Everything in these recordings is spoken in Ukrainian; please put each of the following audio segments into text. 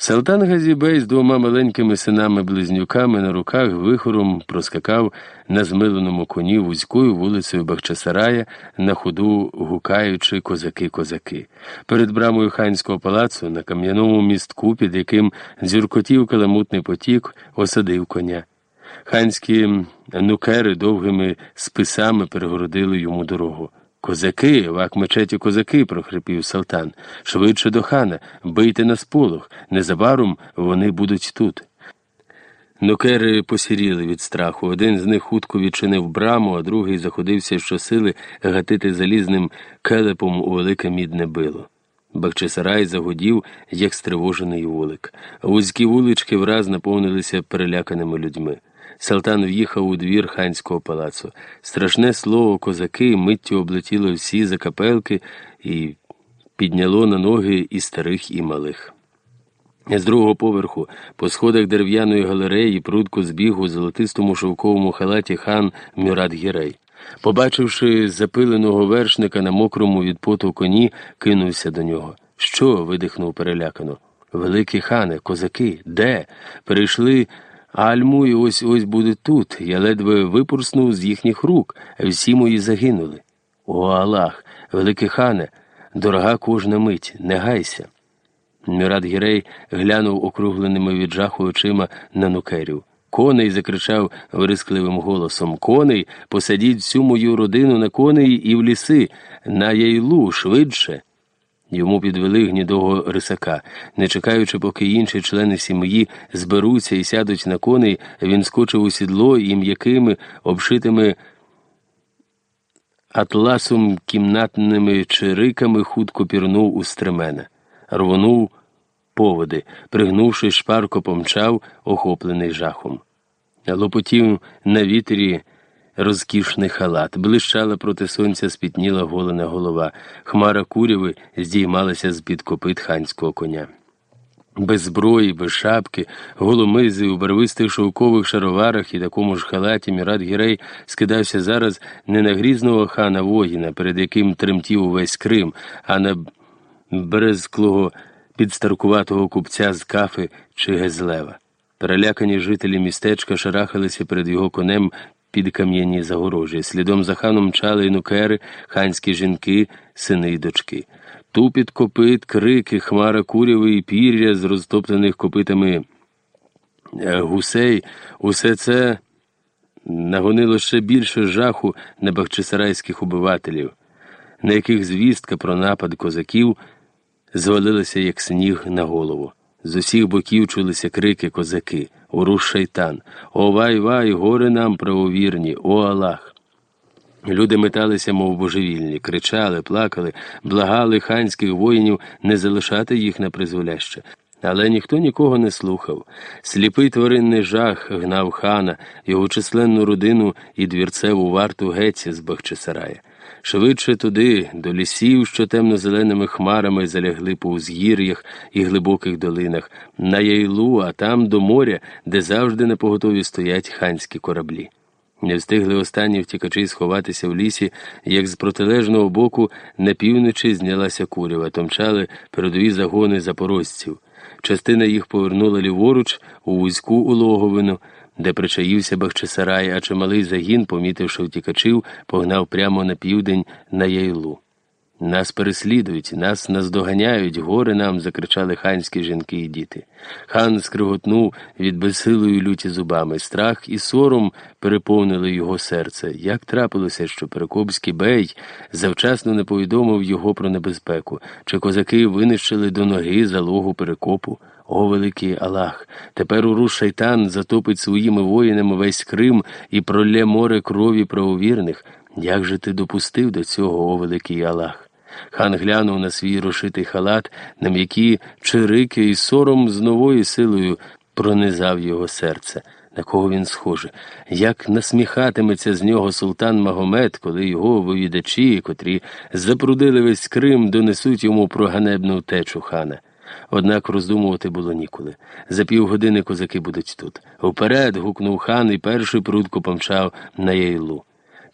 Салтан Газібей з двома маленькими синами-близнюками на руках вихором проскакав на змиленому коні вузькою вулицею Бахчасарая, на ходу гукаючи козаки-козаки. Перед брамою ханського палацу на кам'яному містку, під яким дзюркотів каламутний потік, осадив коня. Ханські нукери довгими списами перегородили йому дорогу. Козаки, вак мечеті козаки, прохрипів Салтан. Швидше до хана, бийте на сполох. Незабаром вони будуть тут. Нокери посіріли від страху. Один з них хутко відчинив браму, а другий заходився щосили гатити залізним келепом у велике мідне било. Бахчисарай загудів, як стривожений вулик. Вузькі вулички враз наповнилися переляканими людьми. Салтан в'їхав у двір ханського палацу. Страшне слово козаки миттю облетіло всі закапелки і підняло на ноги і старих, і малих. З другого поверху, по сходах дерев'яної галереї, прудко збіг у золотистому шовковому халаті хан Мюрат Гірей. Побачивши запиленого вершника на мокрому від поту коні, кинувся до нього. Що? видихнув перелякано. Великі хане, козаки, де? Перейшли Альму і ось ось буде тут. Я ледве випорснув з їхніх рук, всі мої загинули. О Аллах, великий хане, дорога кожна мить, не гайся. Мюрат Гірей глянув округленими від жаху очима на нукерів. Коней закричав вирискливим голосом Коней, посадіть всю мою родину на коней і в ліси, на яйлу швидше. Йому підвели гнідого рисака. Не чекаючи, поки інші члени сім'ї зберуться і сядуть на коней, він скочив у сідло і м'якими, обшитими атласом кімнатними чириками хутко пірнув у стремена, рвонув поводи, пригнувшись, шпарко помчав, охоплений жахом. Лопотів на вітрі розкішний халат, блищала проти сонця спітніла голена голова, хмара куряви здіймалася з під копит ханського коня. Без зброї, без шапки, голомизи, у барвистих шовкових шароварах і такому ж халаті Мірат Гірей скидався зараз не на грізного хана Вогіна, перед яким тремтів увесь Крим, а на березклого підстаркуватого купця з кафи чи Гезлева. Перелякані жителі містечка шарахалися перед його конем під кам'яні загорожі. Слідом за ханом мчали і нукери, ханські жінки, сини й дочки. Тупіт копит, крики, хмара куряви і пір'я з розтоптаних копитами е, гусей, усе це нагонило ще більше жаху на бахчисарайських убивателів, на яких звістка про напад козаків звалилася, як сніг на голову. З усіх боків чулися крики козаки, уруш шайтан, О вай вай, горе нам правовірні, о Аллах. Люди металися, мов божевільні, кричали, плакали, благали ханських воїнів не залишати їх на призволяще. Але ніхто нікого не слухав. Сліпий тваринний жах гнав хана, його численну родину і двірцеву варту геть з Бахчисарая. Швидше туди, до лісів, що темно-зеленими хмарами залягли по узгір'ях і глибоких долинах, на яйлу, а там до моря, де завжди на поготові стоять ханські кораблі. Не встигли останні втікачі сховатися в лісі, як з протилежного боку на півночі знялася курява, томчали передові загони запорожців. Частина їх повернула ліворуч у вузьку улоговину де причаївся Бахчисарай, а чималий загін, помітивши втікачів, погнав прямо на південь на яйлу. Нас переслідують, нас наздоганяють, гори нам, закричали ханські жінки і діти. Хан скриготнув від безсилої люті зубами. Страх і сором переповнили його серце. Як трапилося, що Перекопський бей завчасно не повідомив його про небезпеку, чи козаки винищили до ноги залогу перекопу. О, великий Аллах! Тепер урус шайтан затопить своїми воїнами весь Крим і пролє море крові правовірних. Як же ти допустив до цього, о великий Аллах? Хан глянув на свій розшитий халат, на м'які чирики і сором з новою силою пронизав його серце. На кого він схоже, як насміхатиметься з нього султан Магомед, коли його вивідачі, котрі запрудили весь Крим, донесуть йому про ганебну втечу хана. Однак роздумувати було ніколи. За півгодини козаки будуть тут. Вперед. гукнув хан і перший прудко помчав на яйлу.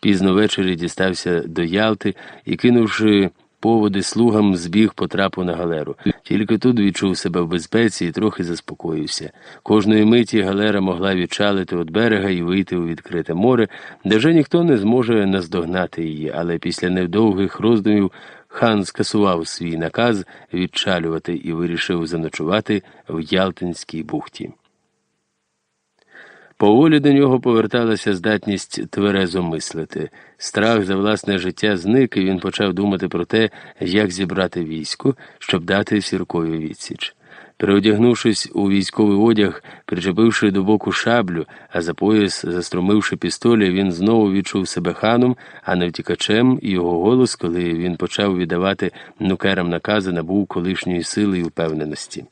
Пізно ввечері дістався до Ялти і, кинувши поводи слугам збіг по трапу на галеру. Тільки тут відчув себе в безпеці і трохи заспокоївся. Кожної миті галера могла відчалити від берега і вийти у відкрите море, де вже ніхто не зможе наздогнати її, але після невдовгих роздумів хан скасував свій наказ відчалювати і вирішив заночувати в Ялтинській бухті. Поволі до нього поверталася здатність тверезо мислити. Страх за власне життя зник, і він почав думати про те, як зібрати військо, щоб дати сіркові відсіч. Переодягнувшись у військовий одяг, причепивши до боку шаблю, а за пояс, застромивши пістолі, він знову відчув себе ханом, а не втікачем, і його голос, коли він почав віддавати нукерам накази, набув колишньої сили і впевненості.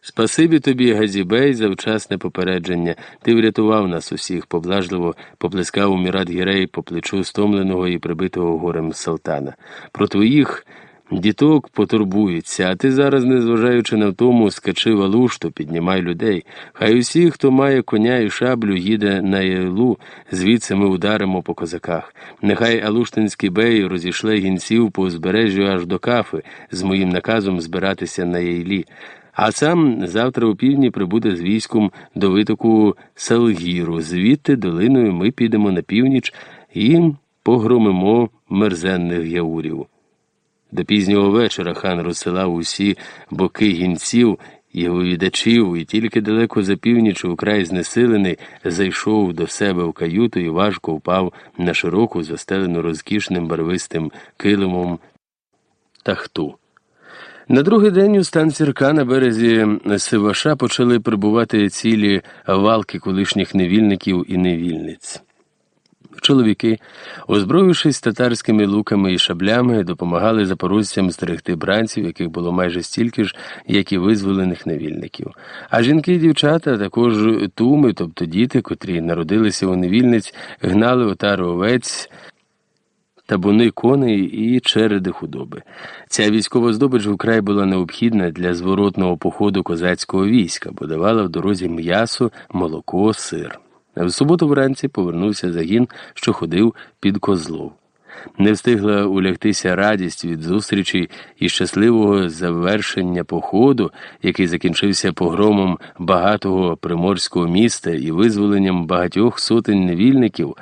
Спасибі тобі, Газібей, за вчасне попередження. Ти врятував нас усіх, поблажливо поплескав Мірат Гірей по плечу стомленого і прибитого горем Салтана. Про твоїх діток потурбуються, а ти зараз, незважаючи на тому, скачи валушту, піднімай людей. Хай усі, хто має коня і шаблю, їде на Яйлу, звідси ми ударимо по козаках. Нехай Алуштинський бей розійшле гінців по узбережжю аж до кафи з моїм наказом збиратися на Яйлі а сам завтра у півдні прибуде з військом до витоку Салгіру. Звідти долиною ми підемо на північ і погромимо мерзенних яурів. До пізнього вечора хан розсилав усі боки гінців його відачів, і тільки далеко за північ, украй знесилений, зайшов до себе в каюту і важко впав на широку, застелену розкішним барвистим килимом тахту. На другий день у стан сірка на березі Сиваша почали прибувати цілі валки колишніх невільників і невільниць. Чоловіки, озброївшись татарськими луками і шаблями, допомагали запорожцям стерегти бранців, яких було майже стільки ж, як і визволених невільників. А жінки і дівчата, також туми, тобто діти, котрі народилися у невільниць, гнали отару овець табуни коней і череди худоби. Ця військова здобич вкрай була необхідна для зворотного походу козацького війська, бо давала в дорозі м'ясо, молоко, сир. В суботу вранці повернувся загін, що ходив під козлов. Не встигла улягтися радість від зустрічі і щасливого завершення походу, який закінчився погромом багатого приморського міста і визволенням багатьох сотень невільників,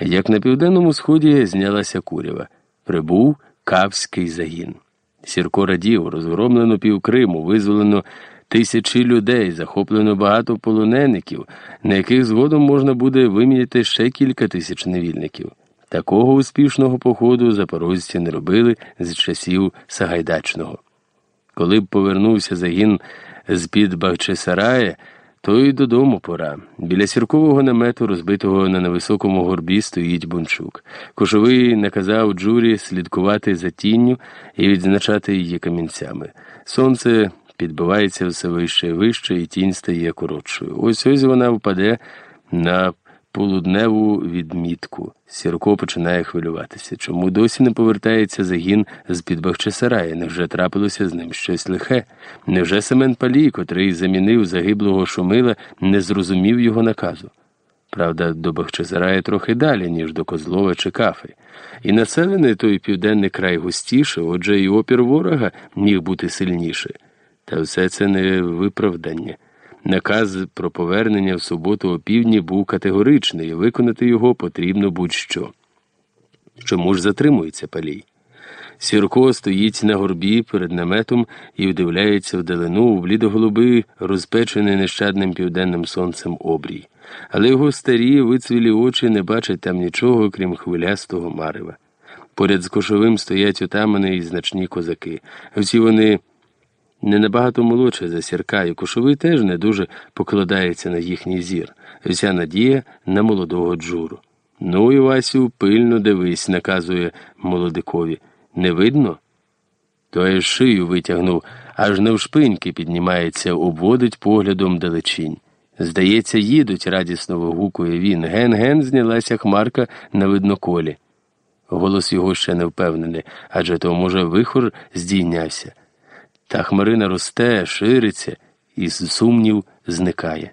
як на південному сході знялася курява. Прибув кавський загін. Сірко радів, розгромлено пів Криму, визволено тисячі людей, захоплено багато полонеників, на яких згодом можна буде виміняти ще кілька тисяч невільників. Такого успішного походу запорожці не робили з часів Сагайдачного. Коли б повернувся загін з під Бахчисарая, то й додому пора. Біля сіркового намету, розбитого на невисокому горбі, стоїть бунчук. Кошовий наказав Джурі слідкувати за тінню і відзначати її камінцями. Сонце підбивається все вище і вище, і тінь стає коротшою. Ось ось вона впаде на полудневу відмітку. Сірко починає хвилюватися. Чому досі не повертається загін з під Бахчисарая? Невже трапилося з ним щось лихе? Невже Семен Палій, котрий замінив загиблого Шумила, не зрозумів його наказу? Правда, до Бахчисарая трохи далі, ніж до Козлова чи Кафи. І населений той південний край густіше, отже, і опір ворога міг бути сильніше. Та все це не виправдання. Наказ про повернення в суботу опівдні був категоричний, і виконати його потрібно будь-що. Чому ж затримується палій? Сірко стоїть на горбі перед наметом і вдивляється вдалину у блідоголуби, розпечений нещадним південним сонцем обрій. Але його старі вицвілі очі не бачать там нічого, крім хвилястого марева. Поряд з кошовим стоять отамани і значні козаки. Всі вони не набагато молодше за сірка, і кошовий теж не дуже покладається на їхній зір. Вся надія на молодого джуру. Ну, Івасю, пильно дивись, наказує молодикові. Не видно? Той шию витягнув, аж навшпиньки піднімається, обводить поглядом далечінь. Здається, їдуть, радісно вигукує він. Ген-ген знялася хмарка на видноколі. Голос його ще не впевнений, адже то, може, вихор здійнявся. Та хмарина росте, шириться, і сумнів зникає.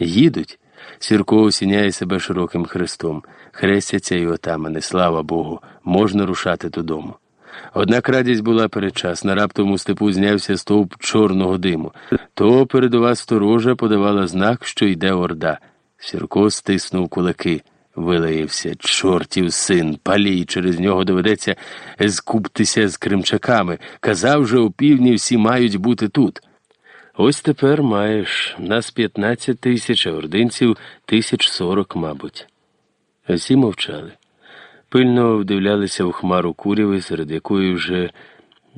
Їдуть. Сірко осіняє себе широким хрестом, хрестяться й отамани, слава Богу, можна рушати додому. Однак радість була передчасна, раптом у степу знявся стовп чорного диму. То передова сторожа подавала знак, що йде орда. Сірко стиснув кулаки, вилаївся. Чортів син, палій, через нього доведеться скуптися з кримчаками. Казав же, у півдні всі мають бути тут. Ось тепер маєш нас 15 тисяч, а ординців тисяч сорок, мабуть. Всі мовчали. Пильно вдивлялися у хмару куряви, серед якої вже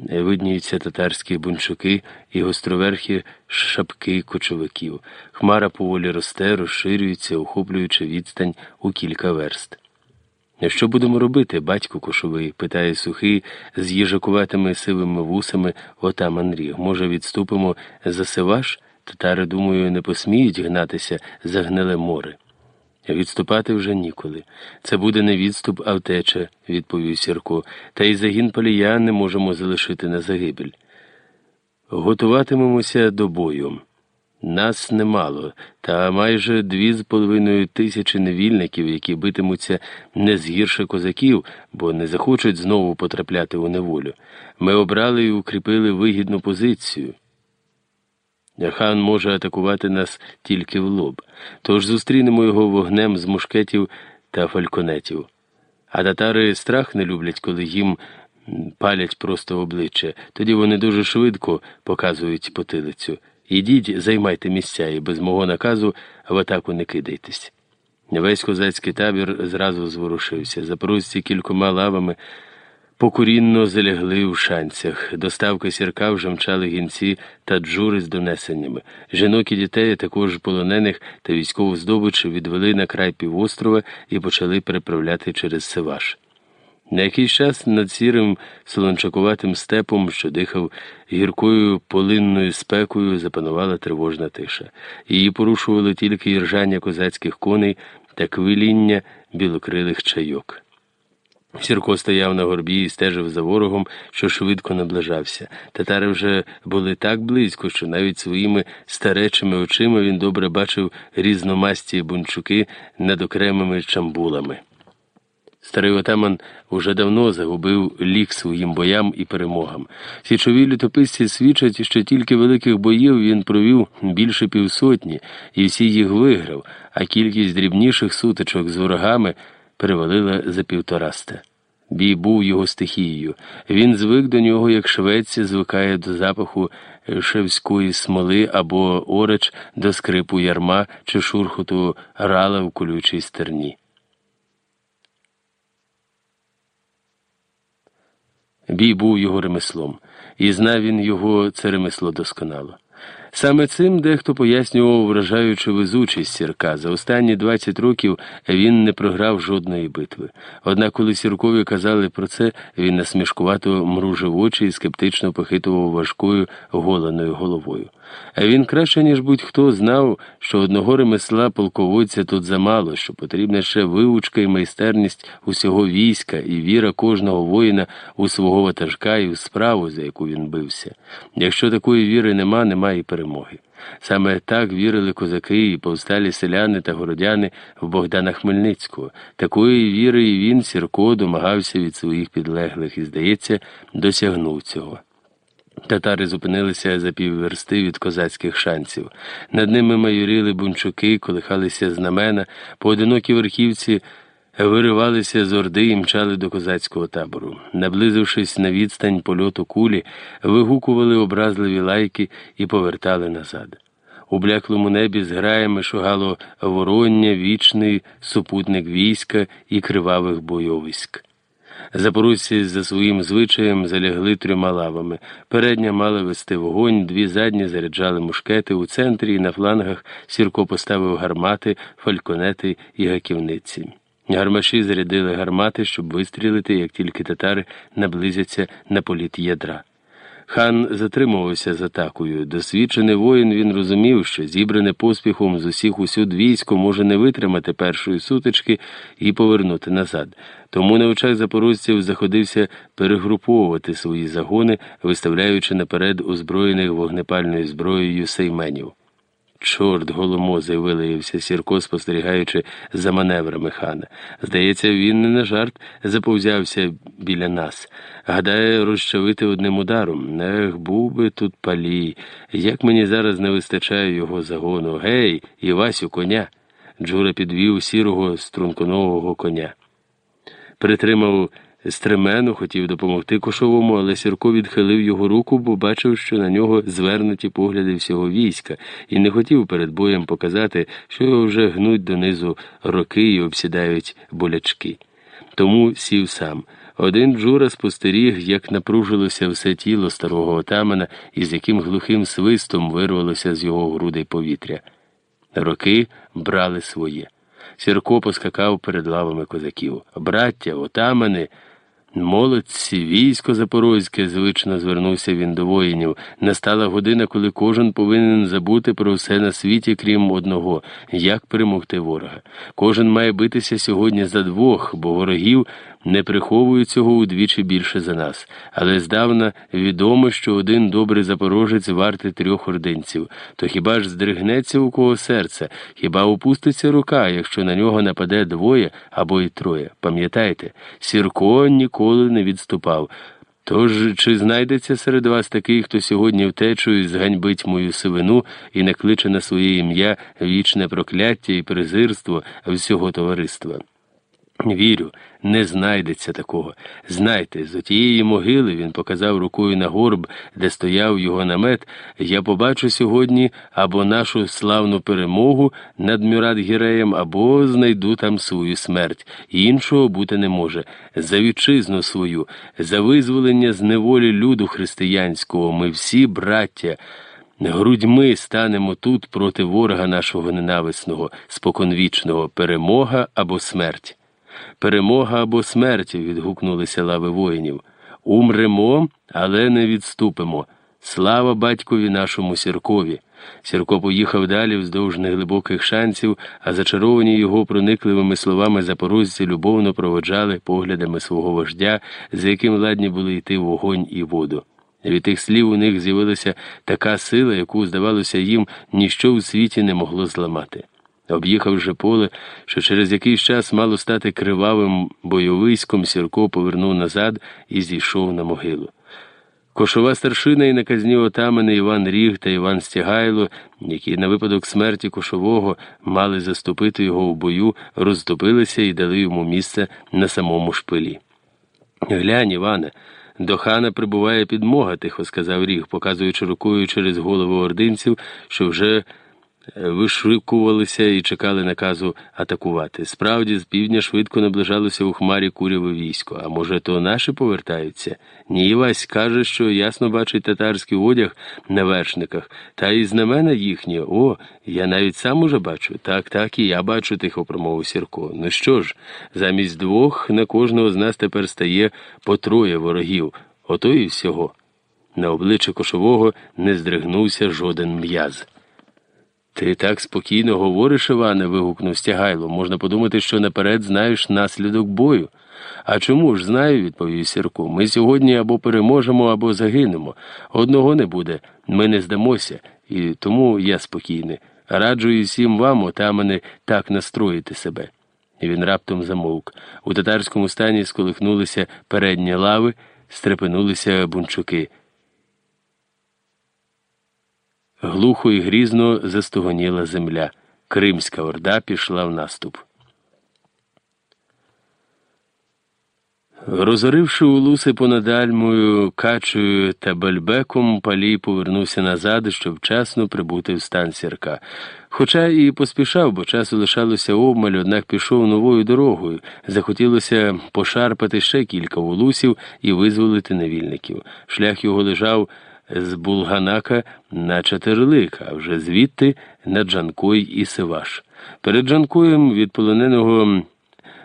видніються татарські бунчуки і гостроверхі шапки кочовиків. Хмара поволі росте, розширюється, охоплюючи відстань у кілька верст. Що будемо робити, батько кошовий? питає сухий, з їжакуватими сивими вусами отаман ріг. Може, відступимо за Севаш? Татари, думаю, не посміють гнатися за гниле море. Відступати вже ніколи. Це буде не відступ, а втеча, відповів Сірко, та й загін палія не можемо залишити на загибель. Готуватимемося до бою. Нас немало, та майже дві з половиною тисячі невільників, які битимуться не згірше козаків, бо не захочуть знову потрапляти у неволю. Ми обрали і укріпили вигідну позицію. Хан може атакувати нас тільки в лоб, тож зустрінемо його вогнем з мушкетів та фальконетів. А татари страх не люблять, коли їм палять просто обличчя, тоді вони дуже швидко показують потилицю. Ідіть, займайте місця і без мого наказу в атаку не кидайтесь. Весь козацький табір зразу зворушився. Запорожці кількома лавами покурінно залягли в шанцях. Доставка сірка вже мчали гінці та джури з донесеннями. Жінок і дітей, також полонених та військову здобич відвели на край півострова і почали переправляти через Севаш. На якийсь час над сірим солончакуватим степом, що дихав гіркою полинною спекою, запанувала тривожна тиша. Її порушували тільки іржання козацьких коней та квиління білокрилих чайок. Сірко стояв на горбі і стежив за ворогом, що швидко наближався. Татари вже були так близько, що навіть своїми старечими очима він добре бачив різномасті бунчуки над окремими чамбулами. Старий отаман уже давно загубив лік своїм боям і перемогам. Січові літописці свідчать, що тільки великих боїв він провів більше півсотні, і всі їх виграв, а кількість дрібніших сутичок з ворогами перевалила за півтораста. Бій був його стихією. Він звик до нього, як швець звикає до запаху шевської смоли або ореч до скрипу ярма чи шурхоту рала в колючій стерні. Бій був його ремеслом, і знав він його це ремесло досконало. Саме цим дехто пояснював вражаючу везучість Сірка. За останні 20 років він не програв жодної битви. Однак, коли Сіркові казали про це, він насмішкувато мружив очі і скептично похитував важкою голеною головою. Він краще, ніж будь-хто знав, що одного ремесла полководця тут замало, що потрібна ще вивучка і майстерність усього війська і віра кожного воїна у свого ватажка і у справу, за яку він бився. Якщо такої віри нема, немає і перемоги. Саме так вірили козаки і повсталі селяни та городяни в Богдана Хмельницького. Такої віри і він, Сірко, домагався від своїх підлеглих і, здається, досягнув цього. Татари зупинилися за півверсти від козацьких шанців. Над ними майоріли бунчуки, колихалися знамена, поодинокі верхівці виривалися з орди і мчали до козацького табору. Наблизившись на відстань польоту кулі, вигукували образливі лайки і повертали назад. У бляклому небі з граями шугало вороння, вічний супутник війська і кривавих бойовиськ. Запорожці за своїм звичаєм залягли трьома лавами. Передня мала вести вогонь, дві задні заряджали мушкети у центрі і на флангах Сірко поставив гармати, фальконети і гаківниці. Гармаші зарядили гармати, щоб вистрілити, як тільки татари наблизяться на політ ядра. Хан затримувався з атакою. Досвідчений воїн він розумів, що зібране поспіхом з усіх усюд військо може не витримати першої сутички і повернути назад. Тому на очах запорожців заходився перегруповувати свої загони, виставляючи наперед озброєних вогнепальною зброєю сейменів. Чорт голомозий вилаявся Сірко, спостерігаючи за маневрами хана. Здається, він не на жарт заповзявся біля нас. Гадає, розчавити одним ударом. Ех, був би тут палій. Як мені зараз не вистачає його загону. Гей, Івасю, коня. Джура підвів сірого струнконового коня. Притримав стремену, хотів допомогти кошовому, але Сірко відхилив його руку, бо бачив, що на нього звернуті погляди всього війська, і не хотів перед боєм показати, що його вже гнуть донизу роки і обсідають болячки. Тому сів сам. Один Джура спостеріг, як напружилося все тіло старого отамана і з яким глухим свистом вирвалося з його грудей повітря. Роки брали своє. Сірко поскакав перед лавами козаків. Браття, отамани. Молодці, військо запорозьке, звично звернувся він до воїнів. Настала година, коли кожен повинен забути про все на світі, крім одного як перемогти ворога. Кожен має битися сьогодні за двох, бо ворогів не приховують цього удвічі більше за нас. Але здавна відомо, що один добрий запорожець вартий трьох ординців. То хіба ж здригнеться у кого серце, хіба опуститься рука, якщо на нього нападе двоє або й троє? Пам'ятайте, Сірко ніколи не відступав. Тож чи знайдеться серед вас такий, хто сьогодні втечою зганьбить мою сивину і накличе на своє ім'я вічне прокляття і презирство всього товариства? Вірю, не знайдеться такого. Знайте, з отієї могили він показав рукою на горб, де стояв його намет. Я побачу сьогодні або нашу славну перемогу над Мюрат Гіреєм, або знайду там свою смерть. Іншого бути не може. За вітчизну свою, за визволення з неволі люду християнського. Ми всі браття. Грудьми станемо тут проти ворога нашого ненависного, споконвічного, перемога або смерть. Перемога або смерть, відгукнулися лави воїнів. Умремо, але не відступимо. Слава батькові нашому Сіркові. Сірко поїхав далі вздовж неглибоких шанців, а зачаровані його проникливими словами запорожці любовно проводжали поглядами свого вождя, за яким ладні були йти вогонь і воду. Від тих слів у них з'явилася така сила, яку, здавалося, їм ніщо у світі не могло зламати. Об'їхав вже поле, що через якийсь час мало стати кривавим бойовиськом, Сірко повернув назад і зійшов на могилу. Кошова старшина і наказні отамани Іван Ріг та Іван Стягайло, які на випадок смерті кошового мали заступити його в бою, розтопилися і дали йому місце на самому шпилі. Глянь, Іване, до хана прибуває підмога, тихо сказав Ріг, показуючи рукою через голову ординців, що вже вишикувалися і чекали наказу атакувати. Справді, з півдня швидко наближалося у хмарі куряве військо. А може, то наші повертаються? Ні, Івась каже, що ясно бачить татарський одяг на вершниках, та і знамена їхні. О, я навіть сам уже бачу. Так, так, і я бачу, тихо промовив Сірко. Ну що ж, замість двох на кожного з нас тепер стає по троє ворогів. Ото і всього. На обличчі кошового не здригнувся жоден м'яз. Ти так спокійно говориш, Іване, вигукнув стягайло. Можна подумати, що наперед знаєш наслідок бою. А чому ж знаю, відповів Сірко. Ми сьогодні або переможемо, або загинемо. Одного не буде, ми не здамося, і тому я спокійний. Раджу всім вам, отамане, так настроїти себе. І він раптом замовк. У татарському стані сколихнулися передні лави, стрепенулися бунчуки. Глухо і грізно застогоніла земля. Кримська орда пішла в наступ. Розоривши улуси понад Альмою, Качою та Бельбеком, Палій повернувся назад, щоб вчасно прибути в стан сірка. Хоча і поспішав, бо часу лишалося обмаль, однак пішов новою дорогою. Захотілося пошарпати ще кілька улусів і визволити невільників. Шлях його лежав з Булганака на Чатерлик, а вже звідти на Джанкой і Сиваш. Перед Джанкоєм від полоненого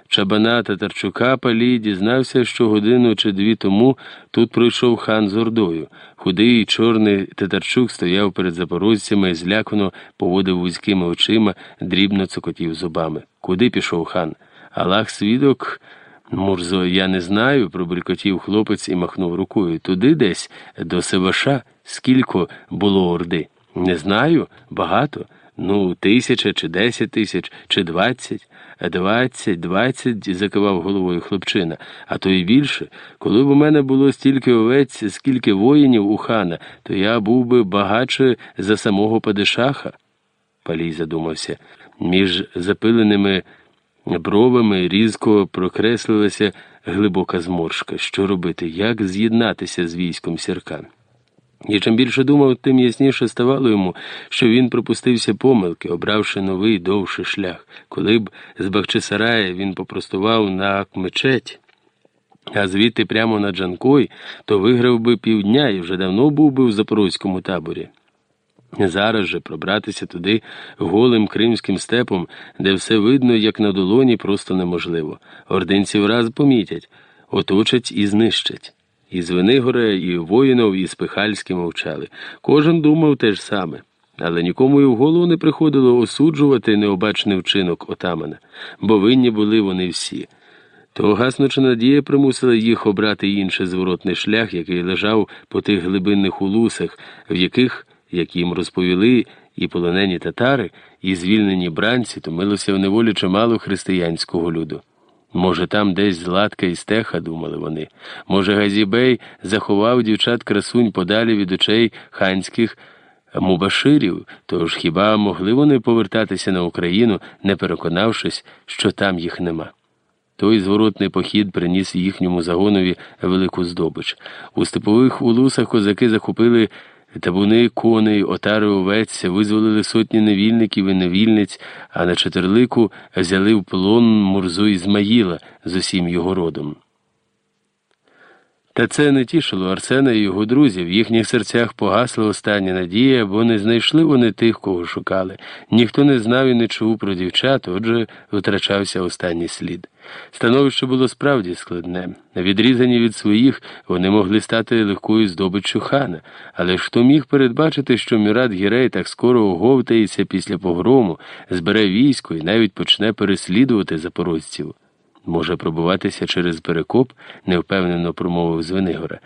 Чабана Татарчука Палій дізнався, що годину чи дві тому тут пройшов хан з Ордою. Худий чорний Татарчук стояв перед запорожцями і злякано поводив вузькими очима, дрібно цокотів зубами. Куди пішов хан? Аллах свідок. Мурзо, я не знаю, пробрикотів хлопець і махнув рукою. Туди десь, до Севаша, скільки було орди. Не знаю, багато. Ну, тисяча чи десять тисяч, чи двадцять, двадцять, двадцять, закивав головою хлопчина, а то й більше. Коли б у мене було стільки овець, скільки воїнів у хана, то я був би багатше за самого Падишаха. Палій задумався. Між запиленими бровами різко прокреслилася глибока зморшка. Що робити? Як з'єднатися з військом сірка? І чим більше думав, тим ясніше ставало йому, що він пропустився помилки, обравши новий довший шлях. Коли б з Бахчисарая він попростував на мечеть, а звідти прямо на Джанкой, то виграв би півдня і вже давно був би в запорозькому таборі. Зараз же пробратися туди голим кримським степом, де все видно, як на долоні, просто неможливо. Ординці враз помітять, оточать і знищать. І Звенигора, і воїнов, і Спихальські мовчали. Кожен думав те ж саме. Але нікому і в голову не приходило осуджувати необачний вчинок отамана, бо винні були вони всі. То гаснуча надія примусила їх обрати інший зворотний шлях, який лежав по тих глибинних улусах, в яких, як їм розповіли, і полонені татари, і звільнені бранці, томилося в неволі чимало християнського люду. Може, там десь златка і стеха, думали вони. Може, Газібей заховав дівчат красунь подалі від очей ханських мубаширів, тож хіба могли вони повертатися на Україну, не переконавшись, що там їх нема? Той зворотний похід приніс їхньому загонові велику здобич. У степових улусах козаки захопили. Табуни коней, отари овець, визволили сотні невільників і невільниць, а на Чотирлику взяли в полон Мурзу Ізмаїла з усім його родом. Та це не тішило Арсена і його друзів. В їхніх серцях погасла остання надія, бо не знайшли вони тих, кого шукали. Ніхто не знав і не чув про дівчат, отже, втрачався останній слід. Становище було справді складне. Відрізані від своїх, вони могли стати легкою здобиччю хана, але ж хто міг передбачити, що Мюрат Гірей так скоро оговтається після погрому, збере військо і навіть почне переслідувати запорожців. Може пробуватися через перекоп, невпевнено промовив Звенигора.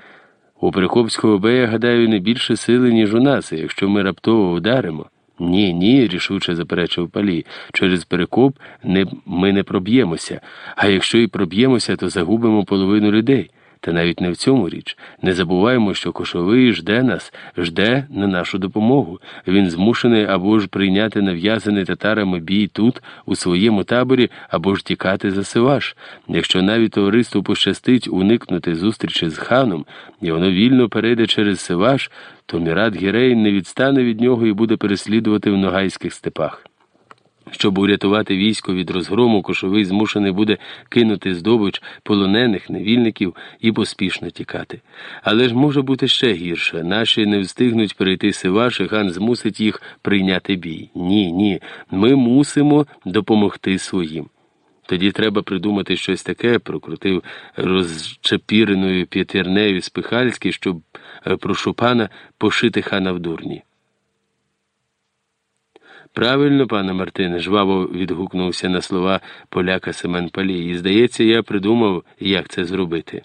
У Перекопського бея, гадаю, не більше сили, ніж у нас, якщо ми раптово ударимо. Ні, ні, рішуче заперечив палій. Через перекоп не, ми не проб'ємося, а якщо і проб'ємося, то загубимо половину людей. Та навіть не в цьому річ. Не забуваємо, що кошовий жде нас, жде на нашу допомогу. Він змушений або ж прийняти нав'язаний татарами бій тут, у своєму таборі, або ж тікати за Сиваш. Якщо навіть товариству пощастить уникнути зустрічі з ханом, і воно вільно перейде через Сиваш, то Мірат Гірей не відстане від нього і буде переслідувати в ногайських степах. Щоб урятувати військо від розгрому, кошовий змушений буде кинути здобич полонених невільників і поспішно тікати. Але ж може бути ще гірше. Наші не встигнуть перейти Сиваш, і хан змусить їх прийняти бій. Ні, ні. Ми мусимо допомогти своїм. Тоді треба придумати щось таке, прокрутив розчепіреною п'ятірнею Спихальський, щоб е, прошу пана пошити хана в дурні. Правильно, пане Мартине, жваво відгукнувся на слова поляка Семен Палій. І, здається, я придумав, як це зробити.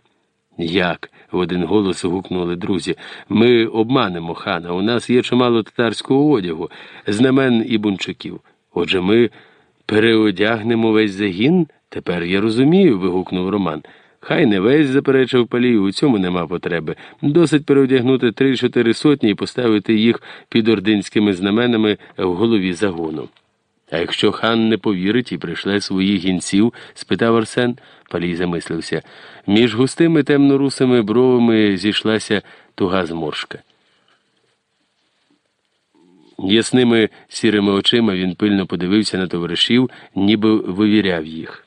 Як? в один голос гукнули друзі. Ми обманемо хана. У нас є чимало татарського одягу, знамен і бунчуків. Отже, ми переодягнемо весь загін? Тепер я розумію. вигукнув Роман. Хай не весь заперечив палій, у цьому нема потреби. Досить переодягнути три-чотири сотні і поставити їх під ординськими знаменами в голові загону. А якщо хан не повірить і прийшле своїх гінців? спитав Арсен. Палій замислився. Між густими темно-русими бровами зійшлася туга зморшка. Ясними сірими очима він пильно подивився на товаришів, ніби вивіряв їх.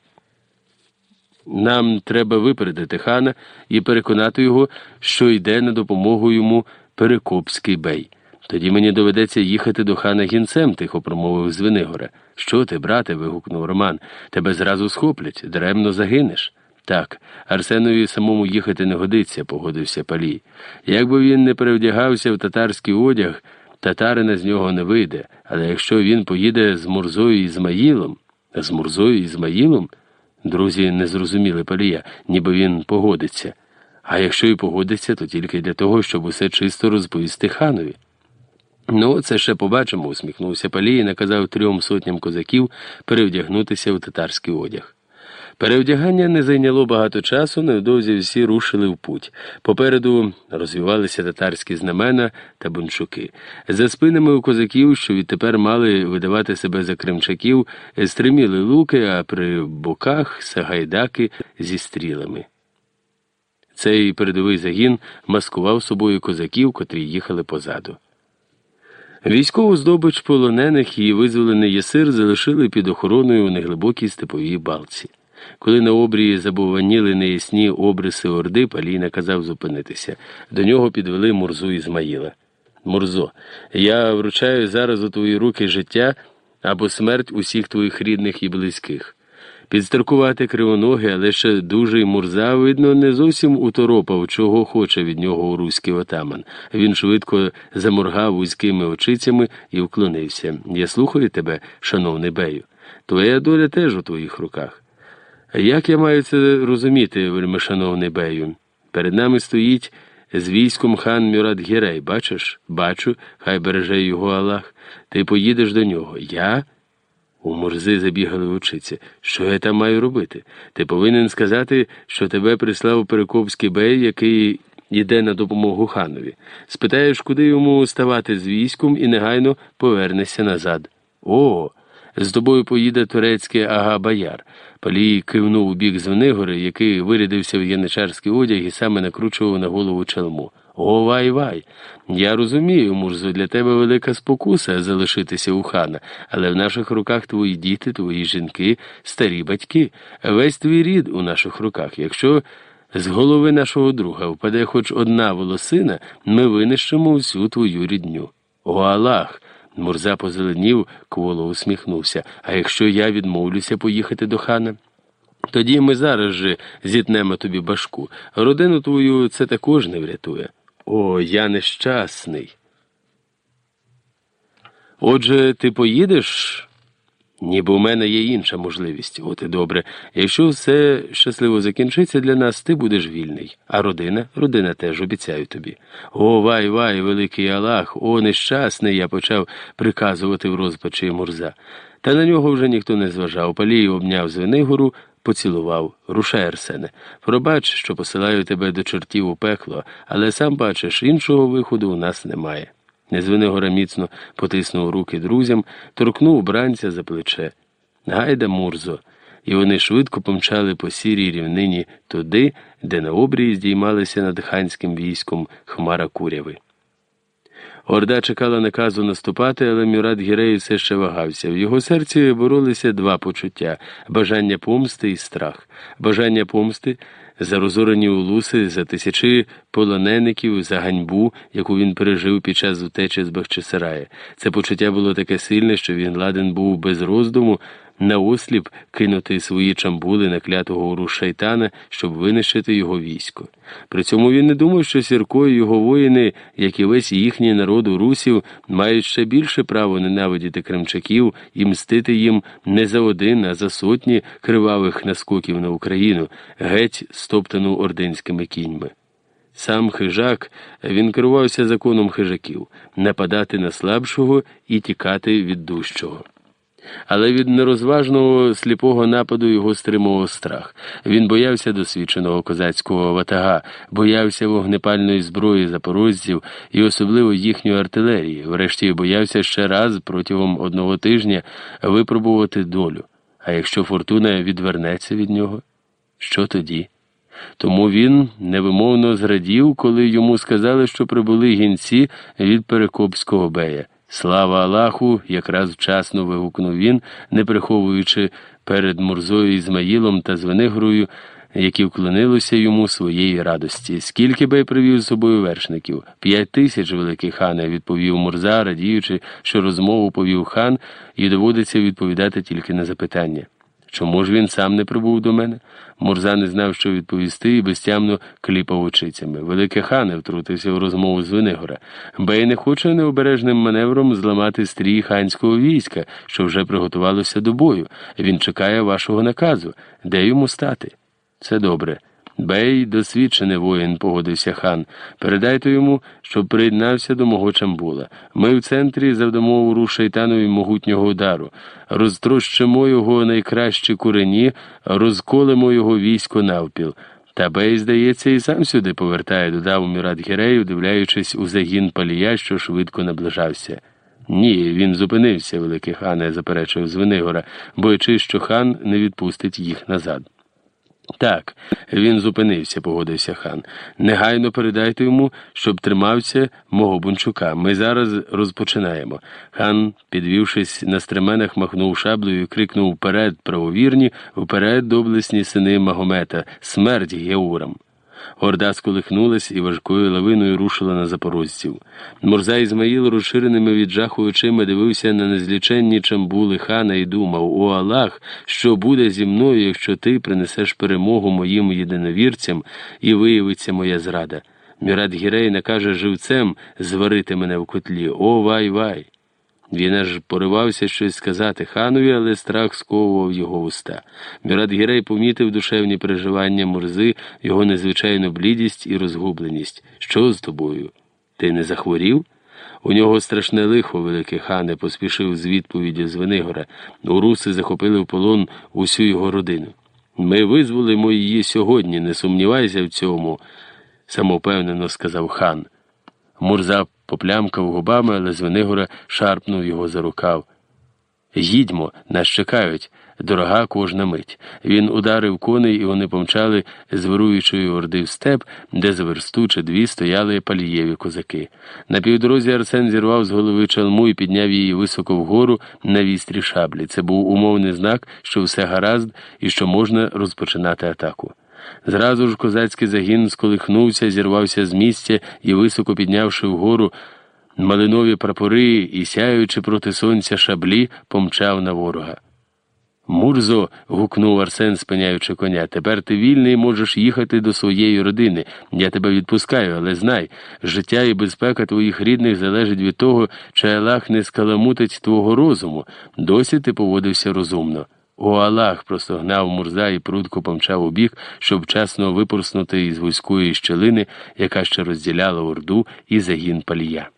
Нам треба випередити хана і переконати його, що йде на допомогу йому Перекопський бей. Тоді мені доведеться їхати до хана гінцем, тихо промовив Звенигора. Що ти, брате? вигукнув Роман. Тебе зразу схоплять, даремно загинеш. Так, Арсенові самому їхати не годиться, погодився Палій. Якби він не перевдягався в татарський одяг, татарина з нього не вийде, але якщо він поїде з Мурзою Ізмаїлом, з Мурзою Ізмаїлом. Друзі не зрозуміли Палія, ніби він погодиться. А якщо і погодиться, то тільки для того, щоб усе чисто розповісти ханові. Ну, це ще побачимо, усміхнувся Палій і наказав трьом сотням козаків перевдягнутися в татарський одяг. Перевдягання не зайняло багато часу, невдовзі всі рушили в путь. Попереду розвивалися татарські знамена та бунчуки. За спинами у козаків, що відтепер мали видавати себе за кримчаків, стриміли луки, а при боках сагайдаки зі стрілами. Цей передовий загін маскував собою козаків, котрі їхали позаду. Військову здобич полонених і визволений ясир залишили під охороною у неглибокій степовій балці. Коли на обрії забуваніли неясні обриси орди, Палій наказав зупинитися. До нього підвели Мурзу Ізмаїла. Мурзо, я вручаю зараз у твої руки життя або смерть усіх твоїх рідних і близьких. Підстаркувати кривоноги, але ще дужий Мурза, видно, не зовсім уторопав, чого хоче від нього руський отаман. Він швидко заморгав вузькими очицями і вклонився. Я слухаю тебе, шановний бею. Твоя доля теж у твоїх руках. Як я маю це розуміти, вельмишановний бею? Перед нами стоїть з військом хан Мюрат Гірей. Бачиш? Бачу, хай береже його Аллах. Ти поїдеш до нього. Я? У Мурзи забігали очиці. Що я там маю робити? Ти повинен сказати, що тебе прислав Перекопський бей, який йде на допомогу ханові. Спитаєш, куди йому ставати з військом, і негайно повернешся назад. О, з тобою поїде турецький ага бояр. Палій кивнув у бік Звенигори, який вирядився в яничарський одяг і саме накручував на голову чалму. О, вай. Я розумію, мурзу, для тебе велика спокуса залишитися у хана, але в наших руках твої діти, твої жінки, старі батьки, весь твій рід у наших руках. Якщо з голови нашого друга впаде хоч одна волосина, ми винищимо всю твою рідню. О Аллах! Мурза позеленів, кволо усміхнувся. А якщо я відмовлюся поїхати до хана? Тоді ми зараз же зітнемо тобі башку. Родину твою це також не врятує. О, я нещасний. Отже, ти поїдеш? Ніби у мене є інша можливість. От і добре. Якщо все щасливо закінчиться для нас, ти будеш вільний. А родина, родина теж обіцяю тобі. О, вай, вай, великий Аллах, о, нещасний, я почав приказувати в розпачі Мурза. Та на нього вже ніхто не зважав. Палій обняв Звенигору, поцілував. Рушай, Арсене. Пробач, що посилаю тебе до чортів у пекло, але сам бачиш, іншого виходу у нас немає. Незвенигора міцно потиснув руки друзям, торкнув бранця за плече. Гайда, Мурзо, і вони швидко помчали по сірій рівнині туди, де на обрії здіймалися над ханським військом хмара куряви. Орда чекала наказу наступати, але Мюрат Гірей все ще вагався. В його серці боролися два почуття бажання помсти і страх. Бажання помсти за розорені улуси, за тисячі полонеників, за ганьбу, яку він пережив під час утечі з Бахчисарая. Це почуття було таке сильне, що він ладен був без роздуму наосліп кинути свої чамбули на клятого уру шайтана, щоб винищити його військо. При цьому він не думав, що Сірко і його воїни, як і весь їхній народ у русів, мають ще більше право ненавидіти кримчаків і мстити їм не за один, а за сотні кривавих наскоків на Україну, геть стоптану ординськими кіньми. Сам хижак він керувався законом хижаків нападати на слабшого і тікати від дужчого але від нерозважного сліпого нападу його стримував страх. Він боявся досвідченого козацького ватага, боявся вогнепальної зброї запорожців і особливо їхньої артилерії. Врешті боявся ще раз протягом одного тижня випробувати долю. А якщо фортуна відвернеться від нього, що тоді? Тому він невимовно зрадів, коли йому сказали, що прибули гінці від Перекопського бея. Слава Аллаху, якраз вчасно вигукнув він, не приховуючи перед Мурзою Ізмаїлом та Звенигрою, які вклонилися йому своєї радості. Скільки бей привів з собою вершників? П'ять тисяч великий хане, відповів Мурза, радіючи, що розмову повів хан, і доводиться відповідати тільки на запитання. Чому ж він сам не прибув до мене? Мурза не знав, що відповісти, і безтямно кліпав очицями. Велике хане втрутився в розмову з Венегора. Бей не хоче необережним маневром зламати стрій ханського війська, що вже приготувалося до бою. Він чекає вашого наказу. Де йому стати? Це добре. Бей, досвідчений воїн, погодився хан. Передайте йому, щоб приєднався до мого Чамбула. Ми в центрі завдамо уру шайтанові могутнього удару, розтрощимо його найкращі курені, розколемо його військо навпіл. Та Бей, здається, і сам сюди повертає, додав Мюрат Гірей, удивляючись у загін палія, що швидко наближався. Ні, він зупинився, великий хане, заперечив Звенигора, боячись, що хан не відпустить їх назад. Так, він зупинився, погодився хан. Негайно передайте йому, щоб тримався мого бунчука. Ми зараз розпочинаємо. Хан, підвівшись на стременах, махнув шаблею і крикнув вперед, правовірні, вперед, доблесні сини Магомета, смерть Геурам. Орда сколихнулась і важкою лавиною рушила на запорожців. Мурза Ізмаїл, розширеними від жаху очима, дивився на незліченні чамбули хана і думав: О Аллах, що буде зі мною, якщо ти принесеш перемогу моїм єдиновірцям і виявиться моя зрада. Мірат Гірей накаже живцем зварити мене в котлі. О, вай вай! Він аж поривався щось сказати ханові, але страх сковував його уста. Мюрат Гірей помітив душевні переживання мурзи, його незвичайну блідість і розгубленість. Що з тобою? Ти не захворів? У нього страшне лихо, великий хане, поспішив з відповіді з Венигора. Уруси захопили в полон усю його родину. Ми визволимо її сьогодні, не сумнівайся в цьому, самовпевнено сказав хан. Мурза поплямкав губами, але Звенигора шарпнув його за рукав. Їдьмо, нас чекають, дорога кожна мить. Він ударив коней, і вони помчали з вируючої орди в степ, де за версту чи дві стояли палієві козаки. На півдорозі Арсен зірвав з голови чалму і підняв її високо вгору на вістрі шаблі. Це був умовний знак, що все гаразд і що можна розпочинати атаку. Зразу ж козацький загін сколихнувся, зірвався з місця і, високо піднявши вгору малинові прапори і, сяючи проти сонця шаблі, помчав на ворога. Мурзо. гукнув Арсен, спиняючи коня. Тепер ти вільний можеш їхати до своєї родини. Я тебе відпускаю, але знай, життя і безпека твоїх рідних залежить від того, чи Аллах не скаламутить твого розуму. Досі ти поводився розумно. О Аллах простогнав Мурза і прудко помчав у бік, щоб вчасно випорснути із вузької щелини, яка ще розділяла орду і загін палія.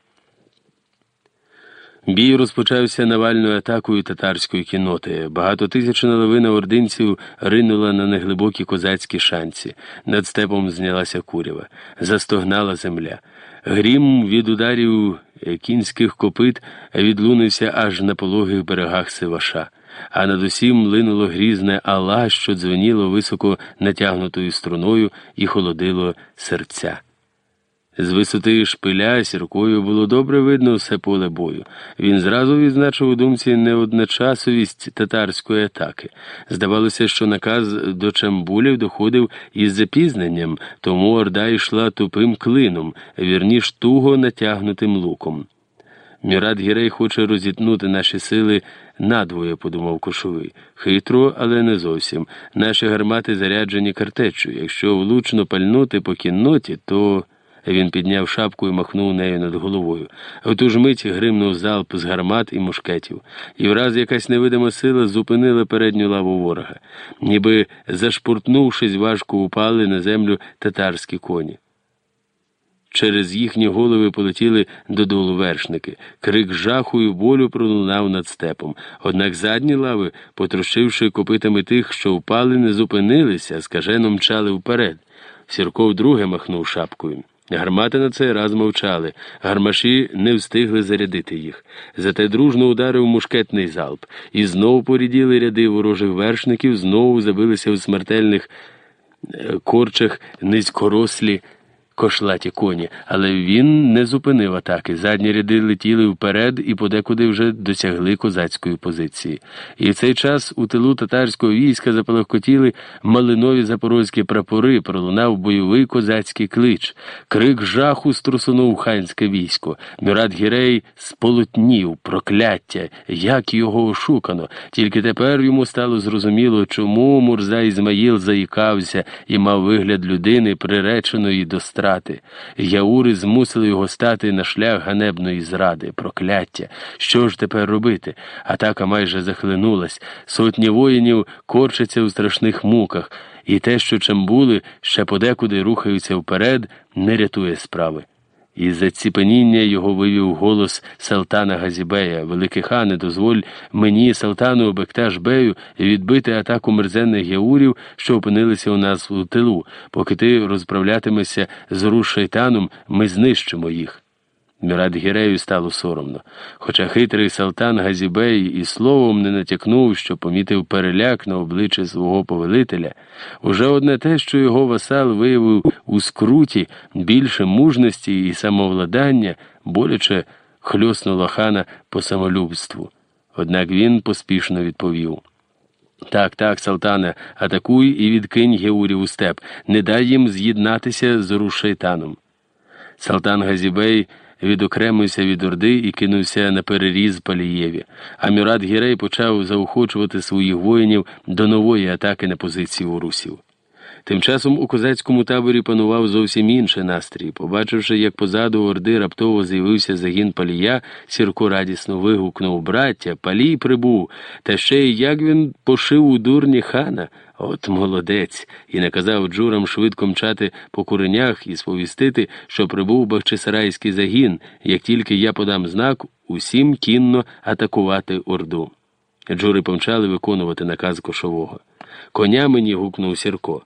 Бій розпочався навальною атакою татарської кіноти. Багатотисячна лавина ординців ринула на неглибокі козацькі шанці. Над степом знялася курява, застогнала земля. Грім від ударів кінських копит відлунився аж на пологих берегах Сиваша а над усім линуло грізне Алла, що дзвеніло високо натягнутою струною і холодило серця. З висоти шпиля сіркою було добре видно все поле бою. Він зразу відзначив у думці неодночасовість татарської атаки. Здавалося, що наказ до Чамбулів доходив із запізненням, тому орда йшла тупим клином, вірніш туго натягнутим луком. Мюрат Гірей хоче розітнути наші сили надвоє, подумав кошовий. Хитро, але не зовсім. Наші гармати заряджені картечю. Якщо влучно пальнути по кінноті, то. Він підняв шапку і махнув нею над головою. В ту ж мить гримнув залп з гармат і мушкетів, і враз якась невидима сила зупинила передню лаву ворога, ніби зашпуртнувшись, важко упали на землю татарські коні. Через їхні голови полетіли додолу вершники. Крик жаху і болю пролунав над степом. Однак задні лави, потрощивши копитами тих, що впали, не зупинилися, скажено мчали вперед. Сірков друге махнув шапкою. Гармати на цей раз мовчали, гармаші не встигли зарядити їх. Зате дружно ударив мушкетний залп, і знову поріділи ряди ворожих вершників, знову забилися у смертельних е, корчах низькорослі кошлаті коні, але він не зупинив атаки. Задні ряди летіли вперед і подекуди вже досягли козацької позиції. І в цей час у тилу татарського війська запалахкотіли малинові запорозькі прапори, пролунав бойовий козацький клич. Крик жаху струсунув ханське військо. Мюрат Гірей сполотнів, прокляття, як його ошукано. Тільки тепер йому стало зрозуміло, чому Мурза Ізмаїл заїкався і мав вигляд людини, приреченої до страху втрати. Яури змусили його стати на шлях ганебної зради, прокляття. Що ж тепер робити? Атака майже захлинулась, сотні воїнів корчаться у страшних муках, і те, що чамбули ще подекуди рухаються вперед, не рятує справи. Із заціпеніння його вивів голос Салтана Газібея. Великий хане, дозволь мені, Салтану Бекташ-бею, відбити атаку мерзенних яурів, що опинилися у нас у тилу. Поки ти розправлятимешся з Руш-Шайтаном, ми знищимо їх. Мюрат Гірею стало соромно. Хоча хитрий Салтан Газібей і словом не натякнув, що помітив переляк на обличчі свого повелителя, уже одне те, що його васал виявив у скруті більше мужності і самовладання, боляче хльоснуло хана по самолюбству. Однак він поспішно відповів. Так, так, Салтане, атакуй і відкинь Геурів у степ, не дай їм з'єднатися з Рушайтаном. Салтан Газібей відокремився від Орди і кинувся на переріз Палієві, а Мюрат Гірей почав заохочувати своїх воїнів до нової атаки на позиції урусів. Тим часом у козацькому таборі панував зовсім інший настрій. Побачивши, як позаду Орди раптово з'явився загін палія, Сірко радісно вигукнув Браття, палій прибув, та ще й як він пошив у дурні хана. От молодець, і наказав джурам швидко мчати по куренях і сповістити, що прибув Бахчисарайський загін, як тільки я подам знак, усім кінно атакувати Орду. Джури помчали виконувати наказ кошового. Коня мені гукнув Сірко.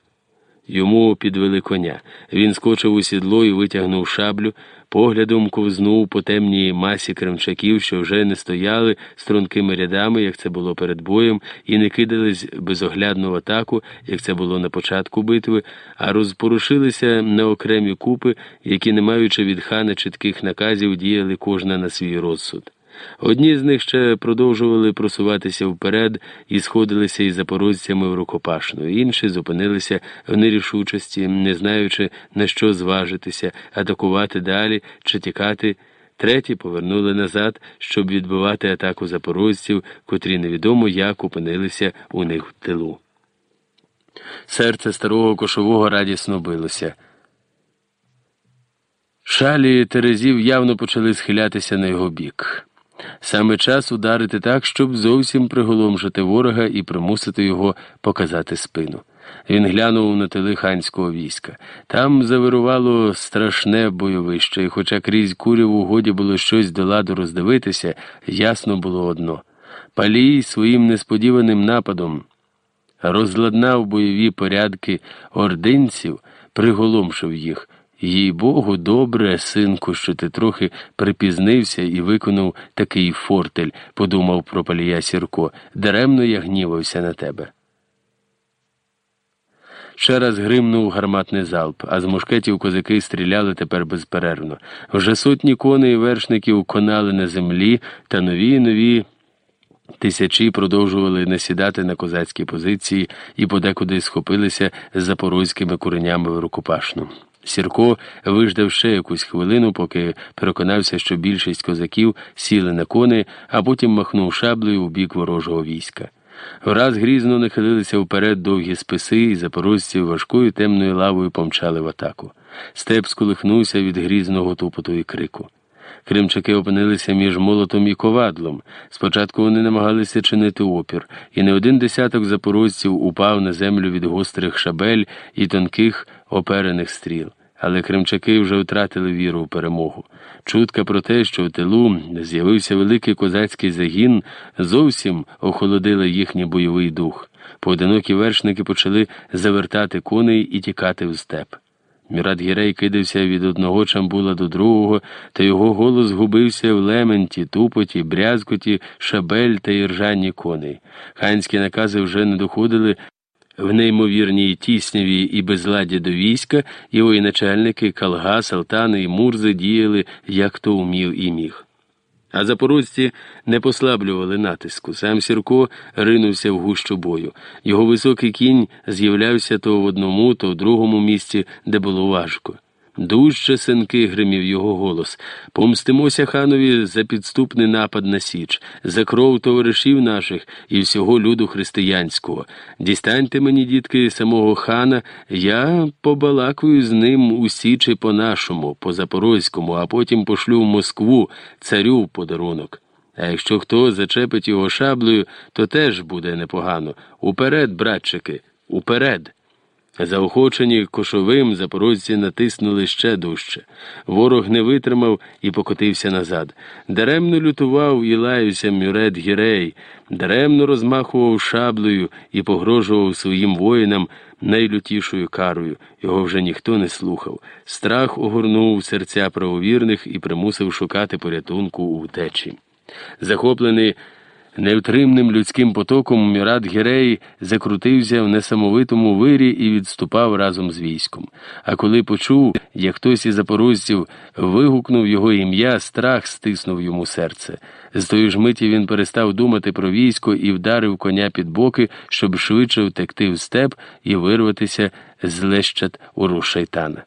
Йому підвели коня. Він скочив у сідло і витягнув шаблю, поглядом ковзнув по темній масі кремчаків, що вже не стояли стрункими рядами, як це було перед боєм, і не кидались безоглядно в атаку, як це було на початку битви, а розпорушилися на окремі купи, які, не маючи від хана чітких наказів, діяли кожна на свій розсуд. Одні з них ще продовжували просуватися вперед і сходилися із запорожцями в рукопашну, інші зупинилися в нерішучості, не знаючи на що зважитися, атакувати далі чи тікати. Треті повернули назад, щоб відбивати атаку запорожців, котрі невідомо як опинилися у них в тилу. Серце старого кошового радісно билося. Шалі Терезів явно почали схилятися на його бік. Саме час ударити так, щоб зовсім приголомжити ворога і примусити його показати спину. Він глянув на тили ханського війська. Там завирувало страшне бойовище, і, хоча крізь курів у годі було щось до ладу роздивитися, ясно було одно. Палій своїм несподіваним нападом розладнав бойові порядки ординців, приголомшив їх. Їй Богу, добре, синку, що ти трохи припізнився і виконав такий фортель, подумав про палія Сірко. Даремно я гнівався на тебе. Ще раз гримнув гарматний залп, а з мушкетів козаки стріляли тепер безперервно. Вже сотні коней і вершників конали на землі, та нові і нові тисячі продовжували насідати на козацькі позиції і подекуди схопилися з запорозькими куренями в рукопашну. Сірко виждав ще якусь хвилину, поки переконався, що більшість козаків сіли на кони, а потім махнув шаблею у бік ворожого війська. Враз грізно нахилилися вперед довгі списи, і запорожці важкою темною лавою помчали в атаку. Степ сколихнувся від грізного тупоту і крику. Кримчаки опинилися між молотом і ковадлом. Спочатку вони намагалися чинити опір, і не один десяток запорожців упав на землю від гострих шабель і тонких оперених стріл. Але кримчаки вже втратили віру у перемогу. Чутка про те, що в тилу з'явився великий козацький загін, зовсім охолодила їхній бойовий дух. Поодинокі вершники почали завертати коней і тікати в степ. Мюрат Гірей кидався від одного чамбула до другого, та його голос губився в лементі, тупоті, брязкоті, шабель та іржанні коней. Ханські накази вже не доходили в неймовірній тісніві і безладі до війська, і начальники Калга, Салтани і Мурзи діяли, як хто умів і міг. А запорожці не послаблювали натиску. Сам Сірко ринувся в гущу бою. Його високий кінь з'являвся то в одному, то в другому місці, де було важко. Дужче, синки, гримів його голос. Помстимося ханові за підступний напад на Січ, за кров товаришів наших і всього люду християнського. Дістаньте мені, дітки, самого хана, я побалакую з ним у Січі по нашому, по Запорозькому, а потім пошлю в Москву царю в подарунок. А якщо хто зачепить його шаблею, то теж буде непогано. Уперед, братчики, уперед. Заохочені кошовим запорожці натиснули ще дужче. Ворог не витримав і покотився назад. Даремно лютував і лаявся Мюрет Гірей, даремно розмахував шаблею і погрожував своїм воїнам найлютішою карою. Його вже ніхто не слухав. Страх огорнув серця правовірних і примусив шукати порятунку у втечі. Захоплений Невтримним людським потоком Мюрат Гірей закрутився в несамовитому вирі і відступав разом з військом. А коли почув, як хтось із запорожців вигукнув його ім'я, страх стиснув йому серце. З тої ж миті він перестав думати про військо і вдарив коня під боки, щоб швидше втекти в степ і вирватися з лещат у руш шайтана.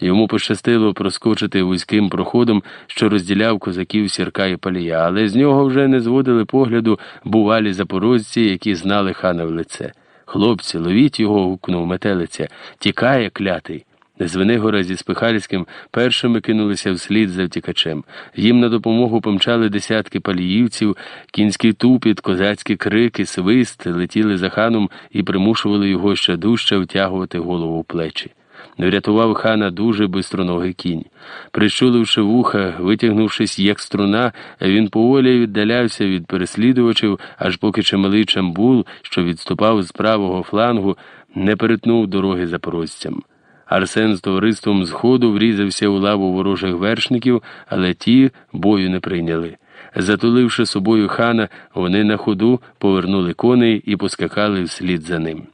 Йому пощастило проскочити вузьким проходом, що розділяв козаків сірка і палія, але з нього вже не зводили погляду бувалі запорожці, які знали хана в лице. Хлопці, ловіть його, гукнув метелиця, тікає клятий. Звенигора зі Спихальським першими кинулися вслід за втікачем. Їм на допомогу помчали десятки паліївців, кінський тупіт, козацькі крики, свист летіли за ханом і примушували його ще дужче втягувати голову в плечі. Врятував хана дуже бистроногий кінь. Прищуливши вуха, витягнувшись, як струна, він поволі віддалявся від переслідувачів, аж поки чималий чамбул, що відступав з правого флангу, не перетнув дороги запорожцям. Арсен з товариством зходу врізався у лаву ворожих вершників, але ті бою не прийняли. Затуливши собою хана, вони на ходу повернули коней і поскакали вслід за ним.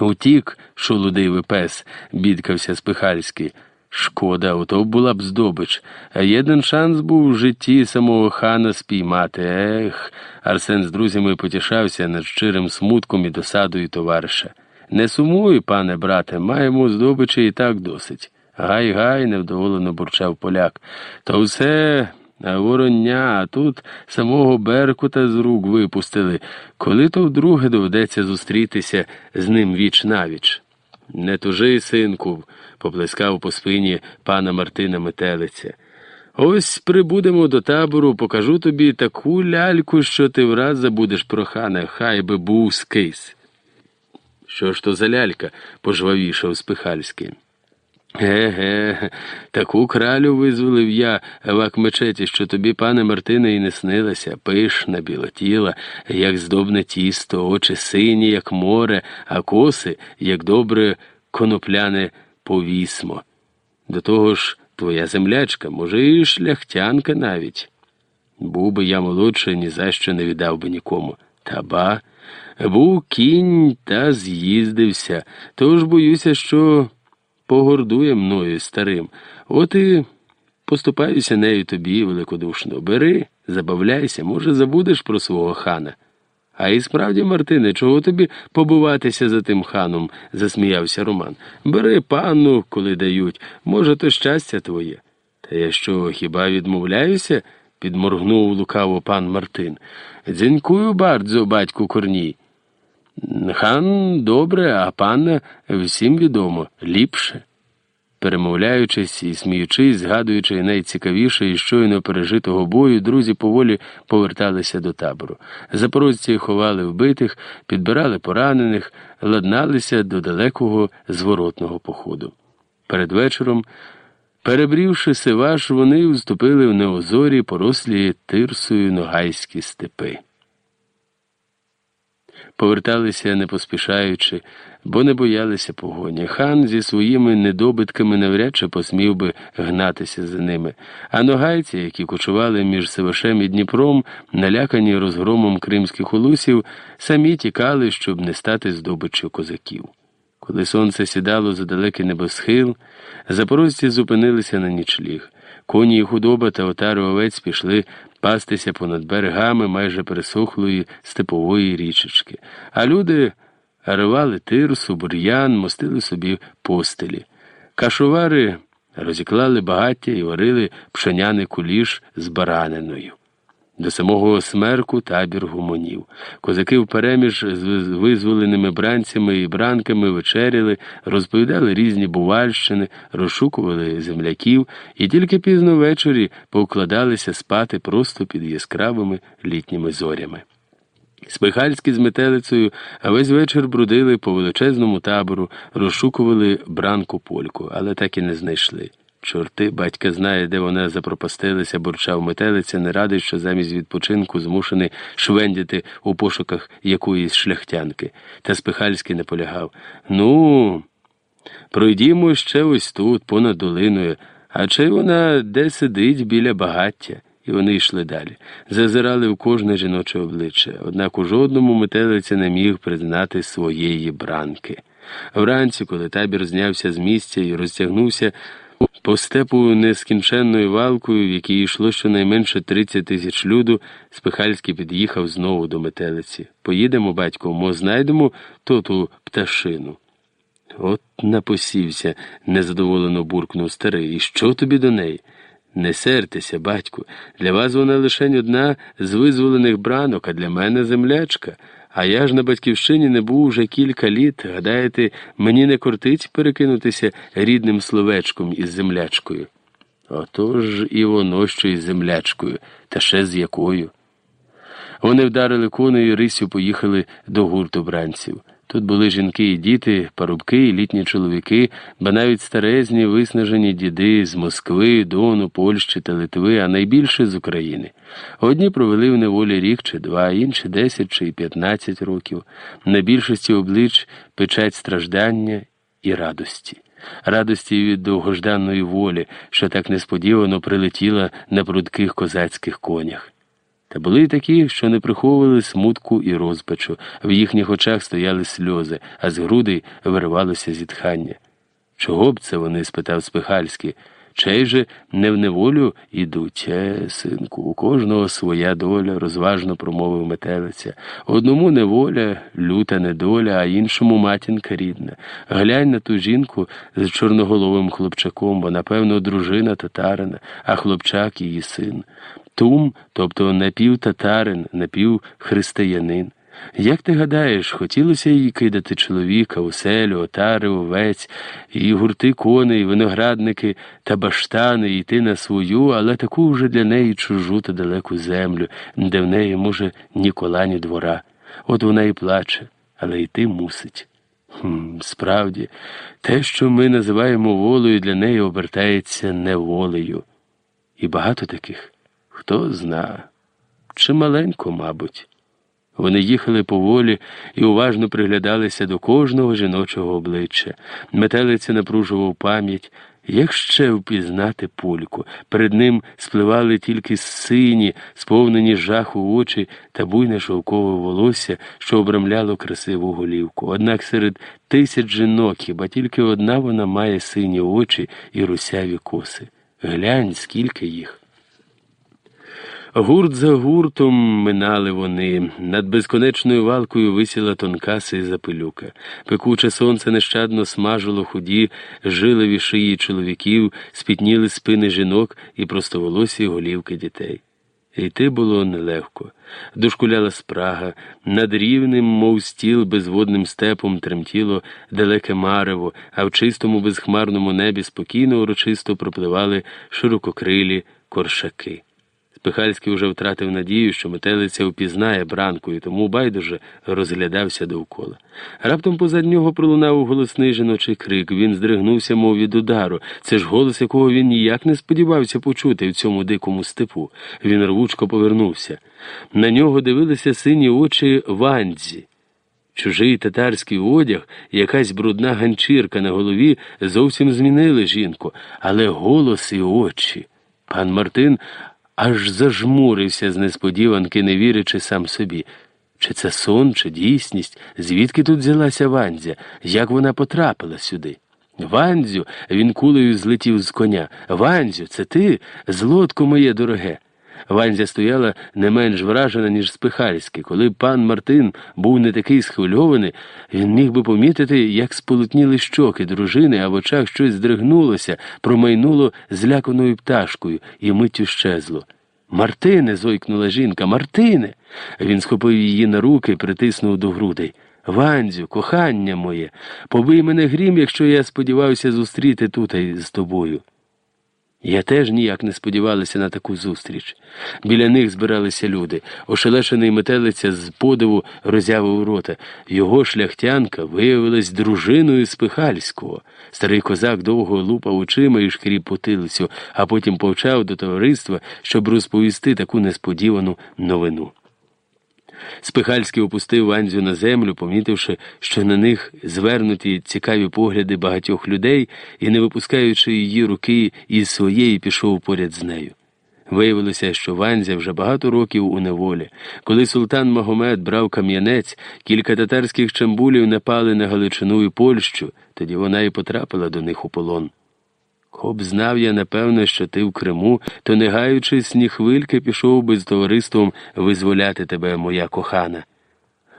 Утік, шолудивий пес, бідкався Спихальський. Шкода, ото була б здобич. А єдин шанс був у житті самого хана спіймати. Ех, Арсен з друзями потішався над щирим смутком і досадою товариша. Не сумуй, пане брате, маємо здобичі і так досить. Гай, гай, невдоволено бурчав поляк. То все а вороння, а тут самого Беркута з рук випустили, коли то вдруге доведеться зустрітися з ним віч навіч. Не тужи, синку, поплескав по спині пана Мартина метелиця. Ось прибудемо до табору, покажу тобі таку ляльку, що ти враз забудеш про хана, хай би був скис. Що ж то за лялька? пожвавішав Спихальський. Ге-ге, таку кралю визволив я в акмечеті, що тобі, пане Мартине, і не снилася, пишна, білотіла, як здобне тісто, очі сині, як море, а коси, як добре конопляне повісмо. До того ж, твоя землячка, може, і шляхтянка навіть. Був би я молодший, ні за що не віддав би нікому. Та ба, був кінь та з'їздився, тож боюся, що погордує мною старим. От і поступаюся нею тобі великодушно. Бери, забавляйся, може, забудеш про свого хана. А і справді, Мартине, чого тобі побуватися за тим ханом? засміявся Роман. Бери панну, коли дають, може, то щастя твоє. Та я що, хіба відмовляюся? підморгнув лукаво пан Мартин. Дзінькую бардзо, батьку корній. Хан добре, а пан всім відомо ліпше. Перемовляючись і сміючись, згадуючи найцікавіше і щойно пережитого бою, друзі поволі поверталися до табору. Запорожці ховали вбитих, підбирали поранених, ладналися до далекого зворотного походу. Перед вечором, перебрівши сиваш, вони вступили в неозорі порослі тирсою ногайські степи поверталися не поспішаючи, бо не боялися погоні. Хан зі своїми недобитками навряд чи посмів би гнатися за ними, а ногайці, які кочували між Севашем і Дніпром, налякані розгромом кримських улусів, самі тікали, щоб не стати здобиччю козаків. Коли сонце сідало за далекий небосхил, запорожці зупинилися на нічліг. Коні і худоба та отари овець пішли пастися понад берегами майже пересохлої степової річечки, а люди рвали тирсу, бур'ян, мостили собі постелі. Кашувари Розіклали багаття і варили пшеняний куліш з бараниною. До самого смерку табір гумонів. Козаки впереміж з визволеними бранцями і бранками вечеряли, розповідали різні бувальщини, розшукували земляків і тільки пізно ввечері повкладалися спати просто під яскравими літніми зорями. Спихальські з метелицею, весь вечір брудили по величезному табору, розшукували бранку польку, але так і не знайшли. Чорти, батька знає, де вона запропастилася, бурчав метелиця, не радий, що замість відпочинку змушений швендяти у пошуках якоїсь шляхтянки. Та Спихальський не полягав. Ну, пройдімо ще ось тут, понад долиною, а чи вона де сидить біля багаття? І вони йшли далі, зазирали в кожне жіноче обличчя, однак у жодному метелиця не міг признати своєї бранки. Вранці, коли табір знявся з місця і розтягнувся, по степу нескінченною валкою, в якій йшло щонайменше 30 тисяч люду, Спихальський під'їхав знову до метелиці. Поїдемо, батько, мо знайдемо тоту пташину. От напосівся, незадоволено буркнув старий. І що тобі до неї? Не сертеся, батьку. Для вас вона лише одна з визволених бранок, а для мене землячка. А я ж на батьківщині не був уже кілька літ. Гадаєте, мені не кортить перекинутися рідним словечком із землячкою? Отож і воно що із землячкою, та ще з якою. Вони вдарили коною і рисю поїхали до гурту бранців. Тут були жінки і діти, парубки, і літні чоловіки, ба навіть старезні, виснажені діди з Москви, Дону, Польщі та Литви, а найбільше з України. Одні провели в неволі рік чи два, інші десять чи п'ятнадцять років. На більшості облич печать страждання і радості. Радості від довгожданої волі, що так несподівано прилетіла на прудких козацьких конях. Та були й такі, що не приховували смутку і розпачу, в їхніх очах стояли сльози, а з грудей виривалося зітхання. Чого б це вони? спитав Спихальський. Чей же не в неволю ідуть, е, синку, у кожного своя доля, розважно промовив метелиця. Одному неволя, люта недоля, а іншому матінка рідна. Глянь на ту жінку з чорноголовим хлопчаком, бо, напевно, дружина татарина, а хлопчак її син. Тум, тобто напівтатарин, напівхристиянин. Як ти гадаєш, хотілося їй кидати чоловіка, оселю, отари, овець, і гурти коней, виноградники та баштани, йти на свою, але таку вже для неї чужу та далеку землю, де в неї, може, ні кола, ні двора. От вона і плаче, але йти мусить. Хм, Справді, те, що ми називаємо волею, для неї обертається неволею. І багато таких. Хто зна, чи маленько, мабуть. Вони їхали поволі і уважно приглядалися до кожного жіночого обличчя. Метелиця напружував пам'ять, як ще впізнати пульку. Перед ним спливали тільки сині, сповнені жаху очі та буйне шовкове волосся, що обрамляло красиву голівку. Однак серед тисяч жінок хіба тільки одна вона має сині очі і русяві коси. Глянь, скільки їх. Гурт за гуртом минали вони. Над безконечною валкою висіла тонка сиза пилюка. Пекуче сонце нещадно смажило худі, жилові шиї чоловіків, спітніли спини жінок і простоволосі голівки дітей. Йти було нелегко. Дошкуляла спрага, над рівним, мов стіл, безводним степом тремтіло далеке марево, а в чистому безхмарному небі спокійно урочисто пропливали ширококрилі коршаки. Спихальський вже втратив надію, що метелиця впізнає бранку, і тому байдуже розглядався довкола. Раптом позад нього пролунав голосний жіночий крик. Він здригнувся, мов від удару. Це ж голос, якого він ніяк не сподівався почути в цьому дикому степу. Він рвучко повернувся. На нього дивилися сині очі вандзі. Чужий татарський одяг, якась брудна ганчірка на голові зовсім змінили жінку, але голос і очі. Пан Мартин аж зажмурився з несподіванки, не вірячи сам собі. Чи це сон, чи дійсність, звідки тут взялася Вандзя, як вона потрапила сюди? Вандзю, він кулею злетів з коня. Вандзю, це ти, злотко моє дороге. Ванзя стояла не менш вражена, ніж Спихальський. Коли пан Мартин був не такий схвильований, він міг би помітити, як сполотніли щоки дружини, а в очах щось здригнулося, промайнуло зляканою пташкою, і миттю щезло. Мартине. зойкнула жінка, Мартине. Він схопив її на руки притиснув до грудей. Ванзю, кохання моє, побий мене грім, якщо я сподівався зустріти тут з тобою. Я теж ніяк не сподівалася на таку зустріч. Біля них збиралися люди. Ошелешений метелиця з подиву розявив рота. Його шляхтянка виявилась дружиною Спихальського. Старий козак довго лупав очима і шкріп потилицю, а потім повчав до товариства, щоб розповісти таку несподівану новину. Спихальський опустив Ванзю на землю, помітивши, що на них звернуті цікаві погляди багатьох людей і, не випускаючи її руки із своєї, пішов поряд з нею. Виявилося, що Ванзя вже багато років у неволі. Коли султан Магомед брав кам'янець, кілька татарських чамбулів напали на Галичину і Польщу, тоді вона і потрапила до них у полон. Хоб знав я, напевно, що ти в Криму, то, не гаючись ні хвильки, пішов би з товариством визволяти тебе, моя кохана.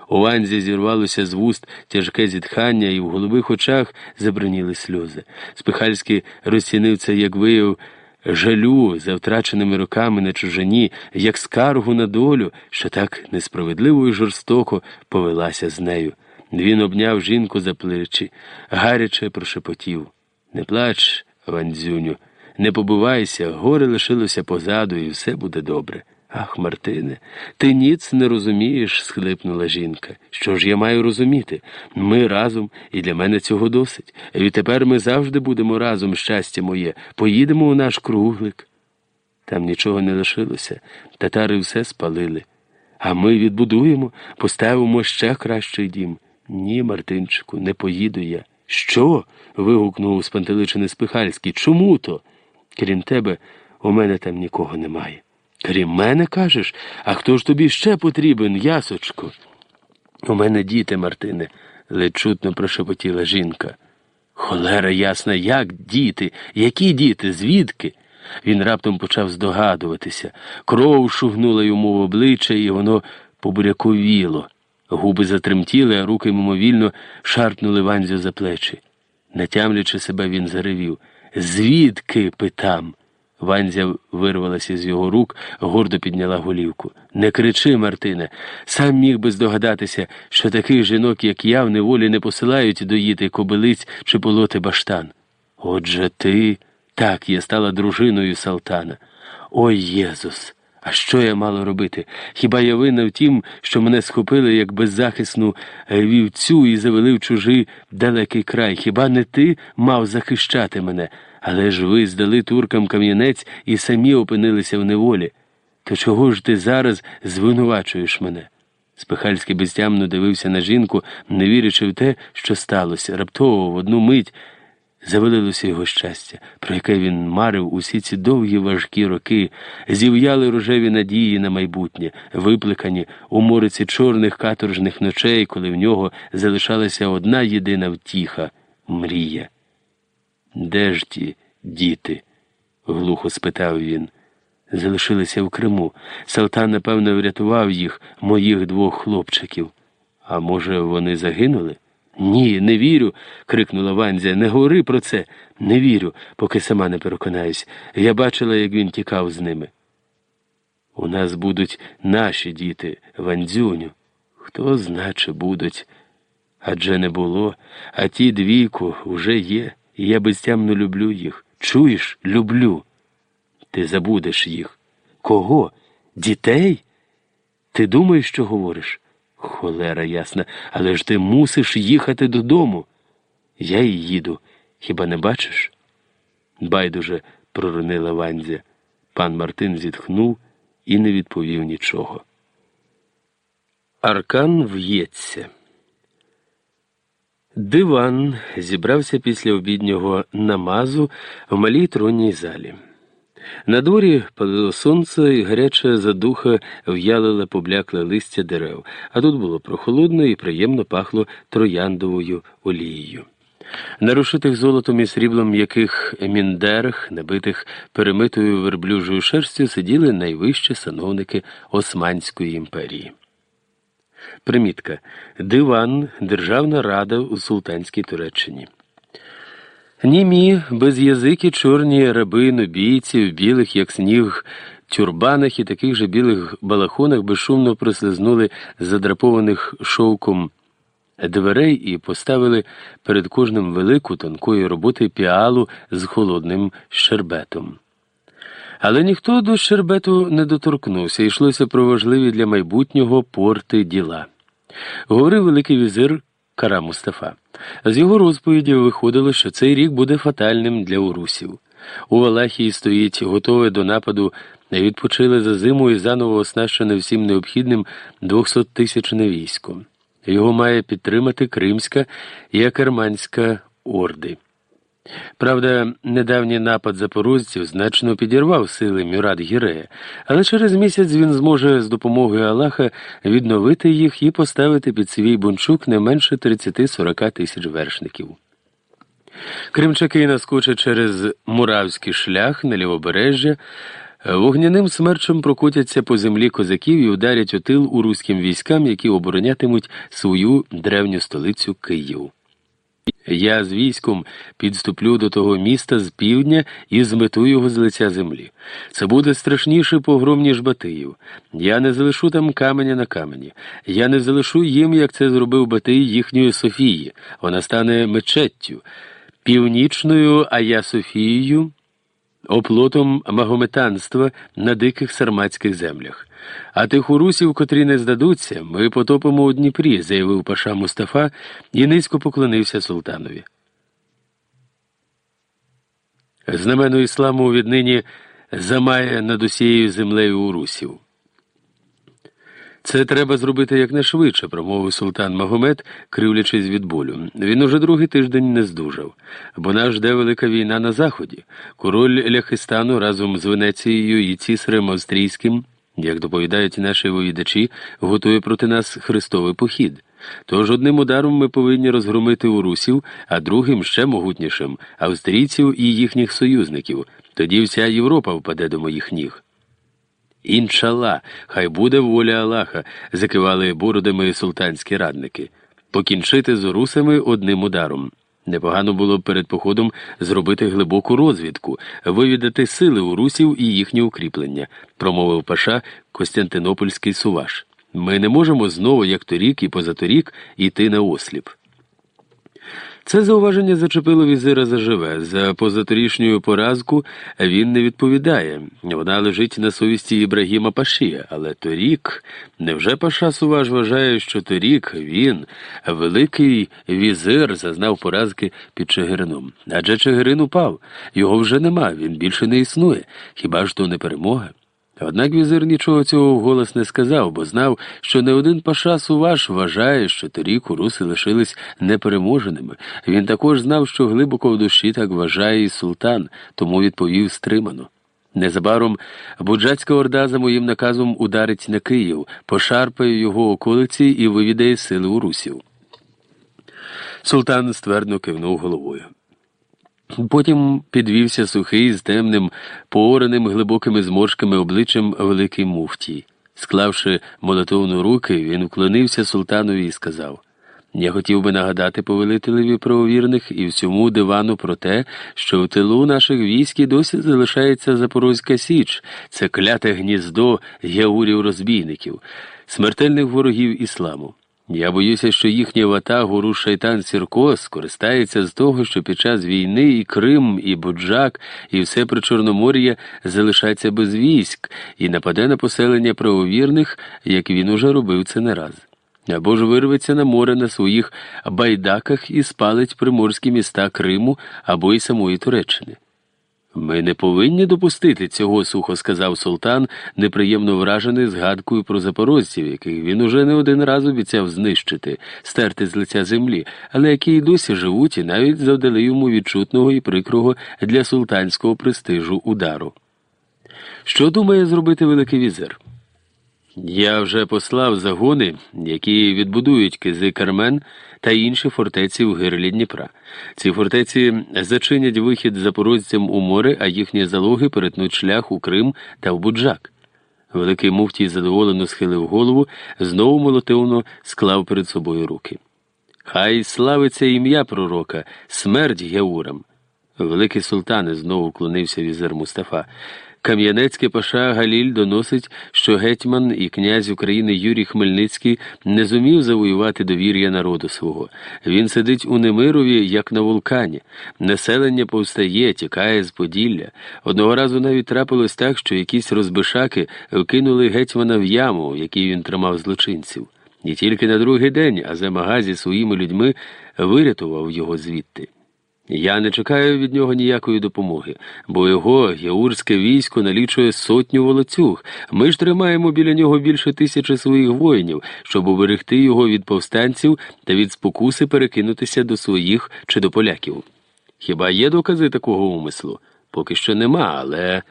У Ванзі зірвалося з вуст тяжке зітхання, і в голубих очах забриніли сльози. Спихальський розцінив це, як вияв, жалю за втраченими роками на чужині, як скаргу на долю, що так несправедливо і жорстоко повелася з нею. Він обняв жінку за плечі, гаряче прошепотів. Не плач. Вандзюню, не побивайся, горе лишилося позаду, і все буде добре. Ах, Мартине, ти ніц не розумієш, схлипнула жінка. Що ж я маю розуміти? Ми разом, і для мене цього досить. І тепер ми завжди будемо разом, щастя моє, поїдемо у наш круглик. Там нічого не лишилося, татари все спалили. А ми відбудуємо, поставимо ще кращий дім. Ні, Мартинчику, не поїду я. Що? вигукнув спантеличений Спихальський. Чому то? Крім тебе, у мене там нікого немає. Крім мене, кажеш, а хто ж тобі ще потрібен, ясочко? У мене діти, Мартине, ледь чутно прошепотіла жінка. Холера ясна, як діти? Які діти? Звідки? Він раптом почав здогадуватися. Кров шугнула йому в обличчя, і воно побуряковіло. Губи затремтіли, а руки мимовільно шарпнули Ванзю за плечі. Натямлячи себе, він заревів. Звідки? питам. Ванзя вирвалася з його рук, гордо підняла голівку. Не кричи, Мартине, сам міг би здогадатися, що таких жінок, як я, в неволі не посилають доїти кобилиць чи полоти баштан. Отже ти, так, я стала дружиною Салтана. Ой Єзус! А що я мало робити? Хіба я винна в тім, що мене схопили як беззахисну вівцю і завели в чужий далекий край? Хіба не ти мав захищати мене? Але ж ви здали туркам кам'янець і самі опинилися в неволі. То чого ж ти зараз звинувачуєш мене? Спихальський безтямно дивився на жінку, не вірячи в те, що сталося. Раптово в одну мить. Завалилося його щастя, про яке він марив усі ці довгі важкі роки, зів'яли рожеві надії на майбутнє, випликані у мориці чорних каторжних ночей, коли в нього залишалася одна єдина втіха мрія. Де ж ті діти? глухо спитав він. Залишилися в Криму. Салтан, напевно, врятував їх, моїх двох хлопчиків. А може, вони загинули? Ні, не вірю, крикнула Ванзя. Не говори про це. Не вірю, поки сама не переконаюсь. Я бачила, як він тікав з ними. У нас будуть наші діти, Вандзюню. Хто значе будуть? Адже не було, а ті двійку вже є, і я безтямно люблю їх. Чуєш, люблю. Ти забудеш їх. Кого? Дітей? Ти думаєш, що говориш? Холера ясна, але ж ти мусиш їхати додому. Я й їду. Хіба не бачиш? Байдуже проронила Ванзя. Пан Мартин зітхнув і не відповів нічого. Аркан в'ється. Диван зібрався після обіднього намазу в малій тронній залі. На дворі палило сонце і гаряча задуха в'ялила поблякле листя дерев, а тут було прохолодно і приємно пахло трояндовою олією. На рушитих золотом і сріблом яких міндерах, набитих перемитою верблюжою шерстю, сиділи найвищі сановники Османської імперії. Примітка Диван Державна рада у Султанській Туреччині. Німі, без'язики, чорні раби, нубійці, в білих, як сніг, тюрбанах і таких же білих балахонах безшумно прислизнули задрапованих шовком дверей і поставили перед кожним велику тонкої роботи піалу з холодним щербетом. Але ніхто до щербету не доторкнувся, йшлося про важливі для майбутнього порти діла. Говорив Великий візир Кара Мустафа. З його розповіді виходило, що цей рік буде фатальним для урусів. У Валахії стоїть готове до нападу, відпочили за зиму і заново оснащене всім необхідним 200-тисячне військо. Його має підтримати Кримська і Акерманська орди. Правда, недавній напад запорожців значно підірвав сили Мюрат Гірея, але через місяць він зможе з допомогою Аллаха відновити їх і поставити під свій бунчук не менше 30-40 тисяч вершників. Кримчаки наскочать через Муравський шлях на лівобережжя, вогняним смерчем прокотяться по землі козаків і ударять у тил у руським військам, які оборонятимуть свою древню столицю Київ. Я з військом підступлю до того міста з півдня і змету його з лиця землі. Це буде страшніше погром, ніж Батиїв. Я не залишу там каменя на камені. Я не залишу їм, як це зробив Батий їхньої Софії. Вона стане мечеттю, північною, а я Софією оплотом магометанства на диких сарматських землях. А тих урусів, котрі не здадуться, ми потопимо у Дніпрі, заявив паша Мустафа і низько поклонився султанові. Знамено ісламу віднині замає над усією землею урусів. Це треба зробити якнайшвидше, промовив султан Магомед, кривлячись від болю. Він уже другий тиждень не здужав, бо нас жде велика війна на заході. Король Ляхистану разом з Венецією і цісарем Австрійським, як доповідають наші воїдачі, готує проти нас хрестовий похід. Тож одним ударом ми повинні розгромити урусів, а другим ще могутнішим австрійців і їхніх союзників. Тоді вся Європа впаде до моїх ніг. Іншала, хай буде воля Аллаха, закивали бородами султанські радники, покінчити з урусами одним ударом. Непогано було перед походом зробити глибоку розвідку, вивідати сили у русів і їхнє укріплення, промовив паша Костянтинопольський суваш. Ми не можемо знову, як торік і позаторік, іти на осліп. Це зауваження зачепило візира заживе. За позаторішню поразку він не відповідає. Вона лежить на совісті Ібрагіма Паші, але торік, невже Паша Суваж вважає, що торік він, великий візир, зазнав поразки під Чигирином? Адже Чигирин упав, його вже нема, він більше не існує. Хіба ж то не перемога? Однак візир нічого цього вголос не сказав, бо знав, що не один паша Суваш вважає, що торік уруси лишились непереможеними. Він також знав, що глибоко в душі так вважає і султан, тому відповів стримано. Незабаром Буджацька орда за моїм наказом ударить на Київ, пошарпає його околиці і вивідає сили урусів. Султан ствердно кивнув головою. Потім підвівся сухий з темним, поореним глибокими зморшками обличчям великий муфтій. Склавши молитовну руки, він вклонився султанові і сказав Я хотів би нагадати повелителеві правовірних і всьому дивану про те, що в тилу наших військ і досі залишається Запорозька Січ, це кляте гніздо гяурів розбійників, смертельних ворогів ісламу. Я боюся, що їхня вата гуру Шайтан Сірко скористається з того, що під час війни і Крим, і Буджак, і все при Чорномор'я залишаться без військ і нападе на поселення правовірних, як він уже робив це не раз. Або ж вирветься на море на своїх байдаках і спалить приморські міста Криму або й самої Туреччини. Ми не повинні допустити цього, сухо сказав султан, неприємно вражений згадкою про запорожців, яких він уже не один раз обіцяв знищити, стерти з лиця землі, але які й досі живуть і навіть завдали йому відчутного і прикрого для султанського престижу удару. Що думає зробити Великий візир? Я вже послав загони, які відбудують кизи Кармен та інші фортеці у гирлі Дніпра. Ці фортеці зачинять вихід запорожцям у море, а їхні залоги перетнуть шлях у Крим та в Буджак. Великий муфтій задоволено схилив голову, знову молотивно склав перед собою руки. Хай славиться ім'я пророка, смерть Геурам. Великий султане знову вклонився візер Мустафа. Кам'янецький паша Галіль доносить, що гетьман і князь України Юрій Хмельницький не зумів завоювати довір'я народу свого. Він сидить у Немирові, як на вулкані. Населення повстає, тікає з Поділля. Одного разу навіть трапилось так, що якісь розбишаки вкинули гетьмана в яму, в якій він тримав злочинців. І тільки на другий день Аземага зі своїми людьми вирятував його звідти. Я не чекаю від нього ніякої допомоги, бо його яурське військо налічує сотню волоцюг. Ми ж тримаємо біля нього більше тисячі своїх воїнів, щоб уберегти його від повстанців та від спокуси перекинутися до своїх чи до поляків. Хіба є докази такого умислу? Поки що нема, але.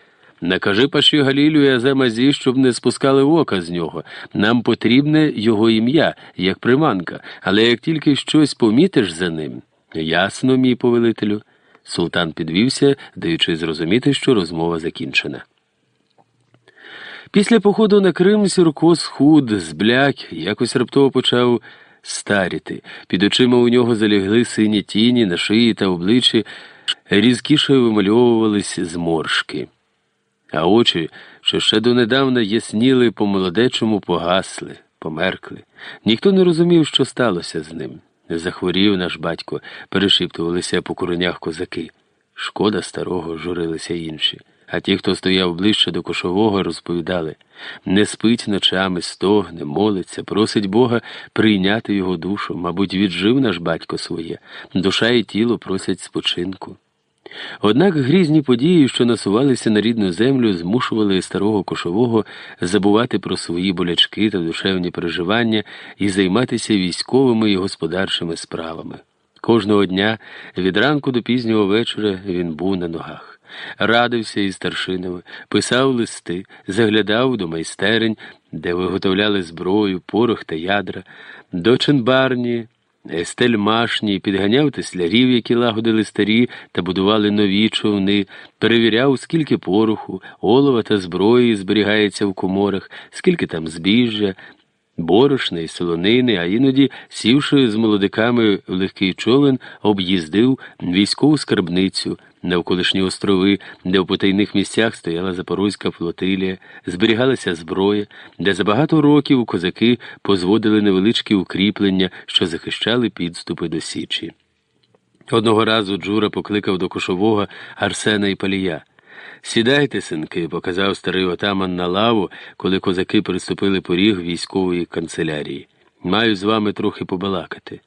Накажи паші Галілю і Аземазі, щоб не спускали ока з нього. Нам потрібне його ім'я, як приманка, але як тільки щось помітиш за ним. Ясно, мій повелителю. Султан підвівся, даючи зрозуміти, що розмова закінчена. Після походу на Крим Сюрко схуд, збляк, якось раптово почав старіти. Під очима у нього залягли сині тіні на шиї та обличчі, різкіше вимальовувались зморшки. А очі, що ще донедавна ясніли по молодечому, погасли, померкли. Ніхто не розумів, що сталося з ним. Захворів наш батько, перешіптувалися по куренях козаки. Шкода старого, журилися інші. А ті, хто стояв ближче до кошового, розповідали не спить ночами, стогне, молиться, просить Бога прийняти його душу. Мабуть, віджив наш батько своє, душа і тіло просять спочинку. Однак грізні події, що насувалися на рідну землю, змушували старого кошового забувати про свої болячки та душевні переживання і займатися військовими і господарчими справами. Кожного дня від ранку до пізнього вечора він був на ногах, радився із старшинами, писав листи, заглядав до майстерень, де виготовляли зброю, порох та ядра, до ченбарні. Стельмашній підганяв теслярів, які лагодили старі та будували нові човни, перевіряв, скільки пороху, олова та зброї зберігається в коморах, скільки там збіжжя, борошни і солонини, а іноді, сівши з молодиками в легкий човен, об'їздив військову скарбницю, навколишні острови, де в потайних місцях стояла запорозька флотилія, зберігалася зброя, де за багато років козаки позводили невеличкі укріплення, що захищали підступи до Січі. Одного разу Джура покликав до кошового Арсена і Палія. Сідайте, синки, показав старий отаман на лаву, коли козаки приступили поріг військової канцелярії. Маю з вами трохи побалакати.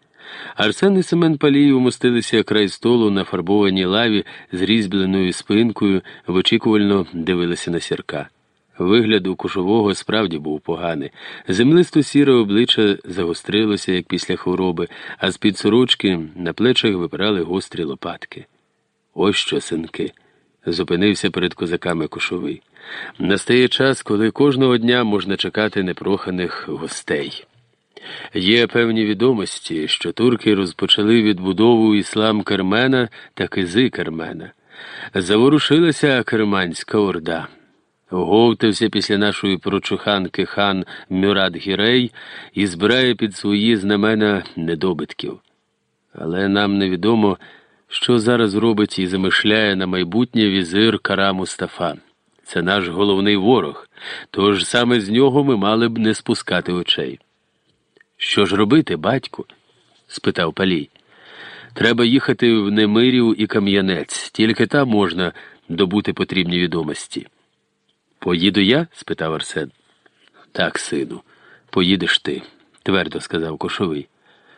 Арсен і Семен Палій умостилися край столу на фарбованій лаві з різьбленою спинкою, вичікувально дивилися на сірка. Вигляд у кушового справді був поганий. Землисто сіре обличчя загострилося, як після хвороби, а з під сорочки на плечах випирали гострі лопатки. Ось що, синки, зупинився перед козаками кушовий. Настає час, коли кожного дня можна чекати непроханих гостей. Є певні відомості, що турки розпочали відбудову іслам Кермена та кизи Кермена. Заворушилася Керманська орда. Оговтався після нашої прочуханки хан Мюрад Гірей і збирає під свої знамена недобитків. Але нам невідомо, що зараз робить і замишляє на майбутнє візир Кара Мустафа. Це наш головний ворог, тож саме з нього ми мали б не спускати очей. Що ж робити, батьку? спитав Палій. Треба їхати в Немирів і Кам'янець, тільки там можна добути потрібні відомості. Поїду я? спитав Арсен. Так, сину, поїдеш ти, твердо сказав Кошовий.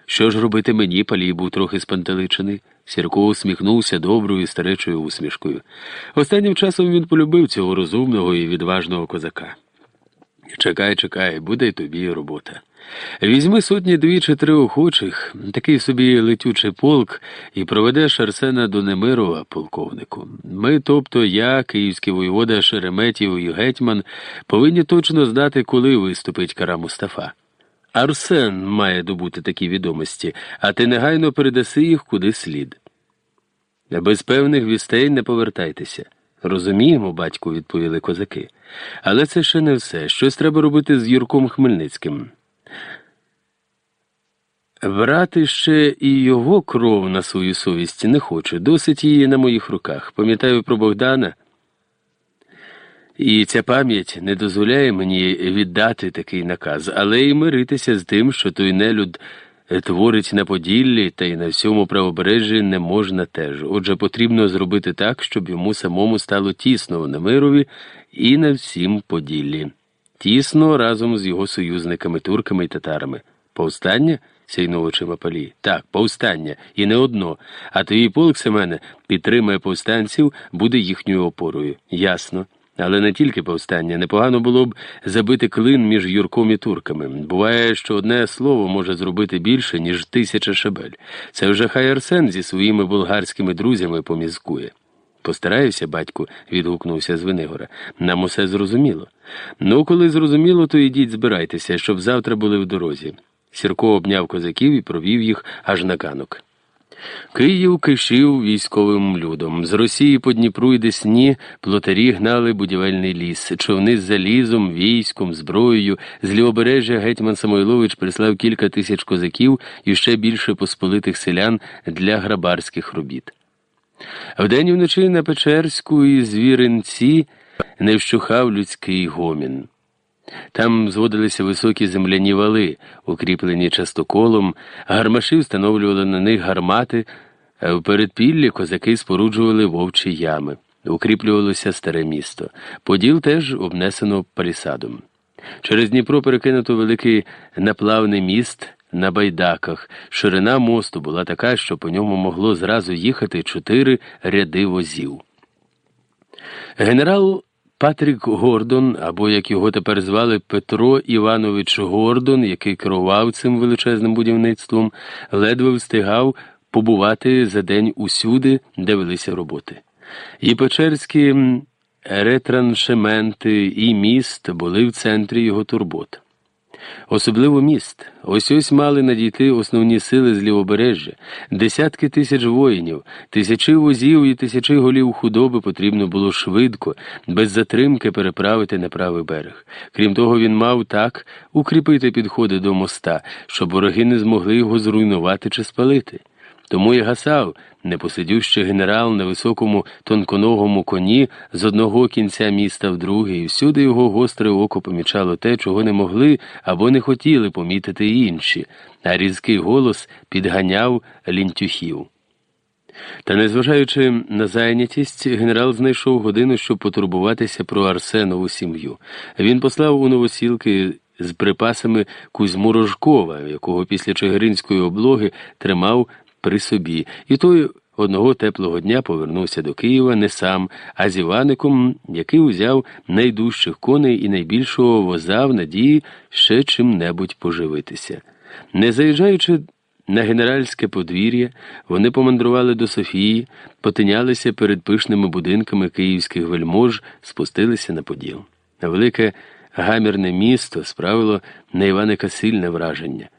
Що ж робити мені, Палій був трохи спантеличений. Сірко усміхнувся доброю старечою усмішкою. Останнім часом він полюбив цього розумного і відважного козака. Чекай, чекай, буде й тобі робота. Візьми сотні дві чи три охочих, такий собі летючий полк, і проведеш Арсена до Немирова, полковнику. Ми, тобто я, київський воєвода Шереметів і Гетьман, повинні точно знати, коли виступить Кара Мустафа. Арсен має добути такі відомості, а ти негайно передаси їх куди слід. Без певних вістей не повертайтеся. Розуміємо, батьку, відповіли козаки. Але це ще не все. Щось треба робити з Юрком Хмельницьким. Брати ще і його кров на свою совість не хочу. Досить її на моїх руках. Пам'ятаю про Богдана. І ця пам'ять не дозволяє мені віддати такий наказ, але й миритися з тим, що той нелюд творить на Поділлі та й на всьому правобережжі не можна теж. Отже, потрібно зробити так, щоб йому самому стало тісно в Немирові і на всім Поділлі. Тісно разом з його союзниками, турками і татарами. Повстання? Сяйнув очима палі. Так, повстання, і не одно. А твій полк Семене підтримає повстанців, буде їхньою опорою. Ясно. Але не тільки повстання, непогано було б забити клин між Юрком і турками. Буває, що одне слово може зробити більше, ніж тисяча шабель. Це вже хай Арсен зі своїми болгарськими друзями помізкує. Постараюся, батьку, відгукнувся Звенигора. Нам усе зрозуміло. Ну, коли зрозуміло, то ідіть збирайтеся, щоб завтра були в дорозі. Сірко обняв козаків і провів їх аж на канок. Київ кишів військовим людом. З Росії по Дніпру і Десні плотарі гнали будівельний ліс, човни з залізом, військом, зброєю. З лівобережжя гетьман Самойлович прислав кілька тисяч козаків і ще більше посполитих селян для грабарських робіт. Вдень і вночі на Печерську і звіринці не вщухав людський гомін. Там зводилися високі земляні вали, укріплені частоколом, гармаші встановлювали на них гармати, а в передпіллі козаки споруджували вовчі ями, укріплювалося старе місто. Поділ теж обнесено палісадом. Через Дніпро перекинуто великий наплавний міст на байдаках. Ширина мосту була така, що по ньому могло зразу їхати чотири ряди возів. Генерал Патрік Гордон, або як його тепер звали Петро Іванович Гордон, який керував цим величезним будівництвом, ледве встигав побувати за день усюди, де велися роботи. І печерські ретраншементи і міст були в центрі його турбот. Особливо міст. Ось ось мали надійти основні сили з лівобережжя, десятки тисяч воїнів, тисячі возів і тисячі голів худоби потрібно було швидко, без затримки переправити на правий берег. Крім того, він мав так укріпити підходи до моста, щоб вороги не змогли його зруйнувати чи спалити. Тому і гасав непосидющий генерал на високому тонконогому коні з одного кінця міста в другий, всюди його гостре око помічало те, чого не могли або не хотіли помітити інші, а різкий голос підганяв лінтюхів. Та, незважаючи на зайнятість, генерал знайшов годину, щоб потурбуватися про Арсенову сім'ю. Він послав у новосілки з припасами Кузьму Рожкова, якого після Чигиринської облоги тримав при собі, і той одного теплого дня повернувся до Києва не сам, а з Іваником, який узяв найдужчих коней і найбільшого воза в надії ще чим-небудь поживитися. Не заїжджаючи на генеральське подвір'я, вони помандрували до Софії, потинялися перед пишними будинками київських вельмож, спустилися на поділ. Велике гамірне місто справило на Іваника сильне враження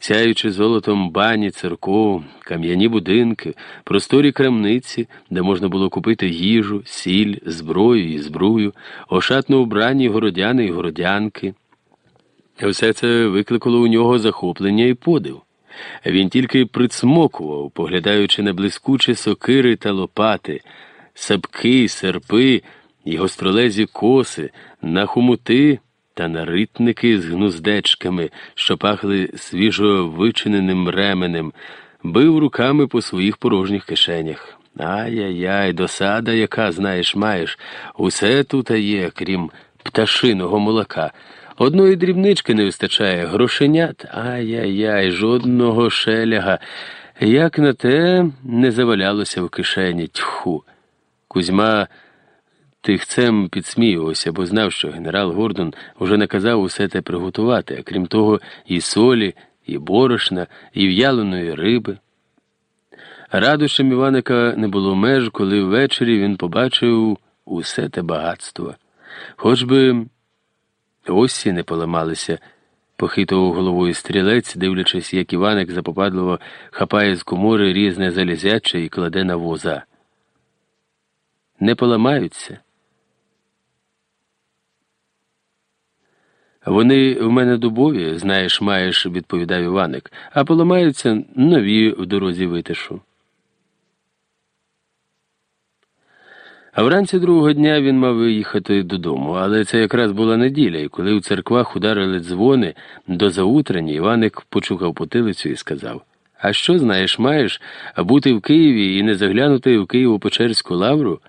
сяючи золотом бані, церков, кам'яні будинки, просторі крамниці, де можна було купити їжу, сіль, зброю і збрую, ошатно вбрані городяни і городянки. Все це викликало у нього захоплення і подив. Він тільки прицмокував, поглядаючи на блискучі сокири та лопати, сапки, серпи і гостролезі коси, на хумути та наритники з гнуздечками, що пахли свіжо вичиненим ременем, бив руками по своїх порожніх кишенях. Ай-яй-яй, досада, яка, знаєш, маєш, усе тут є, крім пташиного молока. Одної дрібнички не вистачає, грошенят, ай-яй-яй, жодного шеляга. Як на те не завалялося в кишені, тьху. Кузьма Тихцем підсміювався, бо знав, що генерал Гордон уже наказав усе те приготувати, а крім того, і солі, і борошна, і в'яленої риби. Радощам Іваника не було меж, коли ввечері він побачив усе те багатство. Хоч би осі не поламалися, похитував головою стрілець, дивлячись, як Іваник запопадливо хапає з комори різне залізяче і кладе на воза. Не поламаються. Вони в мене дубові, знаєш, маєш, відповідав Іваник, а поламаються нові в дорозі витишу. А вранці другого дня він мав виїхати додому, але це якраз була неділя, і коли в церквах ударили дзвони до заутрення, Іваник почухав потилицю і сказав А що, знаєш, маєш, бути в Києві і не заглянути в Києво-Печерську лавру?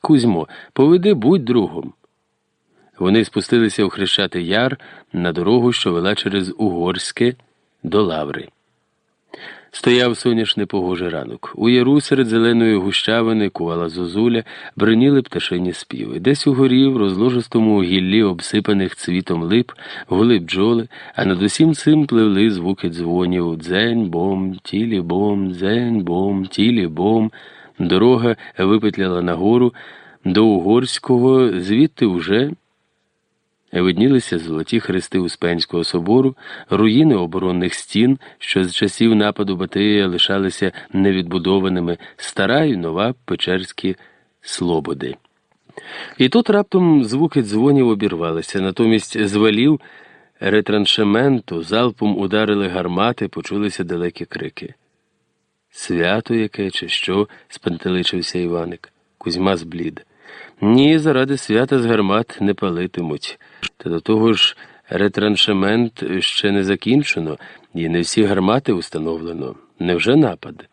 Кузьмо, поведи будь другом. Вони спустилися у Хрещатий Яр на дорогу, що вела через Угорське до Лаври. Стояв соняшний погожий ранок. У яру серед зеленої гущавини кувала зозуля, броніли пташині співи. Десь у горі, в розложистому гіллі, обсипаних цвітом лип, гули бджоли, а над усім цим пливли звуки дзвонів дзень, бом, тілі бом, дзень, бом, тілі бом. Дорога випетляла нагору до Угорського, звідти вже. Виднілися золоті хрести Успенського собору, руїни оборонних стін, що з часів нападу Батия лишалися невідбудованими, стара і нова Печерські слободи. І тут раптом звуки дзвонів обірвалися, натомість з валів ретраншементу залпом ударили гармати, почулися далекі крики. Свято яке, чи що? спантеличився Іваник. Кузьма зблід. Ні, заради свята з гармат не палитимуть. Та до того ж, ретраншемент ще не закінчено, і не всі гармати установлено. Невже напад?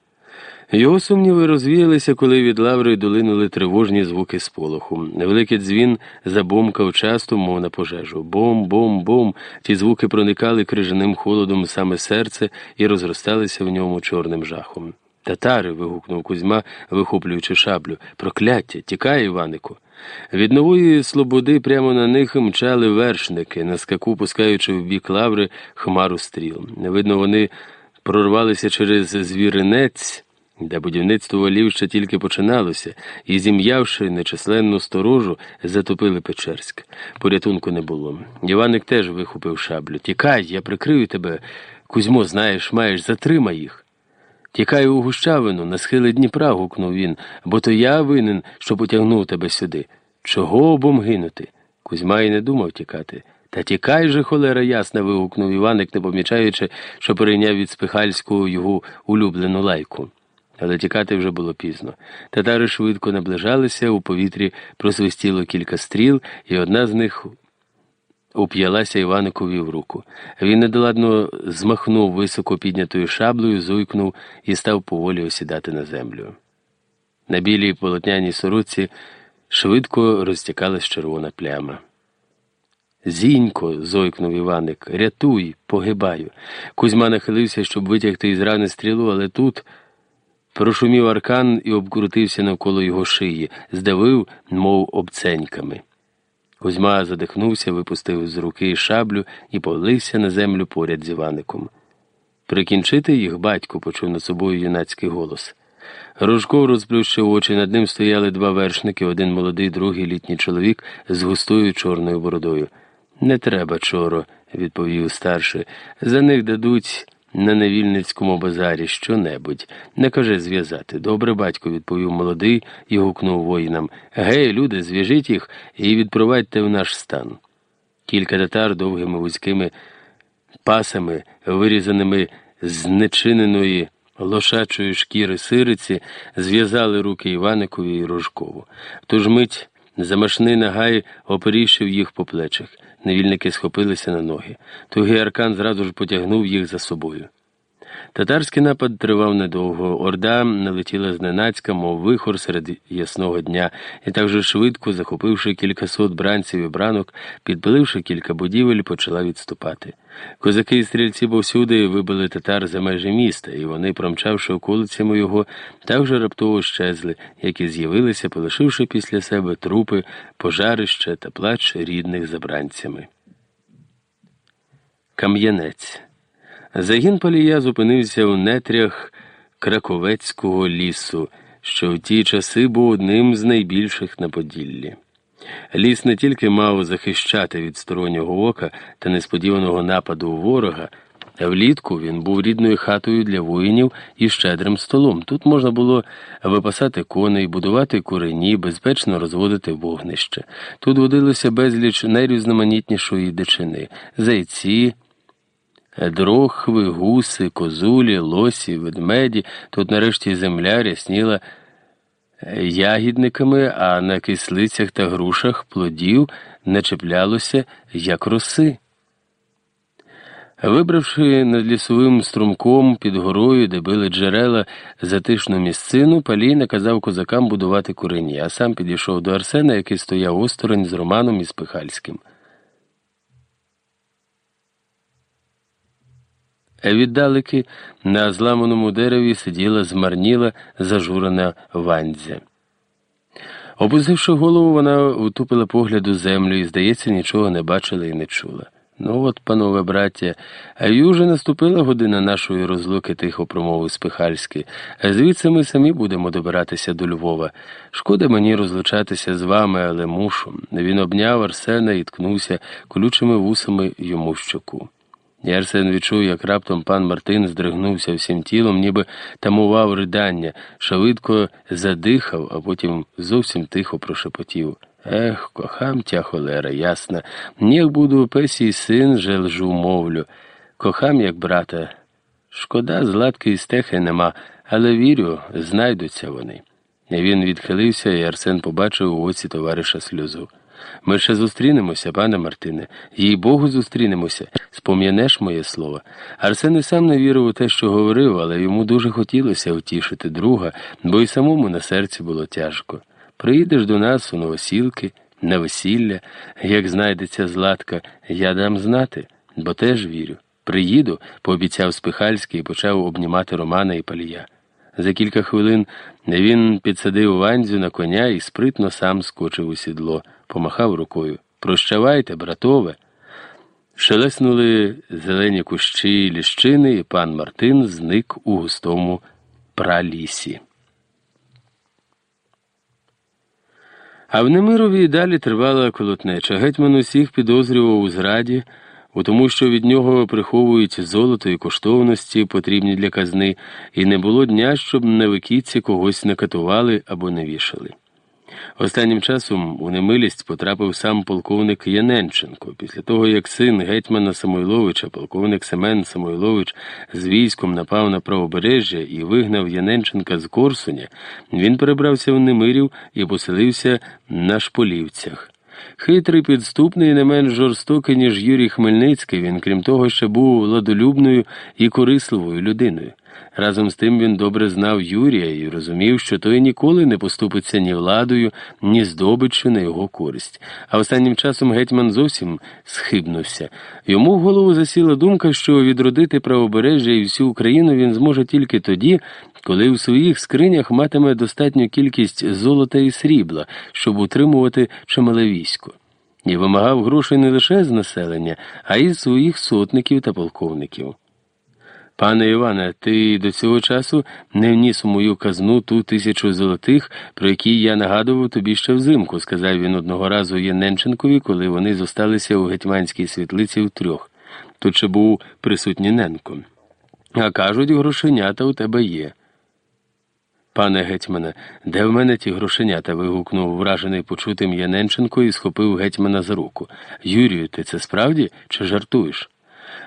Його сумніви розвіялися, коли від лаври долинули тривожні звуки сполоху. Невеликий дзвін забомкав часто, мов на пожежу. Бом, бом, бом. Ті звуки проникали крижаним холодом саме серце і розросталися в ньому чорним жахом. Татари. вигукнув Кузьма, вихоплюючи шаблю. Прокляття, тікає, Іванику. Від нової слободи прямо на них мчали вершники, на скаку пускаючи в бік лаври хмару стріл. Видно, вони прорвалися через звіринець, де будівництво валів ще тільки починалося, і, зім'явши нечисленну сторожу, затопили Печерськ. Порятунку не було. Іваник теж вихопив шаблю. Тікай, я прикрию тебе. Кузьмо, знаєш, маєш, затримай їх. Тікаю у гущавину, на схили Дніпра, гукнув він, бо то я винен, що потягнув тебе сюди. Чого обом гинути? Кузьма й не думав тікати. Та тікай же, холера ясна. вигукнув Іваник, не помічаючи, що перейняв від спихальську його улюблену лайку. Але тікати вже було пізно. Татари швидко наближалися, у повітрі просвистіло кілька стріл, і одна з них уп'ялася Іваникові в руку. Він недоладно змахнув високо піднятою шаблею, зуйкнув і став поволі осідати на землю. На білій полотняній сороці швидко розтікалась червона пляма. Зінько, зойкнув Іваник, рятуй, погибаю. Кузьма нахилився, щоб витягти із рани стрілу, але тут прошумів аркан і обкрутився навколо його шиї, здавив, мов обценьками. Кузьма задихнувся, випустив з руки шаблю і повлився на землю поряд з Іваником. Прикінчити їх батько почув над собою юнацький голос. Рожков розплющив очі, над ним стояли два вершники, один молодий, другий літній чоловік з густою чорною бородою. Не треба, чоро, відповів старший. За них дадуть. На невільницькому базарі що-небудь. Не каже зв'язати. Добре, батько, відповів молодий і гукнув воїнам. Гей, люди, зв'яжіть їх і відпровадьте в наш стан. Кілька татар довгими вузькими пасами, вирізаними з нечиненої лошачої шкіри сириці, зв'язали руки Іваникові і Рожкову. Тож мить замашний нагай оперішив їх по плечах. Невільники схопилися на ноги. Тугий аркан зразу ж потягнув їх за собою. Татарський напад тривав недовго. Орда налетіла зненацька, мов вихор серед ясного дня, і так же швидко, захопивши кількасот бранців і бранок, підпиливши кілька будівель, почала відступати. Козаки і стрільці повсюди вибили татар за межі міста, і вони, промчавши околицями його, так же раптово щезли, як і з'явилися, полишивши після себе трупи, пожарище та плач рідних забранцями. Кам'янець Загін Палія зупинився у нетрях Краковецького лісу, що в ті часи був одним з найбільших на Поділлі. Ліс не тільки мав захищати від стороннього ока та несподіваного нападу ворога, влітку він був рідною хатою для воїнів і щедрим столом. Тут можна було випасати коней, будувати курені, безпечно розводити вогнище. Тут водилося безліч найрізноманітнішої дичини зайці дрохви, гуси, козулі, лосі, ведмеді. Тут нарешті земля рясніла ягідниками, а на кислицях та грушах плодів начеплялося, як роси. Вибравши над лісовим струмком під горою, де били джерела затишну місцину, Палій наказав козакам будувати курені, а сам підійшов до Арсена, який стояв осторонь з Романом і Спихальським. Віддалеки на зламаному дереві сиділа змарніла, зажурена вандзя. Опустивши голову, вона утупила погляд у землю і, здається, нічого не бачила і не чула. Ну от, панове браття, а й уже наступила година нашої розлуки, тихо промовив Спихальський. Звідси ми самі будемо добиратися до Львова. Шкода мені розлучатися з вами, але мушу. Він обняв Арсена і ткнувся колючими вусами йому щоку. Ярсен відчув, як раптом пан Мартин здригнувся всім тілом, ніби тамував ридання, швидко задихав, а потім зовсім тихо прошепотів. Ех, кохам тя холера, ясна. Ніх буду песій син, же лжу мовлю. Кохам, як брата. Шкода, златки і стехи нема, але вірю, знайдуться вони. Він відхилився, і Арсен побачив у оці товариша сльозу. Ми ще зустрінемося, пане Мартине, їй Богу, зустрінемося, спом'янеш моє слово. Арсен і сам не вірив у те, що говорив, але йому дуже хотілося втішити друга, бо й самому на серці було тяжко. Приїдеш до нас у новосілки, на весілля, як знайдеться златка, я дам знати, бо теж вірю. Приїду, пообіцяв Спихальський і почав обнімати Романа і Палія. За кілька хвилин він підсадив Ванзю на коня і спритно сам скочив у сідло, помахав рукою. Прощавайте, братове. Шелеснули зелені кущі ліщини, і пан Мартин зник у густому пралісі. А в Немирові далі тривала колотнеча. Гетьман усіх підозрював у зраді у тому, що від нього приховують золото і коштовності, потрібні для казни, і не було дня, щоб на викітці когось не катували або не вішали. Останнім часом у немилість потрапив сам полковник Яненченко. Після того, як син гетьмана Самойловича, полковник Семен Самойлович, з військом напав на правобережжя і вигнав Яненченка з Корсуня, він перебрався в Немирів і поселився на шполівцях. Хитрий, підступний, не менш жорстокий, ніж Юрій Хмельницький, він, крім того, ще був владолюбною і корисливою людиною. Разом з тим він добре знав Юрія і розумів, що той ніколи не поступиться ні владою, ні здобиччю на його користь. А останнім часом гетьман зовсім схибнувся. Йому в голову засіла думка, що відродити правобережжя і всю Україну він зможе тільки тоді, коли в своїх скринях матиме достатню кількість золота і срібла, щоб утримувати чимале військо. І вимагав грошей не лише з населення, а й з своїх сотників та полковників. Пане Іване, ти до цього часу не вніс у мою казну ту тисячу золотих, про які я нагадував тобі ще взимку, сказав він одного разу Єненченкові, коли вони зосталися у гетьманській світлиці втрьох. Тут ще був присутній Ненко. А кажуть, грошенята у тебе є. Пане гетьмане, де в мене ті грошенята? вигукнув вражений почутим Яненченко і схопив гетьмана за руку. Юрію, ти це справді чи жартуєш?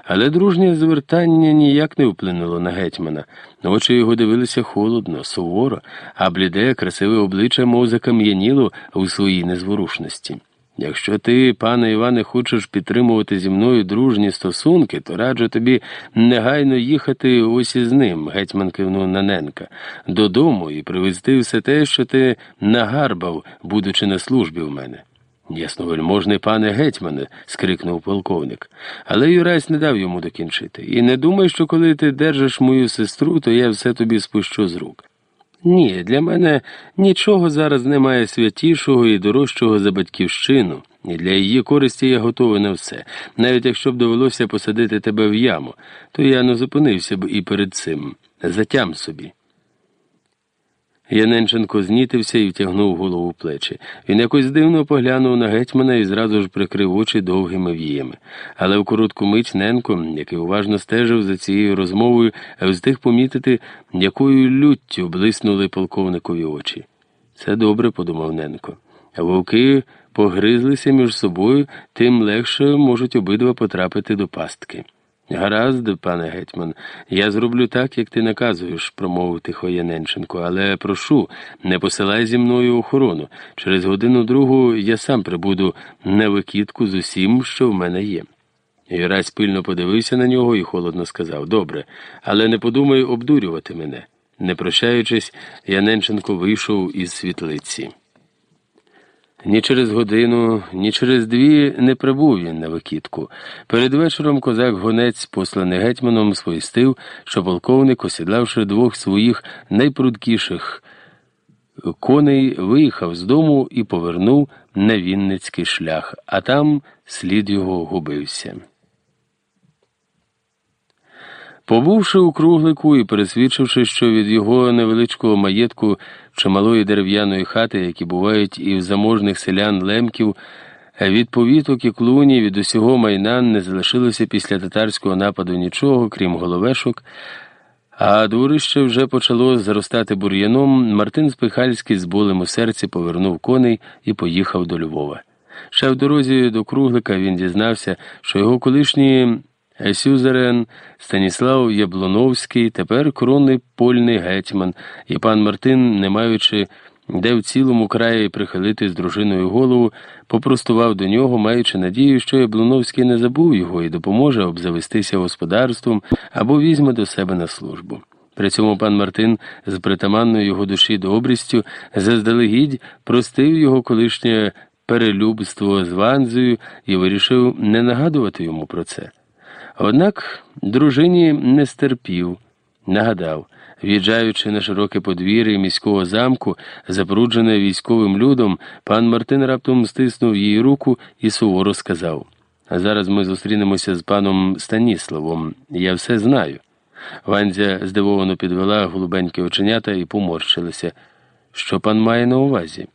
Але дружнє звертання ніяк не вплинуло на гетьмана. Очі його дивилися холодно, суворо, а бліде, красиве обличчя мов закам'яніло у своїй незворушності. Якщо ти, пане Іване, хочеш підтримувати зі мною дружні стосунки, то раджу тобі негайно їхати ось із ним, гетьман кивнув Наненка, додому і привезти все те, що ти нагарбав, будучи на службі в мене. Ясновельможний пане гетьмане, скрикнув полковник, але Юрась не дав йому докінчити. І не думай, що коли ти держиш мою сестру, то я все тобі спущу з рук. Ні, для мене нічого зараз немає святішого і дорожчого за батьківщину, і для її користі я готовий на все. Навіть якщо б довелося посадити тебе в яму, то я не зупинився б і перед цим. Затям собі. Яненченко знітився і втягнув голову в плечі. Він якось дивно поглянув на гетьмана і зразу ж прикрив очі довгими віями. Але в коротку мить Ненко, який уважно стежив за цією розмовою, встиг помітити, якою люттю блиснули полковникові очі. Це добре, подумав Ненко. Вовки погризлися між собою, тим легше можуть обидва потрапити до пастки. Гаразд, пане гетьман, я зроблю так, як ти наказуєш, промовив тихо Яненченко, але прошу, не посилай зі мною охорону. Через годину другу я сам прибуду на викидку з усім, що в мене є. Юрась пильно подивився на нього і холодно сказав Добре, але не подумай обдурювати мене. Не прощаючись, Яненченко вийшов із світлиці. Ні через годину, ні через дві не прибув він на викітку. Перед вечором козак гонець, посланий гетьманом, сповістив, що полковник, осідлавши двох своїх найпрудкіших коней, виїхав з дому і повернув на Вінницький шлях, а там слід його губився. Побувши у круглику і пересвідчивши, що від його невеличкого маєтку чималої дерев'яної хати, які бувають і в заможних селян лемків, від повіток і клуні від усього майна не залишилося після татарського нападу нічого, крім головешок, а дворище вже почало заростати бур'яном, Мартин Спихальський з болем у серці повернув коней і поїхав до Львова. Ще в дорозі до круглика він дізнався, що його колишні Сюзерен Станіслав Яблоновський, тепер коронний польний гетьман, і пан Мартин, не маючи де в цілому краї прихилити з дружиною голову, попростував до нього, маючи надію, що Яблоновський не забув його і допоможе обзавестися господарством або візьме до себе на службу. При цьому пан Мартин з притаманною його душі добрістю заздалегідь простив його колишнє перелюбство з Ванзою і вирішив не нагадувати йому про це. Однак дружині не стерпів, нагадав, в'їжджаючи на широке подвір'я міського замку, запруджене військовим людом, пан Мартин раптом стиснув її руку і суворо сказав: зараз ми зустрінемося з паном Станіславом. Я все знаю. Ванзя здивовано підвела голубенькі оченята і поморщилася. Що пан має на увазі?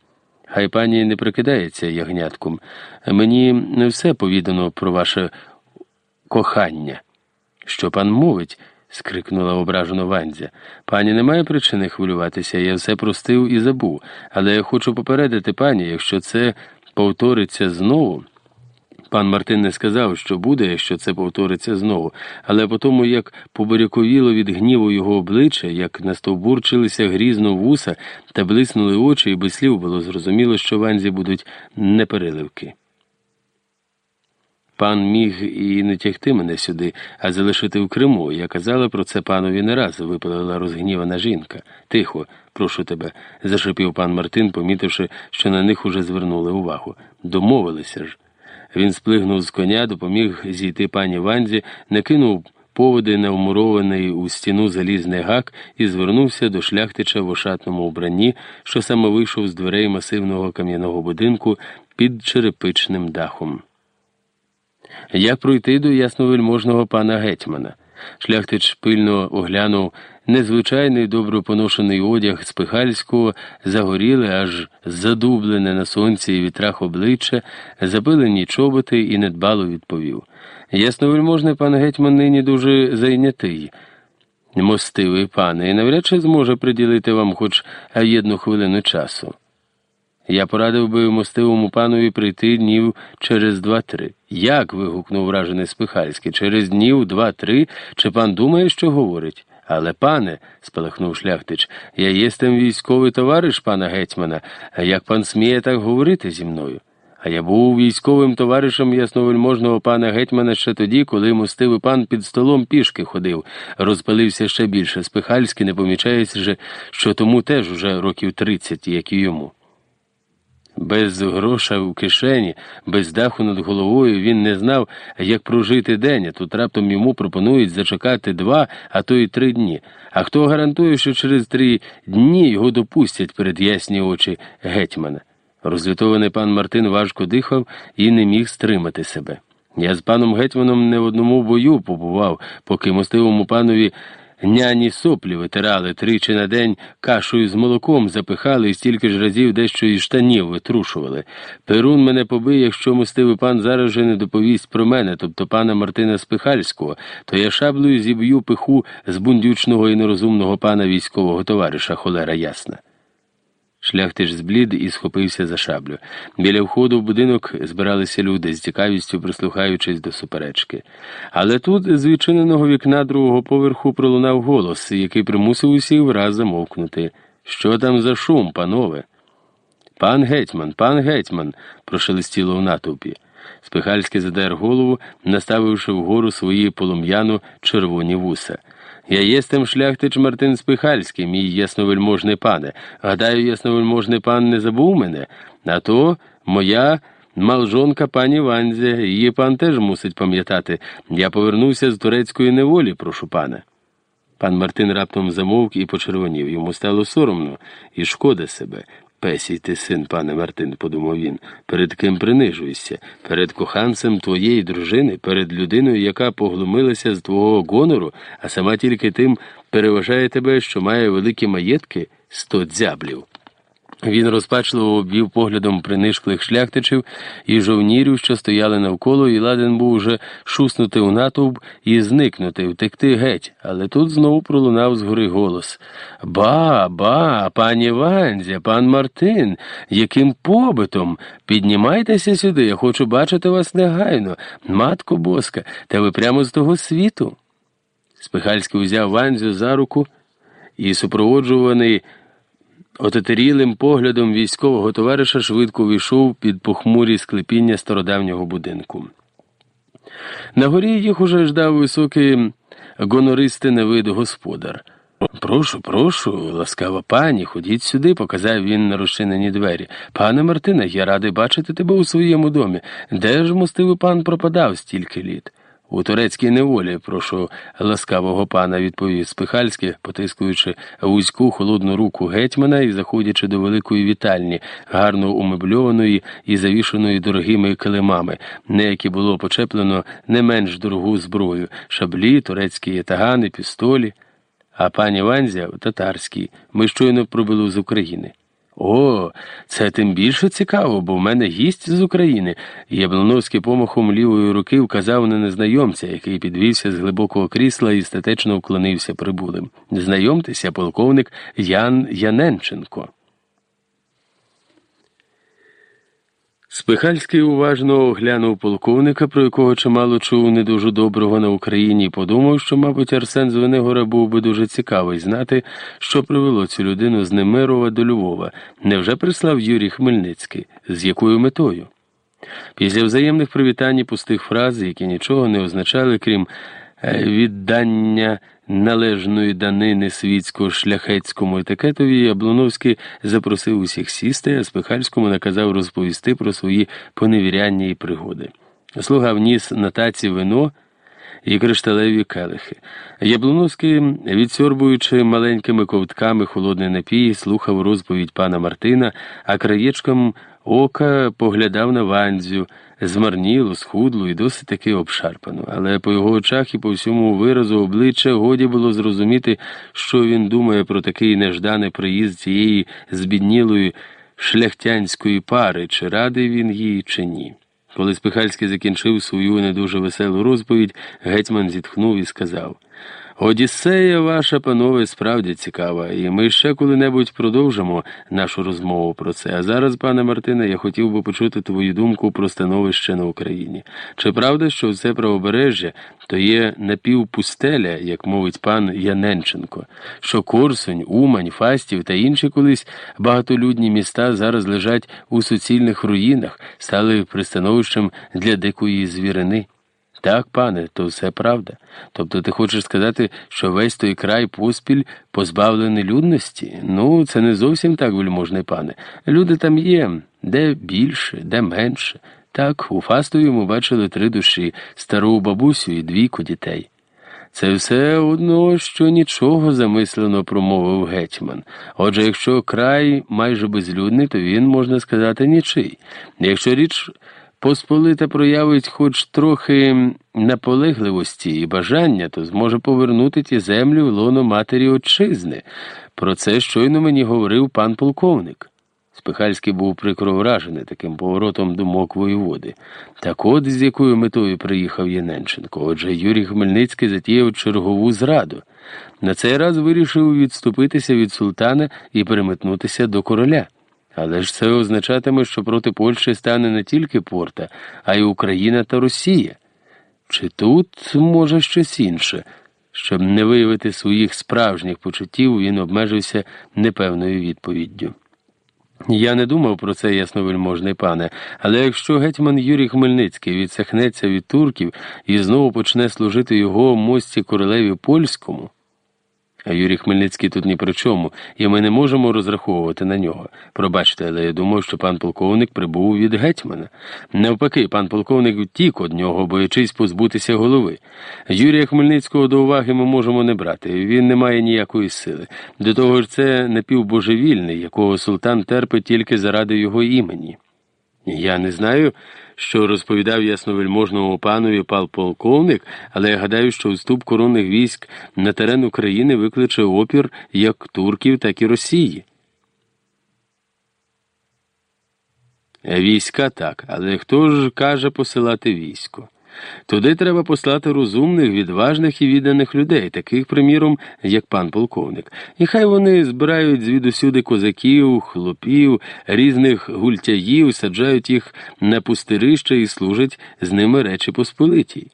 Хай пані не прикидається ягнятком. Мені не все повідано про ваше кохання. Що пан мовить? скрикнула ображено Ванзя. Пані не має причини хвилюватися, я все простив і забув, але я хочу попередити пані, якщо це повториться знову. Пан Мартин не сказав, що буде, якщо це повториться знову, але по тому, як поборяковіло від гніву його обличчя, як настовбурчилися грізно вуса та блиснули очі, і без слів було зрозуміло, що ванзі будуть непереливки. Пан міг і не тягти мене сюди, а залишити в Криму. Я казала про це панові не раз, випалила розгнівана жінка. Тихо, прошу тебе, зашипів пан Мартин, помітивши, що на них уже звернули увагу. Домовилися ж. Він сплигнув з коня, допоміг зійти пані Ванзі, накинув поводи на вмурований у стіну залізний гак і звернувся до шляхтича в ошатному вбранні, що саме вийшов з дверей масивного кам'яного будинку під черепичним дахом. Як пройти до ясновельможного пана гетьмана? Шляхтич пильно оглянув незвичайний добре поношений одяг спихальського, загоріле, аж задублене на сонці і вітрах обличчя, запилені чоботи і недбало відповів. Ясновельможний пан гетьман нині дуже зайнятий. Мостивий пане, і навряд чи зможе приділити вам хоч одну хвилину часу. Я порадив би мостивому панові прийти днів через два-три. Як? вигукнув вражений Спихальський. Через днів два-три, чи пан думає, що говорить? Але, пане, спалахнув шляхтич, я єстем військовий товариш пана гетьмана, як пан сміє так говорити зі мною? А я був військовим товаришем ясновельможного пана гетьмана ще тоді, коли мостивий пан під столом пішки ходив, розпалився ще більше. Спихальський не помічається, же, що тому теж уже років тридцять, як і йому. Без гроша в кишені, без даху над головою він не знав, як прожити день, а тут раптом йому пропонують зачекати два, а то й три дні. А хто гарантує, що через три дні його допустять перед ясні очі гетьмана? Розлютований пан Мартин важко дихав і не міг стримати себе. Я з паном гетьманом не в одному бою побував, поки мостивому панові няні соплі витирали тричі на день кашею з молоком запихали і стільки ж разів дещо із штанів витрушували. Перун мене побив, якщо мостивий пан зараз же не доповість про мене, тобто пана Мартина Спихальського, то я шаблею зіб'ю пиху з бундючного і нерозумного пана військового товариша, холера ясна. Шляхтич зблід і схопився за шаблю. Біля входу в будинок збиралися люди, з цікавістю прислухаючись до суперечки. Але тут з відчиненого вікна другого поверху пролунав голос, який примусив усіх враз замовкнути. Що там за шум, панове? Пан гетьман, пан гетьман, прошелестіло в натовпі. Спихальський задер голову, наставивши вгору свої полум'яно червоні вуса. Я єстем шляхтич Мартин Спихальський, мій ясновельможний пане. Гадаю, ясновельможний пан не забув мене, а то моя малжонка пані Ванзя, її пан теж мусить пам'ятати. Я повернувся з турецької неволі, прошу пана. Пан Мартин раптом замовк і почервонів. Йому стало соромно і шкода себе. Песій ти син, пане Мартин, подумав він, перед ким принижуєшся, перед коханцем твоєї дружини, перед людиною, яка поглумилася з твого гонору, а сама тільки тим переважає тебе, що має великі маєтки сто дзяблів. Він розпачливо обвів поглядом принишклих шляхтичів і жовнірів, що стояли навколо, і ладен був уже шуснути у натовп і зникнути, втекти геть. Але тут знову пролунав згори голос Ба, ба, пані Ванзя, пан Мартин, яким побитом? Піднімайтеся сюди, я хочу бачити вас негайно. Матко боска, та ви прямо з того світу. Спихальський узяв Ванзю за руку і, супроводжуваний Отетерілим поглядом військового товариша швидко увійшов під похмурі склепіння стародавнього будинку. На горі їх уже ждав високий гонористий невид господар. Прошу, прошу, ласкава пані, ходіть сюди, показав він на розчинені двері. Пане Мартине, я радий бачити тебе у своєму домі. Де ж мостивий пан пропадав стільки літ? У турецькій неволі, прошу ласкавого пана, відповів Спихальський, потискуючи вузьку холодну руку гетьмана і заходячи до великої вітальні, гарно умебльованої і завішаної дорогими килимами, на які було почеплено не менш дорогу зброю шаблі, турецькі ятагани, пістолі. А пані Ванзя татарській. Ми щойно пробили з України. О, це тим більше цікаво, бо в мене гість з України. Яблоновський помахом лівої руки вказав на незнайомця, який підвівся з глибокого крісла і статечно вклонився прибулим. Знайомтеся, полковник Ян Яненченко. Спихальський уважно оглянув полковника, про якого чимало чув не дуже доброго на Україні, і подумав, що, мабуть, Арсен Звенигора був би дуже цікавий знати, що привело цю людину з Немирова до Львова. Невже прислав Юрій Хмельницький? З якою метою? Після взаємних привітань і пустих фраз, які нічого не означали, крім віддання належної данини світсько-шляхетському етикетові, Яблоновський запросив усіх сісти, а Спихальському наказав розповісти про свої поневіряння і пригоди. Слуга вніс на таці вино і кришталеві келихи. Яблоновський, відсьорбуючи маленькими ковтками холодний напій, слухав розповідь пана Мартина, а краєчком ока поглядав на Ванзю, змарнілу, схудлу і досить таки обшарпану. Але по його очах і по всьому виразу обличчя годі було зрозуміти, що він думає про такий нежданий приїзд цієї збіднілої шляхтянської пари, чи радий він їй, чи ні. Коли Спихальський закінчив свою не дуже веселу розповідь, гетьман зітхнув і сказав Одіссея ваша, панове, справді цікава, і ми ще коли-небудь продовжимо нашу розмову про це. А зараз, пане Мартине, я хотів би почути твою думку про становище на Україні. Чи правда, що це правобережжя то є напівпустеля, як мовить пан Яненченко, що Корсунь, Умань, Фастів та інші колись багатолюдні міста зараз лежать у суцільних руїнах, стали пристановищем для дикої звірини? Так, пане, то все правда. Тобто ти хочеш сказати, що весь той край поспіль позбавлений людності? Ну, це не зовсім так, вельможний пане. Люди там є, де більше, де менше. Так, у Фастові ми бачили три душі, стару бабусю і двійку дітей. Це все одно, що нічого замислено промовив гетьман. Отже, якщо край майже безлюдний, то він, можна сказати, нічий. Якщо річ Посполита проявить хоч трохи наполегливості і бажання, то зможе повернути ті землі в лоно матері отчизни. Про це щойно мені говорив пан полковник. Спихальський був прикро вражений таким поворотом думок воєводи. Так от з якою метою приїхав Єненченко. Отже, Юрій Хмельницький затіяв чергову зраду. На цей раз вирішив відступитися від султана і переметнутися до короля. Але ж це означатиме, що проти Польщі стане не тільки Порта, а й Україна та Росія. Чи тут може щось інше? Щоб не виявити своїх справжніх почуттів, він обмежився непевною відповіддю. Я не думав про це, ясновельможний пане, але якщо гетьман Юрій Хмельницький відсахнеться від турків і знову почне служити його мості королеві польському. А Юрій Хмельницький тут ні при чому, і ми не можемо розраховувати на нього. Пробачте, але я думаю, що пан полковник прибув від гетьмана. Навпаки, пан полковник втік од нього, боячись позбутися голови. Юрія Хмельницького до уваги ми можемо не брати. Він не має ніякої сили. До того ж, це напівбожевільний, якого султан терпить тільки заради його імені. Я не знаю що розповідав ясновельможному панові пал полковник, але я гадаю, що вступ коронних військ на терен України викличе опір як турків, так і Росії. Війська так, але хто ж каже посилати військо? Туди треба послати розумних, відважних і відданих людей, таких, приміром, як пан полковник. І хай вони збирають звідусюди козаків, хлопів, різних гультяїв, саджають їх на пустирище і служать з ними речі Посполитій.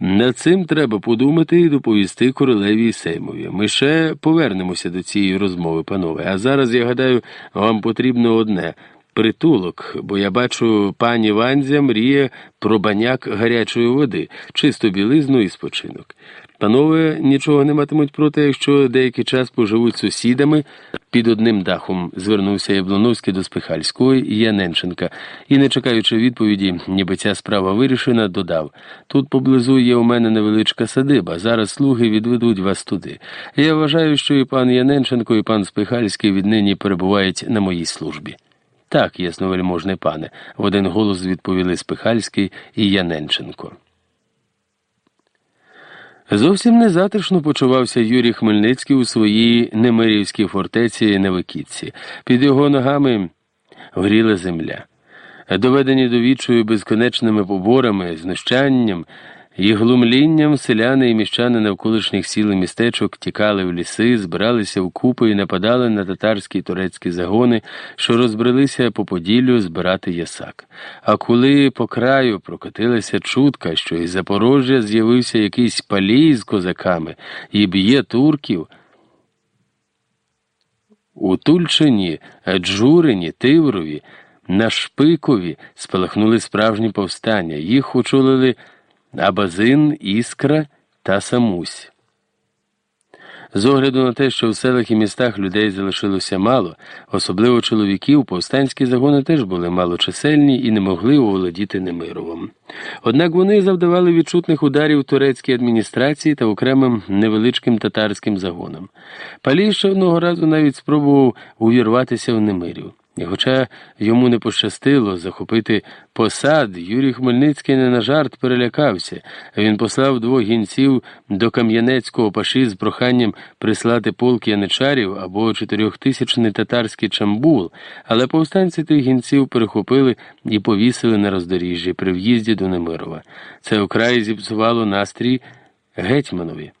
Над цим треба подумати і доповісти королеві Сеймові. Ми ще повернемося до цієї розмови, панове. А зараз, я гадаю, вам потрібно одне притулок, бо я бачу, пані Ванзя мріє про баняк гарячої води, чисту білизну і спочинок. Панове нічого не матимуть проти, якщо деякий час поживуть сусідами під одним дахом, звернувся Яблоновський до Спихальського і Яненченка, і, не чекаючи відповіді, ніби ця справа вирішена, додав тут поблизу є у мене невеличка садиба. Зараз слуги відведуть вас туди. Я вважаю, що і пан Яненченко, і пан Спихальський віднині перебувають на моїй службі. Так, ясновельможний пане, в один голос відповіли Спихальський і Яненченко. Зовсім незатишно почувався Юрій Хмельницький у своїй немирівській фортеці Невикітці. Під його ногами горіла земля. Доведені до відчою безконечними поборами, знущанням, і глумлінням селяни і міщани навколишніх сіл і містечок тікали в ліси, збиралися вкупи і нападали на татарські і турецькі загони, що розбрелися по Поділлю збирати ясак. А коли по краю прокотилася чутка, що із Запорожжя з'явився якийсь палій з козаками і б'є турків. У Тульчині, Джурині, Тиврові, на Шпикові спалахнули справжні повстання. Їх очолили Абазин, Іскра та Самусь. З огляду на те, що в селах і містах людей залишилося мало, особливо чоловіків, повстанські загони теж були малочисельні і не могли оволодіти Немировом. Однак вони завдавали відчутних ударів турецькій адміністрації та окремим невеличким татарським загонам. Палій ще одного разу навіть спробував увірватися в Немирів. І хоча йому не пощастило захопити посад, Юрій Хмельницький не на жарт перелякався. Він послав двох гінців до Кам'янецького паші з проханням прислати полк яничарів або чотирьохтисячний татарський чамбул, але повстанці тих гінців перехопили і повісили на роздоріжжі при в'їзді до Немирова. Це окрай зіпсувало настрій гетьманові.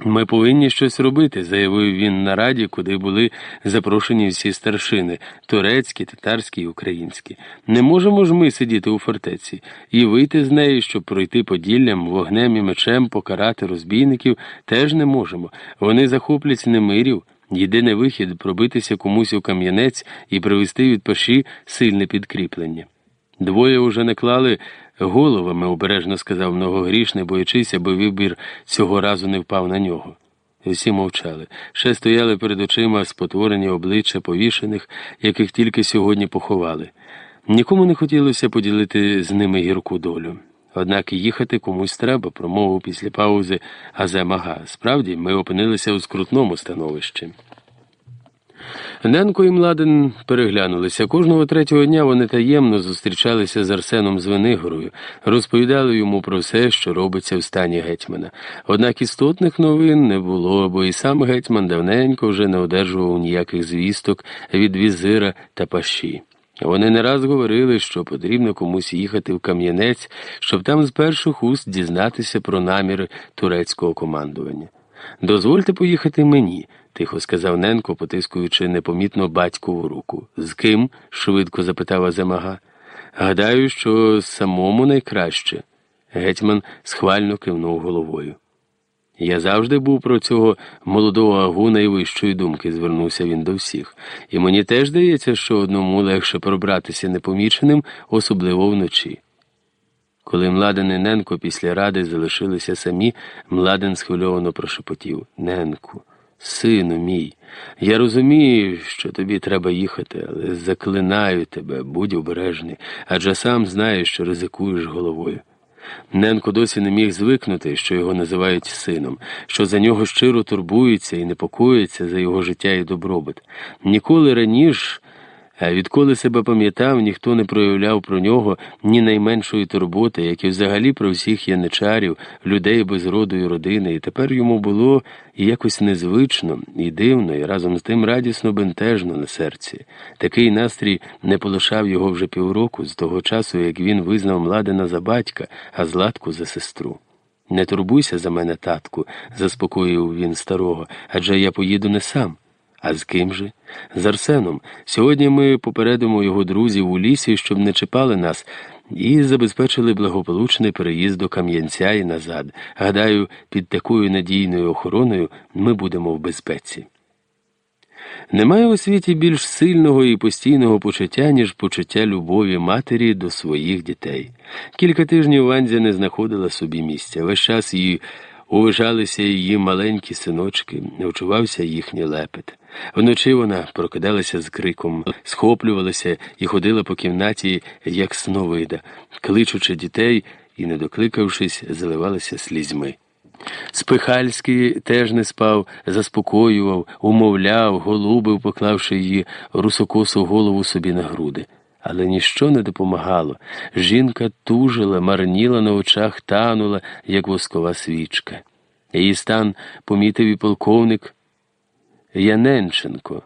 Ми повинні щось робити, заявив він на раді, куди були запрошені всі старшини турецькі, татарські і українські. Не можемо ж ми сидіти у фортеці і вийти з неї, щоб пройти поділлям, вогнем і мечем, покарати розбійників, теж не можемо. Вони захоплять немирів. Єдиний вихід пробитися комусь у кам'янець і привезти від паші сильне підкріплення. Двоє уже наклали головами, обережно сказав многогрішний, боячись, аби вибір цього разу не впав на нього. Всі мовчали, ще стояли перед очима спотворені обличчя повішених, яких тільки сьогодні поховали. Нікому не хотілося поділити з ними гірку долю. Однак їхати комусь треба, промовив після паузи Газемага. Справді, ми опинилися у скрутному становищі. Ненко і Младен переглянулися. Кожного третього дня вони таємно зустрічалися з Арсеном Звенигорою, розповідали йому про все, що робиться в стані гетьмана. Однак істотних новин не було, бо і сам гетьман давненько вже не одержував ніяких звісток від візира та пащі. Вони не раз говорили, що потрібно комусь їхати в Кам'янець, щоб там з перших уст дізнатися про наміри турецького командування. Дозвольте поїхати мені тихо сказав Ненко, потискуючи непомітно батькову руку. З ким? швидко запитав Аземага. Гадаю, що самому найкраще. Гетьман схвально кивнув головою. Я завжди був про цього молодого агу найвищої думки, звернувся він до всіх, і мені теж здається, що одному легше пробратися непоміченим, особливо вночі. Коли Младен і Ненко після ради залишилися самі, Младен схвильовано прошепотів Ненку. Сину мій, я розумію, що тобі треба їхати, але заклинаю тебе, будь обережний, адже сам знаєш, що ризикуєш головою. Ненко досі не міг звикнути, що його називають сином, що за нього щиро турбуються і непокоїться за його життя і добробут. Ніколи раніше відколи себе пам'ятав, ніхто не проявляв про нього ні найменшої турботи, як і взагалі про всіх яничарів, людей без роду і родини, і тепер йому було якось незвично, і дивно, і разом з тим радісно бентежно на серці. Такий настрій не полишав його вже півроку, з того часу, як він визнав Младена за батька, а Златку за сестру. Не турбуйся за мене, татку, заспокоїв він старого, адже я поїду не сам. А з ким же? З Арсеном. Сьогодні ми попередимо його друзів у лісі, щоб не чіпали нас, і забезпечили благополучний переїзд до Кам'янця і назад. Гадаю, під такою надійною охороною ми будемо в безпеці. Немає у світі більш сильного і постійного почуття, ніж почуття любові матері до своїх дітей. Кілька тижнів Ванзя не знаходила собі місця. Весь час її уважалися її маленькі синочки, вчувався їхній лепет. Вночі вона прокидалася з криком, схоплювалася і ходила по кімнаті, як сновида, кличучи дітей і, не докликавшись, заливалася слізьми. Спихальський теж не спав, заспокоював, умовляв, голубив, поклавши її русокосу голову собі на груди. Але ніщо не допомагало. Жінка тужила, марніла на очах, танула, як воскова свічка. Її стан помітив і полковник. Яненченко,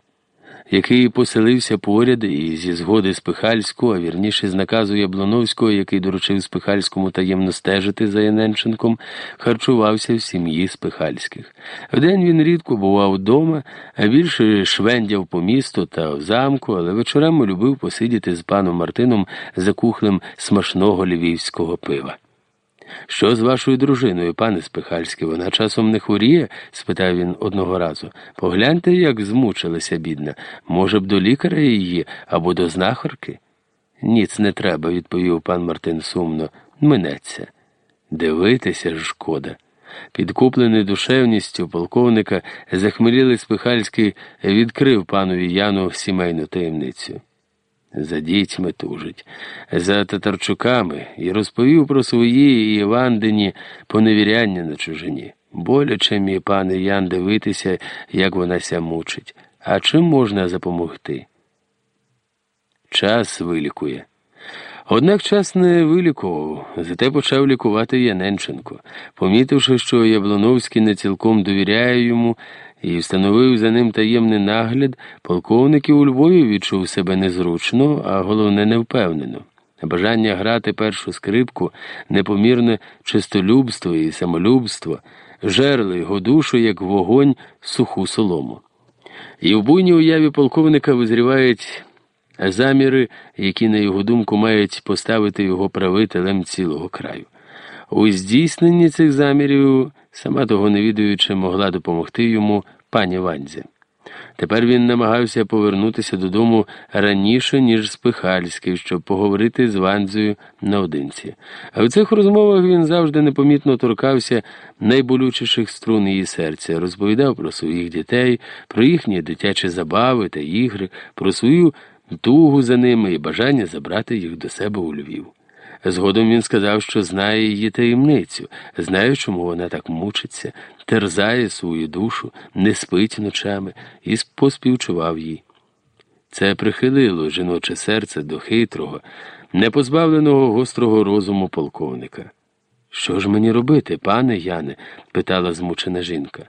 який поселився поряд і зі згоди Спихальського, а вірніше з наказу Яблоновського, який доручив Спихальському таємно стежити за Яненченком, харчувався в сім'ї Спихальських. Вдень він рідко бував вдома, а більше швендяв по місту та в замку, але вечорами любив посидіти з паном Мартином за кухлем смачного львівського пива. Що з вашою дружиною, пане Спихальський, вона часом не хворіє? спитав він одного разу. Погляньте, як змучилася, бідна. Може б, до лікаря її або до знахарки? Ніц не треба, відповів пан Мартин сумно. Минеться. Дивитися ж шкода. Підкуплений душевністю полковника, захмелілий Спихальський відкрив панові Яну сімейну таємницю за дітьми тужить, за татарчуками і розповів про свої і Івандині поневіряння на чужині. Боляче мій пане Ян дивитися, як вона ся мучить. А чим можна запомогти? Час вилікує. Однак час не вилікував, зате почав лікувати Яненченко. Помітивши, що Яблоновський не цілком довіряє йому, і встановив за ним таємний нагляд, полковник і у Львові відчув себе незручно, а головне невпевнено. Бажання грати першу скрипку, непомірне чистолюбство і самолюбство, жерли його душу, як вогонь, суху солому. І в буйній уяві полковника визрівають заміри, які, на його думку, мають поставити його правителем цілого краю. У здійсненні цих замірів, сама того не відаючи, могла допомогти йому пані Ванзя. Тепер він намагався повернутися додому раніше, ніж Спихальський, щоб поговорити з Ванзою наодинці. А в цих розмовах він завжди непомітно торкався найболючіших струн її серця, розповідав про своїх дітей, про їхні дитячі забави та ігри, про свою тугу за ними і бажання забрати їх до себе у Львів. Згодом він сказав, що знає її таємницю, знає, чому вона так мучиться, терзає свою душу, не спить ночами і поспівчував їй. Це прихилило жіноче серце до хитрого, непозбавленого гострого розуму полковника. Що ж мені робити, пане Яне? питала змучена жінка.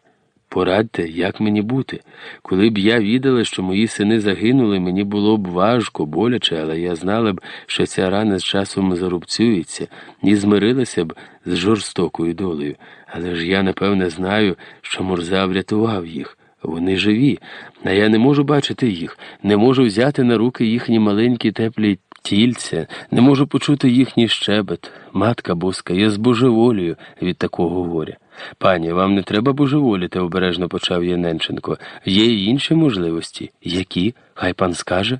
Порадьте, як мені бути. Коли б я відала, що мої сини загинули, мені було б важко, боляче, але я знала б, що ця рана з часом зарубцюється, і змирилася б з жорстокою долею. Але ж я, напевне, знаю, що Мурза врятував їх. Вони живі, а я не можу бачити їх, не можу взяти на руки їхні маленькі теплі тільця, не можу почути їхній щебет. Матка боска, я збожеволію від такого горя. Пані, вам не треба божеволіти, обережно почав Яненченко. Є й інші можливості. Які? Хай пан скаже.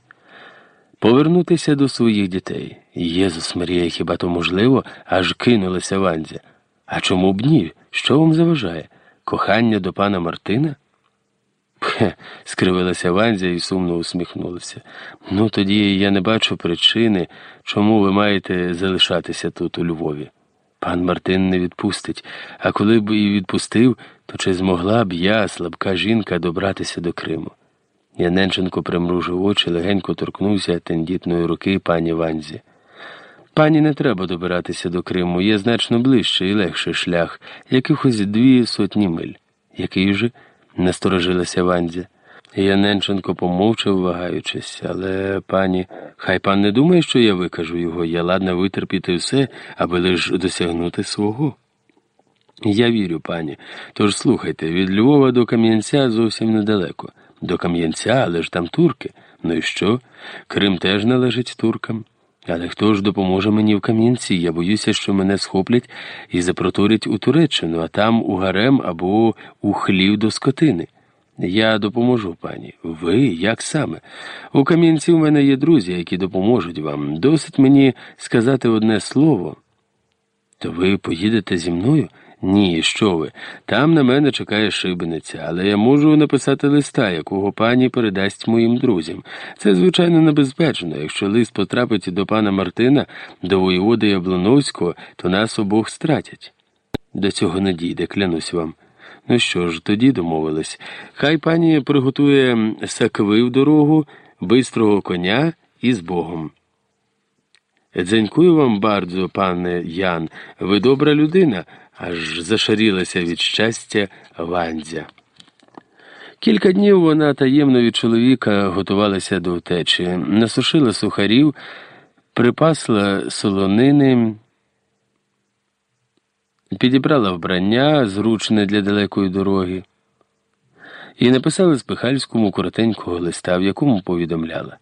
Повернутися до своїх дітей. Єзус Марія, хіба то можливо? аж кинулася Ванзя. А чому б ні? Що вам заважає? Кохання до пана Мартина? Пхе, скривилася Ванзя і сумно усміхнулася. Ну, тоді я не бачу причини, чому ви маєте залишатися тут, у Львові. Пан Мартин не відпустить, а коли б і відпустив, то чи змогла б я, слабка жінка, добратися до Криму? Яненченко примружив очі, легенько торкнувся тендітної руки пані Ванзі. Пані не треба добиратися до Криму, є значно ближчий і легший шлях, якихось дві сотні миль. Який же? насторожилася Ванзя. Яненченко помовчав, вагаючись, але пані, хай пан не думає, що я викажу його, я ладна витерпіти все, аби лиш досягнути свого. Я вірю, пані. Тож слухайте, від Львова до Кам'янця зовсім недалеко. До Кам'янця, але ж там турки. Ну і що? Крим теж належить туркам. Але хто ж допоможе мені в Кам'янці? Я боюся, що мене схоплять і запроторять у Туреччину, а там у гарем або у хлів до скотини. Я допоможу пані. Ви як саме? У Кам'янці у мене є друзі, які допоможуть вам. Досить мені сказати одне слово. То ви поїдете зі мною? Ні, що ви? Там на мене чекає шибениця, але я можу написати листа, якого пані передасть моїм друзям. Це, звичайно, небезпечно. Якщо лист потрапить до пана Мартина, до воєводи Яблоновського, то нас обох стратять. До цього не дійде, клянусь вам. Ну що ж, тоді домовились. Хай пані приготує сакви в дорогу, бистрого коня і з Богом. Дзенькую вам бардзо, пане Ян, ви добра людина, аж зашарілася від щастя Вандзя. Кілька днів вона таємно від чоловіка готувалася до втечі, насушила сухарів, припасла солонини. Підібрала вбрання, зручне для далекої дороги, і написала Спихальському коротенького листа, в якому повідомляла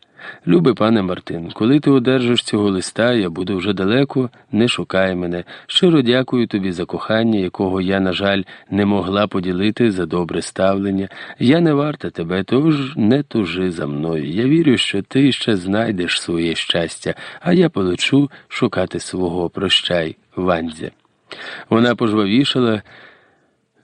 Любий пане Мартин, коли ти одержиш цього листа, я буду вже далеко, не шукай мене. Щиро дякую тобі за кохання, якого я, на жаль, не могла поділити за добре ставлення. Я не варта тебе, тож не тужи за мною. Я вірю, що ти ще знайдеш своє щастя, а я полечу шукати свого прощай, Вандзя. Вона пожвавішала,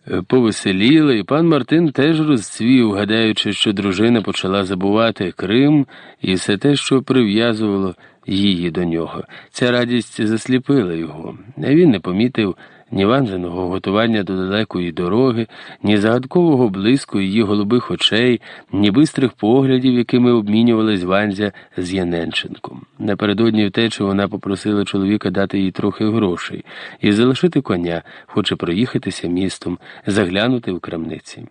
е, повеселіла, і пан Мартин теж розцвів, гадаючи, що дружина почала забувати Крим і все те, що прив'язувало її до нього. Ця радість засліпила його, а він не помітив ні ванзеного готування до далекої дороги, ні загадкового блиску її голубих очей, ні бистрих поглядів, якими обмінювалась Ванзя з Яненченком. Напередодні втечі вона попросила чоловіка дати їй трохи грошей і залишити коня, хоче проїхатися містом, заглянути в крамниці.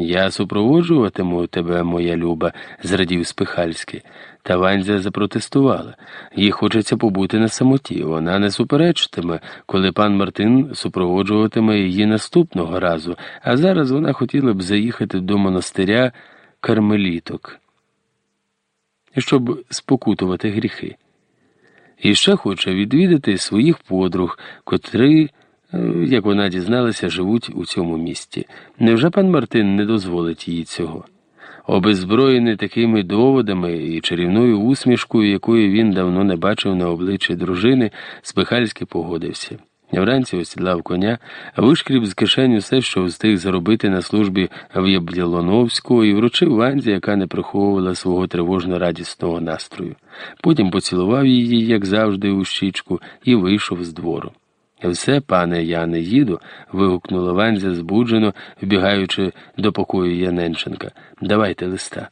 Я супроводжуватиму тебе, моя люба, зрадів Спихальський. Та Ванзя запротестувала. Їй хочеться побути на самоті. Вона не суперечитиме, коли пан Мартин супроводжуватиме її наступного разу, а зараз вона хотіла б заїхати до монастиря кармеліток, щоб спокутувати гріхи. І ще хоче відвідати своїх подруг, котрі. Е, як вона дізналася, живуть у цьому місті. Невже пан Мартин не дозволить їй цього? Обезброєний такими доводами і чарівною усмішкою, якої він давно не бачив на обличчі дружини, Спихальський погодився. Вранці осідлав коня, вишкріб з кишені все, що встиг заробити на службі в Яблілоновську, і вручив Ванзі, яка не приховувала свого тривожно радісного настрою. Потім поцілував її, як завжди, у щічку, і вийшов з двору. Все, пане, я не їду. вигукнула Ванзя збуджено, вбігаючи до покою Яненченка. Давайте листа.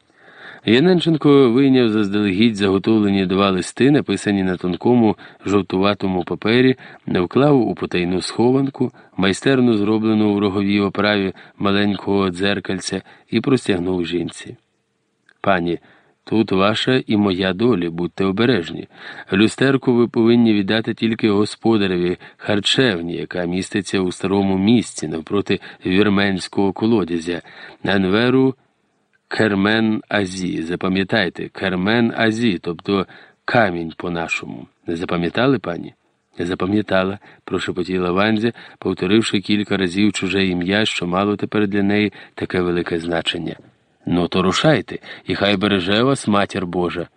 Яненченко вийняв заздалегідь заготовлені два листи, написані на тонкому жовтуватому папері, вклав у потайну схованку, майстерно зроблену у роговій оправі маленького дзеркальця, і простягнув жінці. Пані, Тут ваша і моя доля, будьте обережні. Люстерку ви повинні віддати тільки господареві харчевні, яка міститься у старому місці навпроти вірменського колодязя, Енверу Кермен Азі. Запам'ятайте, Кермен Азі, тобто камінь по-нашому. Не запам'ятали, пані? Не запам'ятала, прошепотіла Ванзя, повторивши кілька разів чуже ім'я, що мало тепер для неї таке велике значення. Ну, то рушайте, і хай береже вас матір Божа.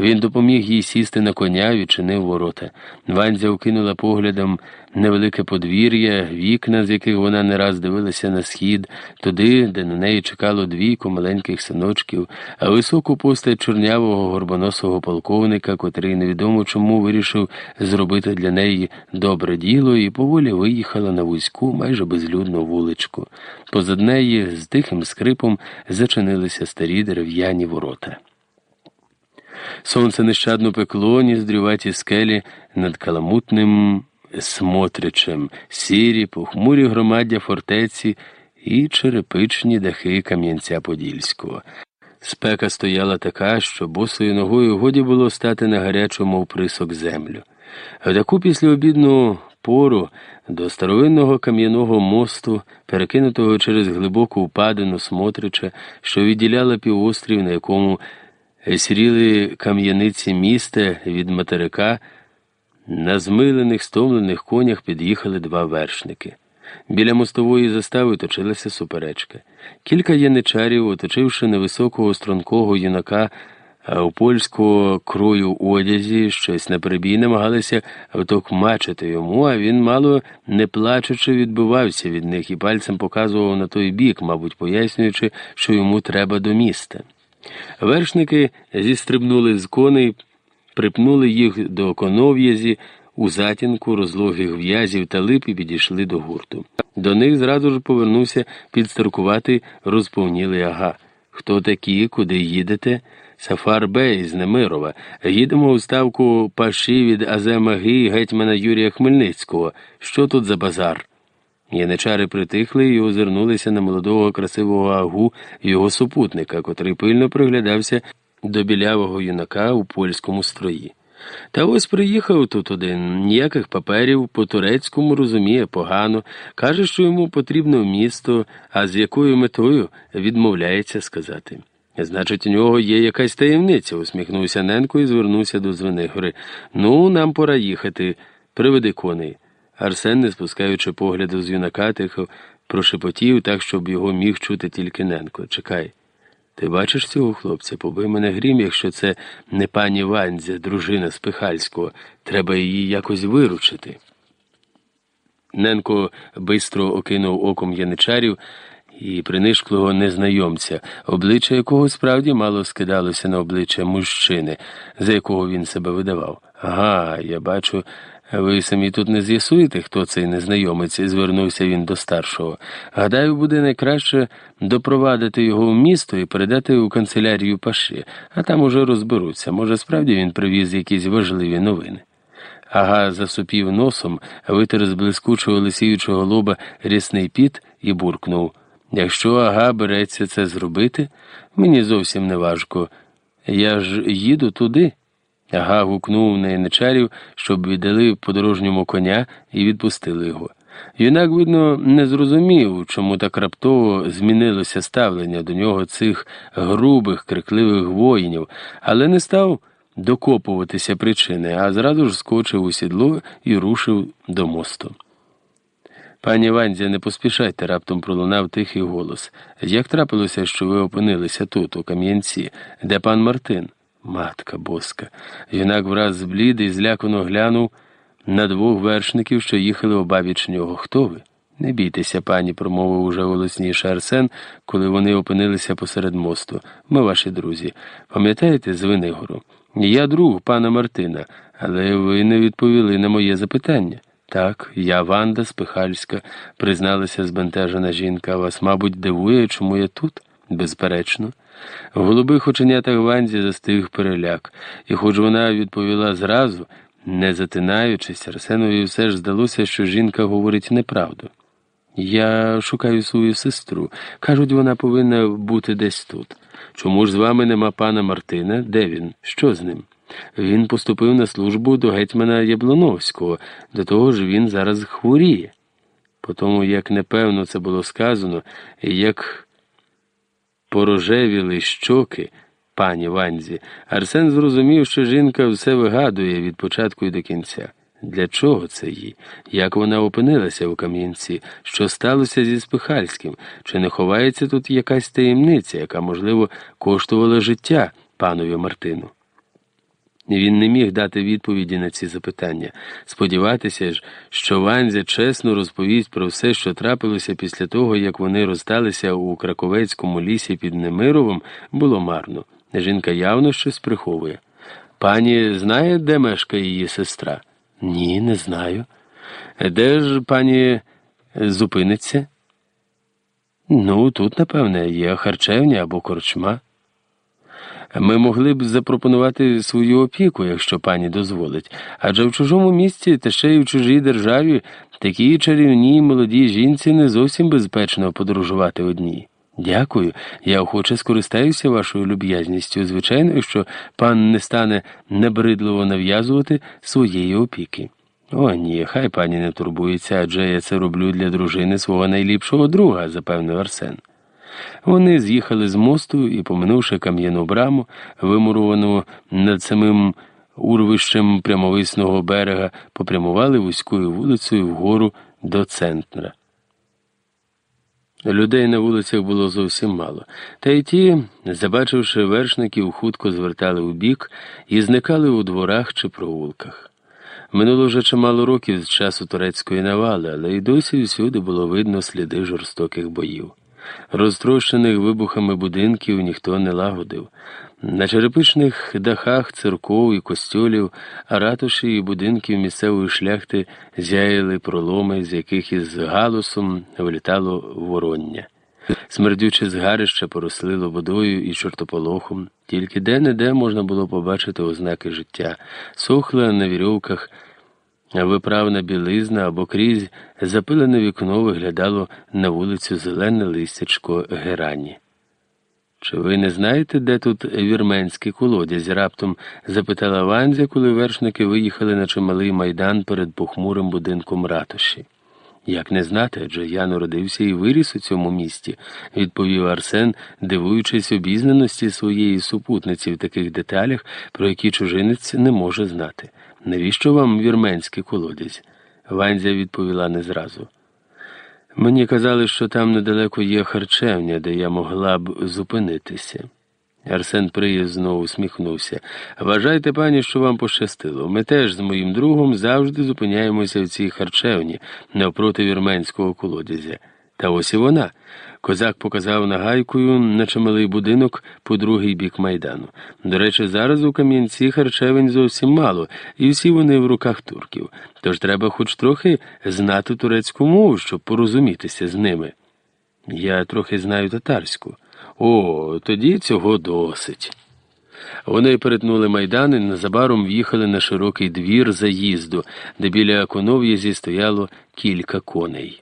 Він допоміг їй сісти на коня, відчинив ворота. Ванзя окинула поглядом невелике подвір'я, вікна, з яких вона не раз дивилася на схід, туди, де на неї чекало двійко маленьких синочків, а високу постать чорнявого горбоносого полковника, котрий невідомо чому вирішив зробити для неї добре діло, і поволі виїхала на вузьку, майже безлюдну вуличку. Позад неї з тихим скрипом зачинилися старі дерев'яні ворота. Сонце нещадно пекло, ніздрюваті скелі над каламутним смотричем, сірі, похмурі громаддя фортеці і черепичні дахи Кам'янця Подільського. Спека стояла така, що босою ногою годі було стати на гарячу, мов присок землю. В таку післяобідну пору до старовинного кам'яного мосту, перекинутого через глибоку впадину смотрича, що відділяла півострів, на якому сіріли кам'яниці міста від материка, на змилених, стомлених конях під'їхали два вершники. Біля мостової застави точилася суперечка. Кілька яничарів, оточивши невисокого стрункого юнака у польського крою одязі, щось наперебій намагалися втокмачити йому, а він, мало не плачучи, відбивався від них і пальцем показував на той бік, мабуть, пояснюючи, що йому треба до міста. Вершники зістрибнули з коней, припнули їх до конов'язі у затінку розлогих в'язів та лип і підійшли до гурту. До них зразу ж повернувся підстаркувати розповнілий ага. Хто такі, куди їдете? Сафар Бей з Немирова. Їдемо у ставку паші від Аземаги гетьмана Юрія Хмельницького. Що тут за базар? Яничари притихли і озирнулися на молодого красивого агу його супутника, котрий пильно приглядався до білявого юнака у польському строї. Та ось приїхав тут один, ніяких паперів по турецькому розуміє погано, каже, що йому потрібно місто, а з якою метою відмовляється сказати. Значить, у нього є якась таємниця, усміхнувся Ненко і звернувся до Звенигори. Ну, нам пора їхати. Приведи коней. Арсен, не спускаючи погляду з юнака, тихо прошепотів так, щоб його міг чути тільки Ненко. Чекай. Ти бачиш цього хлопця? Побий мене грім, якщо це не пані Ванзя, дружина Спихальського. Треба її якось виручити. Ненко бистро окинув оком яничарів і принишклого незнайомця, обличчя якого справді мало скидалося на обличчя мужчини, за якого він себе видавав. Ага, я бачу, ви самі тут не з'ясуєте, хто цей незнайомець, звернувся він до старшого. Гадаю, буде найкраще допровадити його в місто і передати у канцелярію паші, а там уже розберуться. Може, справді він привіз якісь важливі новини. Ага засупів носом, витер з блискучого лисіючого лоба рясний піт і буркнув Якщо ага береться це зробити, мені зовсім не важко. Я ж їду туди. Ага гукнув на яничарів, щоб віддали подорожньому коня і відпустили його. Юнак, видно, не зрозумів, чому так раптово змінилося ставлення до нього цих грубих, крикливих воїнів, але не став докопуватися причини, а зразу ж скочив у сідло і рушив до мосту. Пані Ванзя, не поспішайте, раптом пролунав тихий голос. Як трапилося, що ви опинилися тут, у Кам'янці, де пан Мартин? Матка боска. Юнак враз зблід і злякано глянув на двох вершників, що їхали обабіч нього. Хто ви? Не бійтеся, пані, промовив уже голосніше Арсен, коли вони опинилися посеред мосту. Ми ваші друзі. Пам'ятаєте з Винигору? Я друг пана Мартина, але ви не відповіли на моє запитання. Так, я Ванда Спихальська, призналася збентежена жінка. Вас, мабуть, дивує, чому я тут? Безперечно. В голубих оченятах Ванзі застиг переляк, і хоч вона відповіла зразу, не затинаючись, Арсенові все ж здалося, що жінка говорить неправду. Я шукаю свою сестру. Кажуть, вона повинна бути десь тут. Чому ж з вами нема пана Мартина? Де він? Що з ним? Він поступив на службу до гетьмана Яблоновського, до того ж він зараз хворіє. По тому, як непевно це було сказано, як порожевіли щоки пані Ванзі, Арсен зрозумів, що жінка все вигадує від початку і до кінця. Для чого це їй? Як вона опинилася у Кам'янці? Що сталося зі Спихальським? Чи не ховається тут якась таємниця, яка, можливо, коштувала життя панові Мартину? Він не міг дати відповіді на ці запитання. Сподіватися ж, що Ванзя чесно розповість про все, що трапилося після того, як вони розсталися у Краковецькому лісі під Немировим, було марно. Жінка явно щось приховує. Пані знає, де мешкає її сестра? Ні, не знаю. Де ж пані зупиниться? Ну, тут, напевне, є харчевня або корчма. Ми могли б запропонувати свою опіку, якщо пані дозволить, адже в чужому місці та ще й в чужій державі такій чарівній молодій жінці не зовсім безпечно подорожувати одній. Дякую, я охоче скористаюся вашою люб'язністю, звичайно, якщо пан не стане небридливо нав'язувати своєї опіки. О, ні, хай пані не турбується, адже я це роблю для дружини свого найліпшого друга, запевнив Арсен. Вони з'їхали з мосту і, поминувши кам'яну браму, вимуровану над самим урвищем прямовисного берега, попрямували вузькою вулицею вгору до центра. Людей на вулицях було зовсім мало, та й ті, забачивши вершників, хутко звертали у бік і зникали у дворах чи провулках. Минуло вже чимало років з часу турецької навали, але й досі всюди було видно сліди жорстоких боїв. Розтрощених вибухами будинків ніхто не лагодив. На черепичних дахах церков і костьолів, а ратуші і будинків місцевої шляхти зяяли проломи, з яких із галусом вилітало вороння. Смердюче згарище порослило водою і чортополохом, тільки де-не-де можна було побачити ознаки життя, сохла на вірьовках виправна білизна або крізь запилене вікно виглядало на вулицю зелене листячко герані. Чи ви не знаєте, де тут вірменський колодязь? раптом запитала Ванзя, коли вершники виїхали на чималий майдан перед похмурим будинком ратуші. Як не знати, адже я народився і виріс у цьому місті, відповів Арсен, дивуючись обізнаності своєї супутниці в таких деталях, про які чужинець не може знати. Навіщо вам вірменський колодязь? Ванзя відповіла не зразу. Мені казали, що там недалеко є харчевня, де я могла б зупинитися. Арсен Приїзд знову усміхнувся. Вважайте, пані, що вам пощастило. Ми теж з моїм другом завжди зупиняємося в цій харчевні навпроти вірменського колодязя. Та ось і вона. Козак показав нагайкою на чималий будинок по другий бік майдану. До речі, зараз у Кам'янці харчевень зовсім мало, і всі вони в руках турків. Тож треба хоч трохи знати турецьку мову, щоб порозумітися з ними. Я трохи знаю татарську. О, тоді цього досить. Вони перетнули майдан і незабаром в'їхали на широкий двір заїзду, де біля конов'язі стояло кілька коней.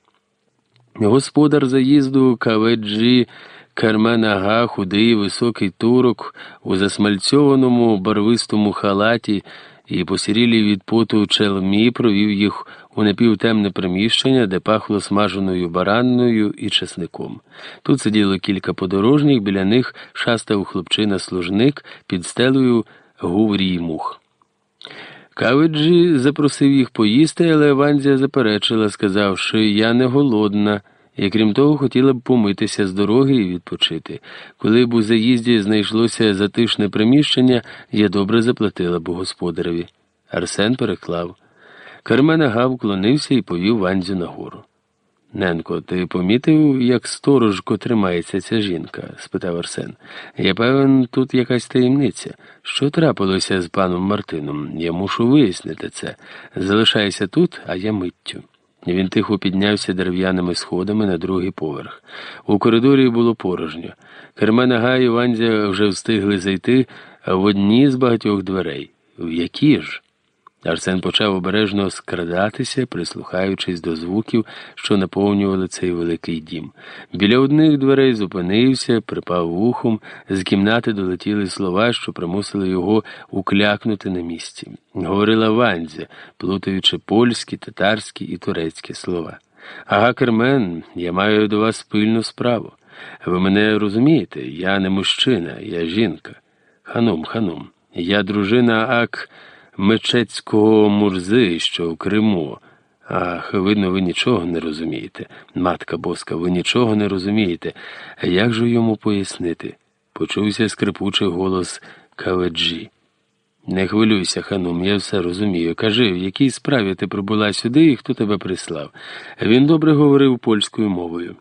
Господар заїзду Каведжі Карменага, худий високий турок у засмальцьованому барвистому халаті і посірілій від поту челмі провів їх у напівтемне приміщення, де пахло смаженою баранною і чесником. Тут сиділо кілька подорожніх, біля них шастав хлопчина-служник під стелею гуврій мух. Каведжі запросив їх поїсти, але Ванзія заперечила, сказавши, я не голодна. І крім того, хотіла б помитися з дороги і відпочити. Коли б у заїзді знайшлося затишне приміщення, я добре заплатила б господареві. Арсен переклав. Кармена Агав клонився і повів Ванзю нагору. Ненко, ти помітив, як сторожко тримається ця жінка? спитав Арсен. Я певен, тут якась таємниця. Що трапилося з паном Мартином? Я мушу вияснити це. Залишайся тут, а я миттю. Він тихо піднявся дерев'яними сходами на другий поверх. У коридорі було порожньо. Кермена Гай і Ванзя вже встигли зайти в одні з багатьох дверей. В які ж? Арсен почав обережно скрадатися, прислухаючись до звуків, що наповнювали цей великий дім. Біля одних дверей зупинився, припав вухом, з кімнати долетіли слова, що примусили його уклякнути на місці. Говорила Ванзя, плутаючи польські, татарські і турецькі слова. Ага, Кермен, я маю до вас спільну справу. Ви мене розумієте? Я не мужчина, я жінка. Ханум, ханум. Я дружина Ак. Мечецького Мурзи, що в Криму. Ах, видно, ви нічого не розумієте. Матка боска, ви нічого не розумієте. Як же йому пояснити? Почувся скрипучий голос Каведжі. Не хвилюйся, ханум, я все розумію. Кажи, в якій справі ти прибула сюди і хто тебе прислав? Він добре говорив польською мовою.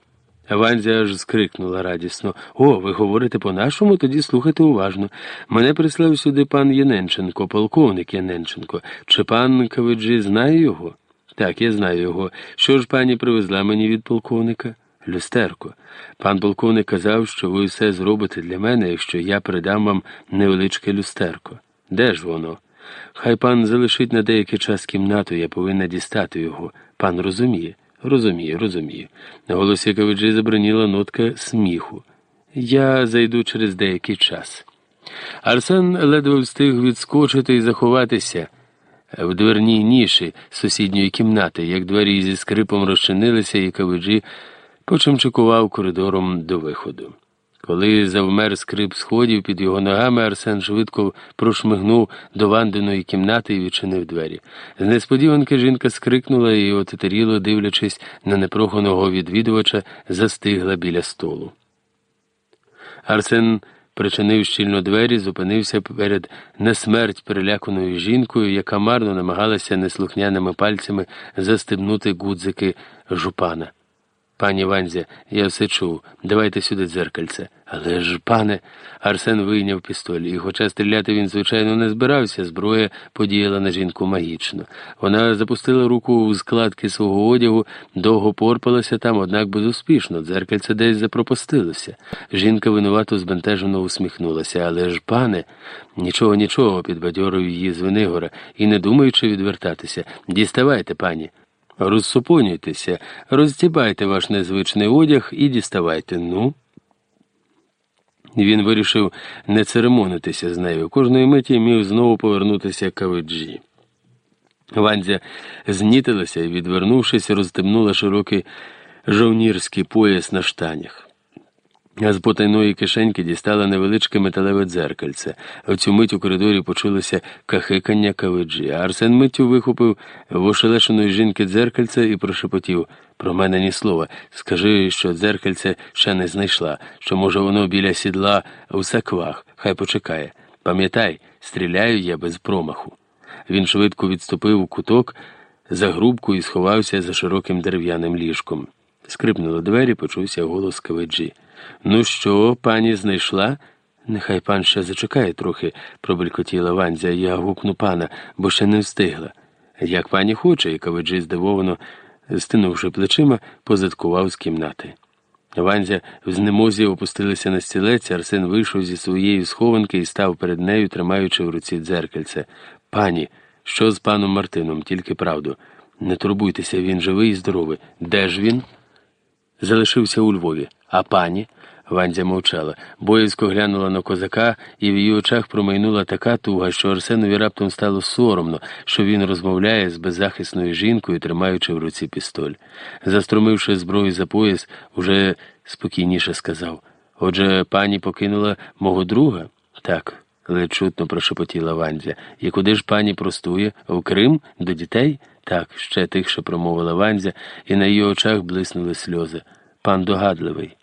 Ванзя аж скрикнула радісно. О, ви говорите по-нашому, тоді слухайте уважно. Мене прислав сюди пан Яненченко, полковник Яненченко. Чи пан Кавиджі знає його? Так, я знаю його. Що ж пані привезла мені від полковника? Люстерко. Пан полковник казав, що ви все зробите для мене, якщо я передам вам невеличке люстерко. Де ж воно? Хай пан залишить на деякий час кімнату, я повинна дістати його. Пан розуміє. Розумію, розумію. На голосі Кавиджи заброніла нотка сміху. Я зайду через деякий час. Арсен ледве встиг відскочити і заховатися в дверній ніші сусідньої кімнати, як двері зі скрипом розчинилися, і Кавиджі почимчикував коридором до виходу. Коли завмер скрип сходів під його ногами, Арсен швидко прошмигнув до вандиної кімнати і відчинив двері. З несподіванки жінка скрикнула і, отетеріло, дивлячись на непроханого відвідувача, застигла біля столу. Арсен причинив щільно двері, зупинився перед несмерть переляканою жінкою, яка марно намагалася неслухняними пальцями застебнути гудзики жупана. Пані Ванзя, я все чув. Давайте сюди дзеркальце. Але ж, пане, Арсен вийняв пістоль, і, хоча стріляти він, звичайно, не збирався, зброя подіяла на жінку магічно. Вона запустила руку у складки свого одягу, довго порпалася там, однак безуспішно. Дзеркальце десь запропустилося. Жінка винувато збентежено усміхнулася. Але ж, пане, нічого, нічого, підбадьорив її Звенигора, і, не думаючи відвертатися, діставайте, пані. Розсупонюйтеся, розтібайте ваш незвичний одяг і діставайте. Ну. Він вирішив не церемонитися з нею. Кожної миті міг знову повернутися кавиджі. Ванзя знітилася і, відвернувшись, розтемнула широкий жовнірський пояс на штанях а з потайної кишеньки дістала невеличке металеве дзеркальце. В цю мить у коридорі почулося кахикання кавиджі. Арсен миттю вихопив в ошелешеної жінки дзеркальце і прошепотів про мене ні слова. Скажи, що дзеркальце ще не знайшла, що, може, воно біля сідла в саквах, хай почекає. Пам'ятай, стріляю я без промаху. Він швидко відступив у куток за грубку і сховався за широким дерев'яним ліжком. Скрипнули двері, почувся голос кавиджі. Ну що, пані знайшла? Нехай пан ще зачекає трохи, пробелькотіла Ванзя, я гукну пана, бо ще не встигла. Як пані хоче, і Кавиджі здивовано, стинувши плечима, позадкував з кімнати. Ванзя в знемозі опустилася на стілець, Арсен вийшов зі своєї схованки і став перед нею, тримаючи в руці дзеркальце. Пані, що з паном Мартином, тільки правду. Не турбуйтеся, він живий і здоровий. Де ж він? Залишився у Львові. А пані? Вандя мовчала, боязко глянула на козака, і в її очах промайнула така туга, що Арсенові раптом стало соромно, що він розмовляє з беззахисною жінкою, тримаючи в руці пістоль. Застромивши зброю за пояс, уже спокійніше сказав Отже, пані покинула мого друга? Так, ледь чутно прошепотіла Вандя. І куди ж пані простує? В Крим? До дітей? Так, ще тихше промовила Вандя, і на її очах блиснули сльози. Пан догадливий.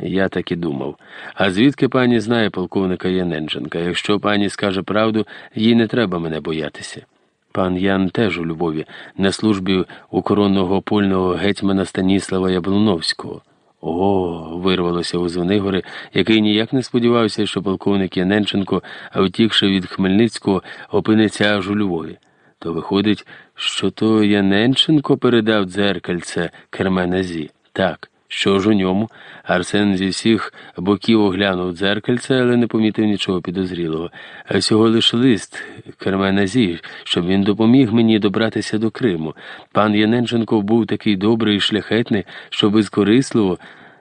Я так і думав. А звідки пані знає полковника Яненченка? Якщо пані скаже правду, їй не треба мене боятися. Пан Ян теж у Львові, на службі у коронного польного гетьмана Станіслава Яблуновського. О, вирвалося у Звенигори, який ніяк не сподівався, що полковник Яненченко, втікши від Хмельницького, опиниться аж у Львові. То виходить, що то Яненченко передав дзеркальце Керменазі. Так. Що ж у ньому? Арсен зі всіх боків оглянув дзеркальце, але не помітив нічого підозрілого. А всього лиш лист Керменазі, щоб він допоміг мені добратися до Криму. Пан Яненченко був такий добрий і шляхетний, що безкорисливо,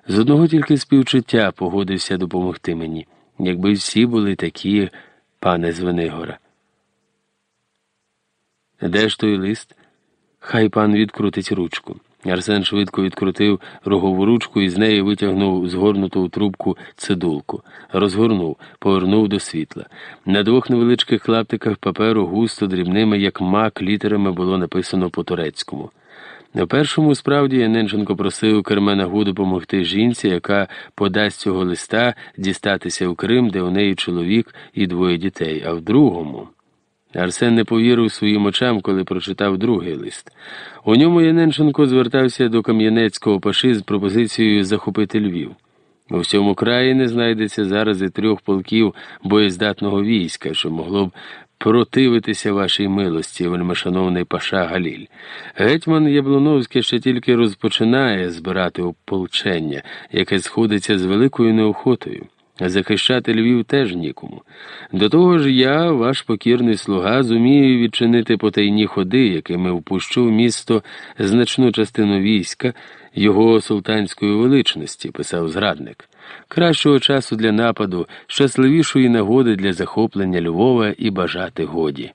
з одного тільки співчуття погодився допомогти мені. Якби всі були такі, пане Звенигора. Де ж той лист? Хай пан відкрутить ручку. Арсен швидко відкрутив рогову ручку і з неї витягнув згорнуту у трубку цидулку, розгорнув, повернув до світла. На двох невеличких клаптиках паперу густо дрібними, як мак, літерами було написано по турецькому. На першому справді Яненченко просив Керменагу допомогти жінці, яка подасть цього листа дістатися в Крим, де у неї чоловік і двоє дітей, а в другому. Арсен не повірив своїм очам, коли прочитав другий лист. У ньому Яненченко звертався до Кам'янецького паши з пропозицією захопити Львів. У всьому краї не знайдеться зараз і трьох полків боєздатного війська, що могло б противитися вашій милості, вельмишановний паша Галіль. Гетьман Яблоновський ще тільки розпочинає збирати ополчення, яке сходиться з великою неохотою. Захищати Львів теж нікому. До того ж, я, ваш покірний слуга, зумію відчинити потайні ходи, якими впущу в місто значну частину війська його султанської величності, писав зрадник. Кращого часу для нападу, щасливішої нагоди для захоплення Львова і бажати годі.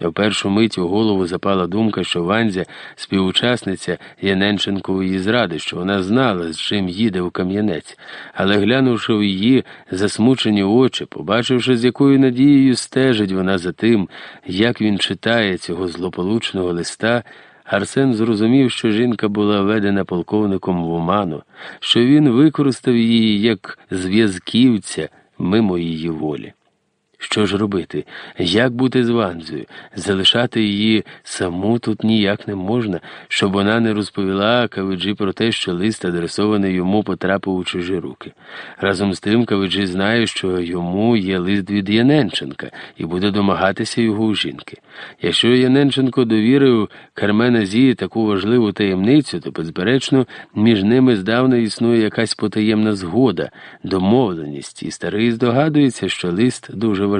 В першу мить у голову запала думка, що Ванзя, співучасниця Яненченкової зради, що вона знала, з чим їде в Кам'янець, але глянувши в її засмучені очі, побачивши, з якою надією стежить вона за тим, як він читає цього злополучного листа, Арсен зрозумів, що жінка була ведена полковником в оману, що він використав її як зв'язківця мимо її волі. Що ж робити? Як бути з Ванзою? Залишати її саму тут ніяк не можна, щоб вона не розповіла Кавиджі про те, що лист, адресований йому, потрапив у чужі руки. Разом з тим Кавиджі знає, що йому є лист від Яненченка і буде домагатися його у жінки. Якщо Яненченко довірив Кармена Зії таку важливу таємницю, то, безперечно, між ними здавна існує якась потаємна згода, домовленість, і старий здогадується, що лист дуже важливий.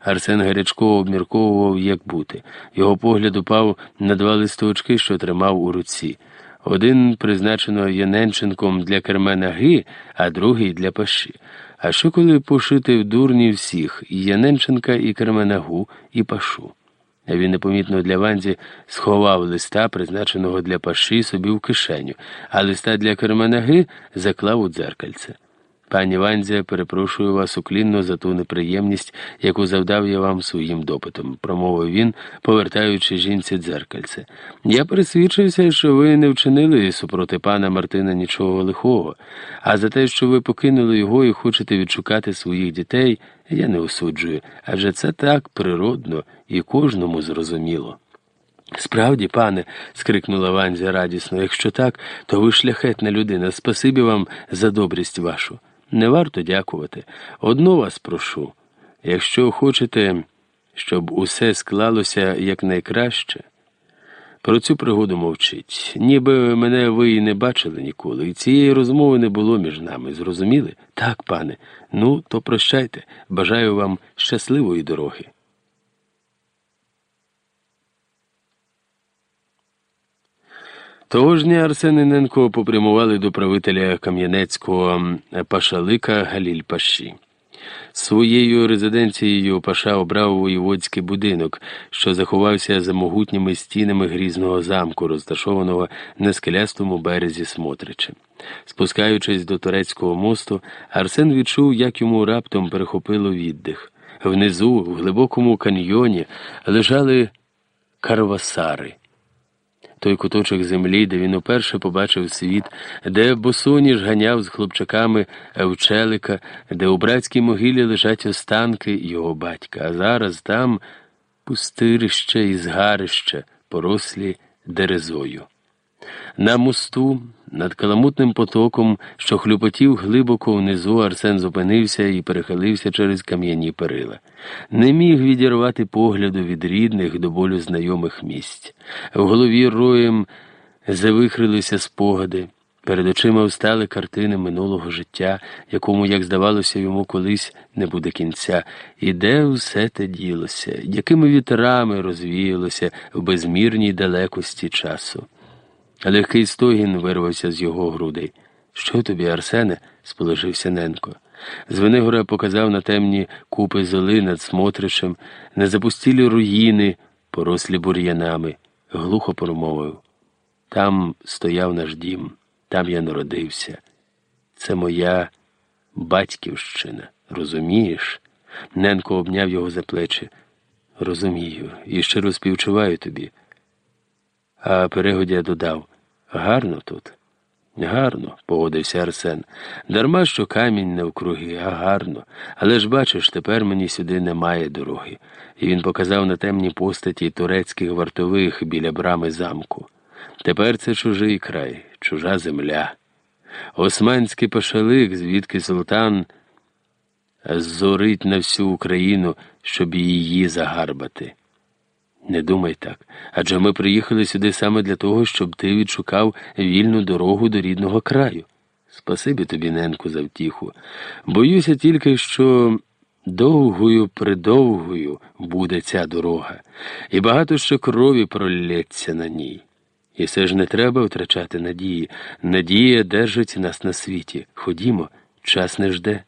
Арсен гарячково обмірковував, як бути. Його погляд упав на два листочки, що тримав у руці. Один призначено Яненченком для Кермена Ги, а другий для Паші. А що коли пошити в дурні всіх і Яненченка, і Керменагу, і Пашу? Він непомітно для Ванзі сховав листа, призначеного для Паші, собі в кишеню, а листа для Керменаги заклав у дзеркальце. Пані Ванзя, перепрошую вас уклінно за ту неприємність, яку завдав я вам своїм допитом, промовив він, повертаючи жінці дзеркальце. Я пересвідчився, що ви не вчинили супроти пана Мартина нічого лихого, а за те, що ви покинули його і хочете відшукати своїх дітей, я не осуджую, адже це так природно і кожному зрозуміло. Справді, пане, скрикнула Ванзя радісно, якщо так, то ви шляхетна людина. Спасибі вам за добрість вашу. Не варто дякувати. Одно вас прошу. Якщо хочете, щоб усе склалося якнайкраще, про цю пригоду мовчить. Ніби мене ви і не бачили ніколи, і цієї розмови не було між нами. Зрозуміли? Так, пане. Ну, то прощайте. Бажаю вам щасливої дороги. Того ж дня Арсен і попрямували до правителя Кам'янецького пашалика Галіль Паші. Своєю резиденцією Паша обрав воєводський будинок, що заховався за могутніми стінами грізного замку, розташованого на скелястому березі Смотрича. Спускаючись до турецького мосту, Арсен відчув, як йому раптом перехопило віддих. Внизу, в глибокому каньйоні, лежали карвасари той куточок землі, де він уперше побачив світ, де босоніж ганяв з хлопчаками Евчелика, де у братській могилі лежать останки його батька, а зараз там пустирище і згарище, порослі дерезою. На мосту, над каламутним потоком, що хлюпотів глибоко внизу, Арсен зупинився і перехилився через кам'яні перила. Не міг відірвати погляду від рідних до болю знайомих місць. В голові роєм завихрилися спогади. Перед очима встали картини минулого життя, якому, як здавалося, йому колись не буде кінця, і де все те ділося, якими вітрами розвіялося в безмірній далекості часу. Легкий стогін вирвався з його грудей. Що тобі, Арсене? сположився Ненко. Звенигора показав на темні купи золи над смотричем, на запустілі руїни, порослі бур'янами, глухо промовив. Там стояв наш дім, там я народився. Це моя батьківщина, розумієш? Ненко обняв його за плечі. Розумію, і щиро співчуваю тобі. А перегодя додав гарно тут. Гарно, погодився Арсен. Дарма що камінь навкруги, а гарно. Але ж бачиш, тепер мені сюди немає дороги. І він показав на темній постаті турецьких вартових біля брами замку. Тепер це чужий край, чужа земля. Османський пашалик, звідки султан зорить на всю Україну, щоб її загарбати. Не думай так. Адже ми приїхали сюди саме для того, щоб ти відшукав вільну дорогу до рідного краю. Спасибі тобі, Ненку, за втіху. Боюся тільки, що довгою придовгою буде ця дорога, і багато ще крові пролється на ній. І все ж не треба втрачати надії. Надія держить нас на світі. Ходімо, час не жде.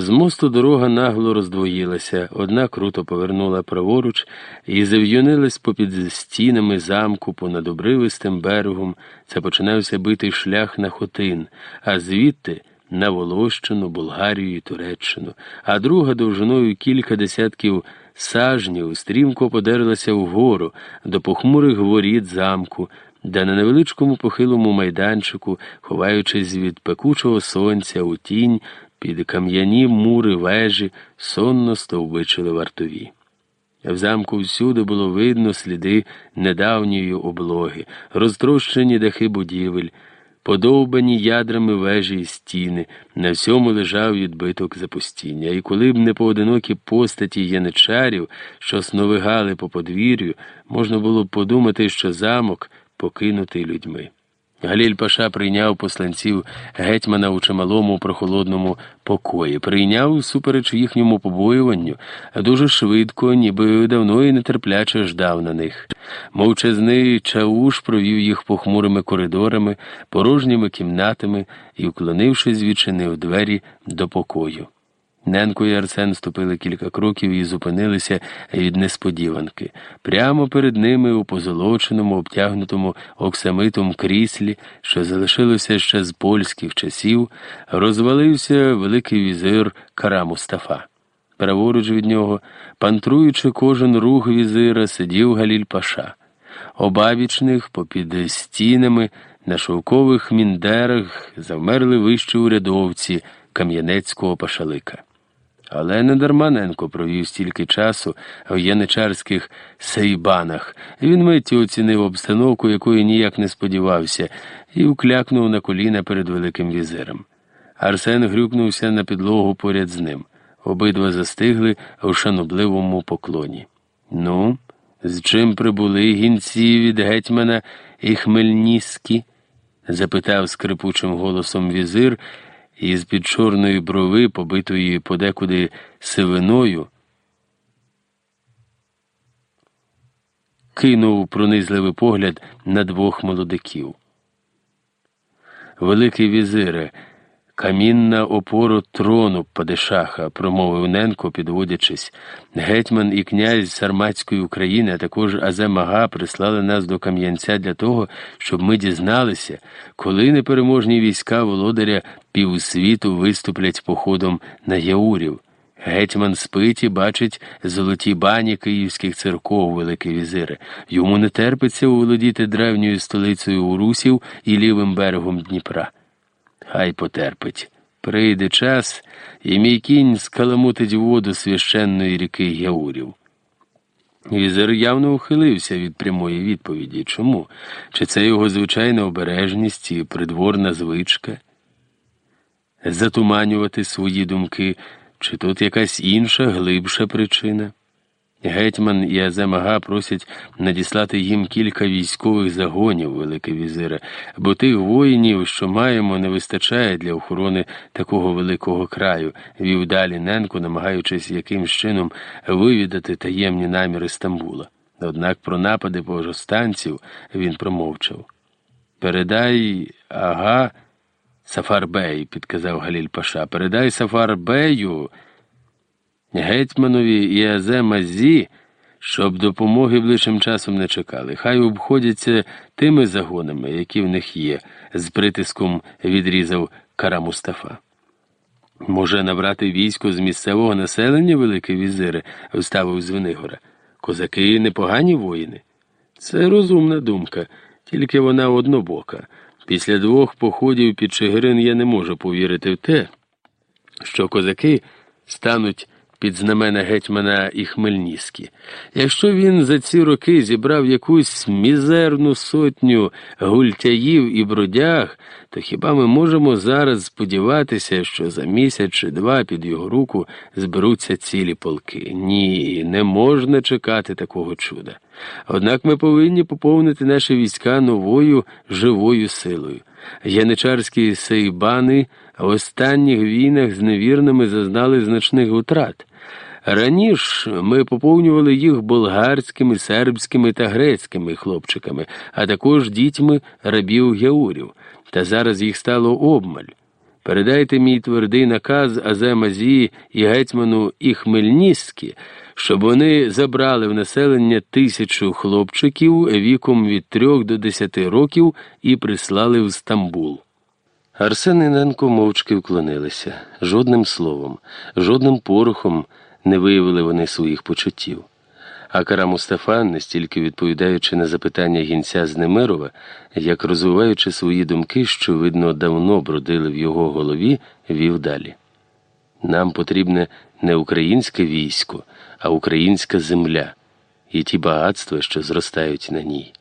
З мосту дорога нагло роздвоїлася, одна круто повернула праворуч і зав'юнилась попід стінами замку понад обривистим берегом. Це починався битий шлях на Хотин, а звідти на Волощину, Болгарію і Туреччину, а друга довжиною кілька десятків сажнів стрімко подерлася вгору до похмурих воріт замку, де на невеличкому похилому майданчику, ховаючись від пекучого сонця у тінь, під кам'яні мури вежі сонно стовбичили вартові. В замку всюди було видно сліди недавньої облоги, розтрощені дахи будівель, подовбані ядрами вежі і стіни, на всьому лежав відбиток запустіння, і коли б не поодинокі постаті яничарів, що сновигали по подвір'ю, можна було б подумати, що замок покинутий людьми. Галіль Паша прийняв посланців гетьмана у чималому прохолодному покої, прийняв супереч їхньому побоюванню, дуже швидко, ніби давно і нетерпляче ждав на них. Мовчазний чауш провів їх похмурими коридорами, порожніми кімнатами і, вклонившись, відчинив двері до покою. Ненко і Арсен ступили кілька кроків і зупинилися від несподіванки. Прямо перед ними, у позолоченому, обтягнутому оксамитом кріслі, що залишилося ще з польських часів, розвалився великий візир Кара Мустафа. Праворуч від нього, пантруючи кожен рух візира, сидів Галіль Паша. Обабічних, попід стінами, на шовкових міндерах завмерли вищі урядовці кам'янецького пашалика. Але не дарманенко провів стільки часу в яничарських сейбанах. Він миттю оцінив обстановку, якої ніяк не сподівався, і уклякнув на коліна перед Великим візиром. Арсен грюкнувся на підлогу поряд з ним. Обидва застигли в шанобливому поклоні. Ну, з чим прибули гінці від гетьмана і Хмельніські? запитав скрипучим голосом візир і з під чорної брови, побитої подекуди сивиною, кинув пронизливий погляд на двох молодиків. Великий візире, камінна опора трону Падишаха, промовив Ненко, підводячись. Гетьман і князь Сарматської України, а також Аземага прислали нас до Кам'янця для того, щоб ми дізналися, коли непереможні війська володаря півсвіту виступлять походом на Яурів. Гетьман спить і бачить золоті бані київських церков, Великий візире. Йому не терпиться уволодіти древньою столицею Урусів і лівим берегом Дніпра. Хай потерпить. Прийде час, і мій кінь скаламутить воду священної ріки Яурів. Візер явно ухилився від прямої відповіді. Чому? Чи це його звичайна обережність і придворна звичка? Затуманювати свої думки. Чи тут якась інша, глибша причина? Гетьман і Аземага просять надіслати їм кілька військових загонів, Велике візире, бо тих воїнів, що маємо, не вистачає для охорони такого великого краю, вів далі Ненко, намагаючись якимсь чином вивідати таємні наміри Стамбула. Однак про напади повстанців він промовчав. Передай, ага. Сафарбей, підказав Галіль Паша, передай Сафарбею, гетьманові і Аземазі, щоб допомоги ближчим часом не чекали. Хай обходяться тими загонами, які в них є, з притиском відрізав Кара Мустафа. Може, набрати військо з місцевого населення, Великий візире, вставив Звенигора. Козаки непогані воїни. Це розумна думка, тільки вона однобока. Після двох походів під Чигирин я не можу повірити в те, що козаки стануть під знамена гетьмана і Хмельницькі. Якщо він за ці роки зібрав якусь мізерну сотню гультяїв і бродяг, то хіба ми можемо зараз сподіватися, що за місяць чи два під його руку зберуться цілі полки? Ні, не можна чекати такого чуда. Однак ми повинні поповнити наші війська новою живою силою. Яничарські сейбани в останніх війнах з невірними зазнали значних утрат. Раніше ми поповнювали їх болгарськими, сербськими та грецькими хлопчиками, а також дітьми рабів геурів, та зараз їх стало обмаль. Передайте мій твердий наказ Аземазі і гетьману і Хмельницькі, щоб вони забрали в населення тисячу хлопчиків віком від трьох до десяти років і прислали в Стамбул. Арсен і Ненко мовчки вклонилися жодним словом, жодним порохом не виявили вони своїх почуттів. А Кара Мустафа, не стільки відповідаючи на запитання гінця з Немирова, як розвиваючи свої думки, що, видно, давно бродили в його голові, вів далі. Нам потрібне не українське військо, а українська земля і ті багатства, що зростають на ній.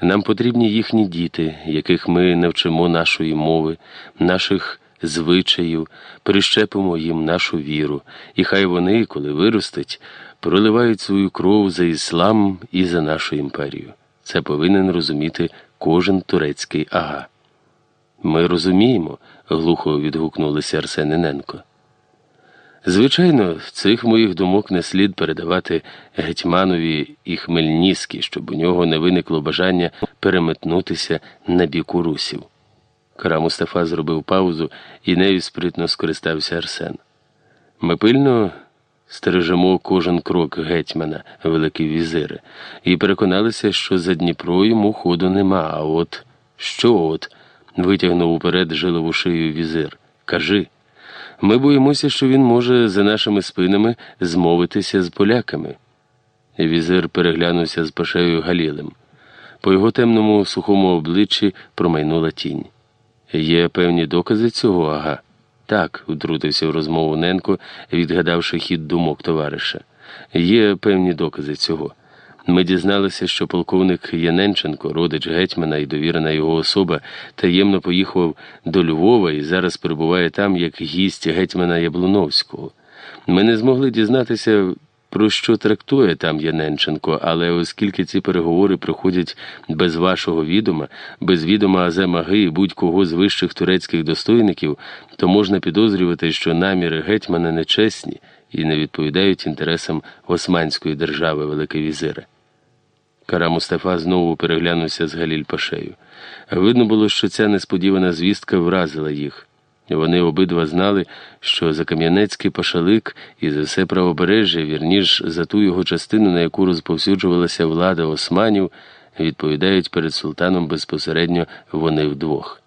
Нам потрібні їхні діти, яких ми навчимо нашої мови, наших звичаїв, прищепимо їм нашу віру, і хай вони, коли виростуть, проливають свою кров за іслам і за нашу імперію. Це повинен розуміти кожен турецький ага. Ми розуміємо, глухо відгукнулися Арсениненко. Звичайно, цих моїх думок не слід передавати гетьманові і Хмельницькій, щоб у нього не виникло бажання переметнутися на бік урусів. Кара Мустафа зробив паузу і нею спритно скористався Арсен. Ми пильно стережемо кожен крок гетьмана, Великий візире, і переконалися, що за Дніпро йому ходу нема. А от що от? витягнув уперед жилову шию візир. Кажи. Ми боїмося, що він може за нашими спинами змовитися з поляками. Візир переглянувся з пашею Галілем. По його темному сухому обличчі промайнула тінь. Є певні докази цього, ага. Так, втрутився в розмову Ненко, відгадавши хід думок товариша. Є певні докази цього. Ми дізналися, що полковник Яненченко, родич гетьмана і довірена його особа, таємно поїхав до Львова і зараз перебуває там як гість гетьмана Яблуновського. Ми не змогли дізнатися, про що трактує там Яненченко, але оскільки ці переговори проходять без вашого відома, без відома Аземаги і будь-кого з вищих турецьких достойників, то можна підозрювати, що наміри гетьмана нечесні і не відповідають інтересам Османської держави Великий Візира. Кара Мустафа знову переглянувся з Галіль Пашею. Видно було, що ця несподівана звістка вразила їх. Вони обидва знали, що за Кам'янецький пашалик і за все правобережжя, вірніш за ту його частину, на яку розповсюджувалася влада османів, відповідають перед султаном безпосередньо вони вдвох.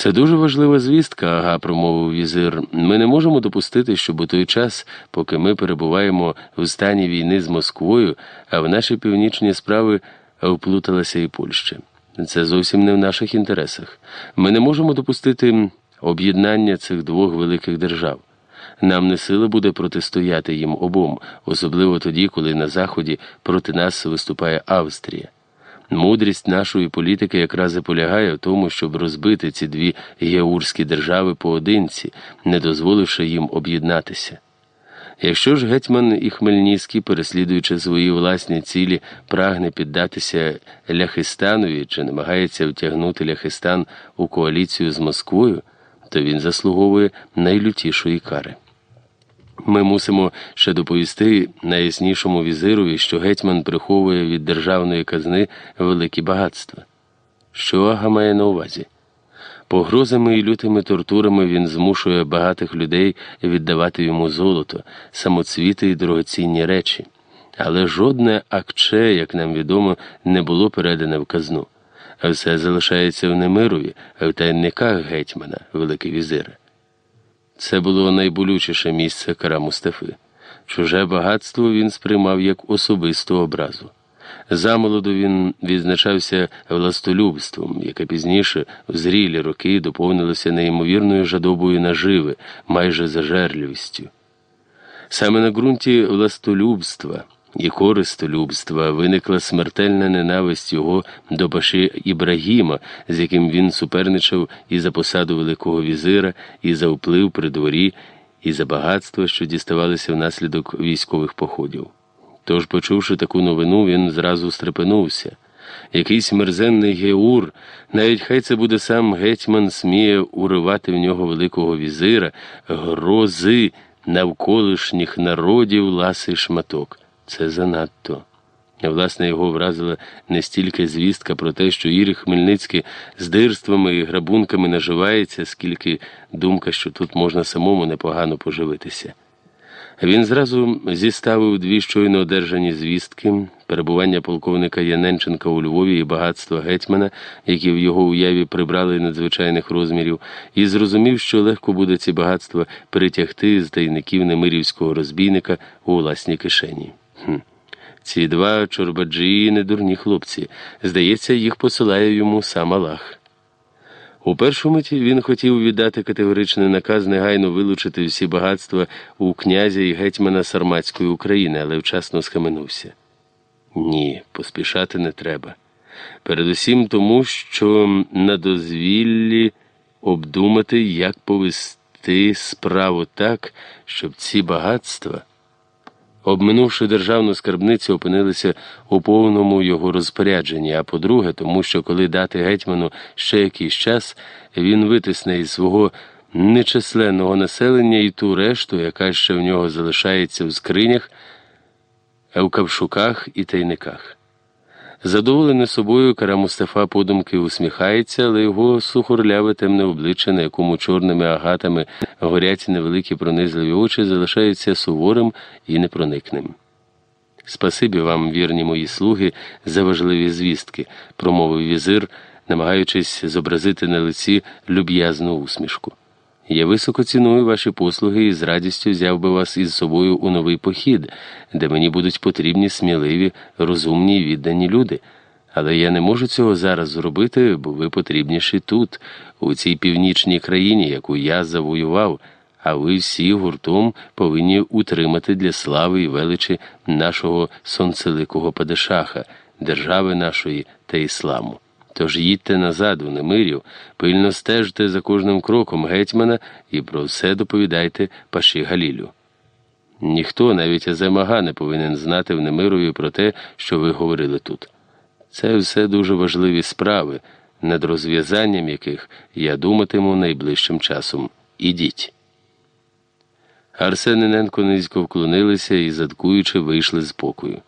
Це дуже важлива звістка, ага, промовив візир. Ми не можемо допустити, щоб у той час, поки ми перебуваємо в стані війни з Москвою, а в наші північні справи вплуталася і Польща. Це зовсім не в наших інтересах. Ми не можемо допустити об'єднання цих двох великих держав. Нам не сила буде протистояти їм обом, особливо тоді, коли на Заході проти нас виступає Австрія. Мудрість нашої політики якраз і полягає в тому, щоб розбити ці дві геурські держави поодинці, не дозволивши їм об'єднатися. Якщо ж гетьман і Хмельницький, переслідуючи свої власні цілі, прагне піддатися Ляхистанові чи намагається втягнути Ляхистан у коаліцію з Москвою, то він заслуговує найлютішої кари. Ми мусимо ще доповісти найяснішому візирові, що гетьман приховує від державної казни великі багатства. Що Ага має на увазі? Погрозами і лютими тортурами він змушує багатих людей віддавати йому золото, самоцвіти і дорогоцінні речі. Але жодне акче, як нам відомо, не було передане в казну, все залишається в Немирові, в тайниках гетьмана, Великий візире. Це було найболючіше місце кара Мустафи. Чуже багатство він сприймав як особисту образу. Замолоду він відзначався властолюбством, яке пізніше в зрілі роки доповнилося неймовірною жадобою наживи, майже зажерливістю. Саме на ґрунті властолюбства і користолюбства виникла смертельна ненависть його до Баши Ібрагіма, з яким він суперничав і за посаду Великого візира, і за вплив при дворі, і за багатство, що діставалися внаслідок військових походів. Тож, почувши таку новину, він зразу стрепенувся. Якийсь мерзенний геур, навіть хай це буде сам гетьман, сміє уривати в нього Великого візира, грози навколишніх народів ласий шматок. Це занадто. Власне, його вразила не стільки звістка про те, що Ірі Хмельницький з дирствами і грабунками наживається, скільки думка, що тут можна самому непогано поживитися. Він зразу зіставив дві щойно одержані звістки, перебування полковника Яненченка у Львові і багатства гетьмана, які в його уяві прибрали надзвичайних розмірів, і зрозумів, що легко буде ці багатства перетягти з тайників немирівського розбійника у власні кишені. Хм. Ці два чорбаджії не дурні хлопці. Здається, їх посилає йому сам Аллах. У першу миті він хотів віддати категоричний наказ негайно вилучити всі багатства у князя і гетьмана Сарматської України, але вчасно схаменувся. Ні, поспішати не треба. Передусім тому, що на дозвіллі обдумати, як повести справу так, щоб ці багатства обминувши державну скарбницю, опинилися у повному його розпорядженні. А по-друге, тому що коли дати гетьману ще якийсь час, він витисне із свого нечисленного населення і ту решту, яка ще в нього залишається в скринях, в кавшуках і тайниках. Задоволений собою, кара Мустафа подумки усміхається, але його сухорляве темне обличчя, на якому чорними агатами горять невеликі пронизливі очі, залишається суворим і непроникним. Спасибі вам, вірні мої слуги, за важливі звістки, промовив візир, намагаючись зобразити на лиці люб'язну усмішку. Я високо ціную ваші послуги і з радістю взяв би вас із собою у новий похід, де мені будуть потрібні сміливі, розумні і віддані люди. Але я не можу цього зараз зробити, бо ви потрібніші тут, у цій північній країні, яку я завоював, а ви всі гуртом повинні утримати для слави і величі нашого сонцеликого падишаха, держави нашої та ісламу. Тож їдьте назад у Немирів, пильно стежте за кожним кроком гетьмана і про все доповідайте паші Галілю. Ніхто, навіть Аземага, не повинен знати в Немирові про те, що ви говорили тут. Це все дуже важливі справи, над розв'язанням яких я думатиму найближчим часом. Ідіть. Арсен і Ненко низько вклонилися і, задкуючи, вийшли з покою.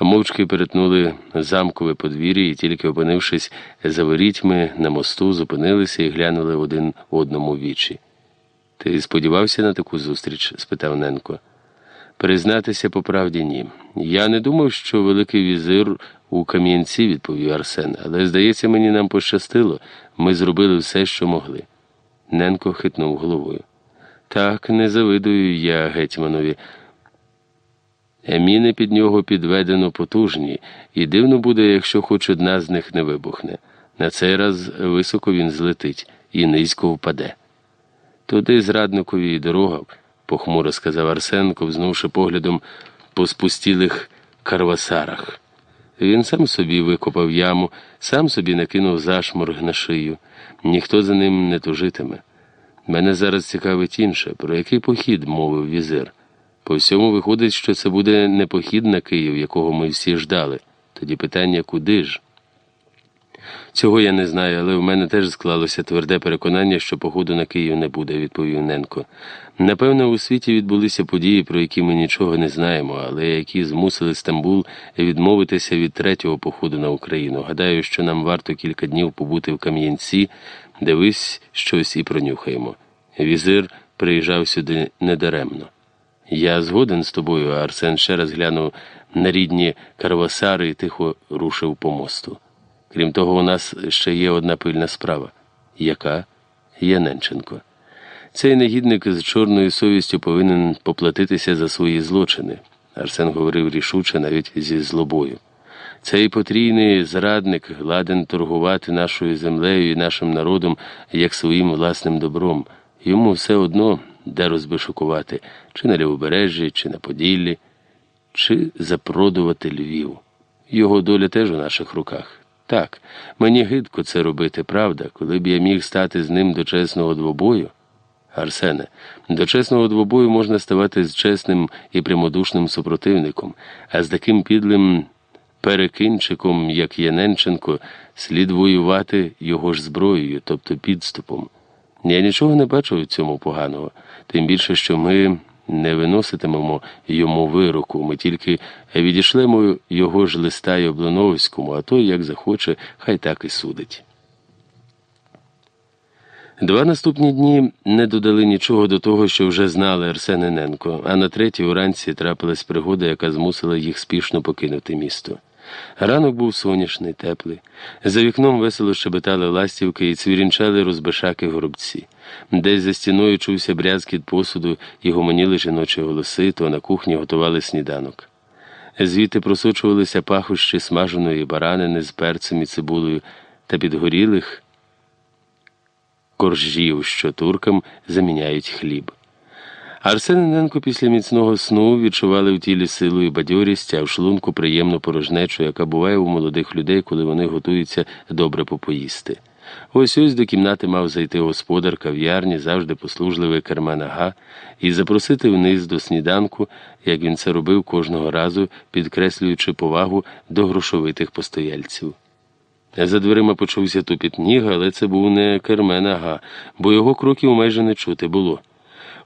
Мовчки перетнули замкове подвір'я і, тільки опинившись за ворітьми на мосту, зупинилися і глянули один одному в вічі. Ти сподівався на таку зустріч? спитав Ненко. Признатися по правді ні. Я не думав, що Великий візир у Кам'янці, відповів Арсен, але, здається, мені нам пощастило. Ми зробили все, що могли. Ненко хитнув головою. Так, не завидую я гетьманові. Еміни під нього підведено потужні, і дивно буде, якщо хоч одна з них не вибухне. На цей раз високо він злетить і низько впаде. Туди зрадникові й дорога, похмуро сказав Арсен, ковзнувши поглядом по спустілих карвасарах. Він сам собі викопав яму, сам собі накинув зашморг на шию. Ніхто за ним не тужитиме. Мене зараз цікавить інше, про який похід мовив візир. По всьому виходить, що це буде не похід на Київ, якого ми всі ждали. Тоді питання куди ж? Цього я не знаю, але в мене теж склалося тверде переконання, що походу на Київ не буде, відповів Ненко. Напевно, у світі відбулися події, про які ми нічого не знаємо, але які змусили Стамбул відмовитися від третього походу на Україну. Гадаю, що нам варто кілька днів побути в Кам'янці, дивись щось і пронюхаємо. Візир приїжджав сюди недаремно. Я згоден з тобою, Арсен ще раз глянув на рідні карвасари і тихо рушив по мосту. Крім того, у нас ще є одна пильна справа. Яка? Яненченко. Цей негідник з чорною совістю повинен поплатитися за свої злочини. Арсен говорив рішуче навіть зі злобою. Цей потрійний зрадник ладен торгувати нашою землею і нашим народом як своїм власним добром. Йому все одно де розбишукувати, чи на Лівобережжі, чи на Поділлі, чи запродувати Львів. Його доля теж у наших руках. Так, мені гидко це робити, правда, коли б я міг стати з ним до чесного двобою. Арсене, до чесного двобою можна ставати з чесним і прямодушним супротивником, а з таким підлим перекинчиком, як Яненченко, слід воювати його ж зброєю, тобто підступом. Я нічого не бачу в цьому поганого, тим більше, що ми не виноситимемо йому вироку, ми тільки відійшлемо його ж листа й Облоновському, а той, як захоче, хай так і судить. Два наступні дні не додали нічого до того, що вже знали Арсен Іненко, а на третій уранці трапилась пригода, яка змусила їх спішно покинути місто. Ранок був сонячний, теплий. За вікном весело щебетали ластівки і цвірінчали розбишаки горобці. Десь за стіною чувся брязкіт посуду і гомоніли жіночі голоси, то на кухні готували сніданок. Звідти просочувалися пахощі смаженої баранини з перцем і цибулею та підгорілих коржів, що туркам заміняють хліб. Арсененко після міцного сну відчували в тілі силу і бадьорість, а в шлунку приємну порожнечу, яка буває у молодих людей, коли вони готуються добре попоїсти. Ось ось до кімнати мав зайти господар кав'ярні, завжди послужливий Керманага, і запросити вниз до сніданку, як він це робив кожного разу, підкреслюючи повагу до грошовитих постояльців. За дверима почувся тупіт ніга, але це був не Керменага, бо його кроків майже не чути було.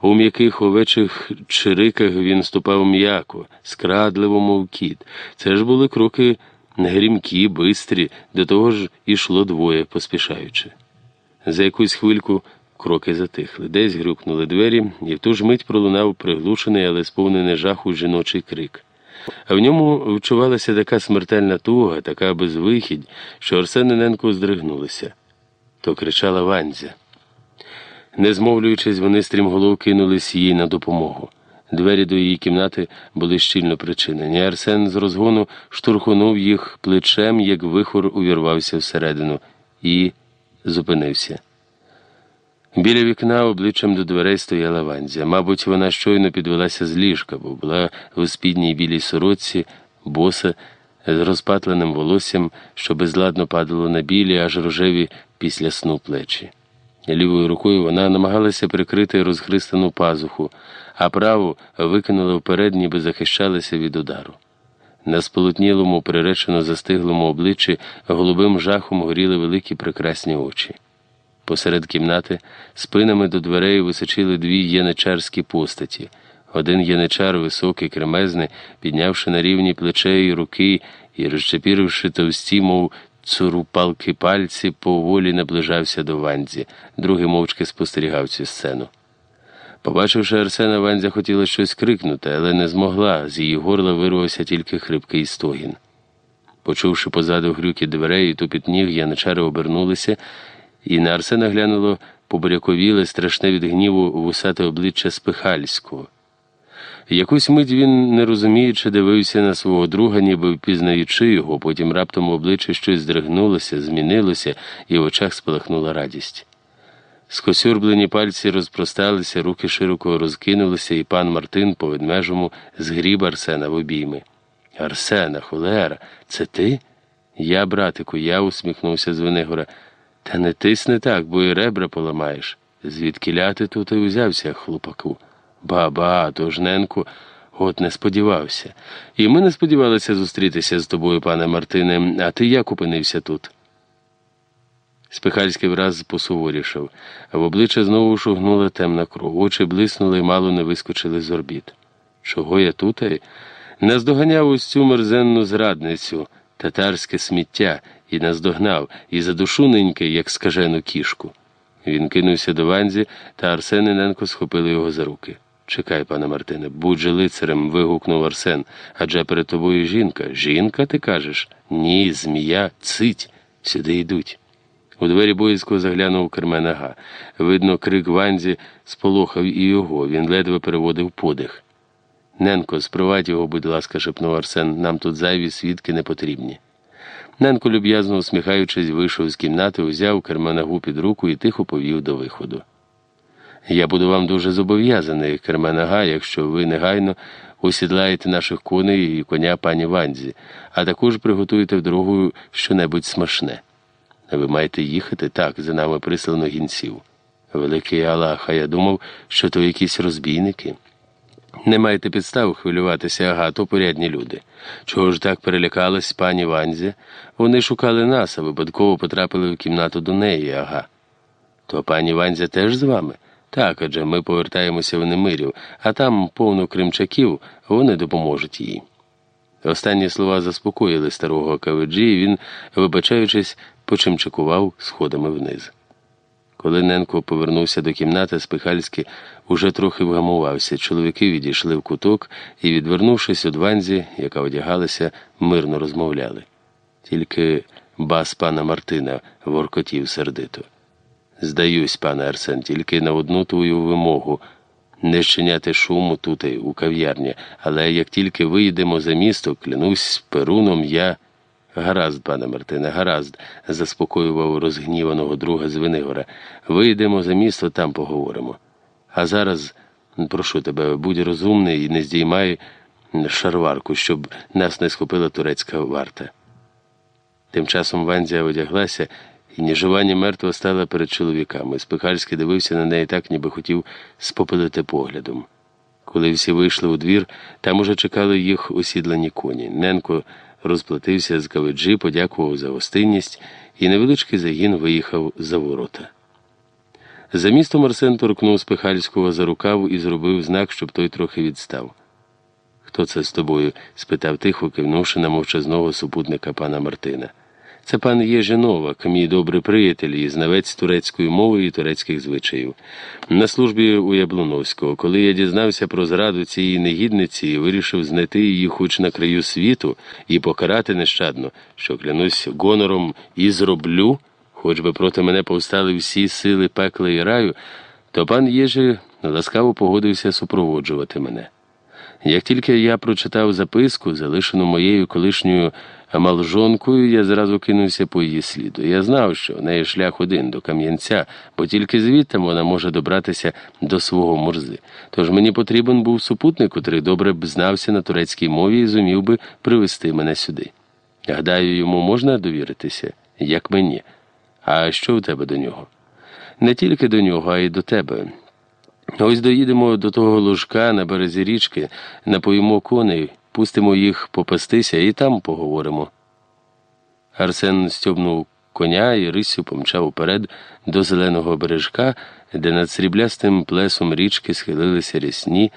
У м'яких овечих чириках він ступав м'яко, скрадливо, мов кіт. Це ж були кроки грімкі, бистрі, до того ж ішло двоє, поспішаючи. За якусь хвильку кроки затихли, десь грюкнули двері, і в ту ж мить пролунав приглушений, але сповнений жаху жіночий крик. А в ньому вчувалася така смертельна туга, така безвихідь, що Арсенененко здригнулися. То кричала Ванзя. Не змовлюючись, вони стрімголов кинулись їй на допомогу. Двері до її кімнати були щільно причинені. Арсен з розгону штурхунув їх плечем, як вихор увірвався всередину, і зупинився. Біля вікна обличчям до дверей стояла Ванзя. Мабуть, вона щойно підвелася з ліжка, бо була у спідній білій сорочці, боса, з розпатленим волоссям, що безладно падало на білі, аж рожеві після сну плечі. Лівою рукою вона намагалася прикрити розхристану пазуху, а праву викинула вперед, ніби захищалася від удару. На сполотнілому, приречено застиглому обличчі голубим жахом горіли великі прекрасні очі. Посеред кімнати спинами до дверей височили дві яничарські постаті. Один яничар, високий, кремезний, піднявши на рівні плече і руки і розчепіривши товсті, мов цурупалки пальці, поволі наближався до Ванзі, другий мовчки спостерігав цю сцену. Побачивши Арсена, Ванзя хотіла щось крикнути, але не змогла. З її горла вирвався тільки хрипкий стогін. Почувши позаду грюки дверей і тупіт ніг, яничари обернулися, і на Арсена глянуло побуряковіле, страшне від гніву вусате обличчя Спихальського. Якусь мить він, не розуміючи, дивився на свого друга, ніби впізнаючи його, потім раптом обличчя щось здригнулося, змінилося, і в очах спалахнула радість. Скосюрблені пальці розпросталися, руки широко розкинулися, і пан Мартин по ведмежому згріб Арсена в обійми. Арсена, холера, це ти? Я, братику, я усміхнувся з Венигора. Та не тисни так, бо і ребра поламаєш. Звідки ляти тут і узявся, хлопаку. Ба-ба, Ненку, от не сподівався. І ми не сподівалися зустрітися з тобою, пане Мартине, а ти як опинився тут? Спихальський враз посуворішав, а в обличчя знову шугнула темна кров. Очі блиснули мало не вискочили з орбіт. Чого я тут? Наздоганяв ось цю мерзенну зрадницю, татарське сміття, і наздогнав, і задушу неньки, як скажену кішку. Він кинувся до Ванзі, та Арсен і Ненко схопили його за руки. Чекай, пане Мартине, будь же лицарем. вигукнув Арсен. Адже перед тобою жінка. Жінка, ти кажеш? Ні, змія, цить. Сюди йдуть. У двері боязко заглянув Керменага. Видно, крик Ванзі сполохав і його. Він ледве переводив подих. Ненко, спровадь його, будь ласка, шепнув Арсен. Нам тут зайві свідки не потрібні. Ненко, люб'язно усміхаючись, вийшов з кімнати, узяв Керменагу під руку і тихо повів до виходу. Я буду вам дуже зобов'язаний, Керменага, якщо ви негайно усідлаєте наших коней і коня пані Ванзі, а також приготуєте в дорогу щонебудь смачне. Ви маєте їхати так, за нами прислано гінців. Великий Аллах, а я думав, що то якісь розбійники. Не маєте підстав хвилюватися, ага, то порядні люди. Чого ж так перелякалась пані Ванзі? Вони шукали нас, а випадково потрапили в кімнату до неї, ага. То пані Ванзя теж з вами? Так, адже ми повертаємося в Немирів, а там повно кримчаків, вони допоможуть їй. Останні слова заспокоїли старого Кавиджі, і він, вибачаючись, почимчикував сходами вниз. Коли Ненко повернувся до кімнати, Спихальський уже трохи вгамувався. Чоловіки відійшли в куток і, відвернувшись від ванзі, яка одягалася, мирно розмовляли. Тільки бас пана Мартина воркотів сердито. Здаюсь, пане Арсен, тільки на одну твою вимогу не щиняти шуму тут у кав'ярні, але як тільки вийдемо за місто, клянусь перуном я. Гаразд, пане Мартине, гаразд, заспокоював розгніваного друга з Венигора. Вийдемо за місто, там поговоримо. А зараз, прошу тебе, будь розумний і не здіймай шарварку, щоб нас не схопила турецька варта. Тим часом Ванзія одяглася і ні ні мертва стала перед чоловіками. Спихальський дивився на неї так, ніби хотів спопилити поглядом. Коли всі вийшли у двір, там уже чекали їх осідлені коні. Ненко розплатився з каведжі, подякував за гостинність, і невеличкий загін виїхав за ворота. За містом Арсен торкнув Спихальського за рукав і зробив знак, щоб той трохи відстав. Хто це з тобою? спитав тихо, кивнувши на мовчазного супутника пана Мартина. Це пан Єжи Новак, мій добрий приятель і знавець турецької мови і турецьких звичаїв. На службі у Яблуновського, коли я дізнався про зраду цієї негідниці і вирішив знайти її хоч на краю світу і покарати нещадно, що клянусь гонором і зроблю, хоч би проти мене повстали всі сили пекла і раю, то пан Єжи ласкаво погодився супроводжувати мене. Як тільки я прочитав записку, залишену моєю колишньою малжонкою, я зразу кинувся по її сліду. Я знав, що в неї шлях один до Кам'янця, бо тільки звідти вона може добратися до свого морзи. Тож мені потрібен був супутник, котрий добре б знався на турецькій мові і зумів би привезти мене сюди. Гадаю, йому можна довіритися, як мені. А що в тебе до нього? Не тільки до нього, а й до тебе. Ось доїдемо до того ложка на березі річки, напоїмо коней, пустимо їх попастися і там поговоримо. Арсен стьобнув коня і рисю помчав уперед до зеленого бережка, де над сріблястим плесом річки схилилися рясні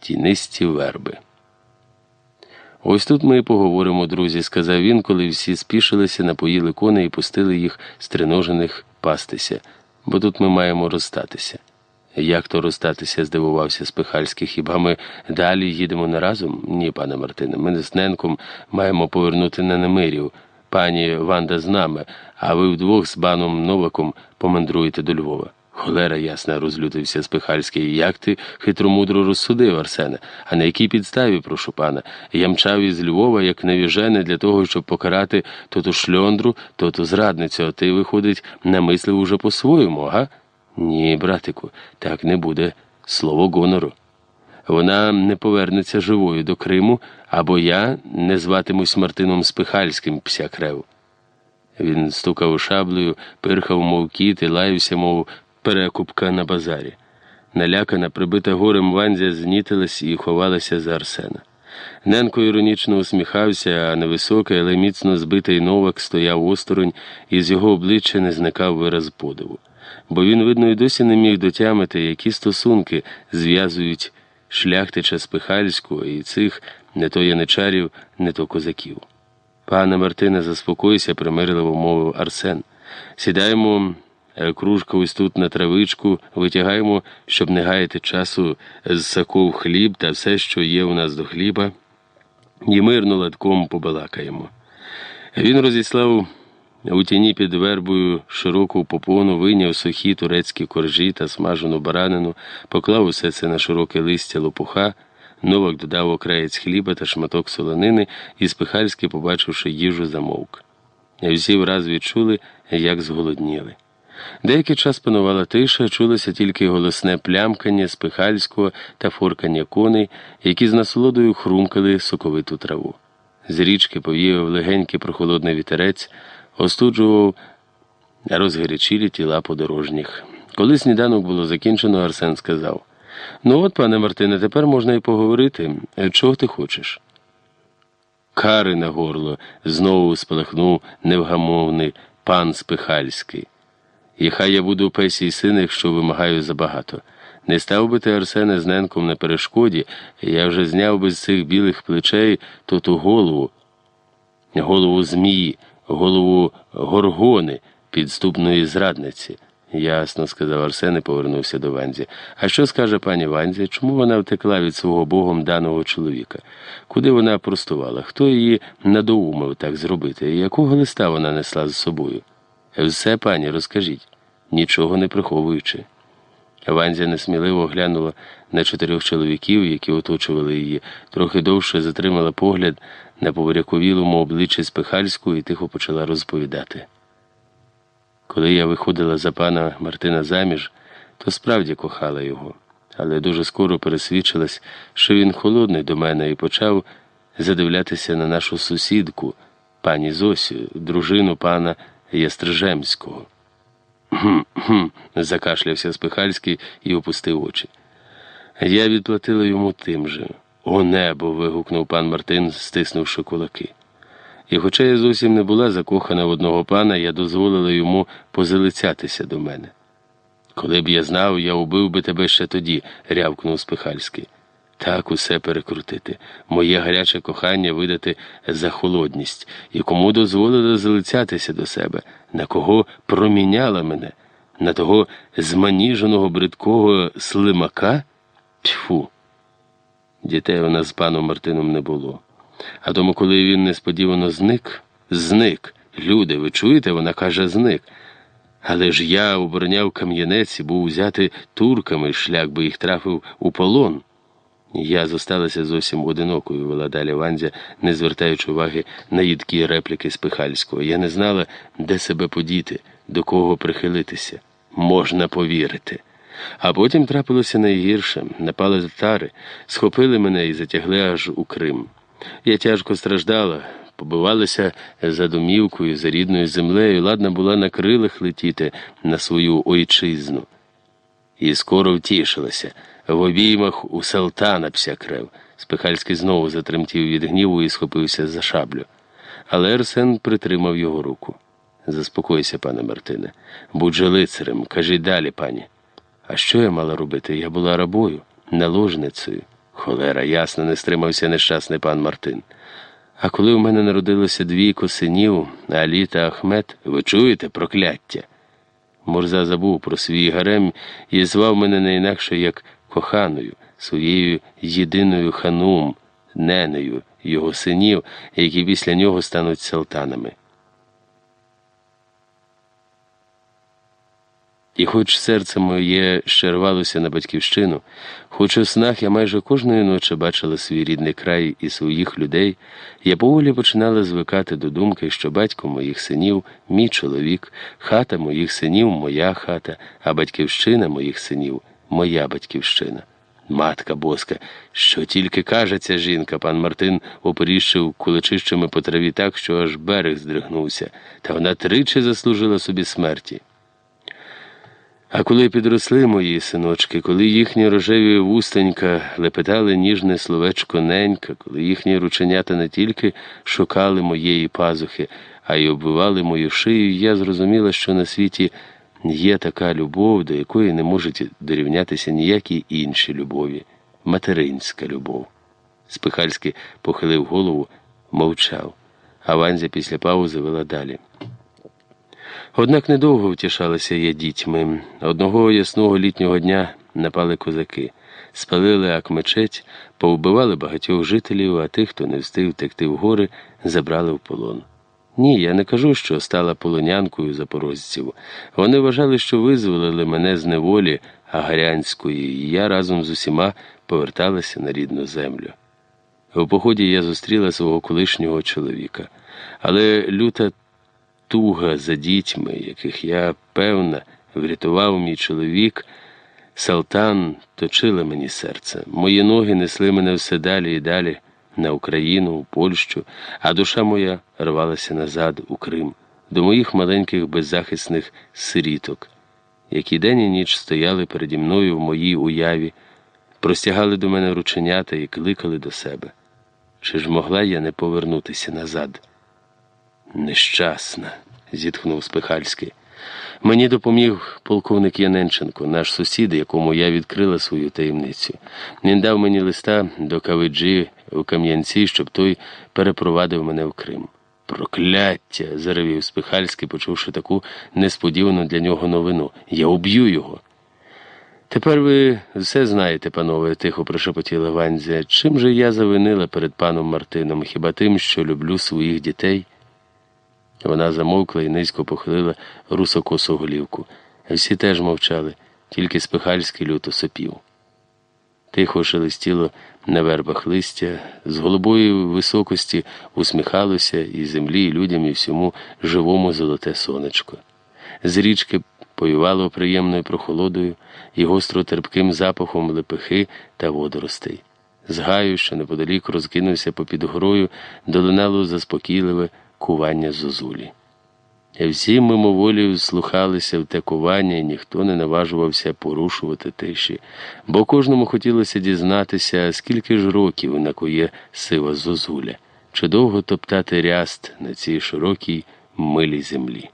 тінисті верби. Ось тут ми і поговоримо, друзі, сказав він, коли всі спішилися, напоїли коней і пустили їх стриножених пастися, бо тут ми маємо розстатися. Як то розстатися, здивувався Спихальський. Хіба ми далі їдемо не разом? Ні, пане Мартине, ми з Ненком маємо повернути на Немирів. Пані Ванда з нами, а ви вдвох з паном Новаком помандруєте до Львова. Холера ясна, розлютився Спихальський. Як ти хитромудро розсудив, Арсене? А на якій підставі, прошу пана? Я мчав із Львова, як навіжене, для того, щоб покарати то ту шльондру, то ту зрадницю, а ти, виходить, намислив уже по-своєму, га? Ні, братику, так не буде. Слово гонору. Вона не повернеться живою до Криму, або я не зватимусь Мартином Спихальським псякрев. Він стукав шаблею, пирхав, мов кіт і лаявся, мов перекупка на базарі. Налякана, прибита горем Ванзя знітилась і ховалася за Арсена. Ненко іронічно усміхався, а невисокий, але міцно збитий новак стояв осторонь, і з його обличчя не зникав вираз подиву. Бо він, видно, і досі не міг дотямити, які стосунки зв'язують шляхтича Спихальського і цих не то яничарів, не то козаків. Пане Мартине, заспокойся, примирливо мовив Арсен. Сідаємо. Е, кружка ось тут на травичку, витягаємо, щоб не гаяти часу з саков хліб та все, що є у нас до хліба, і мирно ладком побалакаємо. Він розіслав у тіні під вербою широку попону, вийняв сухі турецькі коржі та смажену баранину, поклав усе це на широке листя лопуха. Новак додав окраєць хліба та шматок солонини і спихальськи, побачивши їжу, замовк. Всі враз відчули, як зголодніли. Деякий час панувала тиша, чулося тільки голосне плямкання спихальського та форкання коней, які з насолодою хрумкали соковиту траву. З річки повіяв легенький прохолодний вітерець, остуджував розгарячілі тіла подорожніх. Коли сніданок було закінчено, Арсен сказав: Ну от, пане Мартине, тепер можна і поговорити. Чого ти хочеш? Кари на горло, знову спалахнув невгамовний пан Спихальський. І я буду песій син, якщо вимагаю забагато. Не став би ти Арсене з Ненком на перешкоді, я вже зняв би з цих білих плечей то ту голову, голову змії, голову горгони, підступної зрадниці. Ясно, сказав Арсен і повернувся до Ванзі. А що скаже пані Ванзі? Чому вона втекла від свого богом даного чоловіка? Куди вона простувала? Хто її надоумив так зробити? Якого листа вона несла з собою? Все, пані, розкажіть, нічого не приховуючи. Ванзя несміливо глянула на чотирьох чоловіків, які оточували її, трохи довше затримала погляд на поваряковілому обличчі Спихальську і тихо почала розповідати. Коли я виходила за пана Мартина заміж, то справді кохала його, але дуже скоро пересвідчилась, що він холодний до мене і почав задивлятися на нашу сусідку, пані Зосю, дружину пана. Ястрижемського. «Гм-гм», закашлявся Спихальський і опустив очі. Я відплатила йому тим же. О небо. вигукнув пан Мартин, стиснувши кулаки. І, хоча я зовсім не була закохана в одного пана, я дозволила йому позалицятися до мене. Коли б я знав, я убив би тебе ще тоді, рявкнув Спихальський. Так усе перекрутити, моє гаряче кохання видати за холодність, і кому дозволила залицятися до себе, на кого проміняла мене, на того зманіженого бридкого слимака? Тьфу. Дітей у нас з паном Мартином не було. А тому, коли він несподівано зник, зник. Люди, ви чуєте, вона каже, зник. Але ж я обороняв кам'янець і був взяти турками, шлях би їх трафив у полон. Я зосталася зовсім одинокою, вела далі Ванзя, не звертаючи уваги на їдкі репліки Спихальського. Я не знала, де себе подіти, до кого прихилитися. Можна повірити. А потім трапилося найгірше. Напали татари, схопили мене і затягли аж у Крим. Я тяжко страждала, побивалася за домівкою, за рідною землею, ладна була на крилах летіти на свою ойчизну. І скоро втішилася. В обіймах у Салтана пся крев. Спихальський знову затремтів від гніву і схопився за шаблю. Але Арсен притримав його руку. Заспокойся, пане Мартине. Будь же лицарем, кажіть далі, пані. А що я мала робити? Я була рабою, наложницею. Холера, ясно, не стримався нещасний пан Мартин. А коли у мене народилося двійко синів, Алі та Ахмет, ви чуєте прокляття? Мурза забув про свій гарем і звав мене не інакше як коханою, своєю єдиною ханум, ненею його синів, які після нього стануть салтанами. І хоч серце моє ще рвалося на батьківщину, хоч у снах я майже кожної ночі бачила свій рідний край і своїх людей, я поволі починала звикати до думки, що батько моїх синів мій чоловік, хата моїх синів моя хата, а батьківщина моїх синів моя батьківщина. Матка боска, що тільки каже ця жінка, пан Мартин оперіщив кулачищами по траві так, що аж берег здригнувся, та вона тричі заслужила собі смерті. А коли підросли мої синочки, коли їхні рожеві вустенька лепетали ніжне словечко ненька, коли їхні рученята не тільки шукали моєї пазухи, а й оббивали мою шию, я зрозуміла, що на світі є така любов, до якої не можуть дорівнятися ніякі інші любові, материнська любов. Спихальський похилив голову, мовчав, а Ванзя після паузи вела далі. Однак недовго втішалася я дітьми. Одного ясного літнього дня напали козаки, спалили акмечеть, повбивали багатьох жителів, а тих, хто не встиг втекти в гори, забрали в полон. Ні, я не кажу, що стала полонянкою запорожців. Вони вважали, що визволили мене з неволі агарянської, і я разом з усіма поверталася на рідну землю. У поході я зустріла свого колишнього чоловіка, але люта туга за дітьми, яких я, певна, врятував мій чоловік, Салтан точила мені серце. Мої ноги несли мене все далі і далі на Україну, у Польщу, а душа моя рвалася назад у Крим, до моїх маленьких беззахисних сиріток, які день і ніч стояли переді мною в моїй уяві, простягали до мене рученята і кликали до себе. Чи ж могла я не повернутися назад? Нещасна, зітхнув Спихальський. Мені допоміг полковник Яненченко, наш сусід, якому я відкрила свою таємницю. Він дав мені листа до Кавиджі у Кам'янці, щоб той перепровадив мене в Крим. Прокляття! заревів Спихальський, почувши таку несподівану для нього новину. Я уб'ю його. Тепер ви все знаєте, панове, тихо прошепотіла Ванзя. Чим же я завинила перед паном Мартином? Хіба тим, що люблю своїх дітей? Вона замовкла і низько похилила русокосу голівку. Всі теж мовчали, тільки спихальський люто сопів. Тихо шелестіло на вербах листя, з голубої високості усміхалося і землі, і людям, і всьому живому золоте сонечко. З річки поювало приємною прохолодою і гостро терпким запахом лепехи та водоростей. З гаю, що неподалік розкинувся попід горою, долинало заспокійливе кування зозулі. Всі мимоволі слухалися в те кування, і ніхто не наважувався порушувати тиші, бо кожному хотілося дізнатися, скільки ж років накує сива зозуля, чи довго топтати ряст на цій широкій милій землі.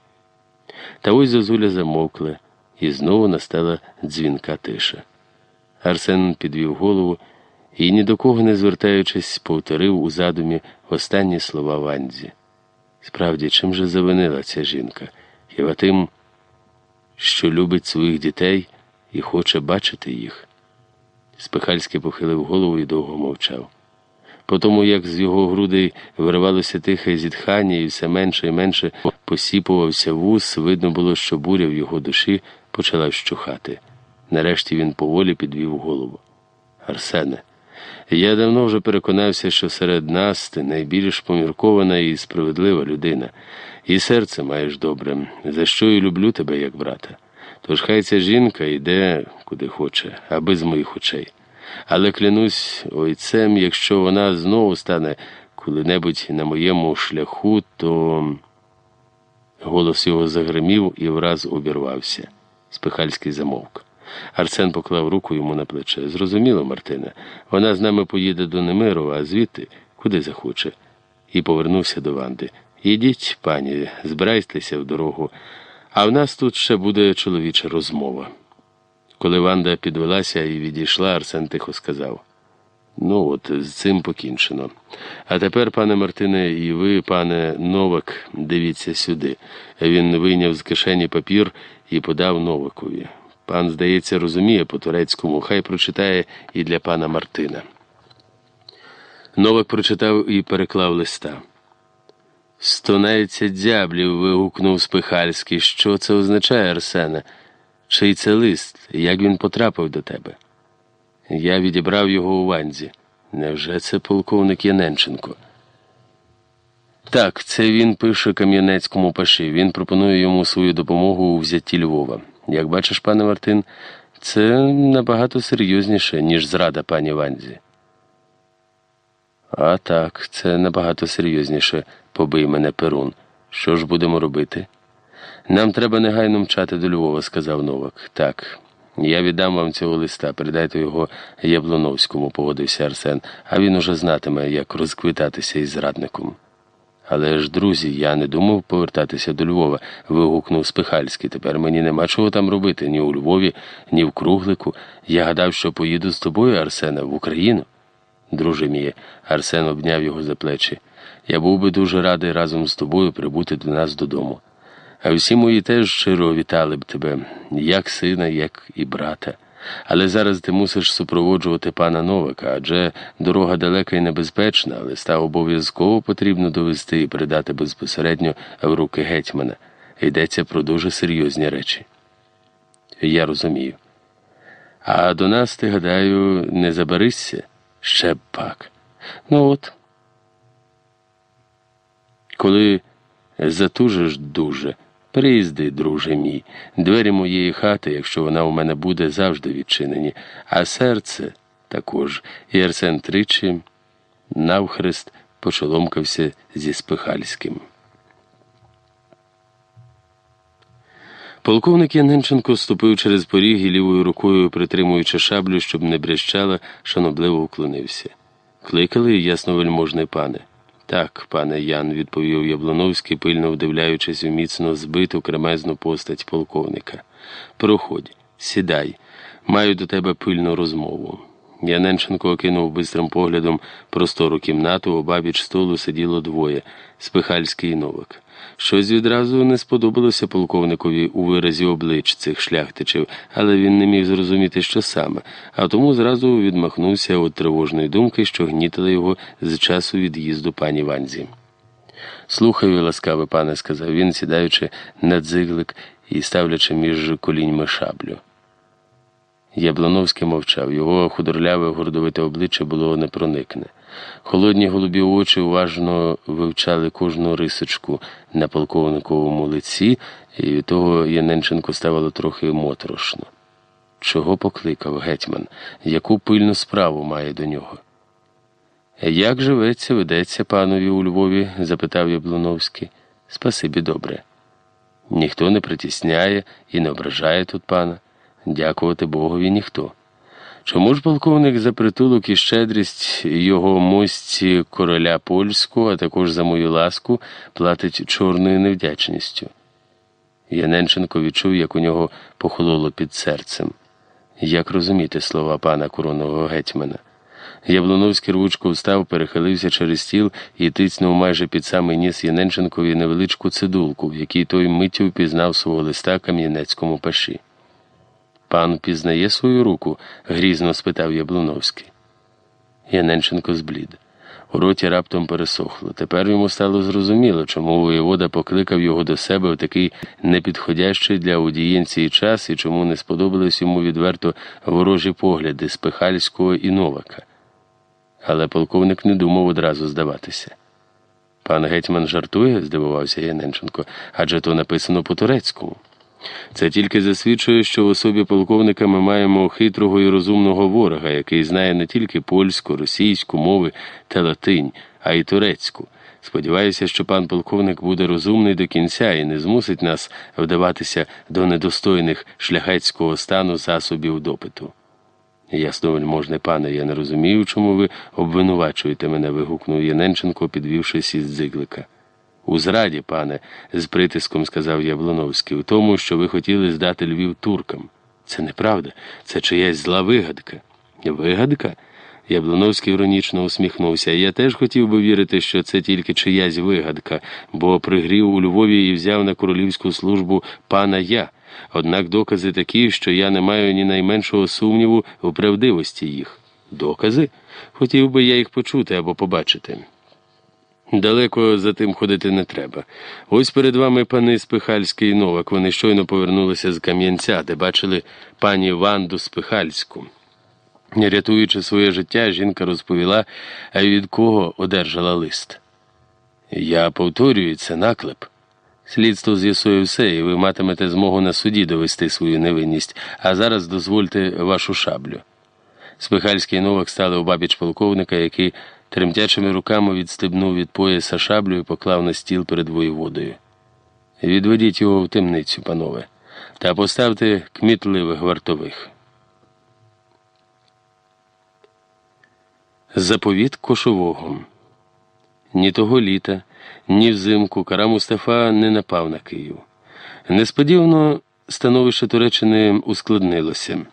Та ось зозуля замовкла, і знову настала дзвінка тиша. Арсен підвів голову і, ні до кого не звертаючись, повторив у задумі останні слова Ванзі. Справді, чим же завинила ця жінка? Хіба тим, що любить своїх дітей і хоче бачити їх? Спихальський похилив голову і довго мовчав. По тому, як з його грудей виривалося тихе зітхання, і все менше і менше посіпувався вус, видно було, що буря в його душі почала вщухати. Нарешті він поволі підвів голову. Арсене. Я давно вже переконався, що серед нас ти найбільш поміркована і справедлива людина, і серце маєш добре, за що і люблю тебе, як брата. Тож хай ця жінка йде куди хоче, аби з моїх очей. Але клянусь ойцем, якщо вона знову стане коли-небудь на моєму шляху, то голос його загримів і враз обірвався. Спихальський замовк. Арсен поклав руку йому на плече. Зрозуміло, Мартина, вона з нами поїде до Немиру, а звідти куди захоче. І повернувся до Ванди. Ідіть, пані, збирайтеся в дорогу, а в нас тут ще буде чоловіча розмова. Коли Ванда підвелася і відійшла, Арсен тихо сказав: Ну от, з цим покінчено. А тепер, пане Мартине, і ви, пане Новак, дивіться сюди. Він вийняв з кишені папір і подав Новакові. Пан, здається, розуміє по турецькому, хай прочитає і для пана Мартина. Новак прочитав і переклав листа. Стонається дяблів. вигукнув Спихальський. Що це означає, Арсене? Чий це лист? Як він потрапив до тебе? Я відібрав його у ванзі. Невже це полковник Яненченко? Так, це він пише Кам'янецькому паші. Він пропонує йому свою допомогу у взятті Львова. Як бачиш, пане Мартин, це набагато серйозніше, ніж зрада пані Ванзі. А так, це набагато серйозніше, побий мене Перун. Що ж будемо робити? Нам треба негайно мчати до Львова, сказав Новак. Так. Я віддам вам цього листа, передайте його Яблоновському, погодився Арсен, а він уже знатиме, як розквитатися із зрадником. Але ж, друзі, я не думав повертатися до Львова, вигукнув Спихальський. Тепер мені нема чого там робити ні у Львові, ні в Круглику. Я гадав, що поїду з тобою, Арсена, в Україну. Друже мій, Арсен обняв його за плечі. Я був би дуже радий разом з тобою прибути до нас додому. А всі мої теж щиро вітали б тебе, як сина, як і брата. Але зараз ти мусиш супроводжувати пана Новика, адже дорога далека і небезпечна, листа обов'язково потрібно довести і передати безпосередньо в руки гетьмана. Йдеться про дуже серйозні речі. Я розумію. А до нас, ти гадаю, не заберися ще б пак. Ну от. Коли затужиш дуже. Приїзди, друже мій, двері моєї хати, якщо вона у мене буде, завжди відчинені, а серце також. І Арсен тричі навхрест почоломкався зі Спихальським. Полковник Яненченко ступив через поріг і лівою рукою, притримуючи шаблю, щоб не брещала, шанобливо уклонився. Кликали ясновельможний пане. Так, пане Ян, відповів Яблоновський, пильно вдивляючись у міцно збиту кремезну постать полковника. Проходь, сідай, маю до тебе пильну розмову. Яненченко окинув бистрим поглядом простору кімнату, обабіч столу сиділо двоє Спихальський і Новак. Щось відразу не сподобалося полковникові у виразі облич цих шляхтичів, але він не міг зрозуміти, що саме, а тому зразу відмахнувся від тривожної думки, що гнітила його з часу від'їзду пані Ванзі. Слухаю, ласкаве пане, сказав він, сідаючи на дзиглик і ставлячи між коліньми шаблю. Яблоновський мовчав, його худорляве гордовите обличчя було непроникне. Холодні голубі очі уважно вивчали кожну рисочку на полковниковому лиці, і від того Яненченко ставало трохи моторошно. Чого покликав гетьман, яку пильну справу має до нього? Як живеться, ведеться панові у Львові? запитав Яблоновський. Спасибі добре. Ніхто не притісняє і не ображає тут пана. Дякувати Богові ніхто. Чому ж полковник за притулок і щедрість його мості короля польського, а також за мою ласку, платить чорною невдячністю? Яненченко відчув, як у нього похололо під серцем. Як розуміти слова пана коронного гетьмана? Яблоновський рвучко встав, перехилився через стіл і тицнув майже під самий ніс Яненченкові невеличку цидулку, в якій той миттю впізнав свого листа кам'янецькому паші. Пан пізнає свою руку? грізно спитав Яблуновський. Яненченко зблід. У роті раптом пересохло. Тепер йому стало зрозуміло, чому воєвода покликав його до себе в такий непідходящий для аудієнції час і чому не сподобались йому відверто ворожі погляди Спихальського і Новака. Але полковник не думав одразу здаватися. Пан гетьман жартує, здивувався Яненченко, адже то написано по турецькому. Це тільки засвідчує, що в особі полковника ми маємо хитрого і розумного ворога, який знає не тільки польську, російську мови та латинь, а й турецьку. Сподіваюся, що пан полковник буде розумний до кінця і не змусить нас вдаватися до недостойних шляхетського стану засобів допиту. Ясно, вельможне пане, я не розумію, чому ви обвинувачуєте мене, вигукнув Яненченко, підвівшись із дзиглика. У зраді, пане, з притиском сказав Яблоновський, у тому, що ви хотіли здати Львів туркам. Це неправда, це чиясь зла вигадка. Вигадка? Яблоновський іронічно усміхнувся. Я теж хотів би вірити, що це тільки чиясь вигадка, бо пригрів у Львові і взяв на королівську службу пана я. Однак докази такі, що я не маю ні найменшого сумніву у правдивості їх. Докази? Хотів би я їх почути або побачити. Далеко за тим ходити не треба. Ось перед вами пани Спихальський і Новак. Вони щойно повернулися з Кам'янця, де бачили пані Ванду Спихальську. Рятуючи своє життя, жінка розповіла, від кого одержала лист. Я повторюю, це наклеп. Слідство з'ясує все, і ви матимете змогу на суді довести свою невинність, а зараз дозвольте вашу шаблю. Спихальський новак стали у бабіч полковника, який тремтячими руками відстебнув від пояса шаблю і поклав на стіл перед воєводою. Відведіть його в темницю, панове, та поставте кмітливих вартових. Заповіт кошового. Ні того літа, ні взимку Кара Мустафа не напав на Київ. Несподівано становище Туреччини ускладнилося.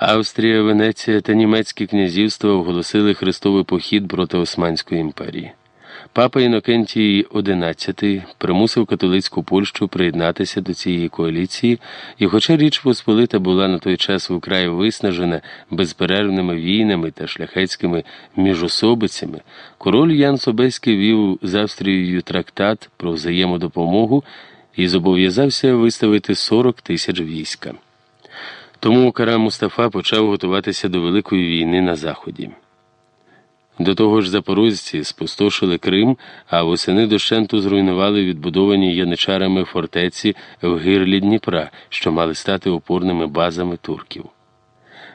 Австрія, Венеція та німецькі князівства оголосили хрестовий похід проти Османської імперії. Папа Інокентій XI примусив католицьку Польщу приєднатися до цієї коаліції, і, хоча Річ Посполита була на той час вкрай виснажена безперервними війнами та шляхетськими міжособицями, король Ян Собеський вів з Австрією трактат про взаємодопомогу і зобов'язався виставити 40 тисяч війська. Тому Кара Мустафа почав готуватися до Великої війни на Заході. До того ж, запорожці спустошили Крим, а восени дощенту зруйнували відбудовані яничарами фортеці в гирлі Дніпра, що мали стати опорними базами турків.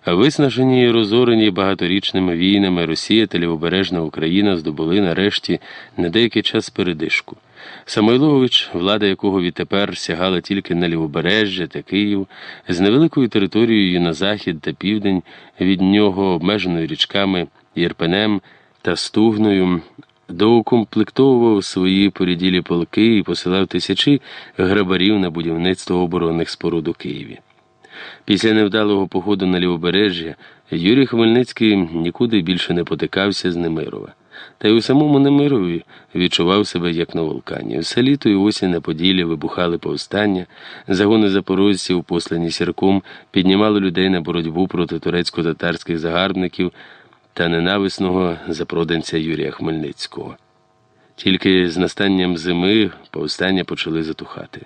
Виснажені і розорені багаторічними війнами Росія та Лівобережна Україна здобули нарешті на деякий час передишку. Самойлович, влада якого відтепер сягала тільки на Лівобережжя та Київ, з невеликою територією на захід та південь, від нього обмеженою річками Єрпенем та Стугною, доукомплектовував свої поріділі полки і посилав тисячі грабарів на будівництво оборонних споруд у Києві. Після невдалого походу на лівобережжя Юрій Хмельницький нікуди більше не потикався з Немирова. Та й у самому Немирові відчував себе як на вулкані. Все літо і осінь на Поділлі вибухали повстання, загони запорожців, послані сірком, піднімали людей на боротьбу проти турецько-татарських загарбників та ненависного запроданця Юрія Хмельницького. Тільки з настанням зими повстання почали затухати.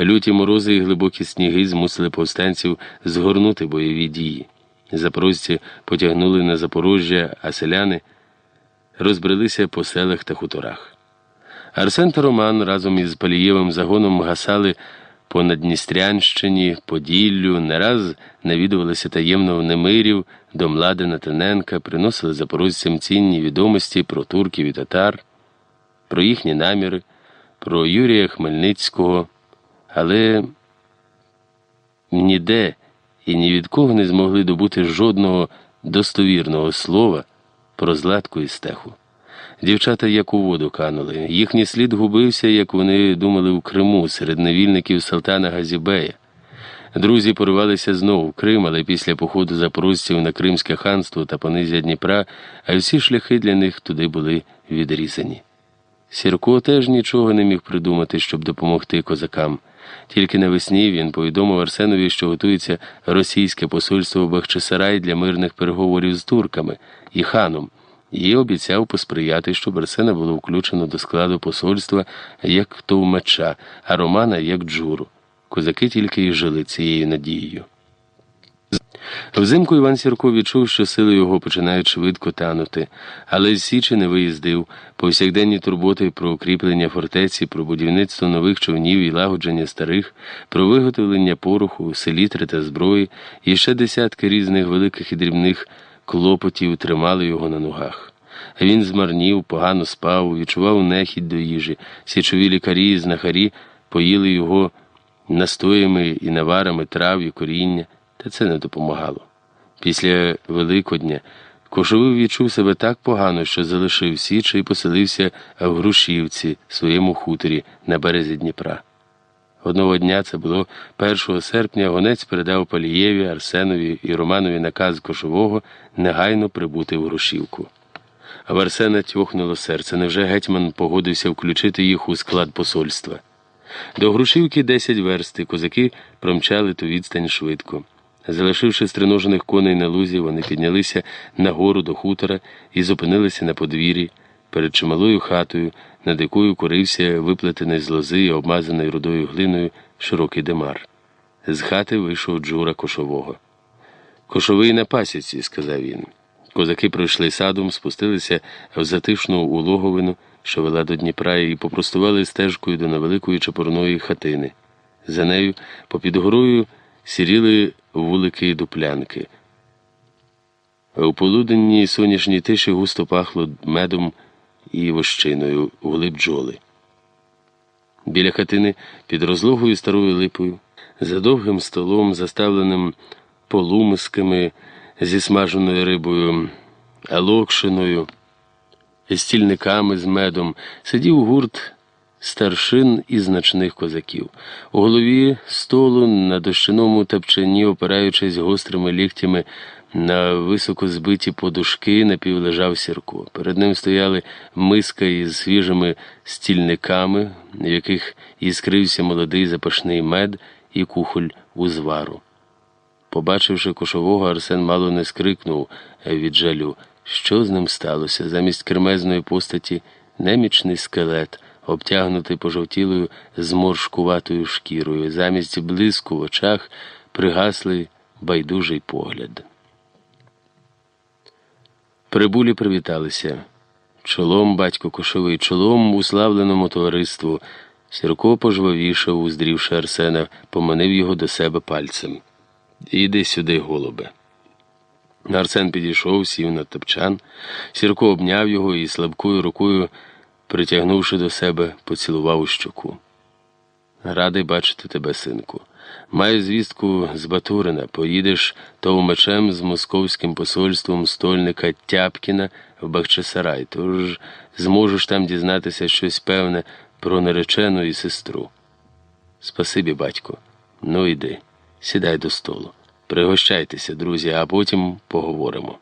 Люті морози і глибокі сніги змусили повстанців згорнути бойові дії. Запорожці потягнули на Запорожжя, а селяни розбрелися по селах та хуторах. Арсен та Роман разом із Палієвим загоном гасали по Надністрянщині, Поділлю, не раз навідувалися таємно в Немирів до Младена Тененка, приносили запорожцям цінні відомості про турків і татар, про їхні наміри, про Юрія Хмельницького, але ніде і ні від кого не змогли добути жодного достовірного слова про златку і стеху. Дівчата як у воду канули. Їхній слід губився, як вони думали у Криму, серед невільників Салтана Газібея. Друзі поривалися знову в Крим, але після походу запорожців на Кримське ханство та понизя Дніпра, а всі шляхи для них туди були відрізані. Сірко теж нічого не міг придумати, щоб допомогти козакам. Тільки навесні він повідомив Арсенові, що готується російське посольство в Бахчисарай для мирних переговорів з турками і ханом і обіцяв посприяти, щоб Арсена було включено до складу посольства як товмача, а Романа як джуру. Козаки тільки й жили цією надією. Взимку Іван Сірко відчув, що сили його починають швидко танути, але з Січі не виїздив. Повсякденні турботи про укріплення фортеці, про будівництво нових човнів і лагодження старих, про виготовлення пороху, селітри та зброї і ще десятки різних великих і дрібних клопотів тримали його на ногах. Він змарнів, погано спав, відчував нехідь до їжі. Січові лікарі і знахарі поїли його настоями і наварами трав і коріння, та це не допомагало. Після Великодня Кошовий відчув себе так погано, що залишив Січ і поселився в Грушівці, своєму хуторі на березі Дніпра. Одного дня це було 1 серпня, гонець передав Палієві, Арсенові і Романові наказ кошового негайно прибути в Грушівку. А в Арсена тьохнуло серце. Невже гетьман погодився включити їх у склад посольства? До Грушівки 10 версти, козаки промчали ту відстань швидко. Залишивши стриножених коней на лузі, вони піднялися на гору до хутора і зупинилися на подвір'ї перед чималою хатою, над якою курився виплетений з лози і обмазаний рудою глиною широкий демар. З хати вийшов Джура кошового. Кошовий на пасіці, сказав він. Козаки пройшли садом, спустилися в затишну улоговину, що вела до Дніпра, і попростували стежкою до невеликої чепурної хатини. За нею, попід горою, сіріли вулики дуплянки. У полуденній сонячній тиші густо пахло медом і вощиною гули бджоли. Біля хатини під розлогою старою липою, за довгим столом, заставленим полумисками зі смаженою рибою, локшиною, стільниками з медом, сидів гурт старшин і значних козаків. У голові столу на дощиному тапчані, опираючись гострими ліктями на високо збиті подушки, напівлежав сірко. Перед ним стояли миска із свіжими стільниками, в яких іскрився молодий запашний мед і кухоль узвару. Побачивши кошового, Арсен мало не скрикнув від жалю. Що з ним сталося? Замість кремезної постаті немічний скелет, обтягнутий пожовтілою зморшкуватою шкірою, замість блиску в очах пригаслий байдужий погляд. Прибулі привіталися. Чолом батько кошовий, чолом уславленому товариству. Сірко пожвавішав, уздрівши Арсена, поманив його до себе пальцем. Іди сюди, голубе. Арсен підійшов, сів на топчан. Сірко обняв його і слабкою рукою, притягнувши до себе, поцілував у щоку. Радий бачити тебе, синку. Маю звістку з Батурина. Поїдеш товмачем з московським посольством стольника Тяпкіна в Бахчисарай, тож зможеш там дізнатися щось певне про наречену і сестру. Спасибі, батько. Ну йди, сідай до столу. Пригощайтеся, друзі, а потім поговоримо.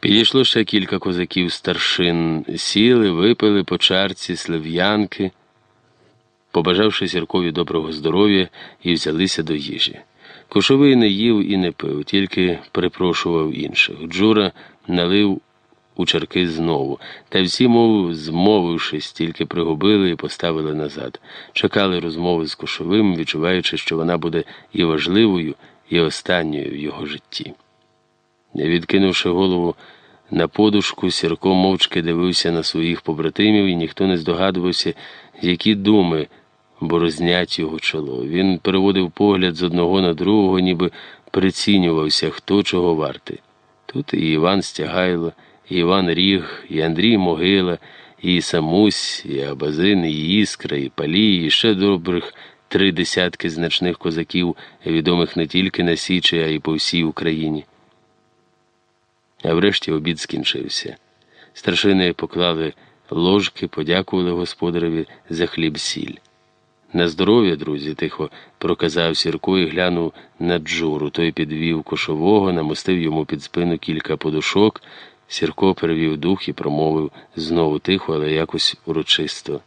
Підійшло ще кілька козаків старшин, сіли, випили по чарці слив'янки побажавши сіркові доброго здоров'я і взялися до їжі. Кошовий не їв і не пив, тільки припрошував інших. Джура налив у чарки знову, та всі, мов змовившись, тільки пригубили і поставили назад. Чекали розмови з кошовим, відчуваючи, що вона буде і важливою, і останньою в його житті. Не відкинувши голову на подушку, Сірко мовчки дивився на своїх побратимів, і ніхто не здогадувався, які думи борознять його чоло. Він переводив погляд з одного на другого, ніби прицінювався, хто чого вартий. Тут і Іван Стягайло, і Іван Ріг, і Андрій Могила, і Самусь, і Абазин, і Іскра, і Палій, і ще добрих три десятки значних козаків, відомих не тільки на Січі, а й по всій Україні. А врешті обід скінчився. Старшини поклали ложки, подякували господареві за хліб сіль. На здоров'я, друзі, тихо проказав Сірко і глянув на Джуру. Той підвів кошового, намостив йому під спину кілька подушок. Сірко перевів дух і промовив знову тихо, але якось урочисто.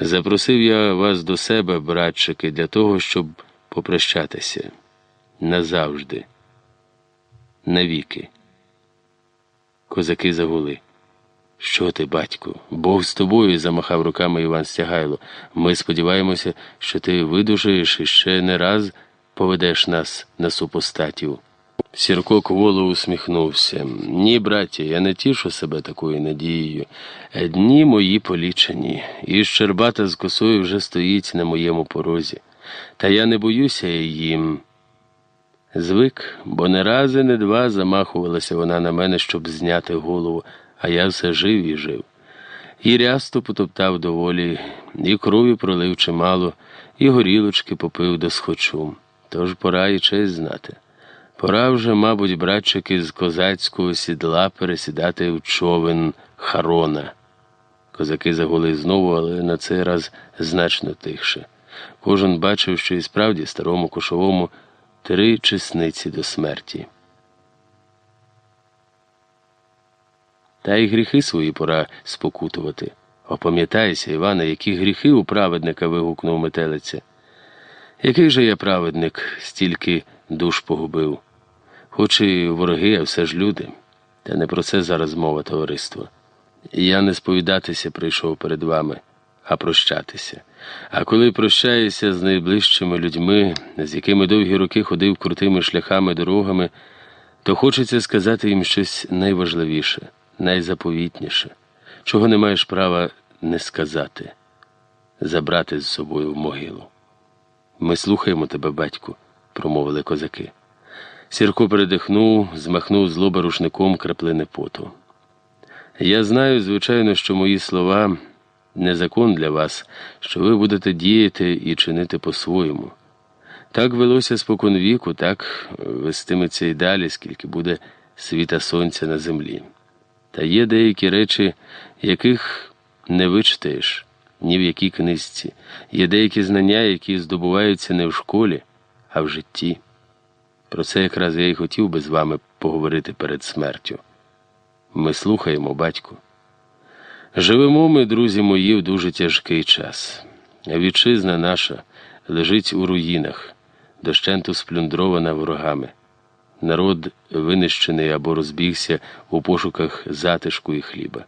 Запросив я вас до себе, братчики, для того, щоб попрощатися назавжди, навіки. Козаки загули. Що ти, батьку? Бог з тобою, замахав руками Іван Стягайло. Ми сподіваємося, що ти видужаєш і ще не раз поведеш нас на супостатів. Сірко кволо усміхнувся. Ні, браті, я не тішу себе такою надією. Дні мої полічені, і Щербата з косою вже стоїть на моєму порозі. Та я не боюся їм. Звик, бо не рази, не два замахувалася вона на мене, щоб зняти голову а я все жив і жив. І рясто потоптав доволі, і крові пролив чимало, і горілочки попив до схочу. Тож пора і честь знати. Пора вже, мабуть, братчики з козацького сідла пересідати в човен Харона. Козаки загули знову, але на цей раз значно тихше. Кожен бачив, що і справді старому кошовому три чесниці до смерті. Та й гріхи свої пора спокутувати. Опам'ятайся, Іване, які гріхи у праведника вигукнув метелиця. Який же я праведник, стільки душ погубив, хоч і вороги, а все ж люди. Та не про це зараз мова товариство. Я не сповідатися прийшов перед вами, а прощатися. А коли прощаюся з найближчими людьми, з якими довгі роки ходив крутими шляхами дорогами, то хочеться сказати їм щось найважливіше, найзаповітніше, чого не маєш права не сказати, забрати з собою в могилу. Ми слухаємо тебе, батьку, промовили козаки. Сірко передихнув, змахнув з лоба рушником краплини поту. Я знаю, звичайно, що мої слова не закон для вас, що ви будете діяти і чинити по-своєму. Так велося спокон віку, так вестиметься і далі, скільки буде світа сонця на землі. Та є деякі речі, яких не вичитаєш ні в якій книжці. Є деякі знання, які здобуваються не в школі, а в житті. Про це якраз я й хотів би з вами поговорити перед смертю. Ми слухаємо, батьку. Живемо ми, друзі мої, в дуже тяжкий час. Вітчизна наша лежить у руїнах, дощенту сплюндрована ворогами. Народ винищений або розбігся у пошуках затишку і хліба.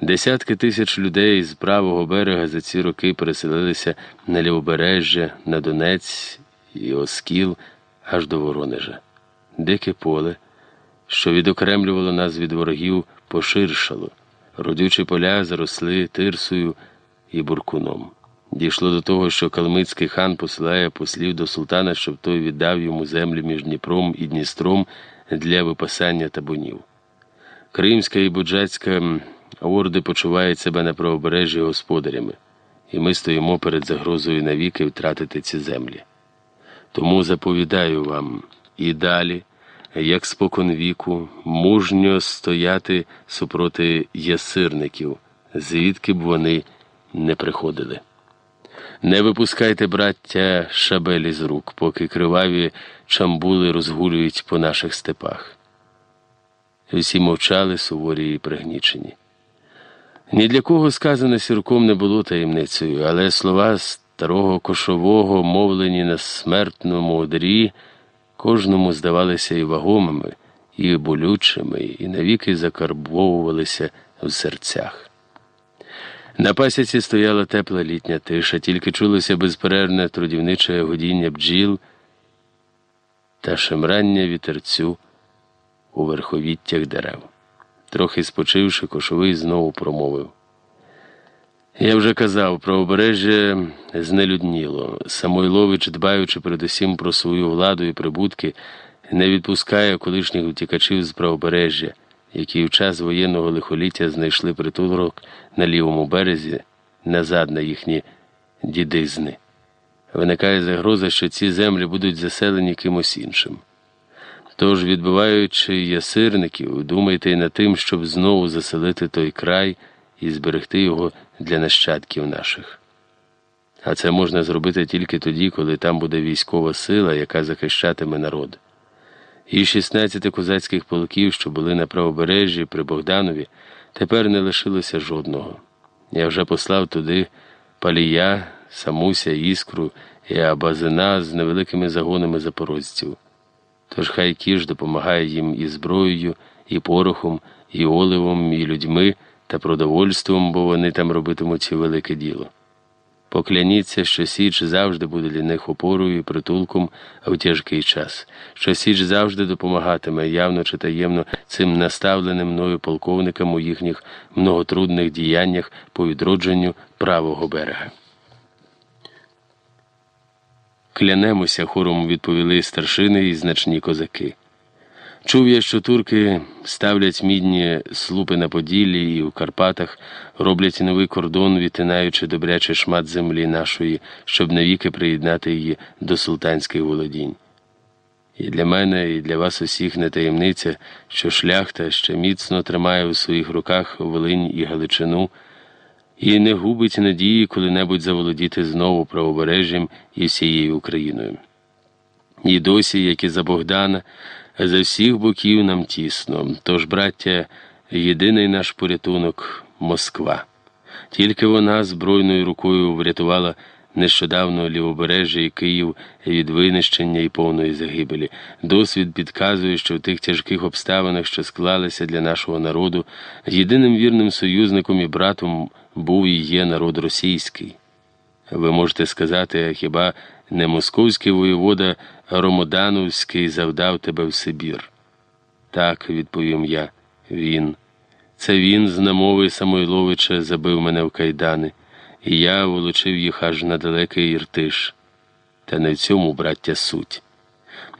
Десятки тисяч людей з правого берега за ці роки переселилися на лівобережжя, на Донець і Оскіл аж до Воронежа. Дике поле, що відокремлювало нас від ворогів, поширшало, родючі поля заросли тирсою і буркуном. Дійшло до того, що калмицький хан посилає послів до султана, щоб той віддав йому землі між Дніпром і Дністром для випасання табунів. Кримська і Буджацька орди почувають себе на правобережжі господарями, і ми стоїмо перед загрозою навіки втратити ці землі. Тому заповідаю вам і далі, як спокон віку, мужньо стояти супроти ясирників, звідки б вони не приходили. Не випускайте, браття, шабелі з рук, поки криваві чамбули розгулюють по наших степах. Всі мовчали суворі і пригнічені. Ні для кого сказане сірком не було таємницею, але слова старого кошового, мовлені на смертному одрі, кожному здавалися і вагомими, і болючими, і навіки закарбовувалися в серцях. На пасіці стояла тепла літня тиша, тільки чулося безперервне трудівниче годіння бджіл та шемрання вітерцю у верховіттях дерев. Трохи спочивши, кошовий знову промовив. Я вже казав, правобережжя знелюдніло. Самойлович, дбаючи передусім про свою владу і прибутки, не відпускає колишніх втікачів з правобережжя, які в час воєнного лихоліття знайшли притулок на лівому березі назад на їхні дідизни. Виникає загроза, що ці землі будуть заселені кимось іншим. Тож, відбиваючи ясирників, думайте й над тим, щоб знову заселити той край і зберегти його для нащадків наших. А це можна зробити тільки тоді, коли там буде військова сила, яка захищатиме народ. І 16 козацьких полків, що були на правобережжі при Богданові, тепер не лишилося жодного. Я вже послав туди палія, самуся, іскру і абазина з невеликими загонами запорожців. Тож хай кіж допомагає їм і зброєю, і порохом, і оливом, і людьми та продовольством, бо вони там робитимуть велике діло. Покляніться, що Січ завжди буде для них опорою і притулком в тяжкий час, що Січ завжди допомагатиме явно чи таємно цим наставленим мною полковникам у їхніх многотрудних діяннях по відродженню правого берега. Клянемося, хором відповіли старшини і значні козаки. Чув я, що турки ставлять мідні слупи на Поділлі і у Карпатах, роблять новий кордон, відтинаючи добрячий шмат землі нашої, щоб навіки приєднати її до султанських володінь. І для мене, і для вас усіх не таємниця, що шляхта ще міцно тримає у своїх руках Волинь і Галичину, і не губить надії коли-небудь заволодіти знову правобережжям і всією Україною. І досі, як і за Богдана, за всіх боків нам тісно. Тож, браття, єдиний наш порятунок Москва. Тільки вона збройною рукою врятувала нещодавно лівобережжя і Київ від винищення і повної загибелі. Досвід підказує, що в тих тяжких обставинах, що склалися для нашого народу, єдиним вірним союзником і братом був і є народ російський. Ви можете сказати, хіба не московський воєвода Ромодановський завдав тебе в Сибір? Так, відповім я, він. Це він з намови Самойловича забив мене в кайдани, і я волочив їх аж на далекий Іртиш. Та не в цьому, браття, суть.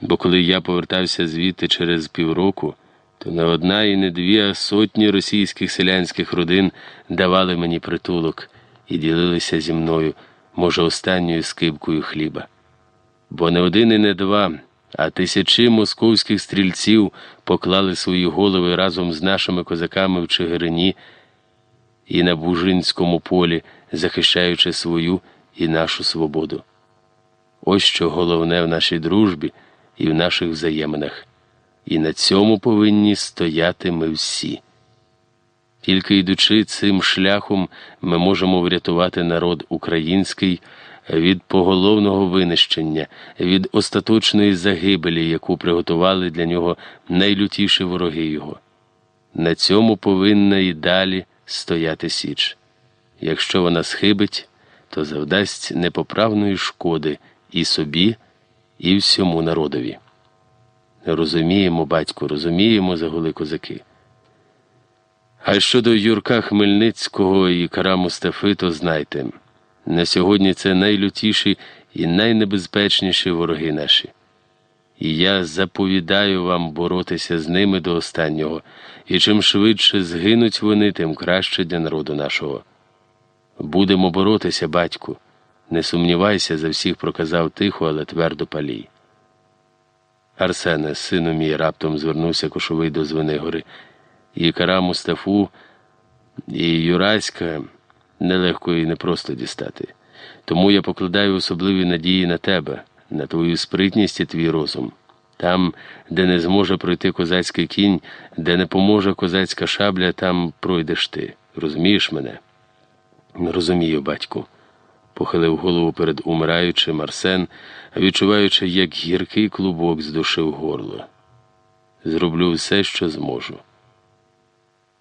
Бо коли я повертався звідти через півроку, то не одна і не дві, а сотні російських селянських родин давали мені притулок і ділилися зі мною, може, останньою скибкою хліба. Бо не один і не два, а тисячі московських стрільців поклали свої голови разом з нашими козаками в Чигирині і на Бужинському полі, захищаючи свою і нашу свободу. Ось що головне в нашій дружбі і в наших взаєминах. І на цьому повинні стояти ми всі. Тільки йдучи цим шляхом, ми можемо врятувати народ український від поголовного винищення, від остаточної загибелі, яку приготували для нього найлютіші вороги його. На цьому повинна і далі стояти Січ. Якщо вона схибить, то завдасть непоправної шкоди і собі, і всьому народові. Розуміємо, батько, розуміємо, загули козаки. А щодо Юрка Хмельницького і Кара Мустафи, то знайте, на сьогодні це найлютіші і найнебезпечніші вороги наші. І я заповідаю вам боротися з ними до останнього, і чим швидше згинуть вони, тим краще для народу нашого. Будемо боротися, батьку, не сумнівайся, за всіх проказав тихо, але твердо палій. Арсене, сину мій, раптом звернувся кошовий до Звенигори, і кара Мустафу, і Юраська нелегко і непросто дістати. Тому я покладаю особливі надії на тебе, на твою спритність і твій розум. Там, де не зможе пройти козацький кінь, де не поможе козацька шабля, там пройдеш ти. Розумієш мене? Розумію, батьку похилив голову перед умираючим Арсен, відчуваючи, як гіркий клубок здушив горло. Зроблю все, що зможу.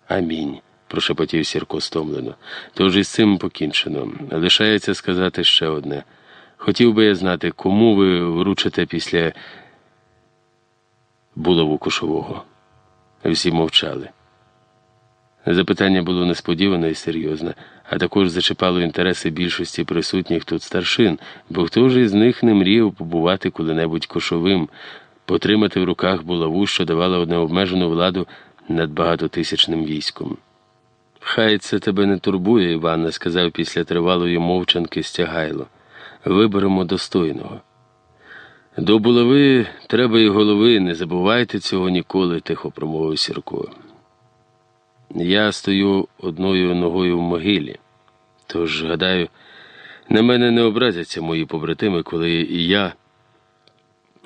Амінь. Прошепотів Сірко стомлено. Тож із цим покінчено. Лишається сказати ще одне. Хотів би я знати, кому ви вручите після булаву кошового. Всі мовчали. Запитання було несподіване і серйозне, а також зачіпало інтереси більшості присутніх тут старшин, бо хто ж із них не мріяв побувати коли-небудь кошовим, потримати в руках булаву, що давала необмежену владу над багатотисячним військом. Хай це тебе не турбує, Іване, сказав після тривалої мовчанки стягайло. Виберемо достойного. До булави треба і голови, не забувайте цього ніколи, тихо промовив Сірко. Я стою одною ногою в могилі. Тож, гадаю, на мене не образяться мої побратими, коли і я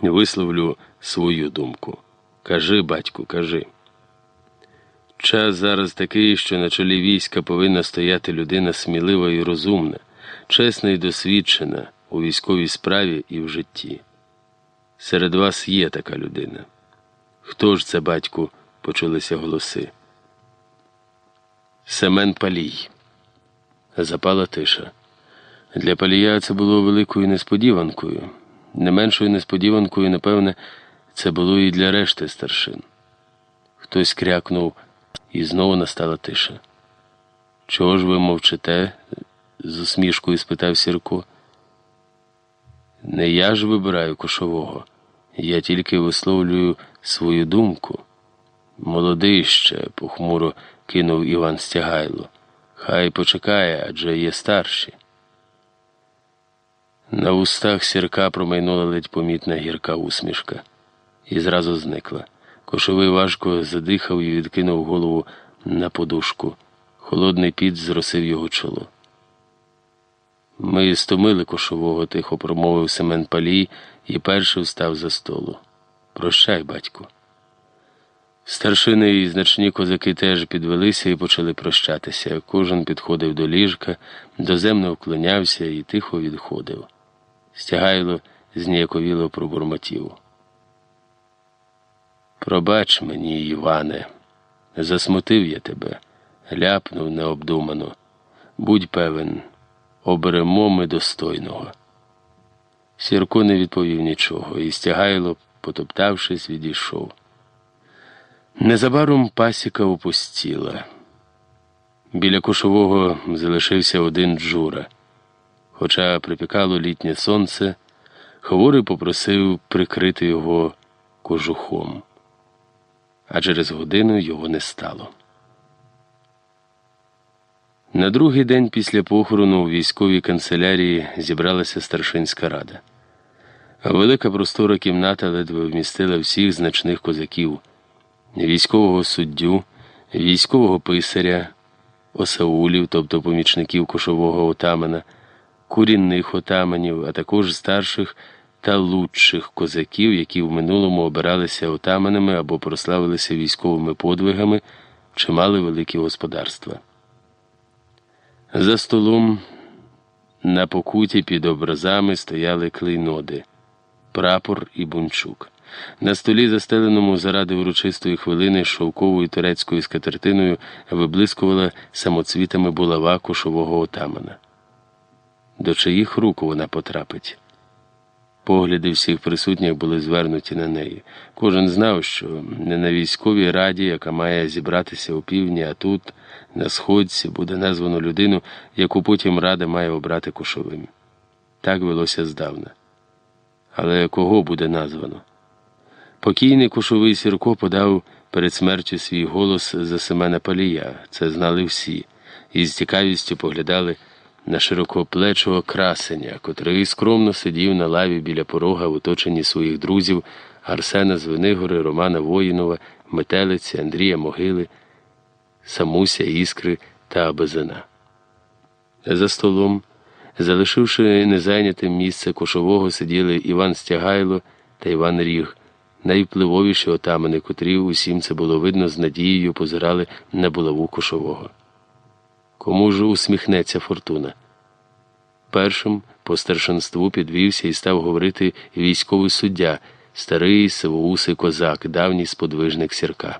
висловлю свою думку. Кажи, батьку, кажи. Час зараз такий, що на чолі війська повинна стояти людина смілива і розумна, чесна і досвідчена у військовій справі і в житті. Серед вас є така людина. Хто ж це, батьку? почулися голоси. Семен Палій. Запала тиша. Для Палія це було великою несподіванкою. Не меншою несподіванкою, напевне, це було і для решти старшин. Хтось крякнув, і знову настала тиша. Чого ж ви мовчите? з усмішкою спитав Сірко. Не я ж вибираю кошового, я тільки висловлюю свою думку. Молодий ще, похмуро кинув Іван Стягайло. Хай почекає, адже є старші. На устах сірка промайнула ледь помітна гірка усмішка і зразу зникла. Кошовий важко задихав і відкинув голову на подушку. Холодний піт зросив його чоло. Ми стомили кошового, тихо промовив Семен Палій і перший встав за столу. Прощай, батько. Старшини і значні козаки теж підвелися і почали прощатися. Кожен підходив до ліжка, доземно вклонявся і тихо відходив. Стягайло зніяковіло пробурмотів. Пробач мені, Іване, засмутив я тебе, ляпнув необдумано. Будь певен, оберемо ми достойного. Сірко не відповів нічого, і стягайло, потоптавшись, відійшов. Незабаром пасіка опустіла. Біля кошового залишився один джура. Хоча припікало літнє сонце, хворий попросив прикрити його кожухом, а через годину його не стало. На другий день після похорону у військовій канцелярії зібралася старшинська рада. Велика простора кімната ледве вмістила всіх значних козаків військового суддю, військового писаря, осаулів, тобто помічників кошового отамана, курінних отаманів, а також старших та лучших козаків, які в минулому обиралися отаманами або прославилися військовими подвигами чи мали великі господарства. За столом на покуті під образами стояли клейноди, прапор і бунчук. На столі, застеленому заради урочистої хвилини шовковою турецькою скатертиною, виблискувала самоцвітами булава кошового отамана. До чиїх рук вона потрапить? Погляди всіх присутніх були звернуті на неї. Кожен знав, що не на військовій раді, яка має зібратися у півдні, а тут, на сходці, буде названо людину, яку потім рада має обрати кошовим. Так велося здавна. Але кого буде названо? Покійний кушовий Сірко подав перед смертю свій голос за Семена Палія. Це знали всі, і з цікавістю поглядали на широкоплечого красеня, котрий скромно сидів на лаві біля порога в оточенні своїх друзів Арсена Звенигори, Романа Воїнова, Метелиці, Андрія Могили, Самуся, Іскри та Абезина. За столом, залишивши незайнятим місце кошового, сиділи Іван Стягайло та Іван Ріг найвпливовіші отамани, котрі усім це було видно з надією позирали на булаву кошового. Кому ж усміхнеться фортуна? Першим по старшинству підвівся і став говорити військовий суддя, старий сивоусий козак, давній сподвижник сірка.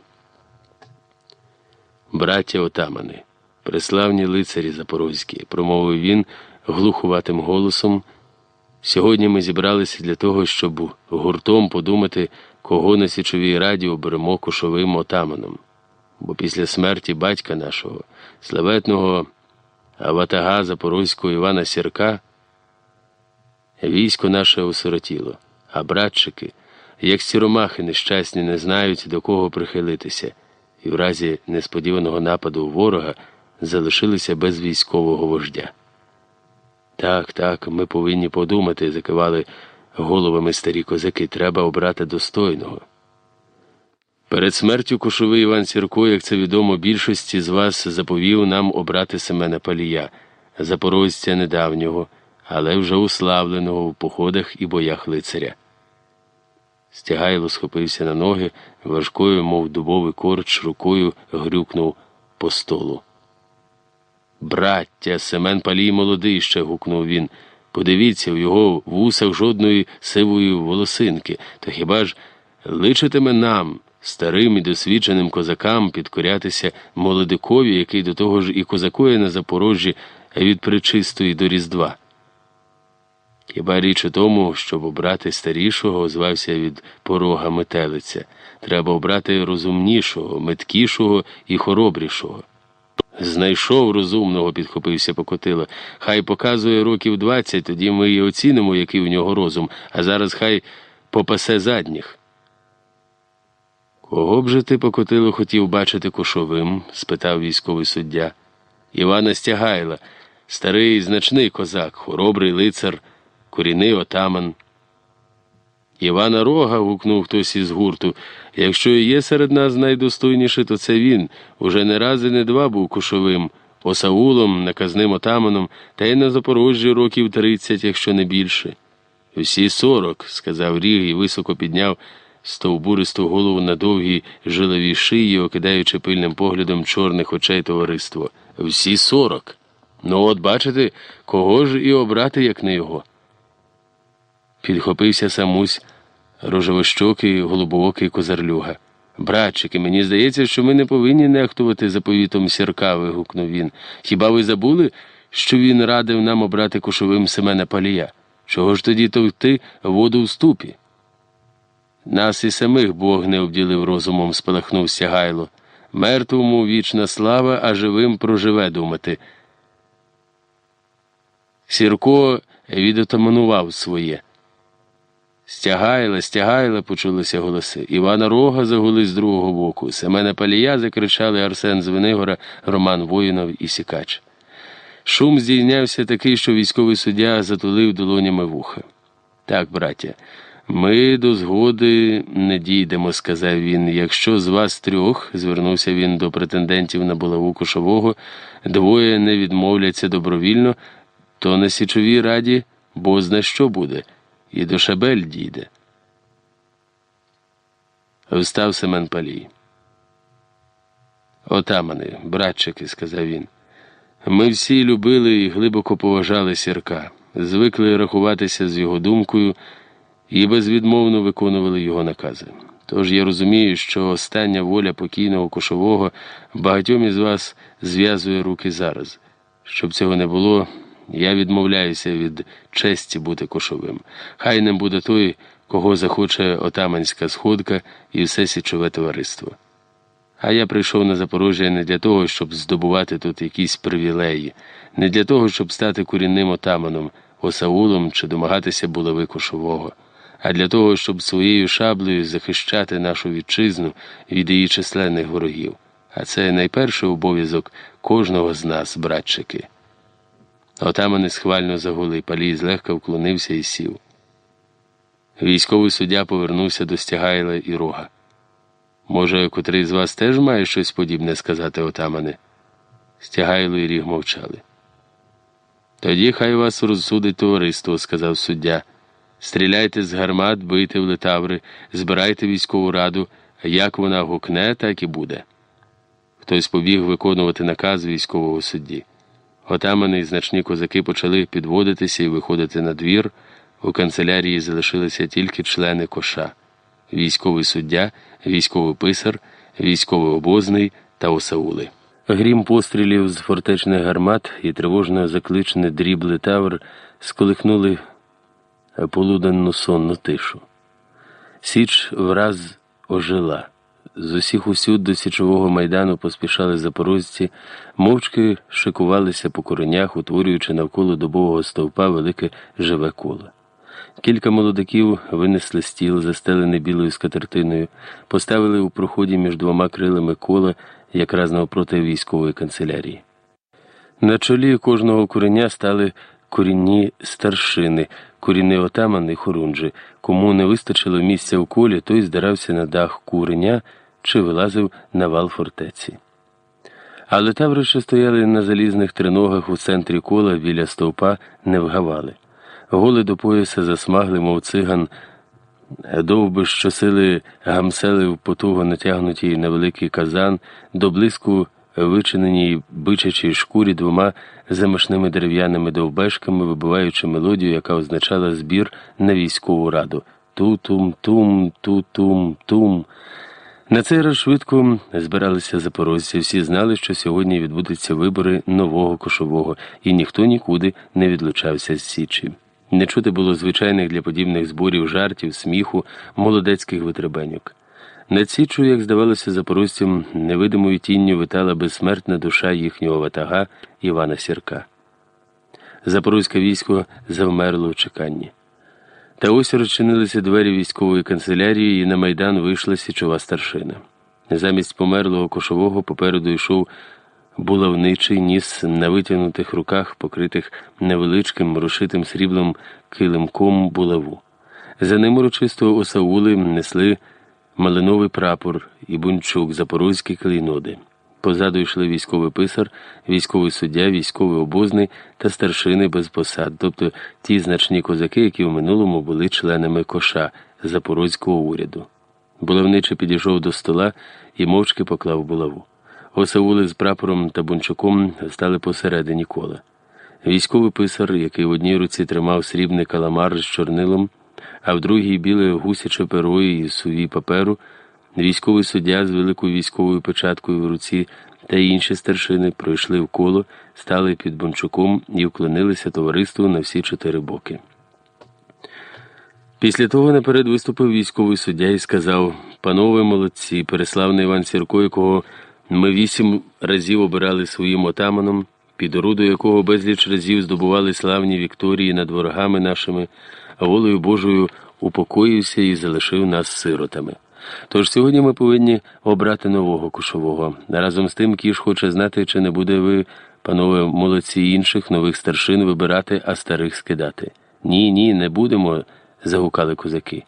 Браття отамани, преславні лицарі запорозькі, промовив він глухуватим голосом. Сьогодні ми зібралися для того, щоб гуртом подумати кого на Січовій раді оберемо кошовим отаманом. Бо після смерті батька нашого, славетного Аватага Запорозького Івана Сірка, військо наше осиротіло, а братчики, як сіромахи нещасні, не знають, до кого прихилитися, і в разі несподіваного нападу ворога залишилися без військового вождя. Так, так, ми повинні подумати, закивали головами старі козаки, треба обрати достойного. Перед смертю кошовий Іван Сірко, як це відомо, більшості з вас заповів нам обрати Семена Палія, запорожця недавнього, але вже уславленого в походах і боях лицаря. Стягайло схопився на ноги, важкою, мов дубовий корч, рукою грюкнув по столу. Браття, Семен Палій молодий ще гукнув він. Подивіться, в його вусах жодної сивої волосинки, то хіба ж личитиме нам, старим і досвідченим козакам, підкорятися молодикові, який до того ж і козакує на Запорожжі від причистої до Різдва? Хіба річ у тому, щоб обрати старішого, озвався від порога метелиця. Треба обрати розумнішого, меткішого і хоробрішого. Знайшов розумного, підхопився Покотило. Хай показує років двадцять, тоді ми і оцінимо, який у нього розум, а зараз хай попасе задніх. Кого б же ти, Покотило, хотів бачити кошовим? спитав військовий суддя. Івана Стягайла, старий значний козак, хоробрий лицар, корінний отаман. Івана Рога. гукнув хтось із гурту. Якщо і є серед нас найдостойніше, то це він. Уже не раз і не два був кушовим, осаулом, наказним отаманом, та й на Запорожжі років тридцять, якщо не більше. Всі сорок, сказав Ріг і високо підняв стовбуристу голову на довгій жиловій шиї, окидаючи пильним поглядом чорних очей товариство. Всі сорок. Ну, от бачите, кого ж і обрати, як не його. Підхопився самусь рожевощокий, голубоокий козарлюга. Братчики, мені здається, що ми не повинні нехтувати заповітом сірка, вигукнув він. Хіба ви забули, що він радив нам обрати кушовим Семена Палія? Чого ж тоді товкти воду в ступі? Нас і самих Бог не обділив розумом, спалахнув Сягайло. Мертвому вічна слава, а живим проживе думати. Сірко відотаманував своє. Стягайла, стягайла, почулися голоси. Івана Рога загули з другого боку. Семена Палія закричали Арсен Звенигора, Роман Воїнов і Сікач. Шум здійнявся такий, що військовий суддя затулив долонями вуха. Так, браття, ми до згоди не дійдемо, сказав він. Якщо з вас трьох, звернувся він до претендентів на булаву кошового, двоє не відмовляться добровільно, то на січовій раді бозна що буде, і до шабель дійде. Встав Семен Палій. Отамани, братчики, сказав він. Ми всі любили і глибоко поважали сірка, звикли рахуватися з його думкою і безвідмовно виконували його накази. Тож я розумію, що остання воля покійного кошового багатьом із вас зв'язує руки зараз. Щоб цього не було, я відмовляюся від честі бути кошовим. Хай не буде той, кого захоче отаманська сходка і все січове товариство. А я прийшов на Запорожжя не для того, щоб здобувати тут якісь привілеї, не для того, щоб стати корінним отаманом, осаулом чи домагатися булави кошового, а для того, щоб своєю шаблею захищати нашу вітчизну від її численних ворогів. А це найперший обов'язок кожного з нас, братчики. Отамани схвально загули, палій злегка вклонився і сів. Військовий суддя повернувся до Стягайла і рога. Може, котрий з вас теж має щось подібне сказати, отамане? Стягайло і ріг мовчали. Тоді хай вас розсудить товариство, сказав суддя. Стріляйте з гармат, бийте в летаври, збирайте військову раду, як вона гукне, так і буде. Хтось побіг виконувати наказ військового судді. Отамани і значні козаки почали підводитися і виходити на двір. У канцелярії залишилися тільки члени коша військовий суддя, військовий писар, військовий обозний та осаули. Грім пострілів з фортечних гармат і тривожно закличений дріб летавр сколихнули полуденну сонну тишу. Січ враз ожила. З усіх усюд до січового майдану поспішали запорожці, мовчки шикувалися по коренях, утворюючи навколо добового стовпа велике живе коло. Кілька молодиків винесли стіл, застелений білою скатертиною, поставили у проході між двома крилами кола, якраз навпроти військової канцелярії. На чолі кожного куреня стали корінні старшини, корінний отаман і хорунжі. Кому не вистачило місця у колі, той здирався на дах куреня чи вилазив на вал фортеці. Але тавриші стояли на залізних триногах у центрі кола біля стовпа, не вгавали. Голи до пояса засмагли, мов циган, довби щосили гамселив потуго натягнутій на великий казан, до блиску вичиненій бичачій шкурі двома замашними дерев'яними довбешками, вибиваючи мелодію, яка означала збір на військову раду. Ту-тум, тум, ту-тум, тум. На цей раз швидко збиралися запорожці. Всі знали, що сьогодні відбудуться вибори нового кошового, і ніхто нікуди не відлучався з Січі. Не чути було звичайних для подібних зборів жартів, сміху, молодецьких витребеньок. На цічу, як здавалося, запорожцям, невидимою тінню витала безсмертна душа їхнього ватага Івана Сірка. Запорозьке військо завмерло в чеканні. Та ось розчинилися двері військової канцелярії, і на майдан вийшла січова старшина. Замість померлого кошового попереду йшов булавничий ніс на витягнутих руках, покритих невеличким рушитим сріблом килимком булаву. За ним урочисто осаули несли малиновий прапор і бунчук, запорозькі клейноди. Позаду йшли військовий писар, військовий суддя, військовий обозний та старшини без посад, тобто ті значні козаки, які в минулому були членами коша запорозького уряду. Булавничий підійшов до стола і мовчки поклав булаву. Осаули з прапором та бунчуком стали посередині кола. Військовий писар, який в одній руці тримав срібний каламар з чорнилом, а в другій біле гусяче перо і суві паперу, військовий суддя з великою військовою печаткою в руці та інші старшини пройшли в коло, стали під бунчуком і вклонилися товариству на всі чотири боки. Після того наперед виступив військовий суддя і сказав: Панове молодці, переславний Іван Сірко, якого ми вісім разів обирали своїм отаманом, під оруду якого безліч разів здобували славні вікторії над ворогами нашими, волею Божою упокоївся і залишив нас сиротами. Тож сьогодні ми повинні обрати нового кушового. Разом з тим кіш хоче знати, чи не буде ви, панове молодці інших нових старшин, вибирати, а старих скидати. Ні, ні, не будемо, загукали козаки.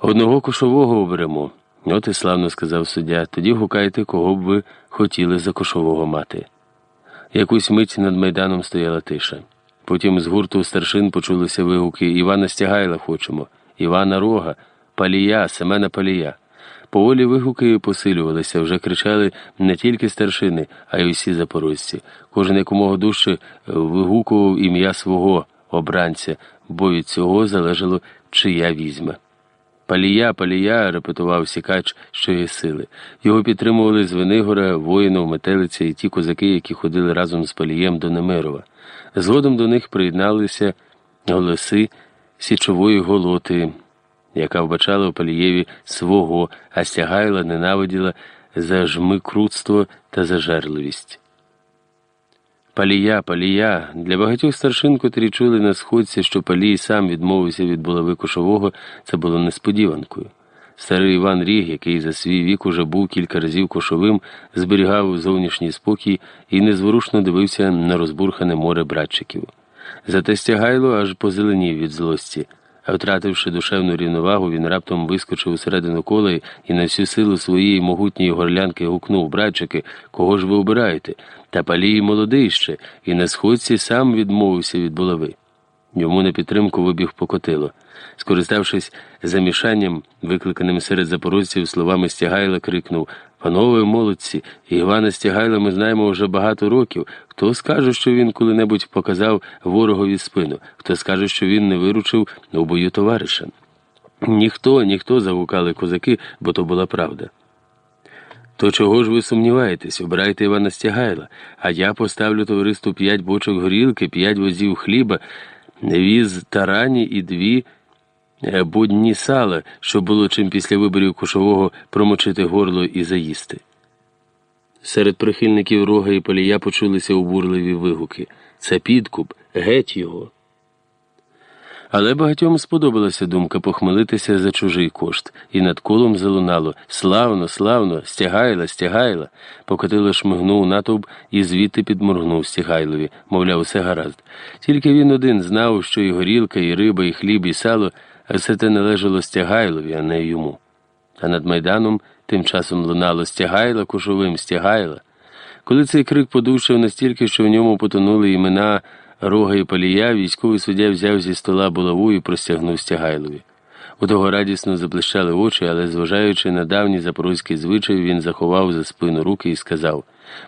Одного кошового оберемо. От і славно сказав суддя, тоді гукайте, кого б ви хотіли за кошового мати. Якусь мить над майданом стояла тиша. Потім з гурту старшин почулися вигуки Івана Стягайла хочемо, Івана Рога, Палія, Семена Палія. Поволі вигуки посилювалися, вже кричали не тільки старшини, а й усі запорожці. Кожен якомога дужче вигукував ім'я свого обранця, бо від цього залежало, чия візьме. Палія, палія, репетував сікач, що є сили. Його підтримували з Венигора, воїнов, метелиця і ті козаки, які ходили разом з Палієм до Немирова. Згодом до них приєдналися голоси січової голоти, яка вбачала у Палієві свого, а стягайла ненавиділа за жмикрутство та зажерливість. Палія, палія. Для багатьох старшин, котрі чули на сходці, що Палій сам відмовився від булави кошового, це було несподіванкою. Старий Іван Ріг, який за свій вік уже був кілька разів кошовим, зберігав зовнішній спокій і незворушно дивився на розбурхане море братчиків. Зате стягайло аж позеленів від злості. А втративши душевну рівновагу, він раптом вискочив у середину кола і на всю силу своєї могутньої горлянки гукнув братчики, кого ж ви обираєте? Та палій молодий ще, і на сходці сам відмовився від булави. Йому на підтримку вибіг покотило. Скориставшись замішанням, викликаним серед запорожців словами Стягайла, крикнув Панове молодці, Івана Стягайла ми знаємо вже багато років. Хто скаже, що він коли-небудь показав ворогові спину, хто скаже, що він не виручив у бою товариша. Ніхто, ніхто загукали козаки, бо то була правда. То чого ж ви сумніваєтесь? Обирайте Івана Стягайла, а я поставлю товариству п'ять бочок горілки, п'ять возів хліба, віз тарані і дві будні сала, щоб було чим після виборів кошового промочити горло і заїсти. Серед прихильників рога і полія почулися обурливі вигуки. Це підкуп, геть його. Але багатьом сподобалася думка похмелитися за чужий кошт, і над колом залунало славно, славно, стягайла, стягайла. Покотило шмигнув натовп і звідти підморгнув стягайлові, мовляв, усе гаразд. Тільки він один знав, що і горілка, і риба, і хліб, і сало, все те належало стягайлові, а не йому. А над майданом тим часом лунало стягайла кушовим, стягайла. Коли цей крик подушив настільки, що в ньому потонули імена рога і палія, військовий суддя взяв зі стола булаву і простягнув стягайлові. У того радісно заблищали очі, але, зважаючи на давній запорозький звичай, він заховав за спину руки і сказав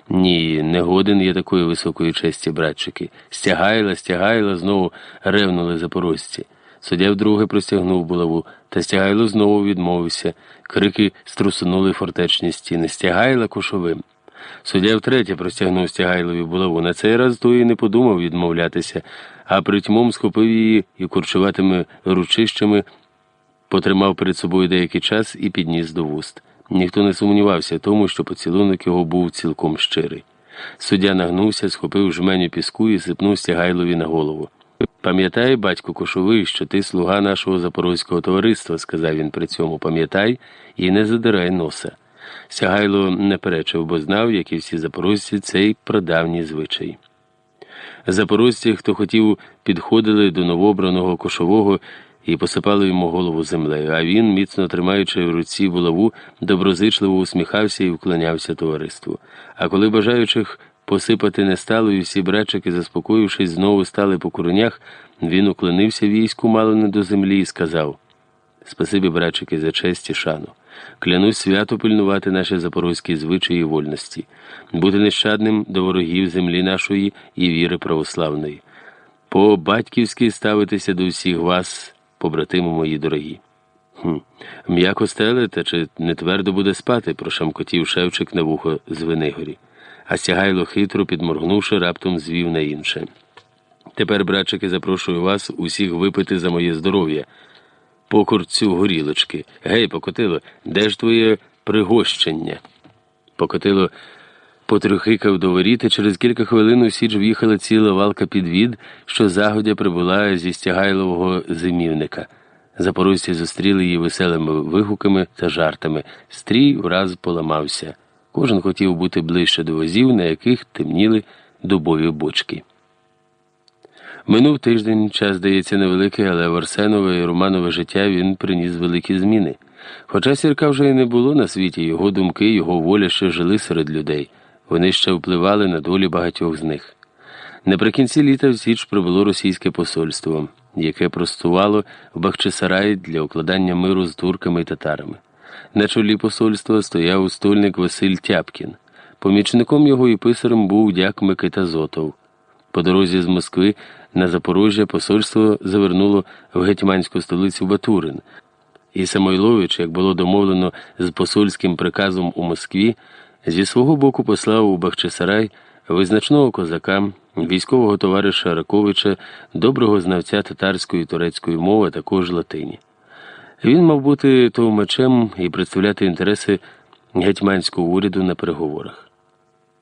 Ні, не годен є такої високої честі, братчики. Стягайла, стягайла, знову ревнули запорожці. Суддя вдруге простягнув булаву, та стягайло знову відмовився. Крики струсунули фортечні стіни. Стягайла кушовим. Суддя втретє простягнув стягайлові булаву. На цей раз той не подумав відмовлятися, а притьмом схопив її і курчуватими ручищами потримав перед собою деякий час і підніс до вуст. Ніхто не сумнівався тому, що поцілунок його був цілком щирий. Суддя нагнувся, схопив жменю піску і сипнув стягайлові на голову. Пам'ятай, батько Кошовий, що ти слуга нашого запорозького товариства, сказав він при цьому. Пам'ятай і не задирай носа. Сягайло не перечив, бо знав, як і всі запорожці, цей прадавній звичай. Запорожці, хто хотів, підходили до новообраного кошового і посипало йому голову землею, а він, міцно тримаючи в руці булаву, доброзичливо усміхався і вклонявся товариству. А коли бажаючих посипати не стало, і всі братчики, заспокоївшись, знову стали по куренях, він уклонився війську мало не до землі і сказав Спасибі, братчики, за честь і шану. Клянусь свято пильнувати наші запорозькі звичаї і вольності, бути нещадним до ворогів землі нашої і віри православної. По батьківськи ставитися до всіх вас, побратими мої дорогі. «Хм, М'яко стелите, чи не твердо буде спати, прошамкотів шевчик на вухо з Венигорі, а стягайло хитро, підморгнувши, раптом звів на інше. Тепер, братчики, запрошую вас усіх випити за моє здоров'я. Покурцю горілочки. Гей, покотило, де ж твоє пригощення? Покотило потрохикав до воріт, і через кілька хвилин у січ в'їхала ціла валка підвід, що загодя прибула зі стягайлового зимівника. Запорожці зустріли її веселими вигуками та жартами. Стрій враз поламався. Кожен хотів бути ближче до возів, на яких темніли дубові бочки. Минув тиждень, час здається невеликий, але в Арсенове і Романове життя він приніс великі зміни. Хоча сірка вже й не було на світі, його думки, його воля ще жили серед людей. Вони ще впливали на долі багатьох з них. Наприкінці літа в Січ прибуло російське посольство, яке простувало в Бахчисараї для укладання миру з турками і татарами. На чолі посольства стояв устольник Василь Тяпкін. Помічником його і писарем був дяк Микита Зотов. По дорозі з Москви на Запорожжя посольство завернуло в гетьманську столицю Батурин. І Самойлович, як було домовлено з посольським приказом у Москві, зі свого боку послав у Бахчисарай визначного козака, військового товариша Раковича, доброго знавця татарської і турецької мови, також латині. Він мав бути товмачем і представляти інтереси гетьманського уряду на переговорах.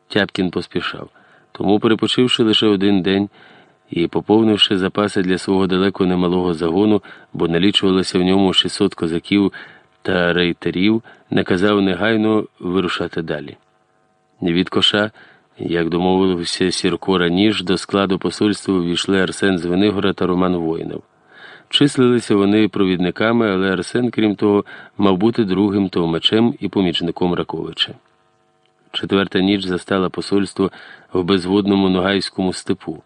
Тяпкін поспішав, тому, перепочивши лише один день і поповнивши запаси для свого далеко немалого загону, бо налічувалося в ньому 600 козаків та рейтерів, наказав негайно вирушати далі. Від коша, як домовився Сірко раніше, до складу посольства увійшли Арсен Звенигора та Роман Воїнов. Числилися вони провідниками, але Арсен, крім того, мав бути другим товмачем і помічником Раковича. Четверта ніч застала посольство в безводному ногайському степу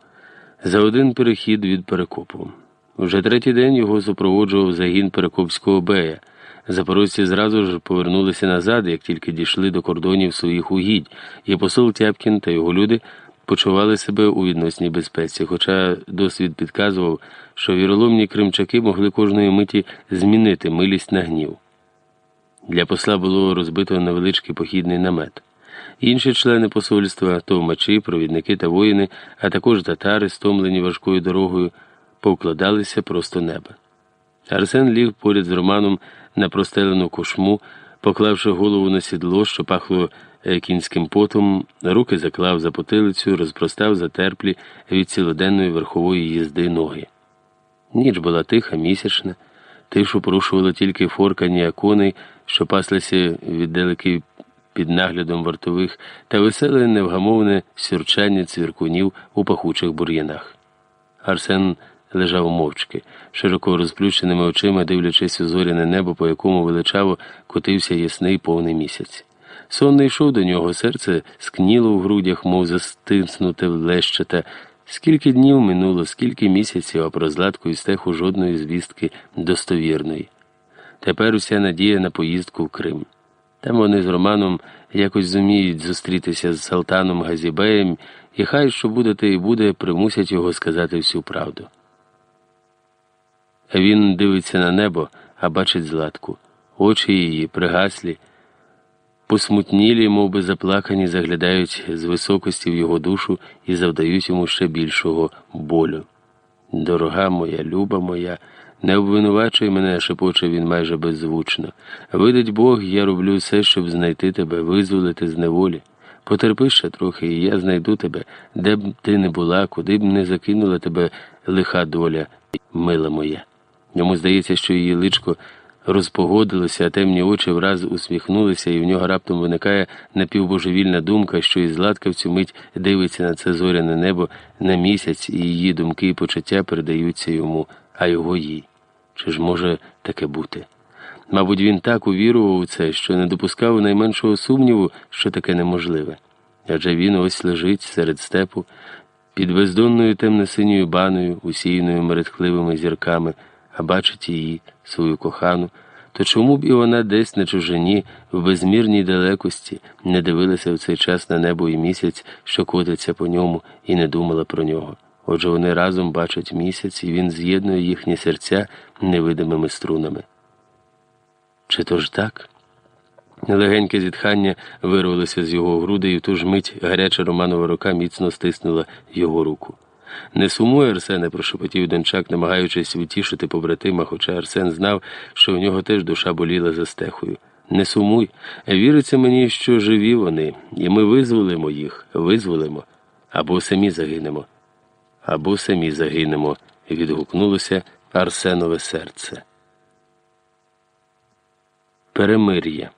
за один перехід від перекопу. Вже третій день його супроводжував загін Перекопського бея. Запорожці зразу ж повернулися назад, як тільки дійшли до кордонів своїх угідь, і посол Тяпкін та його люди почували себе у відносній безпеці, хоча досвід підказував, що віроломні кримчаки могли кожної миті змінити милість на гнів. Для посла було розбито невеличкий похідний намет. Інші члени посольства, товмачі, провідники та воїни, а також татари, стомлені важкою дорогою, повкладалися просто неба. Арсен ліг поряд з Романом на простелену кошму, поклавши голову на сідло, що пахло е, кінським потом, руки заклав за потилицю, розпростав затерплі від цілоденної верхової їзди ноги. Ніч була тиха, місячна, тишу порушувало тільки форкання коней, що паслися віддалеки під наглядом вартових, та веселе невгамовне сюрчання цвіркунів у пахучих бур'янах. Арсен лежав мовчки, широко розплющеними очима, дивлячись у зоряне небо, по якому величаво котився ясний повний місяць. Сон не йшов до нього, серце скніло в грудях, мов застиснуте влещата. Скільки днів минуло, скільки місяців, а про златку і стеху жодної звістки достовірної. Тепер уся надія на поїздку в Крим. Там вони з Романом якось зуміють зустрітися з Салтаном Газібеєм, і хай що буде, те і буде, примусять його сказати всю правду. Він дивиться на небо, а бачить златку. Очі її пригаслі, посмутнілі, мов би заплакані, заглядають з високості в його душу і завдають йому ще більшого болю. Дорога моя, люба моя, не обвинувачуй мене, шепоче він майже беззвучно. Видать Бог, я роблю все, щоб знайти тебе, визволити з неволі. Потерпи ще трохи, і я знайду тебе, де б ти не була, куди б не закинула тебе лиха доля, мила моя. Йому здається, що її личко розпогодилося, а темні очі враз усміхнулися, і в нього раптом виникає напівбожевільна думка, що і Златка в цю мить дивиться на це зоряне небо на місяць, і її думки і почуття передаються йому, а його їй. Чи ж може таке бути? Мабуть, він так увірував у це, що не допускав найменшого сумніву, що таке неможливе. Адже він ось лежить серед степу, під бездонною темно-синьою баною, усіяною мерехтливими зірками, а бачить її, свою кохану, то чому б і вона десь на чужині, в безмірній далекості, не дивилася в цей час на небо і місяць, що котиться по ньому, і не думала про нього? Отже, вони разом бачать місяць, і він з'єднує їхні серця невидимими струнами. Чи то ж так? Легеньке зітхання вирвалося з його груди, і в ту ж мить гаряча Романова рука міцно стиснула його руку. Не сумуй, Арсене, прошепотів Дончак, намагаючись утішити побратима, хоча Арсен знав, що у нього теж душа боліла за стехою. Не сумуй, віриться мені, що живі вони, і ми визволимо їх, визволимо, або самі загинемо, або самі загинемо, відгукнулося Арсенове серце. Перемир'я.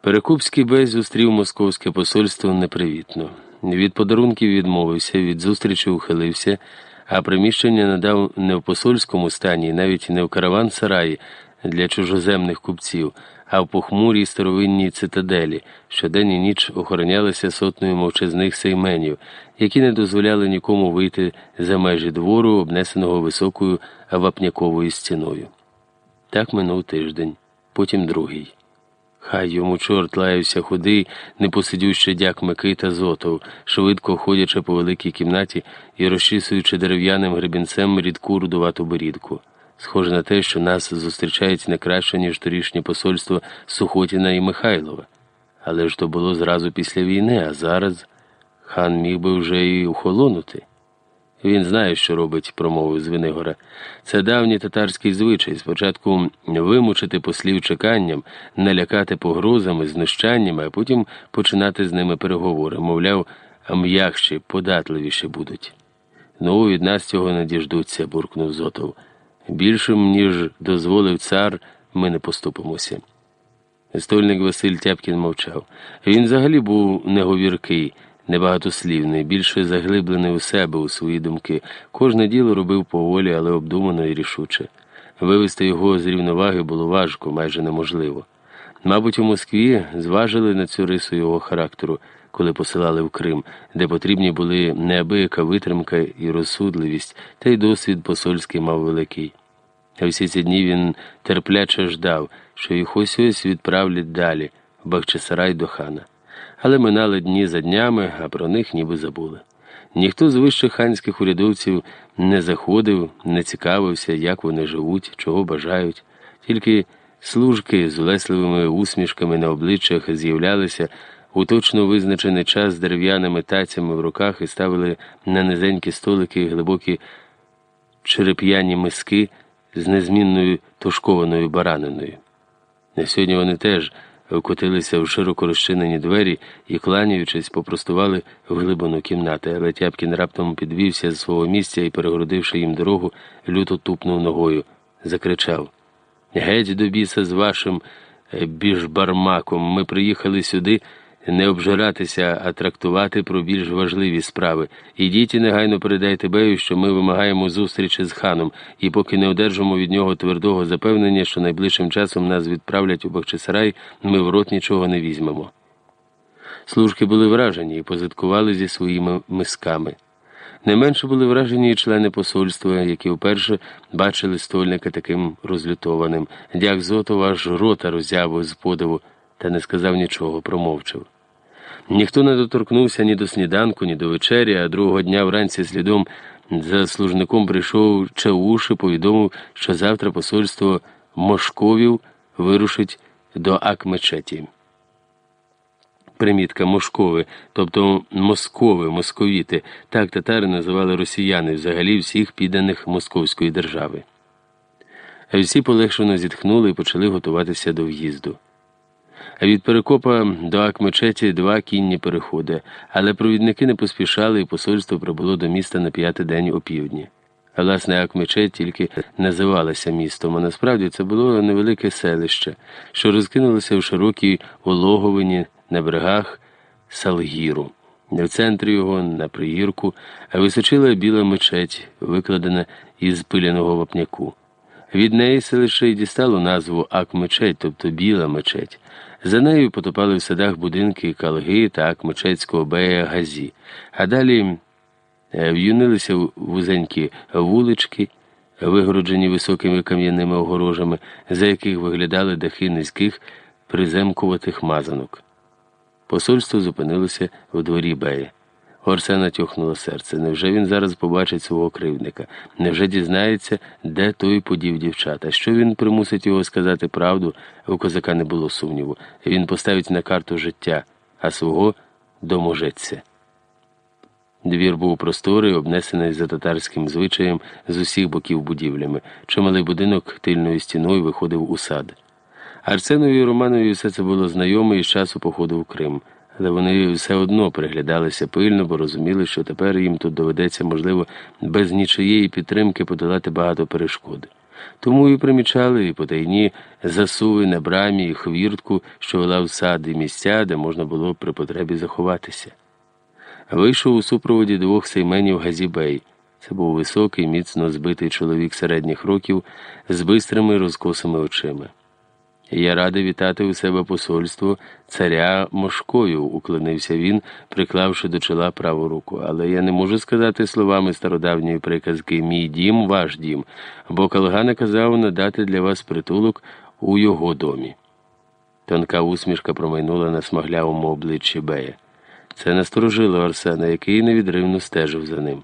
Перекупський бей зустрів московське посольство непривітно. Від подарунків відмовився, від зустрічі ухилився, а приміщення надав не в посольському стані, навіть не в караван сараї для чужоземних купців, а в похмурій старовинній цитаделі, що день і ніч охоронялися сотнею мовчазних сейменів, які не дозволяли нікому вийти за межі двору, обнесеного високою вапняковою стіною. Так минув тиждень, потім другий. Хай йому чорт лаявся худий, непосидющий дяк Микита Зотов, швидко ходячи по великій кімнаті і розчісуючи дерев'яним гребінцем рідку рудувату борідку. Схоже на те, що нас зустрічають не краще, ніж торішнє посольство Сухотіна і Михайлова. Але ж то було зразу після війни, а зараз хан міг би вже і ухолонути. Він знає, що робить, промовив Звенигора. Це давній татарський звичай. Спочатку вимучити послів чеканням, налякати погрозами, знущаннями, а потім починати з ними переговори. Мовляв, м'якші, податливіші будуть. Ну, від нас цього не діждуться, буркнув Зотов. Більшим, ніж дозволив цар, ми не поступимося. Стольник Василь Тяпкін мовчав. Він взагалі був неговіркий небагатослівний, більше заглиблений у себе, у свої думки. Кожне діло робив поволі, але обдумано і рішуче. Вивести його з рівноваги було важко, майже неможливо. Мабуть, у Москві зважили на цю рису його характеру, коли посилали в Крим, де потрібні були неабияка витримка і розсудливість, та й досвід посольський мав великий. А всі ці дні він терпляче ждав, що їх ось ось відправлять далі, в Бахчисарай до хана але минали дні за днями, а про них ніби забули. Ніхто з вищих ханських урядовців не заходив, не цікавився, як вони живуть, чого бажають, тільки служки з улесливими усмішками на обличчях з'являлися у точно визначений час з дерев'яними тацями в руках і ставили на низенькі столики глибокі череп'яні миски з незмінною тушкованою бараниною. На сьогодні вони теж вкотилися в широко розчинені двері і, кланяючись, попростували в глибину кімнати, але Тяпкін раптом підвівся з свого місця і, перегородивши їм дорогу, люто тупнув ногою, закричав. Геть до біса з вашим е, біжбармаком. Ми приїхали сюди не обжиратися, а трактувати про більш важливі справи. Ідіть і негайно передайте Бею, що ми вимагаємо зустрічі з ханом, і поки не одержимо від нього твердого запевнення, що найближчим часом нас відправлять у Бахчисарай, ми в рот нічого не візьмемо. Служки були вражені і позиткували зі своїми мисками. Не менше були вражені і члени посольства, які вперше бачили стольника таким розлютованим. Дяк Зотов аж рота роззявив з подиву та не сказав нічого, промовчав. Ніхто не доторкнувся ні до сніданку, ні до вечері, а другого дня вранці слідом за служником прийшов Чауш і повідомив, що завтра посольство Мошковів вирушить до Акмечеті. Примітка Мошкови, тобто Москови, московіти, так татари називали росіяни взагалі всіх підданих Московської держави. А всі полегшено зітхнули і почали готуватися до в'їзду. Від Перекопа до Акмечеті два кінні переходи, але провідники не поспішали, і посольство прибуло до міста на п'ятий день опівдні. Власне, Акмечет тільки називалося містом, а насправді це було невелике селище, що розкинулося в широкій улоговині на берегах Салгіру. В центрі його, на пригірку, височила біла мечеть, викладена із пиляного вапняку. Від неї селище й дістало назву Ак-мечеть, тобто Біла мечеть. За нею потопали в садах будинки Калги та Ак-мечетського бея Газі, а далі е, в'юнилися вузенькі вулички, вигороджені високими кам'яними огорожами, за яких виглядали дахи низьких приземкуватих мазанок. Посольство зупинилося в дворі Бея. Орсена тьохнуло серце. Невже він зараз побачить свого кривдника? Невже дізнається, де той подів дівчата? Що він примусить його сказати правду? У козака не було сумніву. Він поставить на карту життя, а свого доможеться. Двір був просторий, обнесений за татарським звичаєм з усіх боків будівлями. Чималий будинок тильною стіною виходив у сад. Арсенові і Романові все це було знайоме і з часу походу в Крим але вони все одно приглядалися пильно, бо розуміли, що тепер їм тут доведеться, можливо, без нічиєї підтримки подолати багато перешкод. Тому і примічали і потайні засуви на брамі і хвіртку, що вела в сад і місця, де можна було при потребі заховатися. Вийшов у супроводі двох сейменів Газібей. Це був високий, міцно збитий чоловік середніх років з бистрими розкосими очима. Я радий вітати у себе посольство царя Мошкою, уклонився він, приклавши до чола праву руку. Але я не можу сказати словами стародавньої приказки Мій дім, ваш дім, бо Калгана казав надати для вас притулок у його домі. Тонка усмішка промайнула на смаглявому обличчі Бея. Це насторожило Арсена, який невідривно стежив за ним.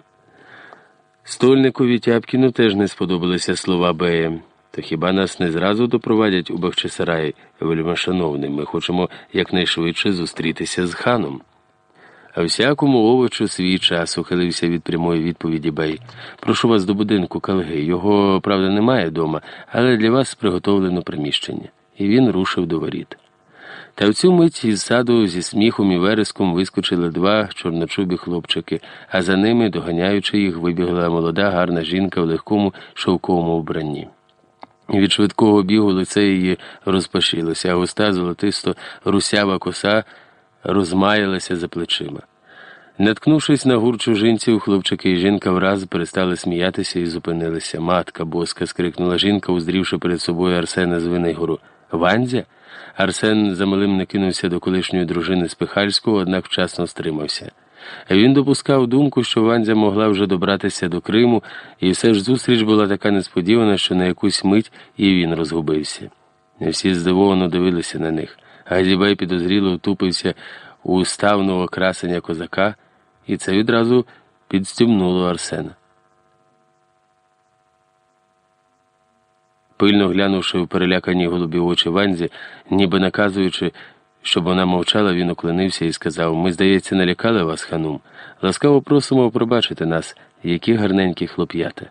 Стольникові Тяпкіну теж не сподобалися слова Бея. То хіба нас не зразу допровадять у Бахчисарай, вельмишановний? Ми хочемо якнайшвидше зустрітися з ханом. А всякому овочу свій час ухилився від прямої відповіді Бей. Прошу вас до будинку Калги. Його, правда, немає вдома, але для вас приготовлено приміщення. І він рушив до воріт. Та в цю мить із саду зі сміхом і вереском вискочили два чорночубі хлопчики, а за ними, доганяючи їх, вибігла молода гарна жінка в легкому шовковому вбранні. Від швидкого бігу лице її розпашилося, а густа золотисто русява коса розмаялася за плечима. Наткнувшись на гур чужинців, хлопчики і жінка враз перестали сміятися і зупинилися. Матка боска. скрикнула жінка, уздрівши перед собою Арсена з Винигору. Ванзя? Арсен замалим не кинувся до колишньої дружини Спихальського, однак вчасно стримався. Він допускав думку, що Ванзя могла вже добратися до Криму, і все ж зустріч була така несподівана, що на якусь мить і він розгубився. Всі здивовано дивилися на них. Газібей підозріло втупився у ставного красення козака, і це відразу підстюмнуло Арсена. Пильно глянувши в перелякані голубі очі Ванзі, ніби наказуючи, щоб вона мовчала, він уклонився і сказав Ми, здається, налякали вас, ханум. Ласкаво просимо пробачити нас, які гарненькі хлоп'ята.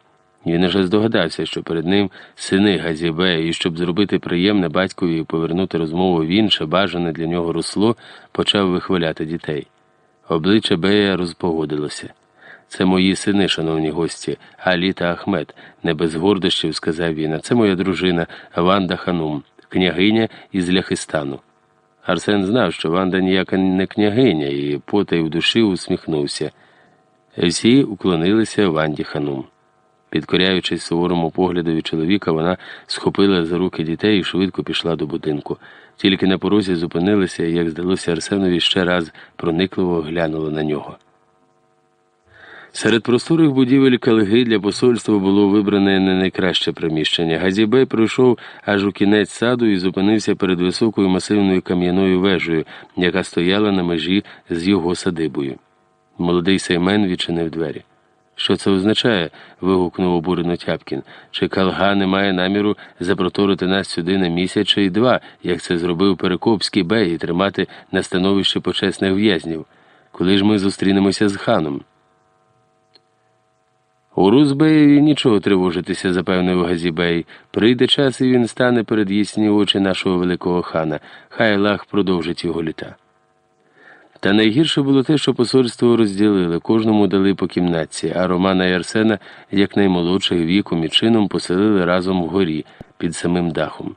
Він уже здогадався, що перед ним сини Газібе, і щоб зробити приємне батькові і повернути розмову в інше, бажане для нього русло, почав вихваляти дітей. Обличчя Бея розпогодилося. Це мої сини, шановні гості, Алі та Ахмед, не без гордощів, сказав він, а це моя дружина Ванда Ханум, княгиня із Ляхистану. Арсен знав, що Ванда ніяка не княгиня, і потай в душі усміхнувся. Всі уклонилися Ванді ханум. Підкоряючись суворому поглядові чоловіка, вона схопила за руки дітей і швидко пішла до будинку. Тільки на порозі зупинилися і, як здалося Арсенові, ще раз проникливо глянула на нього. Серед просторих будівель Калги для посольства було вибране не найкраще приміщення. Газібей пройшов аж у кінець саду і зупинився перед високою масивною кам'яною вежею, яка стояла на межі з його садибою. Молодий Сеймен відчинив двері. Що це означає? вигукнув обурено Тяпкін. Чи Калга не має наміру запроторити нас сюди на місяць чи два, як це зробив Перекопський бей, і тримати на становищі почесних в'язнів? Коли ж ми зустрінемося з ханом? У Рузбеєві нічого тривожитися, запевнив Газібей. Прийде час, і він стане перед ясні очі нашого великого хана. Хай Аллах продовжить його літа. Та найгірше було те, що посольство розділили, кожному дали по кімнатці, а Романа і Арсена, як наймолодших віком і чином, поселили разом вгорі, під самим дахом.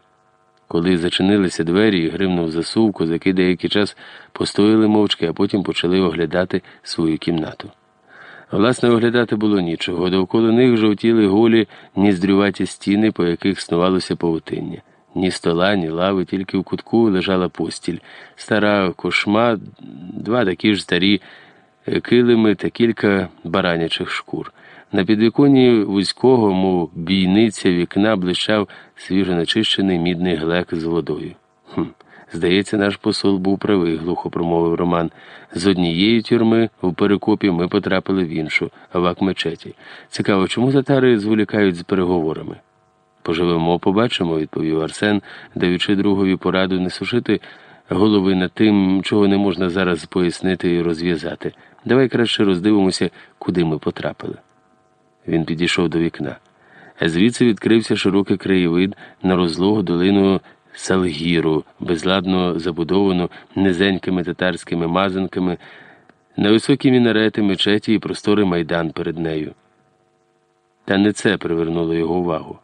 Коли зачинилися двері і гримнув засув, козаки деякий час постояли мовчки, а потім почали оглядати свою кімнату. Власне, оглядати було нічого. Довкола них жовтіли голі ніздрюваті стіни, по яких снувалося павутиння. Ні стола, ні лави, тільки в кутку лежала постіль, стара кошма, два такі ж старі килими та кілька баранячих шкур. На підвіконні вузького, мов бійниця вікна, блищав свіжоначищений мідний глек з водою. Здається, наш посол був правий, глухо промовив Роман. З однієї тюрми в перекопі ми потрапили в іншу, в акмечеті. Цікаво, чому татари зволікають з переговорами? Поживемо, побачимо, відповів Арсен, даючи другові пораду не сушити голови над тим, чого не можна зараз пояснити і розв'язати. Давай краще роздивимося, куди ми потрапили. Він підійшов до вікна. Звідси відкрився широкий краєвид на розлогу долину Салгіру, безладно забудовану низенькими татарськими мазанками, на високі мінарети мечеті і просторий майдан перед нею. Та не це привернуло його увагу.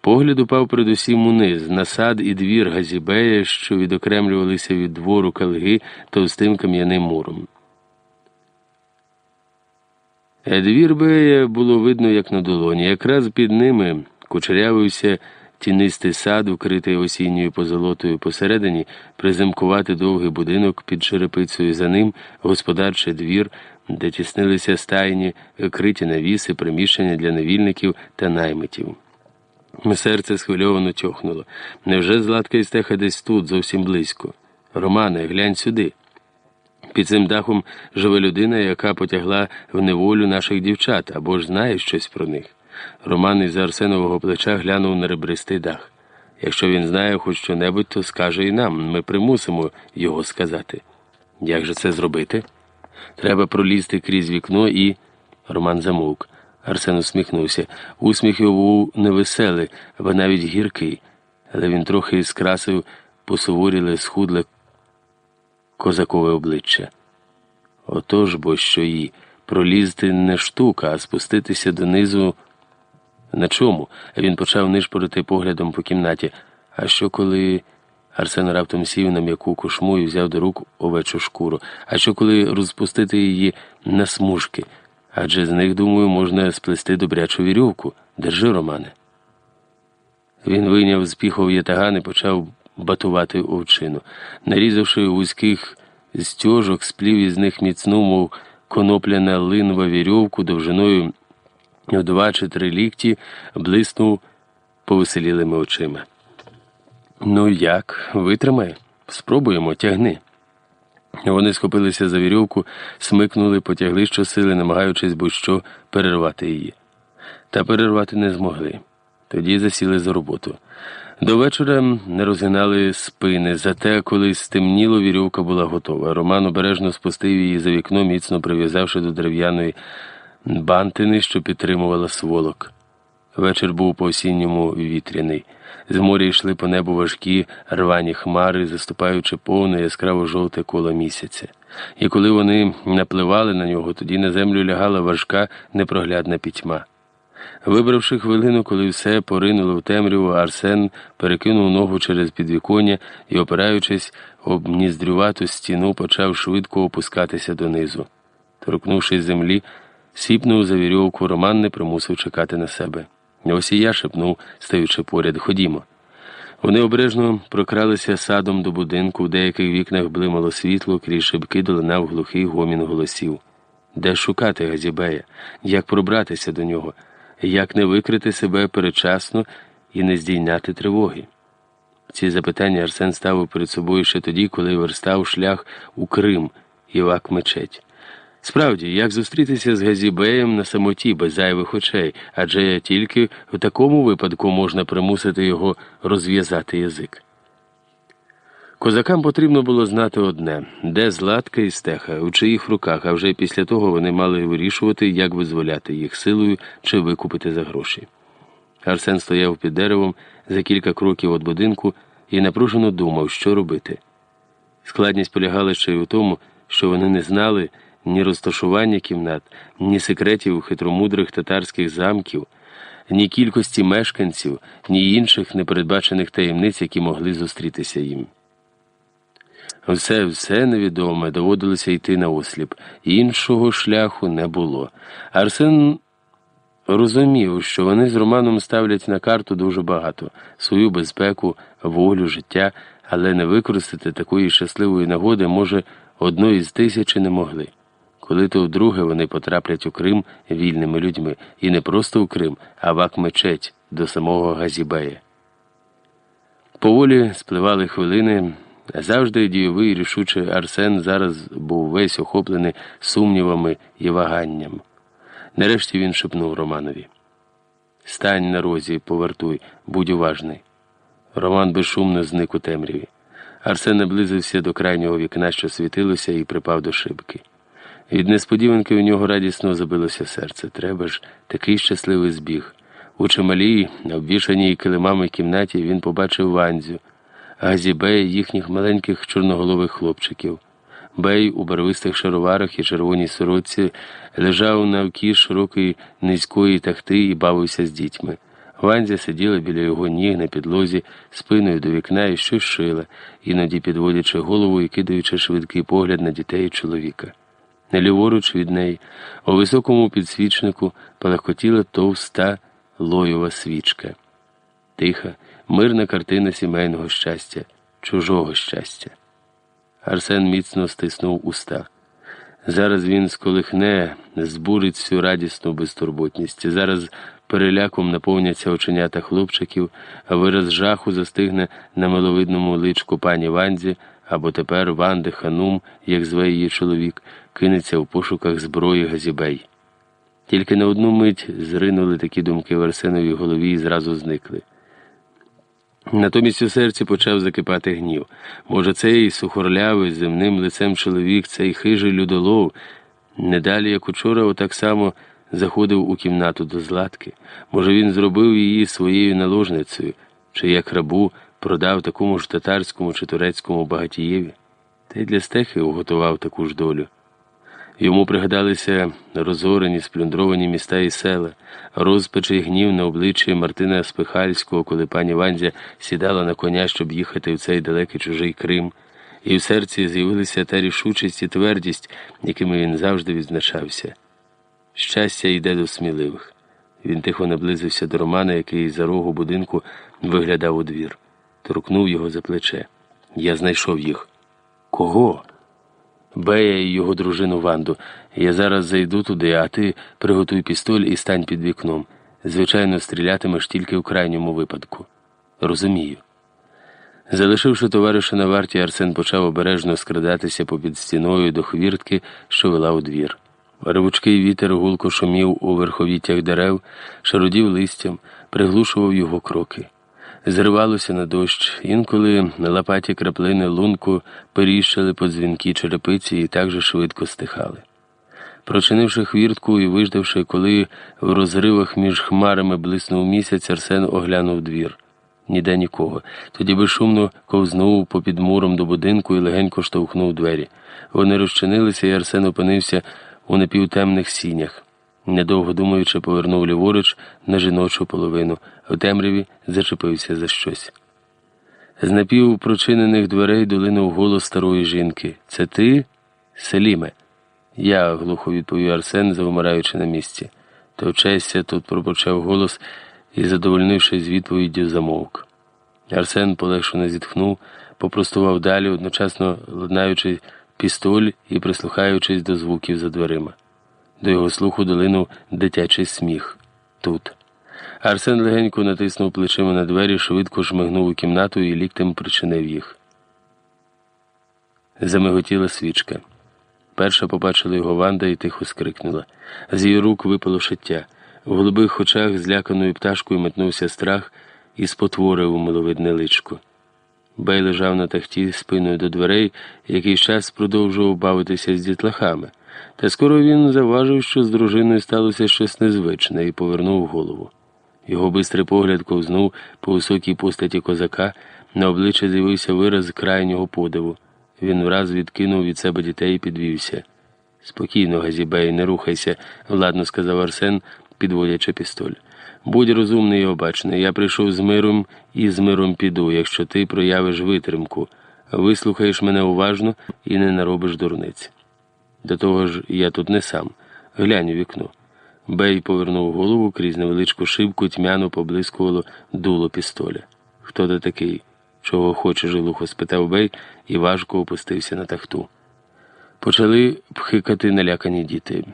Погляд упав передусім униз, на сад і двір Газібея, що відокремлювалися від двору калги товстим кам'яним муром. Двір Бея було видно, як на долоні. Якраз під ними кучерявився тінистий сад, вкритий осінньою позолотою посередині, приземкувати довгий будинок під черепицею, за ним господарчий двір, де тіснилися стайні, криті навіси, приміщення для невільників та наймитів. Серце схвильовано тьохнуло. Невже Златка і десь тут, зовсім близько? Романе, глянь сюди. Під цим дахом живе людина, яка потягла в неволю наших дівчат або ж знає щось про них. Роман із Арсенового плеча глянув на ребристий дах. Якщо він знає хоч що-небудь, то скаже і нам. Ми примусимо його сказати. Як же це зробити? Треба пролізти крізь вікно і. Роман замовк. Арсен усміхнувся. Усміх його був невеселий, або навіть гіркий, але він трохи скрасив посуворіле, схудле козакове обличчя. Отож бо що і пролізти не штука, а спуститися донизу. На чому? Він почав нишпорити поглядом по кімнаті. А що коли. Арсен раптом сів на м'яку кошму і взяв до рук овечу шкуру. А що коли розпустити її на смужки? Адже з них, думаю, можна сплести добрячу вірьовку. Держи, Романе. Він вийняв з піхов ятаган і почав батувати овчину. Нарізавши вузьких стьожок, сплів із них міцну, мов конопляна линва вірьовку довжиною в два чи три лікті, блиснув повеселілими очима. Ну як, витримай? Спробуємо, тягни. Вони схопилися за вірьовку, смикнули, потягли щосили, намагаючись будь-що перервати її. Та перервати не змогли. Тоді засіли за роботу. До вечора не розгинали спини, зате, коли стемніло, вірьовка була готова. Роман обережно спустив її за вікно, міцно прив'язавши до дерев'яної бантини, що підтримувала сволок. Вечір був по осінньому вітряний. З моря йшли по небу важкі рвані хмари, заступаючи повне яскраво жовте коло місяця. І коли вони напливали на нього, тоді на землю лягала важка непроглядна пітьма. Вибравши хвилину, коли все поринуло в темряву, Арсен перекинув ногу через підвіконня і, опираючись об ніздрювату стіну, почав швидко опускатися донизу. Торкнувшись землі, сіпнув за вірьовку, Роман не примусив чекати на себе. Ось і я шепнув, стаючи поряд, ходімо. Вони обережно прокралися садом до будинку, в деяких вікнах блимало світло, крізь шибки долинав глухий гомін голосів. Де шукати Газібея? Як пробратися до нього? Як не викрити себе передчасно і не здійняти тривоги? Ці запитання Арсен ставив перед собою ще тоді, коли верстав шлях у Крим і в Акмечеть. Справді, як зустрітися з Газібеєм на самоті без зайвих очей, адже тільки в такому випадку можна примусити його розв'язати язик. Козакам потрібно було знати одне де златка і стеха, у чиїх руках, а вже після того вони мали вирішувати, як визволяти їх силою чи викупити за гроші. Арсен стояв під деревом за кілька кроків від будинку і напружено думав, що робити. Складність полягала ще й у тому, що вони не знали ні розташування кімнат, ні секретів хитромудрих татарських замків, ні кількості мешканців, ні інших непередбачених таємниць, які могли зустрітися їм. Все, все невідоме, доводилося йти на осліп. Іншого шляху не було. Арсен розумів, що вони з Романом ставлять на карту дуже багато свою безпеку, волю, життя, але не використати такої щасливої нагоди, може, одної з тисячі не могли. Коли то вдруге вони потраплять у Крим вільними людьми, і не просто у Крим, а в Акмечеть до самого Газібея. Поволі спливали хвилини. Завжди дійовий рішучий Арсен зараз був весь охоплений сумнівами і ваганням. Нарешті він шепнув Романові. Стань на розі, повартуй, будь уважний. Роман безшумно зник у темряві. Арсен наблизився до крайнього вікна, що світилося, і припав до шибки. Від несподіванки у нього радісно забилося серце. Треба ж такий щасливий збіг. У чималій, обвішаній килимами кімнаті, він побачив Ванзю, Газібея їхніх маленьких чорноголових хлопчиків. Бей у барвистих шароварах і червоній сорочці лежав на вкі широкої низької тахти і бавився з дітьми. Ванзя сиділа біля його ніг на підлозі, спиною до вікна і щось шила, іноді підводячи голову і кидаючи швидкий погляд на дітей і чоловіка. Ліворуч від неї, у високому підсвічнику палахкотіла товста лоєва свічка. Тиха, мирна картина сімейного щастя, чужого щастя. Арсен міцно стиснув уста. Зараз він сколихне, збурить всю радісну безтурботність. Зараз переляком наповняться оченята хлопчиків, а вираз жаху застигне на миловидному личку пані Ванзі, або тепер Ванди Ханум, як зве її чоловік, кинеться в пошуках зброї Газібей. Тільки на одну мить зринули такі думки в Арсеновій голові і зразу зникли. Натомість у серці почав закипати гнів. Може, цей сухорлявий земним лицем чоловік, цей хижий людолов, не далі, як учора, отак само заходив у кімнату до златки. Може, він зробив її своєю наложницею, чи як рабу продав такому ж татарському чи турецькому багатієві, та й для стехи уготував таку ж долю. Йому пригадалися розорені, сплюндровані міста і села, розпач і гнів на обличчі Мартина Спихальського, коли пані Вандя сідала на коня, щоб їхати в цей далекий чужий Крим, і в серці з'явилися та рішучість і твердість, якими він завжди відзначався. Щастя йде до сміливих. Він тихо наблизився до Романа, який за рогу будинку виглядав у двір, торкнув його за плече. Я знайшов їх. Кого? Бея і його дружину Ванду. Я зараз зайду туди, а ти приготуй пістоль і стань під вікном. Звичайно, стрілятимеш тільки в крайньому випадку. Розумію. Залишивши товариша на варті, Арсен почав обережно скрадатися попід стіною до хвіртки, що вела у двір. Ревучкий вітер гулко шумів у верховіттях дерев, шародів листям, приглушував його кроки зривалося на дощ, інколи на лопаті краплини лунку періщали по дзвінки черепиці і так же швидко стихали. Прочинивши хвіртку і виждавши, коли в розривах між хмарами блиснув місяць, Арсен оглянув двір. Ніде нікого. Тоді безшумно ковзнув попід муром до будинку і легенько штовхнув двері. Вони розчинилися, і Арсен опинився у напівтемних сінях. Недовго думаючи, повернув ліворуч на жіночу половину, в темряві зачепився за щось. З напівпрочинених дверей долинув голос старої жінки. Це ти, Селіме? Я, глухо відповів Арсен, завмираючи на місці. То вчайся тут пробочав голос і, задовольнившись відповіддю, замовк. Арсен полегшено зітхнув, попростував далі, одночасно ладнаючи пістоль і прислухаючись до звуків за дверима. До його слуху долинув дитячий сміх тут. Арсен легенько натиснув плечима на двері, швидко шмигнув у кімнату і ліктем причинив їх. Замиготіла свічка. Перша побачила його Ванда і тихо скрикнула. З її рук випало шиття. В голубих очах зляканою пташкою метнувся страх і спотворив у миловидне личко. Бей лежав на тахті спиною до дверей, якийсь час продовжував бавитися з дітлахами. Та скоро він заважив, що з дружиною сталося щось незвичне, і повернув голову. Його бистрий погляд ковзнув по високій постаті козака, на обличчі з'явився вираз крайнього подиву. Він враз відкинув від себе дітей і підвівся. Спокійно, Газібей, не рухайся, владно сказав Арсен, підводячи пістоль. Будь розумний і обачний. Я прийшов з миром і з миром піду, якщо ти проявиш витримку. вислухаєш мене уважно і не наробиш дурниць. До того ж, я тут не сам. Глянь у вікно. Бей повернув голову крізь невеличку шибку, тьмяно поблискувало дуло пістоля. Хто ти такий? Чого хоче жилухо? спитав Бей і важко опустився на тахту. Почали пхикати налякані діти.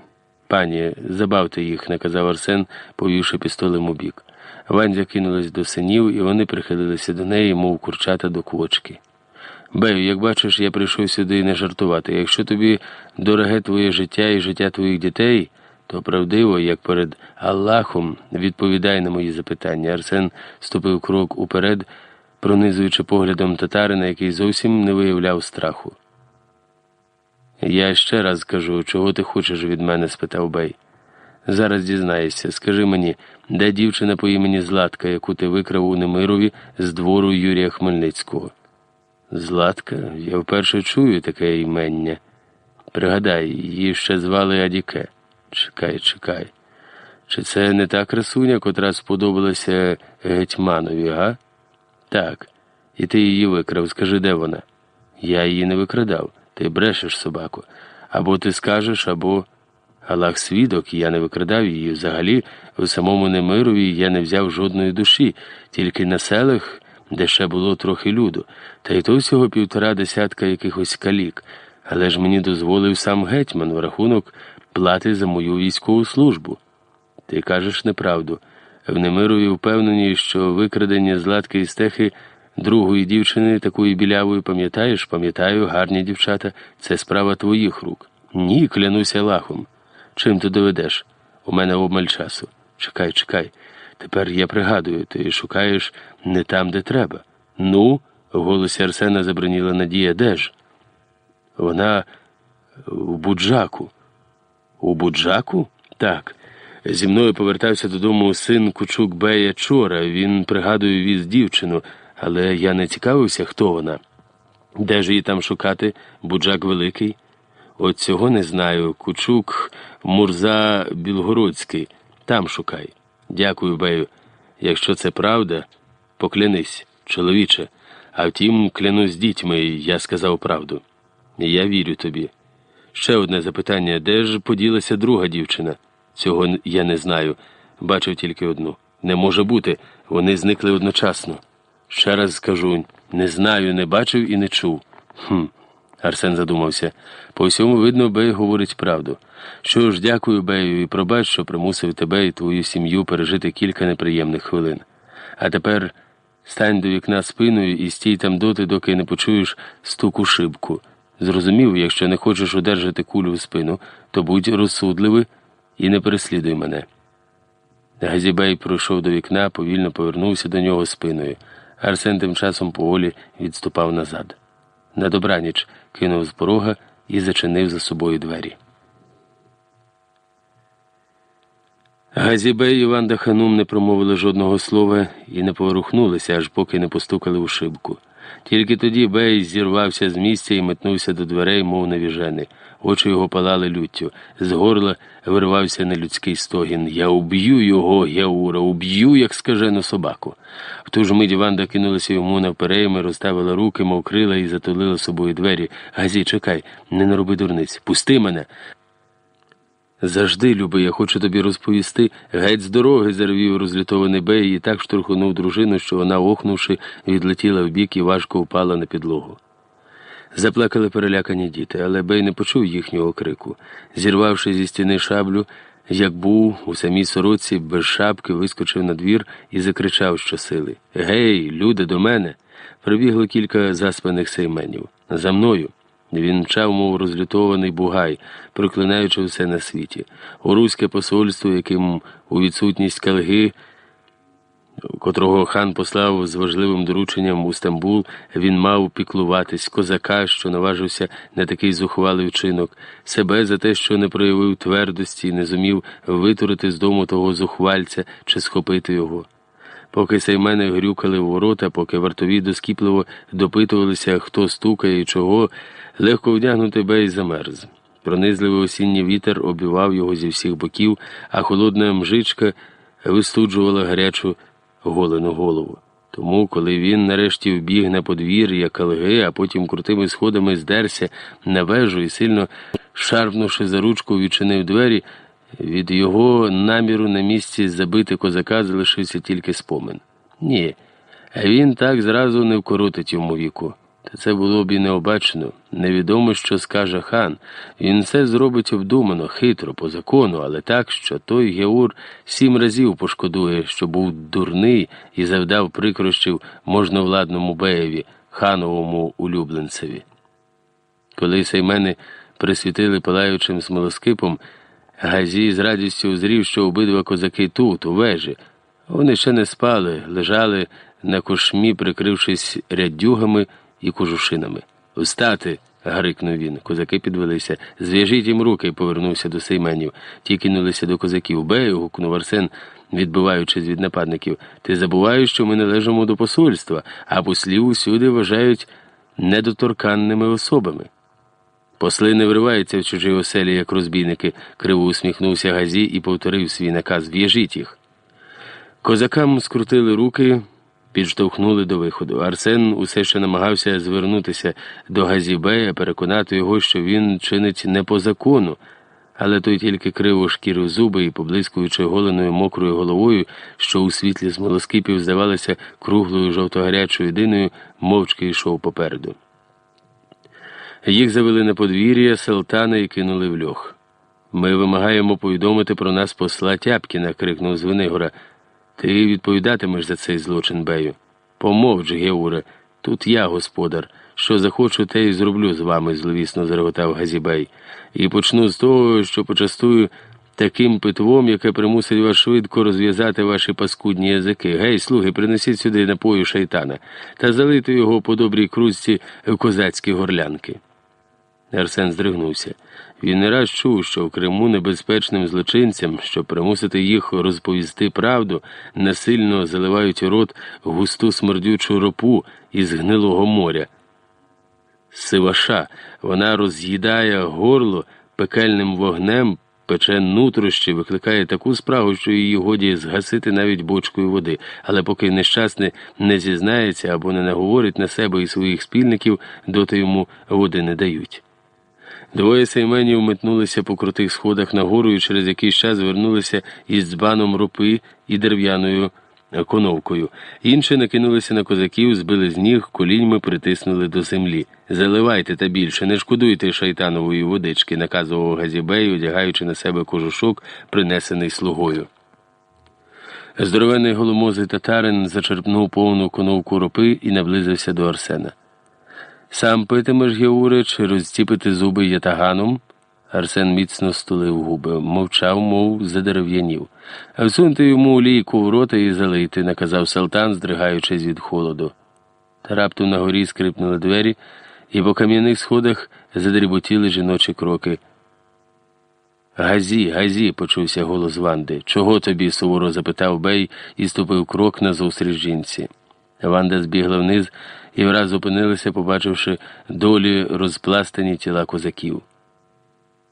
Пані, забавте їх, наказав Арсен, повівши пістолем у бік. Вандя кинулась до синів, і вони прихилилися до неї, мов курчата до квочки. Бею, як бачиш, я прийшов сюди не жартувати. Якщо тобі дороге твоє життя і життя твоїх дітей, то правдиво, як перед Аллахом, відповідай на мої запитання. Арсен ступив крок уперед, пронизуючи поглядом татарина, який зовсім не виявляв страху. Я ще раз кажу, чого ти хочеш від мене? спитав Бей. Зараз дізнаєшся, скажи мені, де дівчина по імені Златка, яку ти викрав у Немирові з двору Юрія Хмельницького? Златка, я вперше чую таке імення. Пригадай, її ще звали Адіке. Чекай, чекай. Чи це не та красуня, котра сподобалася гетьманові, га? Так. І ти її викрав. Скажи, де вона? Я її не викрадав. Ти брешеш, собаку. Або ти скажеш, або. Аллах свідок, я не викрадав її. Взагалі, у самому Немирові я не взяв жодної душі, тільки на селах, де ще було трохи люду, та й то всього півтора десятка якихось калік. Але ж мені дозволив сам гетьман в рахунок плати за мою військову службу. Ти кажеш неправду. В Немирові впевнені, що викрадення златки і стехи другої дівчини, такої білявої, пам'ятаєш, пам'ятаю, гарні дівчата, це справа твоїх рук. Ні, клянуся лахом. Чим ти доведеш? У мене обмаль часу. Чекай, чекай. Тепер я пригадую, ти шукаєш не там, де треба. Ну, в голосі Арсена заброніла Надія, де ж? Вона в буджаку. У буджаку? Так. Зі мною повертався додому син Кучук Бея Чора. Він, пригадую, віз дівчину, але я не цікавився, хто вона. Де ж її там шукати? Буджак Великий? От цього не знаю. Кучук Мурза Білгородський. Там шукай. Дякую, Бею. Якщо це правда, поклянись, чоловіче. А втім, клянусь дітьми, я сказав правду. Я вірю тобі. Ще одне запитання: де ж поділася друга дівчина? Цього я не знаю. Бачив тільки одну. Не може бути, вони зникли одночасно. Ще раз скажу не знаю, не бачив і не чув. Хм. Арсен задумався. По всьому видно, Бей говорить правду. Що ж, дякую, Бею, і пробач, що примусив тебе і твою сім'ю пережити кілька неприємних хвилин. А тепер стань до вікна спиною і стій там доти, доки не почуєш стуку шибку. Зрозумів, якщо не хочеш одержати кулю в спину, то будь розсудливий і не переслідуй мене. Газібей пройшов до вікна, повільно повернувся до нього спиною. Арсен тим часом поволі відступав назад. На добраніч кинув з порога і зачинив за собою двері. Газібей і Ванда Ханум не промовили жодного слова і не поворухнулися, аж поки не постукали у шибку. Тільки тоді Бей зірвався з місця і метнувся до дверей, мов навіжений. Очі його палали люттю. З горла вирвався нелюдський стогін. Я уб'ю його, Яура, уб'ю, як скажену собаку. В ту ж мить Ванда кинулася йому навперейми, розставила руки, мов крила і затулила собою двері. Газі, чекай, не нароби дурниць. Пусти мене. Завжди, Люби, я хочу тобі розповісти. Геть з дороги зарвів розлютований бей і так штурхнув дружину, що вона, охнувши, відлетіла вбік і важко впала на підлогу. Заплакали перелякані діти, але Бей не почув їхнього крику. Зірвавши зі стіни шаблю, як був у самій сороці, без шапки вискочив на двір і закричав щосили Гей, люди, до мене! Прибігло кілька заспаних сейменів. За мною. Він мчав, мов розлютований бугай, проклинаючи все на світі. У руське посольство, яким у відсутність калги, котрого хан послав з важливим дорученням у Стамбул, він мав піклуватись козака, що наважився на такий зухвалий вчинок, себе за те, що не проявив твердості і не зумів витурити з дому того зухвальця чи схопити його. Поки сеймени грюкали в ворота, поки вартові доскіпливо допитувалися, хто стукає і чого, легко вдягнути бей замерз. Пронизливий осінній вітер обівав його зі всіх боків, а холодна мжичка вистуджувала гарячу голену голову. Тому, коли він нарешті вбіг на подвір'я калги, а потім крутими сходами здерся на вежу і сильно шарпнувши за ручку, відчинив двері, від його наміру на місці забити козака залишився тільки спомин. Ні, він так зразу не вкоротить йому віку. Та це було б і необачено. Невідомо, що скаже хан. Він це зробить обдумано, хитро, по закону, але так, що той Геур сім разів пошкодує, що був дурний і завдав прикрощів можновладному беєві, хановому улюбленцеві. Коли сеймени присвітили палаючим смолоскипом, Газій з радістю узрів, що обидва козаки тут, у вежі. Вони ще не спали, лежали на кошмі, прикрившись рядюгами і кожушинами. Встати. гарикнув він. Козаки підвелися. Зв'яжіть їм руки, повернувся до сейменів. Ті кинулися до козаків. Бею, гукнув Арсен, відбиваючись від нападників. Ти забуваєш, що ми належимо до посольства, а послів усюди вважають недоторканними особами. Посли не вриваються в чужі оселі, як розбійники, криво усміхнувся Газі і повторив свій наказ В'яжіть їх. Козакам скрутили руки підштовхнули до виходу. Арсен усе ще намагався звернутися до Газібея, переконати його, що він чинить не по закону, але той тільки криво шкірив зуби і, поблискуючи голеною мокрою головою, що у світлі смолоскипів здавалося круглою жовтогарячою диною, мовчки йшов попереду. Їх завели на подвір'я, селтана і кинули в льох. Ми вимагаємо повідомити про нас посла Тяпкіна, крикнув Звенигора. Ти відповідатимеш за цей злочин, Бею. Помовч, Геуре, тут я господар. Що захочу, те й зроблю з вами, зловісно зареготав Газібей, і почну з того, що почастую таким питвом, яке примусить вас швидко розв'язати ваші паскудні язики. Гей, слуги, принесіть сюди напою шайтана та залити його по добрій крузці в козацькі горлянки. Арсен здригнувся. Він не раз чув, що в Криму небезпечним злочинцям, щоб примусити їх розповісти правду, насильно заливають у рот густу смердючу ропу із гнилого моря. Сиваша, вона роз'їдає горло пекельним вогнем, пече нутрощі, викликає таку спрагу, що її годі згасити навіть бочкою води, але поки нещасний не зізнається або не наговорить на себе і своїх спільників, доти йому води не дають. Двоє сейменів метнулися по крутих сходах нагору і через якийсь час вернулися із дзбаном ропи і дерев'яною коновкою. Інші накинулися на козаків, збили з ніг, коліньми притиснули до землі. Заливайте та більше, не шкодуйте шайтанової водички, наказував Газібей, одягаючи на себе кожушок, принесений слугою. Здоровений голомозий татарин зачерпнув повну коновку ропи і наблизився до Арсена. Сам питимеш, Геуре, чи розціпити зуби ятаганом? Арсен міцно стулив губи, мовчав, мов задерев'янів. Всуньте йому олійку в рота і залийте, наказав Салтан, здригаючись від холоду. Та раптом на горі скрипнули двері, і по кам'яних сходах задріботіли жіночі кроки. Газі, газі, почувся голос Ванди. Чого тобі? суворо запитав Бей і ступив крок назустріч жінці. Ванда збігла вниз і враз зупинилася, побачивши долі розпластані тіла козаків.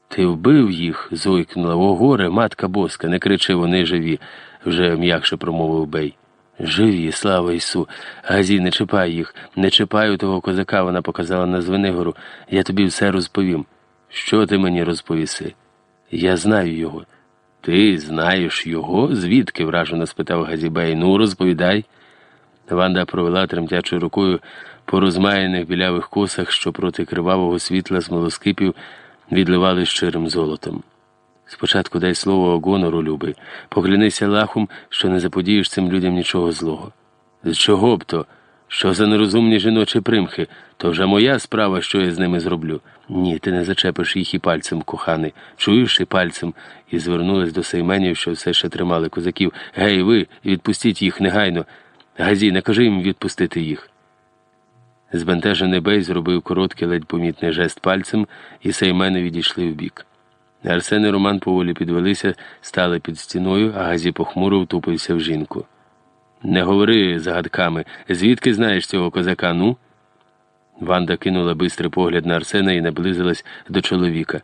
Ти вбив їх? зойкнула. О, горе, матка боска, не кричи, вони живі, вже м'якше промовив бей. Живі, слава Ісу. Газі, не чіпай їх, не чіпай у того козака, вона показала на Звенигору. Я тобі все розповім. Що ти мені розповіси? Я знаю його. Ти знаєш його? Звідки? вражено спитав Газібей. Ну, розповідай. Ванда провела тремтячою рукою по розмаяних білявих косах, що проти кривавого світла з молоскипів відливали щирим золотом. Спочатку дай слово гонору, любий, поклянися лахом, що не заподієш цим людям нічого злого. З чого б то? Що за нерозумні жіночі примхи, то вже моя справа, що я з ними зроблю. Ні, ти не зачепиш їх і пальцем, коханий. Чуєш і пальцем, і звернулась до сейменів, що все ще тримали козаків. Гей, ви, відпустіть їх негайно. Газі, накажи їм відпустити їх. Збентежений бей зробив короткий, ледь помітний жест пальцем, і сеймени відійшли вбік. Арсен і Роман поволі підвелися, стали під стіною, а Газі похмуро втупився в жінку. Не говори загадками, звідки знаєш цього козака, ну? Ванда кинула бистрий погляд на Арсена і наблизилась до чоловіка.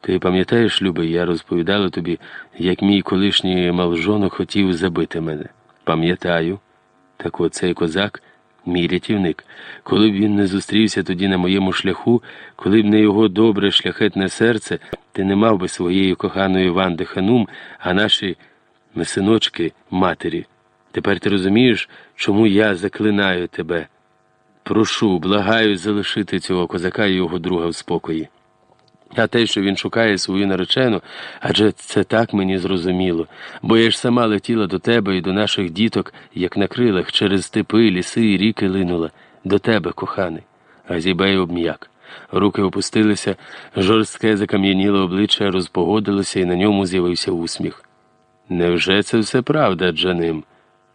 Ти пам'ятаєш, Любий, я розповідала тобі, як мій колишній малжонок хотів забити мене. Пам'ятаю. Так от цей козак мій рятівник. Коли б він не зустрівся тоді на моєму шляху, коли б не його добре шляхетне серце, ти не мав би своєї коханої Ванди Ханум, а наші синочки матері. Тепер ти розумієш, чому я заклинаю тебе. Прошу, благаю залишити цього козака і його друга в спокої. А те, що він шукає свою наречену, адже це так мені зрозуміло, бо я ж сама летіла до тебе і до наших діток, як на крилах, через степи, ліси і ріки линула, до тебе, коханий. Газібей обм'як. Руки опустилися, жорстке закам'яніле обличчя розпогодилося, і на ньому з'явився усміх. Невже це все правда, Джаним?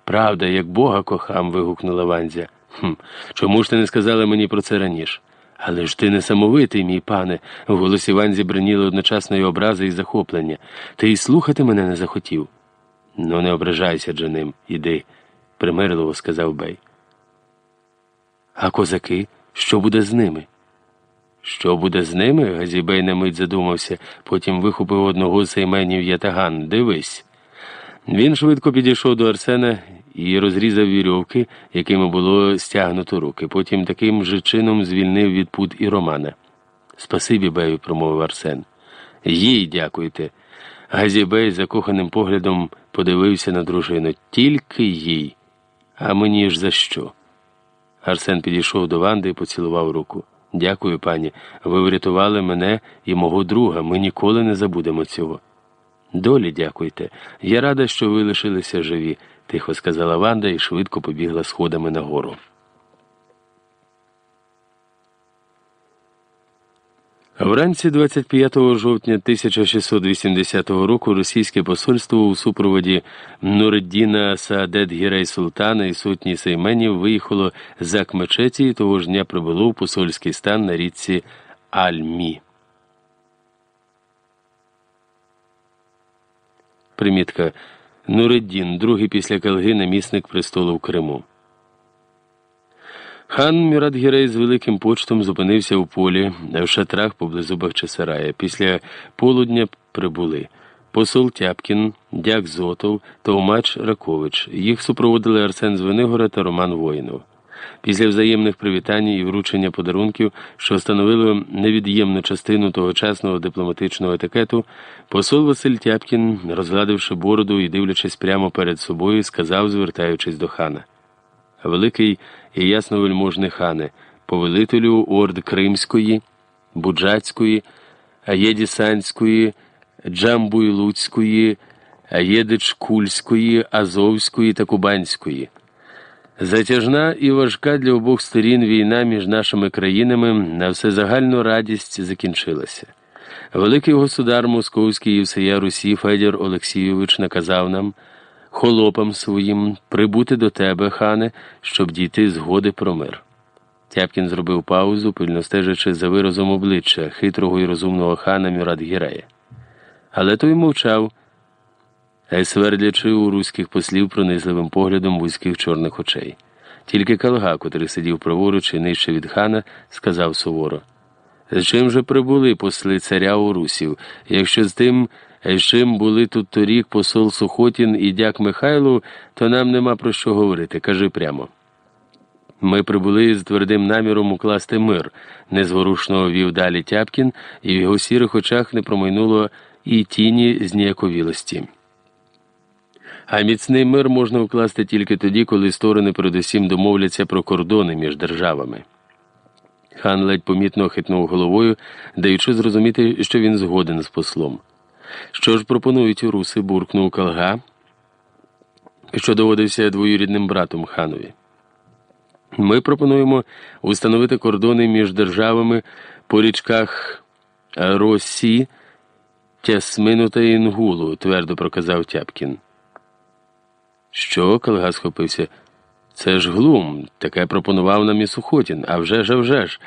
Правда, як Бога кохам. вигукнула Ванзя. «Хм, Чому ж ти не сказала мені про це раніше? Але ж ти несамовитий, мій пане, в голосі Ванзі бреніли одночасної образи і захоплення. Ти й слухати мене не захотів. Ну, не ображайся, Джаним, іди, примирливо сказав Бей. А козаки, що буде з ними? Що буде з ними? Газібей на мить задумався, потім вихопив одного з сейменів ятаган. Дивись. Він швидко підійшов до Арсена і розрізав вірьовки, якими було стягнуто руки. Потім таким же чином звільнив від пут і Романа. Спасибі, бею, промовив Арсен. Їй дякуйте. Газібей закоханим поглядом подивився на дружину. Тільки їй. А мені ж за що? Арсен підійшов до Ванди і поцілував руку. Дякую, пані. Ви врятували мене і мого друга. Ми ніколи не забудемо цього. Долі дякуйте. Я рада, що ви лишилися живі, тихо сказала Ванда і швидко побігла сходами нагору. Вранці 25 жовтня 1680 року російське посольство у супроводі Нуреддіна Саадет Гірей Султана і сотні сейменів виїхало з Акмечеті і того ж дня прибуло в посольський стан на річці Альмі. Примітка Нуреддін, другий після Калги намісник престолу в Криму. Хан Мюрадгірей з великим почтом зупинився у полі в шатрах поблизу Бахчисарая. Після полудня прибули посол Тяпкін, Дяк Зотов, Товмач Ракович. Їх супроводили Арсен Звенигора та Роман Воїнов. Після взаємних привітань і вручення подарунків, що становили невід'ємну частину тогочасного дипломатичного етикету, посол Василь Тяпкін, розгладивши бороду і дивлячись прямо перед собою, сказав, звертаючись до хана. Великий і ясновельможний хане, повелителю орд Кримської, Буджацької, Аєдісанської, Джамбуйлуцької, Аєдичкульської, Азовської та Кубанської. Затяжна і важка для обох сторін війна між нашими країнами на всезагальну радість закінчилася. Великий государ Московський і всея Русі Федір Олексійович наказав нам, холопам своїм, прибути до тебе, хане, щоб дійти згоди про мир. Тяпкін зробив паузу, пильно стежачи за виразом обличчя хитрого і розумного хана Мюрат Гірея. Але той мовчав свердлячи у руських послів пронизливим поглядом вузьких чорних очей. Тільки Калга, котрий сидів праворуч і нижче від хана, сказав суворо з чим же прибули посли царя у Русів, якщо з тим, з чим були тут торік посол Сухотін і дяк Михайлу, то нам нема про що говорити. Кажи прямо. Ми прибули з твердим наміром укласти мир, незворушно вів далі Тяпкін, і в його сірих очах не промайнуло і тіні зніяковілості. А міцний мир можна укласти тільки тоді, коли сторони передусім домовляться про кордони між державами. Хан ледь помітно хитнув головою, даючи зрозуміти, що він згоден з послом. Що ж пропонують руси, буркнув Калга, що доводився двоюрідним братом ханові. Ми пропонуємо установити кордони між державами по річках Росі, Тясмину та Інгулу, твердо проказав Тяпкін. Що? Калга схопився. Це ж глум, таке пропонував нам і Сухотін, а вже ж, а вже ж.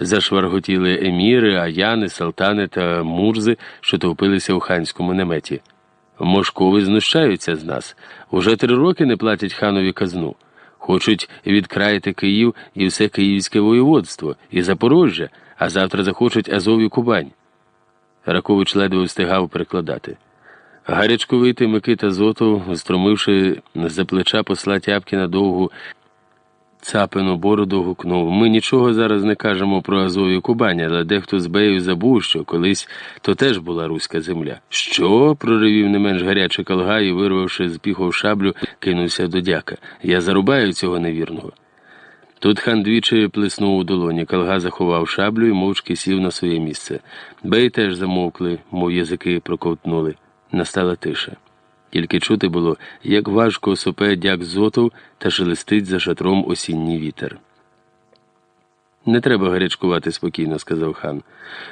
Зашварготіли еміри, аяни, салтани та мурзи, що товпилися у ханському наметі. Мошкови знущаються з нас. Уже три роки не платять ханові казну. Хочуть відкраїти Київ і все київське воєводство, і Запорожжя, а завтра захочуть Азов і Кубань. Ракович ледве встигав перекладати. Гарячковитий Микита Зотов, стромивши за плеча посла Тяпкіна довгу цапину бороду, гукнув Ми нічого зараз не кажемо про Азові Кубань, але дехто з бею забув, що колись то теж була руська земля. Що? проривів не менш гарячий колга і, вирвавши з піхов шаблю, кинувся до дяка. Я зарубаю цього невірного. Тут хан двічі плеснув у долоні, Калга заховав шаблю і мовчки сів на своє місце. Бей теж замовкли, мов язики проковтнули. Настала тиша. Тільки чути було, як важко сопе дяк зотов та шелестить за шатром осінній вітер. Не треба гарячкувати спокійно, сказав хан.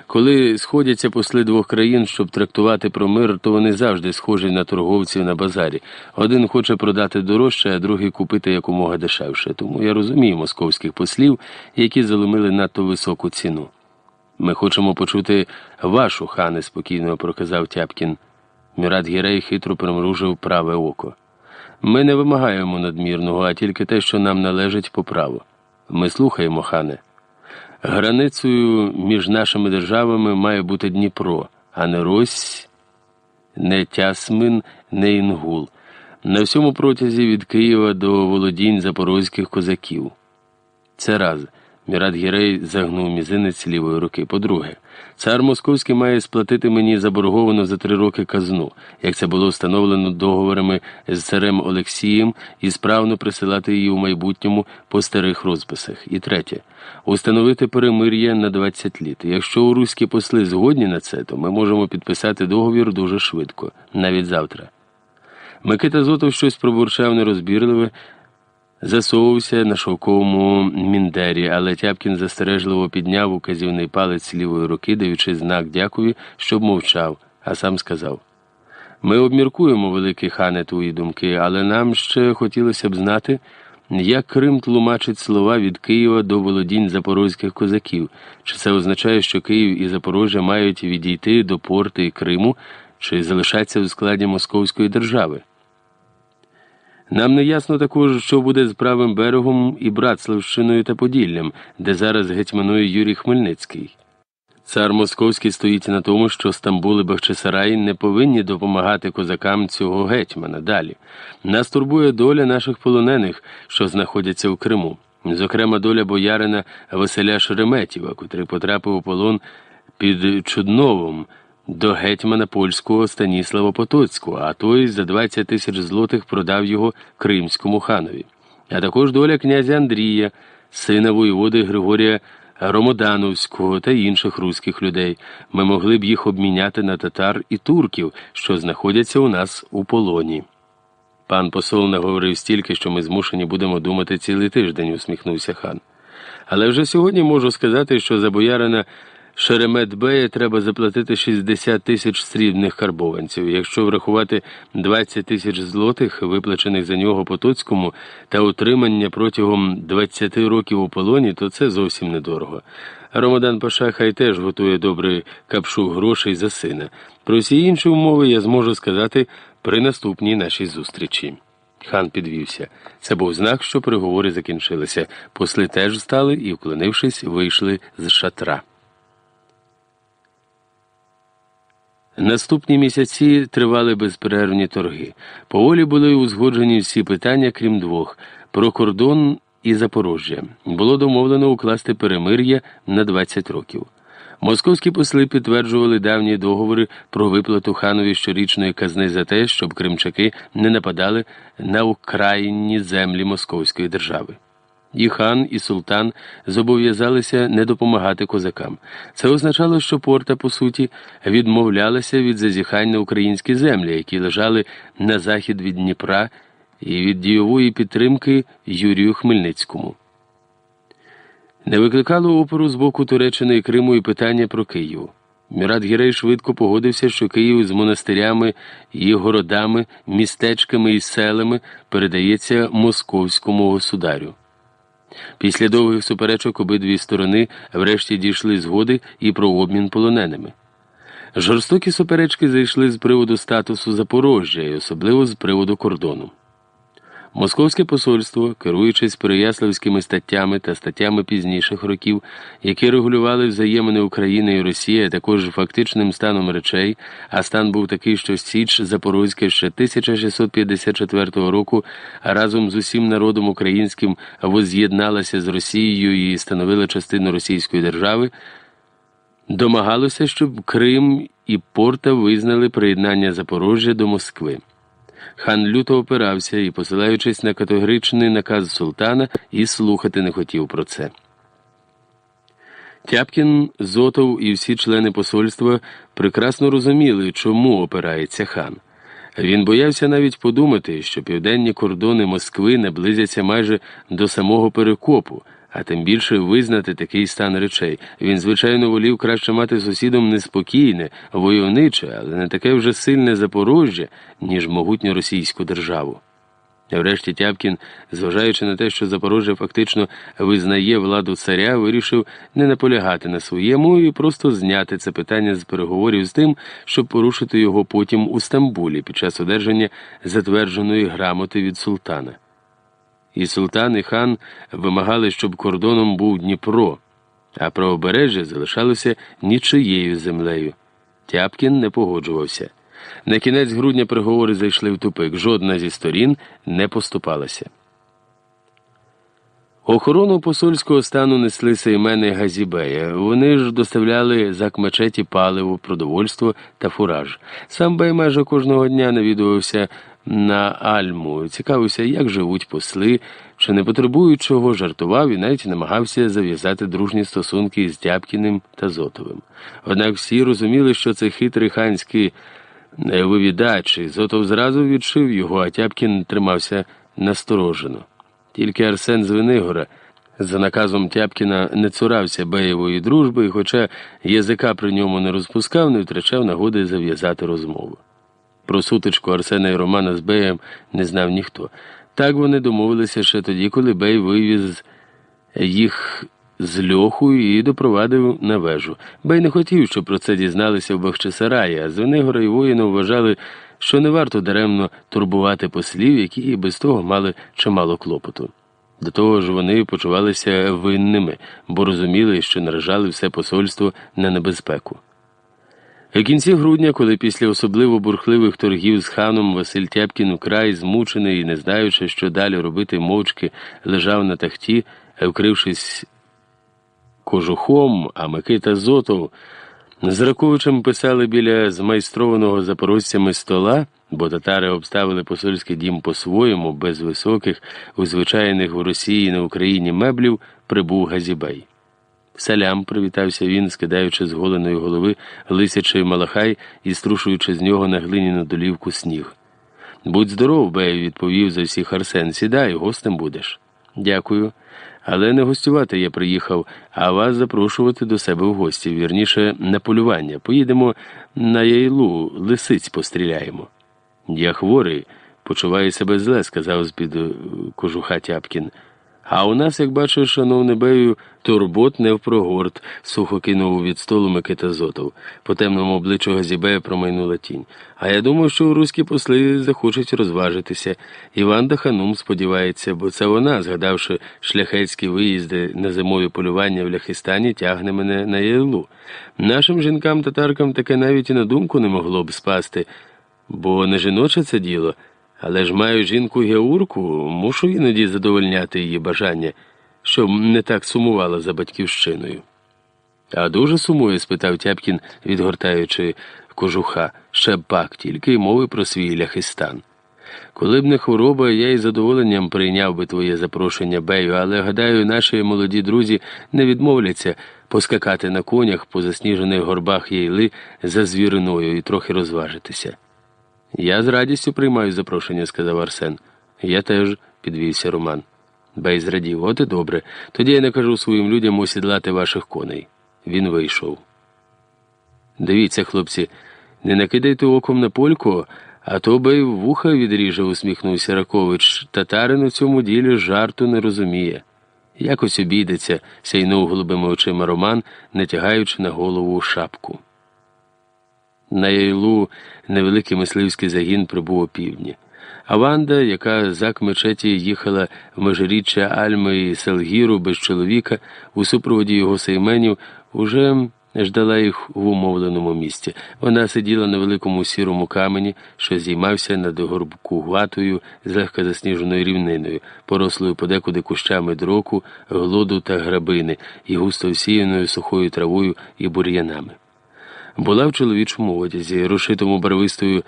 Коли сходяться посли двох країн, щоб трактувати про мир, то вони завжди схожі на торговців на базарі. Один хоче продати дорожче, а другий купити якомога дешевше. Тому я розумію московських послів, які заломили надто високу ціну. Ми хочемо почути вашу, хане, спокійно проказав Тяпкін. Мірат Гірей хитро примружив праве око. Ми не вимагаємо надмірного, а тільки те, що нам належить по праву. Ми слухаємо, хане. Границею між нашими державами має бути Дніпро, а не Рось, не Тясмин, не Інгул. На всьому протязі від Києва до володінь запорозьких козаків. Це раз. Мірат Гірей загнув мізинець лівої руки. По-друге, цар Московський має сплатити мені заборговану за три роки казну, як це було встановлено договорами з царем Олексієм, і справно присилати її у майбутньому по старих розписах. І третє, установити перемир'я на 20 літ. Якщо у руські посли згодні на це, то ми можемо підписати договір дуже швидко, навіть завтра. Микита Зотов щось пробурчав нерозбірливе засовувався на шовковому міндері, але Тяпкін застережливо підняв указівний палець лівої руки, даючи знак дякую, щоб мовчав, а сам сказав. Ми обміркуємо, великий хане, твої думки, але нам ще хотілося б знати, як Крим тлумачить слова від Києва до володінь запорозьких козаків, чи це означає, що Київ і Запорожжя мають відійти до порти Криму, чи залишаться у складі Московської держави? Нам не ясно також, що буде з правим берегом і Братславщиною та Поділлям, де зараз гетьманує Юрій Хмельницький. Цар Московський стоїть на тому, що Стамбул і Бахчисарай не повинні допомагати козакам цього гетьмана. Далі нас турбує доля наших полонених, що знаходяться у Криму, зокрема доля боярина Василя Шереметєва, котрий потрапив у полон під Чудновом до гетьмана польського Станіслава Потоцького, а той за 20 тисяч злотих продав його кримському ханові, а також доля князя Андрія, сина воєводи Григорія Ромодановського та інших руських людей. Ми могли б їх обміняти на татар і турків, що знаходяться у нас у полоні. Пан посол наговорив стільки, що ми змушені будемо думати цілий тиждень, усміхнувся хан. Але вже сьогодні можу сказати, що за боярина Шереметбея треба заплатити 60 тисяч срібних карбованців. Якщо врахувати 20 тисяч злотих, виплачених за нього Потоцькому, та утримання протягом 20 років у полоні, то це зовсім недорого. Ромадан Паша хай теж готує добрий капшук грошей за сина. Про всі інші умови я зможу сказати при наступній нашій зустрічі. Хан підвівся. Це був знак, що переговори закінчилися. Посли теж встали і, вклонившись, вийшли з шатра. Наступні місяці тривали безперервні торги. Поволі були узгоджені всі питання, крім двох про кордон і Запорожжя. Було домовлено укласти перемир'я на 20 років. Московські посли підтверджували давні договори про виплату ханові щорічної казни за те, щоб кримчаки не нападали на Українні землі Московської держави. І хан, і султан зобов'язалися не допомагати козакам. Це означало, що порта, по суті, відмовлялася від зазіхань на українські землі, які лежали на захід від Дніпра, і від дійової підтримки Юрію Хмельницькому. Не викликало опору з боку Туреччини і Криму і питання про Київ. Мірат Гірей швидко погодився, що Київ з монастирями і городами, містечками і селами передається московському государю. Після довгих суперечок обидві сторони врешті дійшли згоди і про обмін полоненими. Жорстокі суперечки зайшли з приводу статусу Запорожжя і особливо з приводу кордону. Московське посольство, керуючись переяславськими статтями та статтями пізніших років, які регулювали взаємини України і Росії, а також фактичним станом речей, а стан був такий, що Січ Запорозька ще 1654 року разом з усім народом українським воз'єдналася з Росією і становила частину Російської держави, домагалося, щоб Крим і Порта визнали приєднання Запорожжя до Москви. Хан люто опирався і, посилаючись на категоричний наказ султана, і слухати не хотів про це. Тяпкін, Зотов і всі члени посольства прекрасно розуміли, чому опирається хан. Він боявся навіть подумати, що південні кордони Москви наблизяться майже до самого перекопу а тим більше визнати такий стан речей. Він, звичайно, волів краще мати сусідом неспокійне, войовниче, але не таке вже сильне Запорожжя, ніж могутню російську державу. Врешті Тяпкін, зважаючи на те, що Запорожжя фактично визнає владу царя, вирішив не наполягати на своєму і просто зняти це питання з переговорів з тим, щоб порушити його потім у Стамбулі під час одержання затвердженої грамоти від султана. І султан і хан вимагали, щоб кордоном був Дніпро, а правобережжя залишалося нічиєю землею. Тяпкін не погоджувався. На кінець грудня переговори зайшли в тупик. Жодна зі сторін не поступалася. Охорону посольського стану несли сеймени Газібея. Вони ж доставляли за кмечеті паливо, продовольство та фураж. Сам Бей майже кожного дня навідувався на Альму, цікавився, як живуть посли, чи не потребують чого, жартував і навіть намагався зав'язати дружні стосунки з Дябкіним та Зотовим. Однак всі розуміли, що це хитрий ханський вивідач, і Зотов зразу відшив його, а Тяпкін тримався насторожено. Тільки Арсен Звенигора за наказом Тяпкіна не цурався беєвої дружби, і, хоча язика при ньому не розпускав, не втрачав нагоди зав'язати розмову. Про сутичку Арсена і Романа з Беєм не знав ніхто. Так вони домовилися ще тоді, коли Бей вивіз їх з льоху і допровадив на вежу. Бей не хотів, щоб про це дізналися в Бахчисараї, а Звенигора і воїни вважали, що не варто даремно турбувати послів, які і без того мали чимало клопоту. До того ж, вони почувалися винними, бо розуміли, що наражали все посольство на небезпеку. У кінці грудня, коли після особливо бурхливих торгів з ханом Василь Тяпкін украй змучений і не знаючи, що далі робити мовчки, лежав на тахті, вкрившись кожухом, а Микита Зотов з Раковичем писали біля змайстрованого запорожцями стола, бо татари обставили посольський дім по-своєму, без високих, узвичайних в Росії і на Україні меблів, прибув Газібей. Салям, привітався він, скидаючи з голеної голови лисячий малахай і струшуючи з нього на глиняну долівку сніг. Будь здоров, Бей, відповів за всіх Арсен. Сідай, гостем будеш. Дякую. Але не гостювати я приїхав, а вас запрошувати до себе в гості, вірніше, на полювання. Поїдемо на яйлу, лисиць постріляємо. Я хворий, почуваю себе зле, сказав з-під е, кожуха Тяпкін. А у нас, як бачиш, шановне бею, турбот не впрогорт, сухо кинув від столу Микита Зотов. По темному обличчю Газібея промайнула тінь. А я думаю, що руські посли захочуть розважитися. Іван Даханум сподівається, бо це вона, згадавши шляхетські виїзди на зимові полювання в Ляхистані, тягне мене на Єлу. Нашим жінкам-татаркам таке навіть і на думку не могло б спасти, бо не жіноче це діло. Але ж маю жінку Геурку, мушу іноді задовольняти її бажання, щоб не так сумувала за батьківщиною. А дуже сумує? спитав Тяпкін, відгортаючи кожуха, ще пак тільки й мови про свій ляхистан. Коли б не хвороба, я із задоволенням прийняв би твоє запрошення, Бею, але гадаю, наші молоді друзі не відмовляться поскакати на конях по засніжених горбах Єйли за звіриною і трохи розважитися. Я з радістю приймаю запрошення, сказав Арсен. Я теж, підвівся Роман. Бей зрадів, от і добре. Тоді я накажу своїм людям осідлати ваших коней. Він вийшов. Дивіться, хлопці, не накидайте оком на польку, а то бей вуха відріже, усміхнувся Ракович. Татарин у цьому ділі жарту не розуміє. Якось обійдеться, сяйнув голубими очима Роман, не тягаючи на голову шапку. На яйлу невеликий мисливський загін прибув опівдні. А Ванда, яка за мечеті їхала в межиріччя Альми і Селгіру без чоловіка, у супроводі його сейменів, уже ждала їх в умовленому місці. Вона сиділа на великому сірому камені, що зіймався над горбкуватою, злегка засніженою рівниною, порослою подекуди кущами дроку, глоду та грабини і густо всіяною сухою травою і бур'янами. Була в чоловічому одязі, розшитому барвистою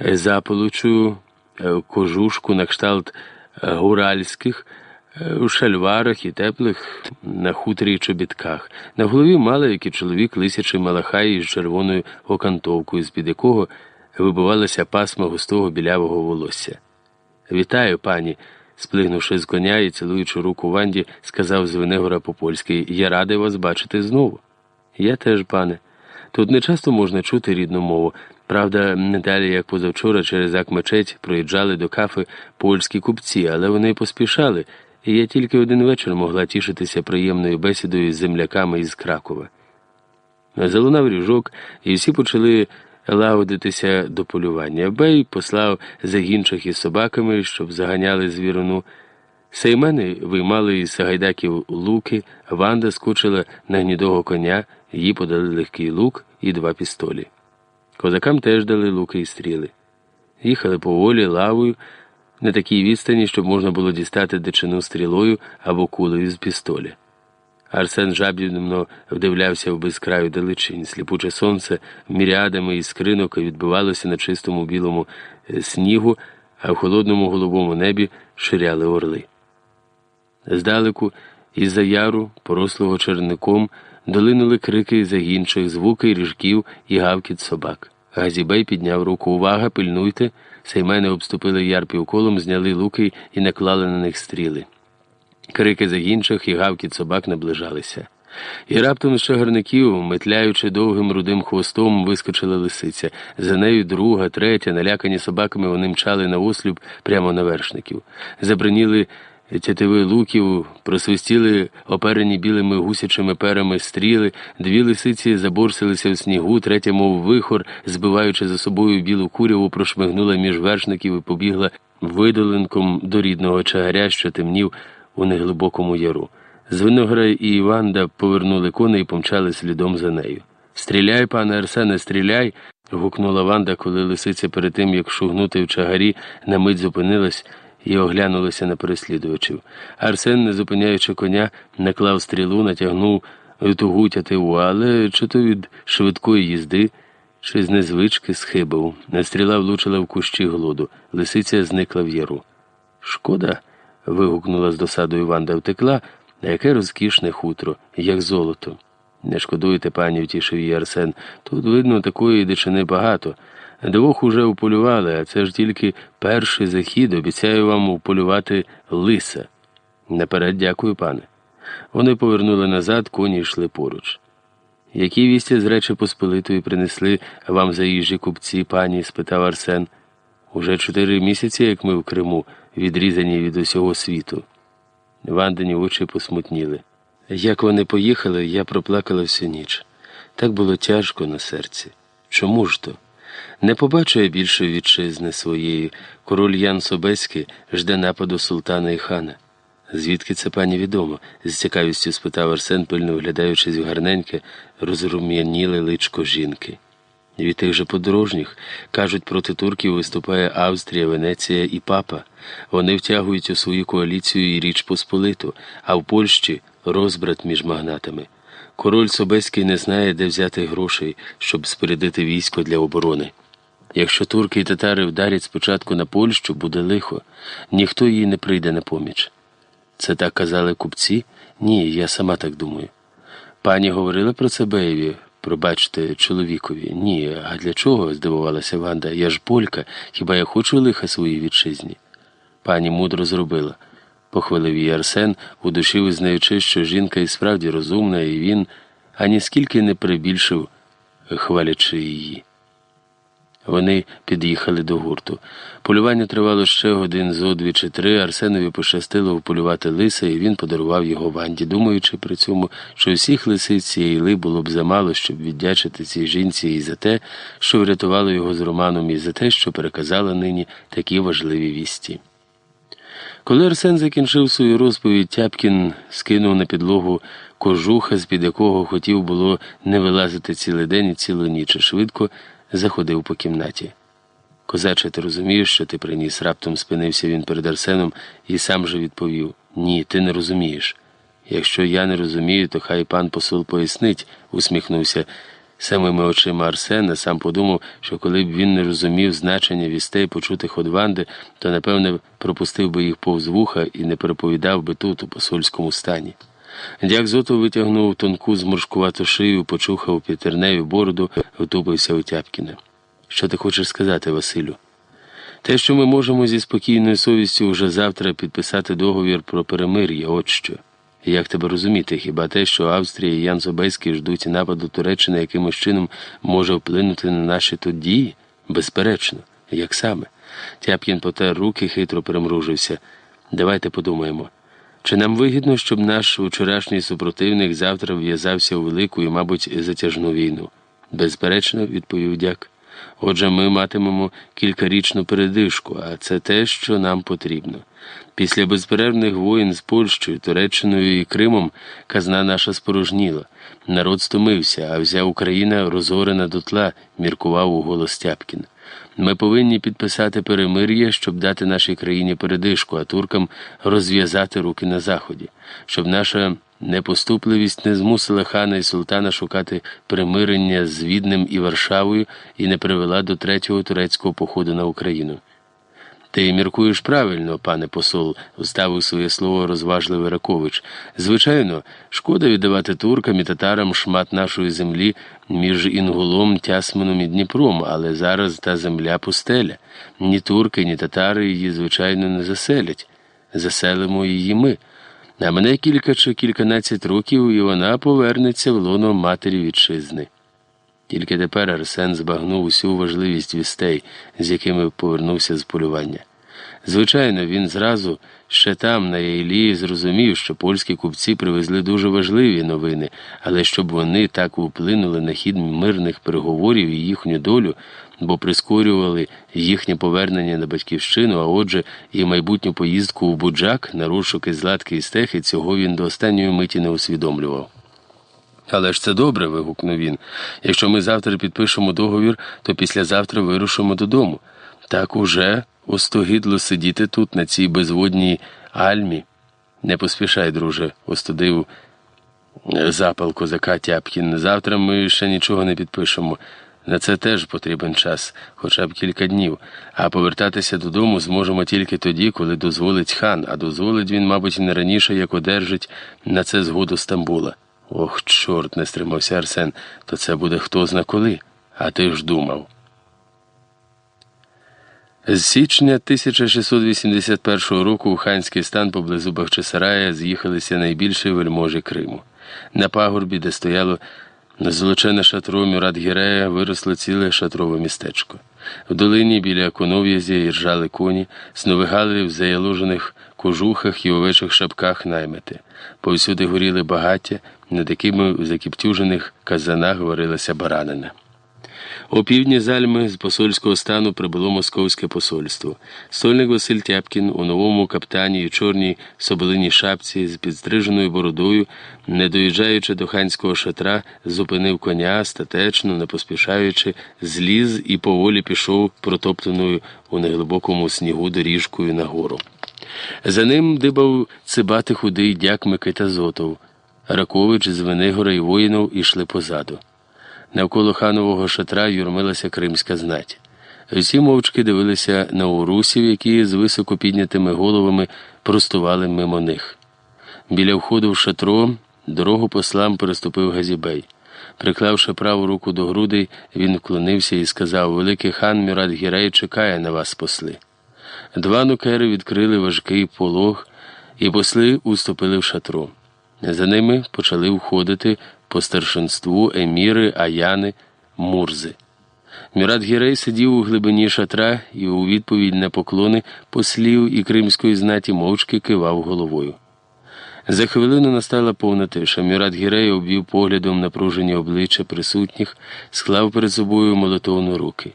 заполучою Е, кожушку на кшталт е, гуральських, е, у шальварах і теплих на хуторі чобітках. На голові мала, як і чоловік, лисячий малахай із червоною окантовкою, з під якого вибивалася пасма густого білявого волосся. Вітаю, пані, сплигнувши з коня і цілуючи руку Ванді, сказав Звенигора по польськи Я радий вас бачити знову. Я теж, пане. Тут не часто можна чути рідну мову. Правда, не далі, як позавчора, через Акмечеть проїжджали до кафи польські купці, але вони поспішали, і я тільки один вечір могла тішитися приємною бесідою з земляками із Кракова. Залунав ріжок, і всі почали лагодитися до полювання. Бей послав загінчих із собаками, щоб заганяли звірину. Сеймени виймали із сагайдаків луки, Ванда скочила на гнідого коня, їй подали легкий лук і два пістолі. Козакам теж дали луки і стріли. Їхали поволі лавою, на такій відстані, щоб можна було дістати дичину стрілою або кулею з пістоля. Арсен жабівно вдивлявся в безкраю далечінь. Сліпуче сонце міріадами із скринок відбивалося на чистому білому е, снігу, а в холодному голубому небі ширяли орли. Здалеку, із за яру, порослого черником, долинули крики загінчих, звуки ріжків і гавкіт собак. Газібей підняв руку. Увага, пильнуйте. Сеймени обступили яр півколом, зняли луки і наклали на них стріли. Крики загінчих і гавкіт собак наближалися. І раптом з чагарників, метляючи довгим рудим хвостом, вискочила лисиця. За нею друга, третя, налякані собаками, вони мчали на ослюб прямо на вершників. Забриніли тятиви луків, просвистіли оперені білими гусячими перами стріли, дві лисиці заборсилися в снігу, третя, мов вихор, збиваючи за собою білу куряву, прошмигнула між вершників і побігла видолинком до рідного чагаря, що темнів у неглибокому яру. Звинограй і Іванда повернули коней і помчали слідом за нею. Стріляй, пане Арсене, стріляй. гукнула Ванда, коли лисиця перед тим, як шугнути в чагарі, на мить зупинилась і оглянулися на переслідувачів. Арсен, не зупиняючи коня, наклав стрілу, натягнув тугу тятиву, але чи то від швидкої їзди, чи з незвички схибав. Стріла влучила в кущі глоду. Лисиця зникла в яру. Шкода. вигукнула з досадою Ванда втекла, яке розкішне хутро, як золото. Не шкодуйте, пані, втішив її Арсен. Тут, видно, такої дичини багато. Двох уже уполювали, а це ж тільки перший захід. Обіцяю вам уполювати лиса. Наперед дякую, пане. Вони повернули назад, коні йшли поруч. Які вісті з речі Посполитої принесли вам заїжджі купці, пані? спитав Арсен. Уже чотири місяці, як ми в Криму, відрізані від усього світу. Вандені очі посмутніли. Як вони поїхали, я проплакала всю ніч. Так було тяжко на серці. Чому ж то? Не побачу я більше вітчизни своєї. Король Ян Собеський жде нападу султана і хана. Звідки це пані відомо? з цікавістю спитав Арсен, пильно вглядаючись в гарненьке, розрум'яніле личко жінки. Від тих же подорожніх, кажуть, проти турків виступає Австрія, Венеція і папа. Вони втягують у свою коаліцію і Річ Посполиту, а в Польщі розбрат між магнатами. Король Собеський не знає, де взяти грошей, щоб спорядити військо для оборони. Якщо турки і татари вдарять спочатку на Польщу, буде лихо, ніхто їй не прийде на поміч. Це так казали купці? Ні, я сама так думаю. Пані говорила про це Беєві, пробачте, чоловікові. Ні, а для чого? здивувалася Ванда. Я ж полька, хіба я хочу лиха своїй вітчизні? Пані мудро зробила похвалив її Арсен, у душі визнаючи, що жінка і справді розумна, і він аніскільки не прибільшив, хвалячи її. Вони під'їхали до гурту. Полювання тривало ще годин зо дві чи три. Арсенові пощастило вполювати лиса, і він подарував його Ванді, думаючи при цьому, що всіх лисиць цієї ли було б замало, щоб віддячити цій жінці і за те, що врятувало його з Романом, і за те, що переказала нині такі важливі вісті. Коли Арсен закінчив свою розповідь, Тяпкін скинув на підлогу кожуха, з під якого хотів було не вилазити цілий день і цілу ніч, швидко заходив по кімнаті. Козаче, ти розумієш, що ти приніс? Раптом спинився він перед Арсеном і сам же відповів Ні, ти не розумієш. Якщо я не розумію, то хай пан посол пояснить, усміхнувся самими очима Арсена, сам подумав, що коли б він не розумів значення вістей, почутих од Ванди, то, напевне, пропустив би їх повз вуха і не переповідав би тут, у посольському стані. Дяк Зотов витягнув тонку зморшкувату шию, почухав п'ятерневі бороду, втупився у Тяпкіна. Що ти хочеш сказати, Василю? Те, що ми можемо зі спокійною совістю вже завтра підписати договір про перемир'я, от що. Як тебе розуміти, хіба те, що Австрія і Ян Собеський ждуть нападу Туреччини якимось чином може вплинути на наші тут дії? Безперечно, як саме? Тяпкін потер руки, хитро перемружився. Давайте подумаємо. Чи нам вигідно, щоб наш вчорашній супротивник завтра в'язався у велику і, мабуть, затяжну війну? Безперечно, відповів дяк. Отже, ми матимемо кількарічну передишку, а це те, що нам потрібно. Після безперервних воїн з Польщею, Туреччиною і Кримом казна наша спорожніла. Народ стомився, а вся Україна розорена дотла, міркував у голос Тяпкін. Ми повинні підписати перемир'я, щоб дати нашій країні передишку, а туркам розв'язати руки на заході, щоб наша непоступливість не змусила хана і султана шукати примирення з Віднем і Варшавою і не привела до третього турецького походу на Україну. Ти міркуєш правильно, пане посол, вставив своє слово розважливий Ракович. Звичайно, шкода віддавати туркам і татарам шмат нашої землі між Інгулом, Тясмином і Дніпром, але зараз та земля пустеля. Ні турки, ні татари її, звичайно, не заселять. Заселимо її ми. А мене кілька чи кільканадцять років, і вона повернеться в лоно матері вітчизни. Тільки тепер Арсен збагнув усю важливість вістей, з якими повернувся з полювання. Звичайно, він зразу ще там, на Яйлії, зрозумів, що польські купці привезли дуже важливі новини, але щоб вони так вплинули на хід мирних переговорів і їхню долю, бо прискорювали їхнє повернення на батьківщину, а отже, і майбутню поїздку у Буджак на розшуки златки і стехи, цього він до останньої миті не усвідомлював. Але ж це добре. вигукнув він. Якщо ми завтра підпишемо договір, то післязавтра вирушимо додому. Так уже остогидло сидіти тут, на цій безводній альмі. Не поспішай, друже, остудив запал козака Тяпкін. Завтра ми ще нічого не підпишемо. На це теж потрібен час, хоча б кілька днів, а повертатися додому зможемо тільки тоді, коли дозволить хан, а дозволить він, мабуть, не раніше, як одержить на це згоду Стамбула. Ох, чорт, не стримався Арсен, то це буде хто зна коли, а ти ж думав. З січня 1681 року у ханський стан поблизу Бахчисарая з'їхалися найбільші вельможі Криму. На пагорбі, де стояло золочене шатро Мюрат-Гірея, виросло ціле шатрове містечко. В долині біля конов'язі іржали коні, сновигали в заяложених кожухах і овечих шапках наймети. Повсюди горіли багаття, над якими в закіптюжених казанах варилася баранина. О півдні зальми з посольського стану прибуло московське посольство. Стольник Василь Тяпкін у новому каптані і чорній соболиній шапці з підстриженою бородою, не доїжджаючи до ханського шатра, зупинив коня, статечно, не поспішаючи, зліз і поволі пішов протоптаною у неглибокому снігу доріжкою нагору. За ним дибав цибати худий дяк Микита Зотов. Ракович з Венигора і воїнов ішли позаду. Навколо ханового шатра юрмилася кримська знать. Всі мовчки дивилися на урусів, які з високо піднятими головами простували мимо них. Біля входу в шатро дорогу послам переступив Газібей. Приклавши праву руку до грудей, він вклонився і сказав Великий хан Мюрат Гірей чекає на вас, посли. Два нукери відкрили важкий полог, і посли уступили в шатро. За ними почали входити по старшинству еміри, аяни, мурзи. Мюрат Гірей сидів у глибині шатра і у відповідь на поклони послів і кримської знаті мовчки кивав головою. За хвилину настала повна тиша. Мюрат Гірей обвів поглядом напружені обличчя присутніх, склав перед собою молотовну руки.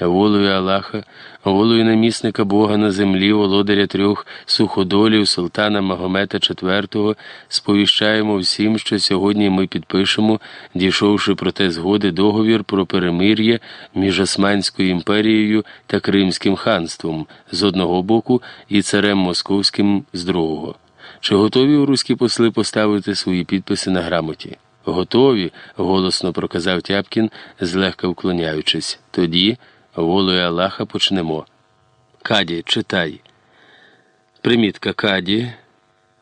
Волою Аллаха, волою намісника Бога на землі, володаря трьох суходолів, султана Магомета IV, сповіщаємо всім, що сьогодні ми підпишемо, дійшовши про те згоди договір про перемир'я між Османською імперією та Кримським ханством з одного боку і царем Московським з другого. Чи готові руські посли поставити свої підписи на грамоті? Готові, голосно проказав Тяпкін, злегка вклоняючись. Тоді, волею Аллаха, почнемо. Каді, читай. Примітка Каді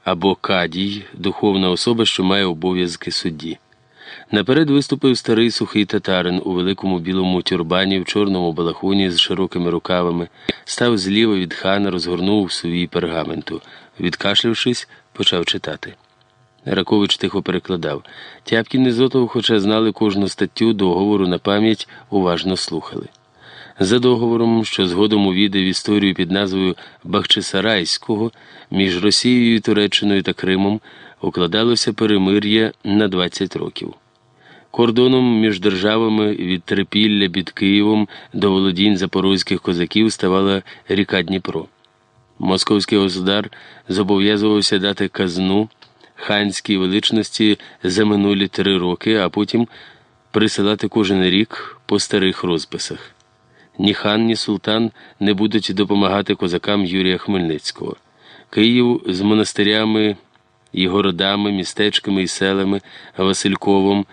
або Кадій духовна особа, що має обов'язки судді. Наперед виступив старий сухий татарин у великому білому тюрбані в чорному балахуні з широкими рукавами, став зліва від хана, розгорнув свій пергаменту. Відкашлявшись, почав читати. Ракович тихо перекладав. Тяпкін і Зотов, хоча знали кожну статтю договору на пам'ять, уважно слухали. За договором, що згодом увійде в історію під назвою Бахчисарайського, між Росією, Туреччиною та Кримом укладалося перемир'я на 20 років. Кордоном між державами від Трипілля під Києвом до володінь запорозьких козаків ставала ріка Дніпро. Московський государ зобов'язувався дати казну ханській величності за минулі три роки, а потім присилати кожен рік по старих розписах. Ні хан, ні султан не будуть допомагати козакам Юрія Хмельницького. Київ з монастирями і городами, містечками і селами, Васильковом,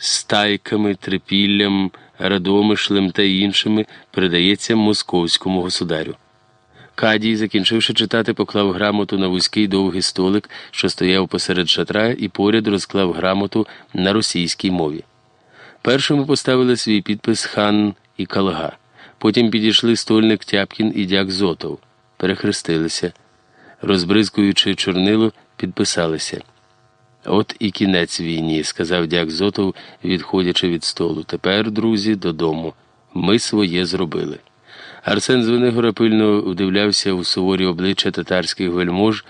стайками, трипіллям, радомишлем та іншими передається московському государю. Кадій, закінчивши читати, поклав грамоту на вузький довгий столик, що стояв посеред шатра, і поряд розклав грамоту на російській мові. Першими поставили свій підпис хан і Калга. Потім підійшли стольник Тяпкін і дяк Зотов, перехрестилися, розбризкуючи чорнило, підписалися. От і кінець війні, сказав дяк Зотов, відходячи від столу. Тепер, друзі, додому. Ми своє зробили. Арсен Звенигора пильно вдивлявся у суворі обличчя татарських вельмож,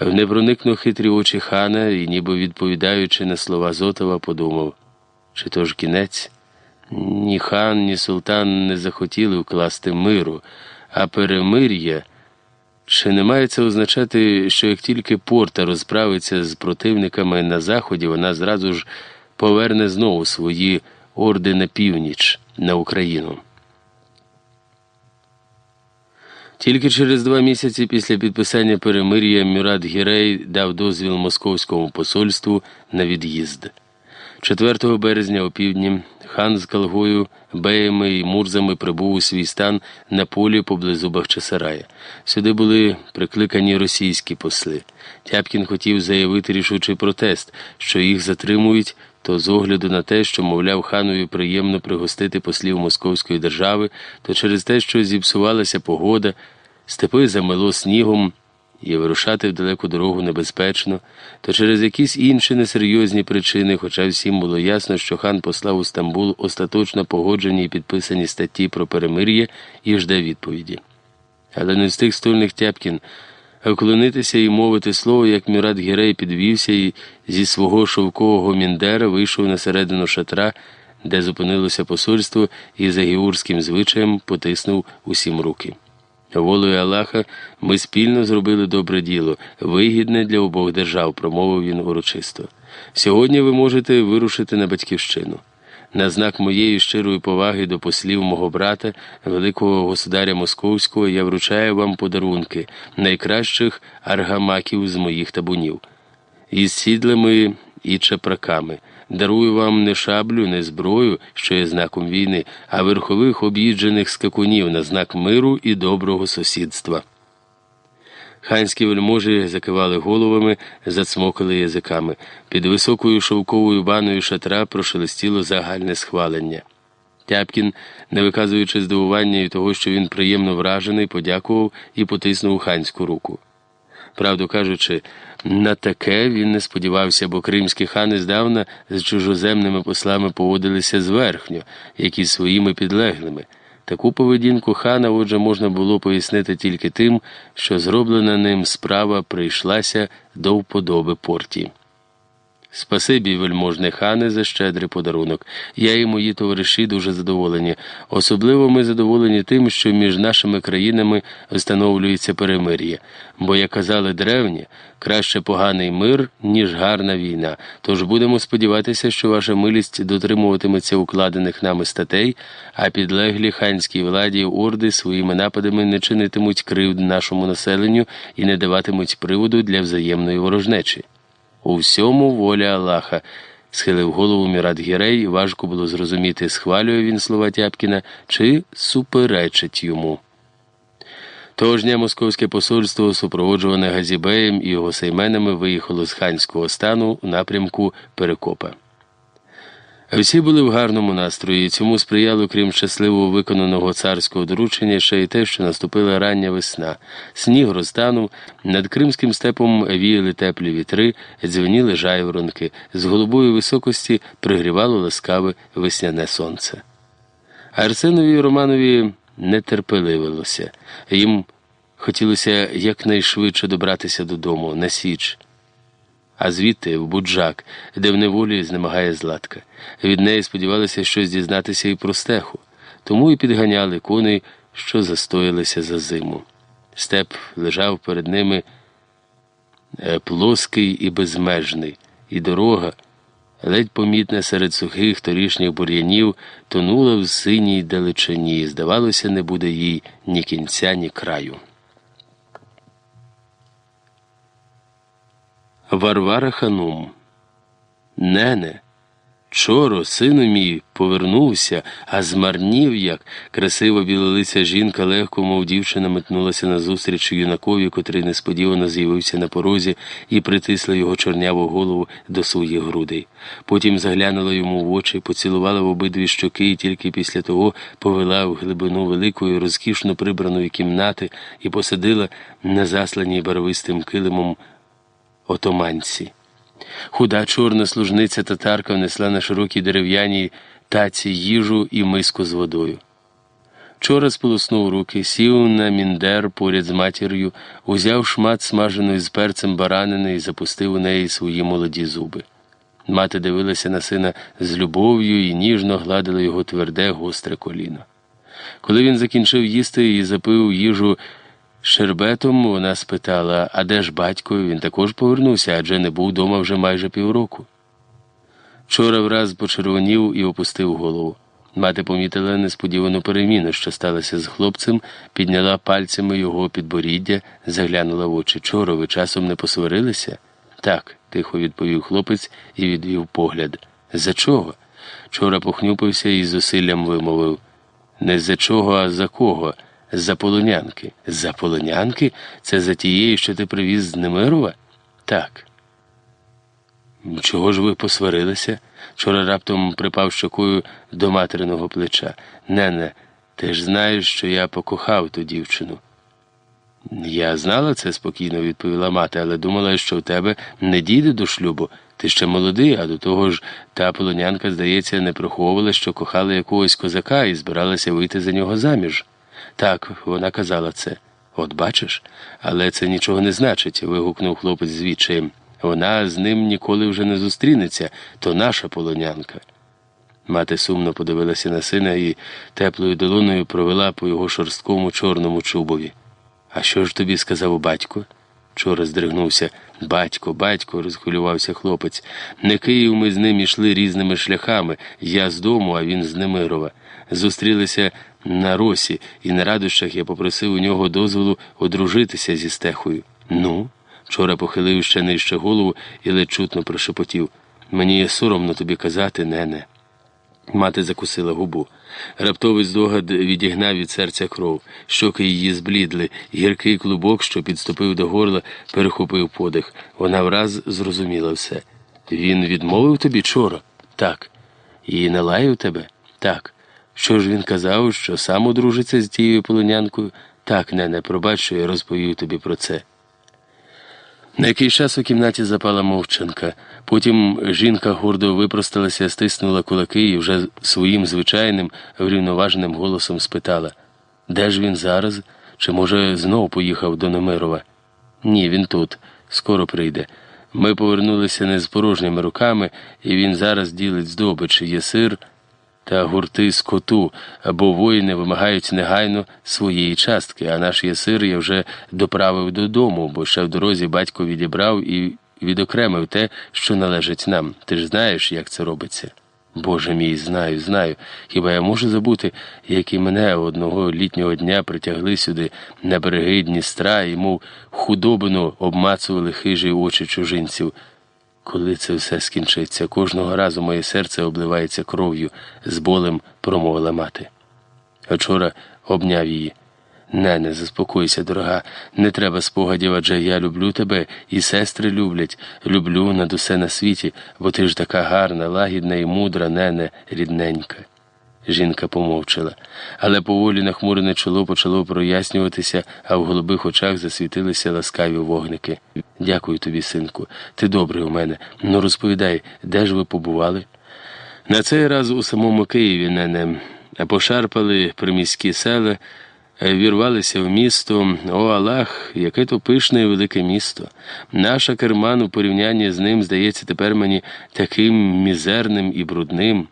в непроникно хитрі очі хана і, ніби відповідаючи на слова Зотова, подумав, чи то ж кінець? Ні хан, ні султан не захотіли вкласти миру, а перемир'я. Чи не має це означати, що як тільки порта розправиться з противниками на заході, вона зразу ж поверне знову свої орди на північ на Україну? Тільки через два місяці після підписання перемир'я Мюрат Гірей дав дозвіл московському посольству на від'їзд. 4 березня опівдні хан з Калгою, беями і мурзами прибув у свій стан на полі поблизу Бахчисарая. Сюди були прикликані російські посли. Тяпкін хотів заявити рішучий протест, що їх затримують, то з огляду на те, що, мовляв, ханові приємно пригостити послів Московської держави, то через те, що зіпсувалася погода, степи замело снігом і вирушати в далеку дорогу небезпечно, то через якісь інші несерйозні причини, хоча всім було ясно, що хан послав у Стамбул остаточно погоджені і підписані статті про перемир'я і жде відповіді. Але не встиг стольних Тяпкін вклонитися і мовити слово, як Мюрат Гірей підвівся і зі свого шовкового міндера вийшов на середину шатра, де зупинилося посольство, і за гіурським звичаєм потиснув усім руки. Волею Аллаха ми спільно зробили добре діло, вигідне для обох держав, промовив він урочисто. Сьогодні ви можете вирушити на батьківщину. На знак моєї щирої поваги до послів мого брата, великого государя Московського, я вручаю вам подарунки найкращих аргамаків з моїх табунів, із сідлами і чапраками. Дарую вам не шаблю, не зброю, що є знаком війни, а верхових об'їджених скакунів на знак миру і доброго сусідства. Ханські вельможі закивали головами, зацмокали язиками. Під високою шовковою баною шатра прошелестіло загальне схвалення. Тяпкін, не виказуючи здивування і того, що він приємно вражений, подякував і потиснув ханську руку. Правду кажучи, на таке він не сподівався, бо кримські хани здавна з чужоземними послами поводилися зверхньо, як і своїми підлеглими. Таку поведінку хана, отже, можна було пояснити тільки тим, що зроблена ним справа прийшлася до вподоби порті. Спасибі, вельможне хане, за щедрий подарунок. Я і мої товариші дуже задоволені. Особливо ми задоволені тим, що між нашими країнами встановлюється перемир'я. Бо, як казали древні, краще поганий мир, ніж гарна війна. Тож будемо сподіватися, що ваша милість дотримуватиметься укладених нами статей, а підлеглі ханській владі орди своїми нападами не чинитимуть кривд нашому населенню і не даватимуть приводу для взаємної ворожнечі. У всьому воля Аллаха. Схилив голову Мірат Гірей, важко було зрозуміти, схвалює він слова Тяпкіна чи суперечить йому. Того дня московське посольство, супроводжуване Газібеєм і його сейменами, виїхало з ханського стану у напрямку Перекопа. Всі були в гарному настрої, цьому сприяло, крім щасливо виконаного царського доручення, ще й те, що наступила рання весна. Сніг розтанув, над кримським степом віяли теплі вітри, дзвеніли жайворонки, з голубої високості пригрівало ласкаве весняне сонце. Арсенові і Романові не терпеливилося. Їм хотілося якнайшвидше добратися додому, на січ а звідти в Буджак, де в неволі знемагає Златка. Від неї сподівалися щось дізнатися і про стеху, тому і підганяли коней, що застоялися за зиму. Степ лежав перед ними е, плоский і безмежний, і дорога, ледь помітна серед сухих торішніх бур'янів, тонула в синій далечині, здавалося, не буде їй ні кінця, ні краю. Варвара Ханум. Нене, чоро, сину мій, повернувся, а змарнів як. Красива білолиця жінка легко, мов дівчина, метнулася назустріч юнакові, котрий несподівано з'явився на порозі і притисла його чорняву голову до своїх грудей. Потім заглянула йому в очі, поцілувала в обидві щоки і тільки після того повела в глибину великої, розкішно прибраної кімнати і посадила на засланій барвистим килимом отоманці. Худа чорна служниця татарка внесла на широкій дерев'яній таці їжу і миску з водою. Вчора сполоснув руки, сів на міндер поряд з матір'ю, узяв шмат смаженої з перцем баранини і запустив у неї свої молоді зуби. Мати дивилася на сина з любов'ю і ніжно гладила його тверде, гостре коліно. Коли він закінчив їсти і запив їжу Шербетом вона спитала, а де ж батько? Він також повернувся, адже не був дома вже майже півроку. Вчора враз почервонів і опустив голову. Мати помітила несподівану переміну, що сталося з хлопцем, підняла пальцями його підборіддя, заглянула в очі. Чоро, ви часом не посварилися? Так, тихо відповів хлопець і відвів погляд. За чого? Чора похнюпився і з зусиллям вимовив. Не за чого, а за кого? За полонянки. За полонянки? Це за тією, що ти привіз з Немирова? Так. Чого ж ви посварилися? Вчора раптом припав щокою до материного плеча. Нене, ти ж знаєш, що я покохав ту дівчину. Я знала це, спокійно відповіла мати, але думала, що в тебе не дійде до шлюбу. Ти ще молодий, а до того ж та полонянка, здається, не приховувала, що кохала якогось козака і збиралася вийти за нього заміж. Так, вона казала це. От бачиш, але це нічого не значить, вигукнув хлопець з відчаєм. Вона з ним ніколи вже не зустрінеться, то наша полонянка. Мати сумно подивилася на сина і теплою долоною провела по його шорсткому чорному чубові. А що ж тобі сказав батько? Вчора здригнувся. Батько, батько, розхвилювався хлопець. Не Київ ми з ним ішли різними шляхами. Я з дому, а він з Немирова. Зустрілися на росі, і на радощах я попросив у нього дозволу одружитися зі стехою. Ну, вчора похилив ще нижче голову і ледь чутно прошепотів. Мені є соромно тобі казати, нене. Мати закусила губу. Раптовий здогад відігнав від серця кров, щоки її зблідли, гіркий клубок, що підступив до горла, перехопив подих. Вона враз зрозуміла все. Він відмовив тобі чоро? Так. І не лаяв тебе? Так. Що ж він казав, що сам одружиться з тією полонянкою? Так, нене, пробач, що я розповів тобі про це. На якийсь час у кімнаті запала мовчанка. Потім жінка гордо випросталася, стиснула кулаки і вже своїм звичайним врівноваженим голосом спитала де ж він зараз? Чи, може, знов поїхав до Номирова? Ні, він тут, скоро прийде. Ми повернулися не з порожніми руками, і він зараз ділить здобич, є сир та гурти скоту, або воїни вимагають негайно своєї частки, а наш єсир я вже доправив додому, бо ще в дорозі батько відібрав і відокремив те, що належить нам. Ти ж знаєш, як це робиться. Боже мій, знаю, знаю. Хіба я можу забути, як і мене одного літнього дня притягли сюди на береги Дністра і, мов худобину, обмацували хижі очі чужинців. Коли це все скінчиться, кожного разу моє серце обливається кров'ю, з болем промовила мати. Вчора обняв її. Не, не заспокойся, дорога, не треба спогадів, адже я люблю тебе, і сестри люблять, люблю над усе на світі, бо ти ж така гарна, лагідна і мудра, нене, рідненька. Жінка помовчала, але поволі нахмурене чоло почало прояснюватися, а в голубих очах засвітилися ласкаві вогники. Дякую тобі, синку, ти добрий у мене. Ну розповідай, де ж ви побували? На цей раз у самому Києві нене пошарпали приміські села. Вірвалися в місто. О Аллах, яке то пишне і велике місто. Наша керман у порівнянні з ним здається тепер мені таким мізерним і брудним.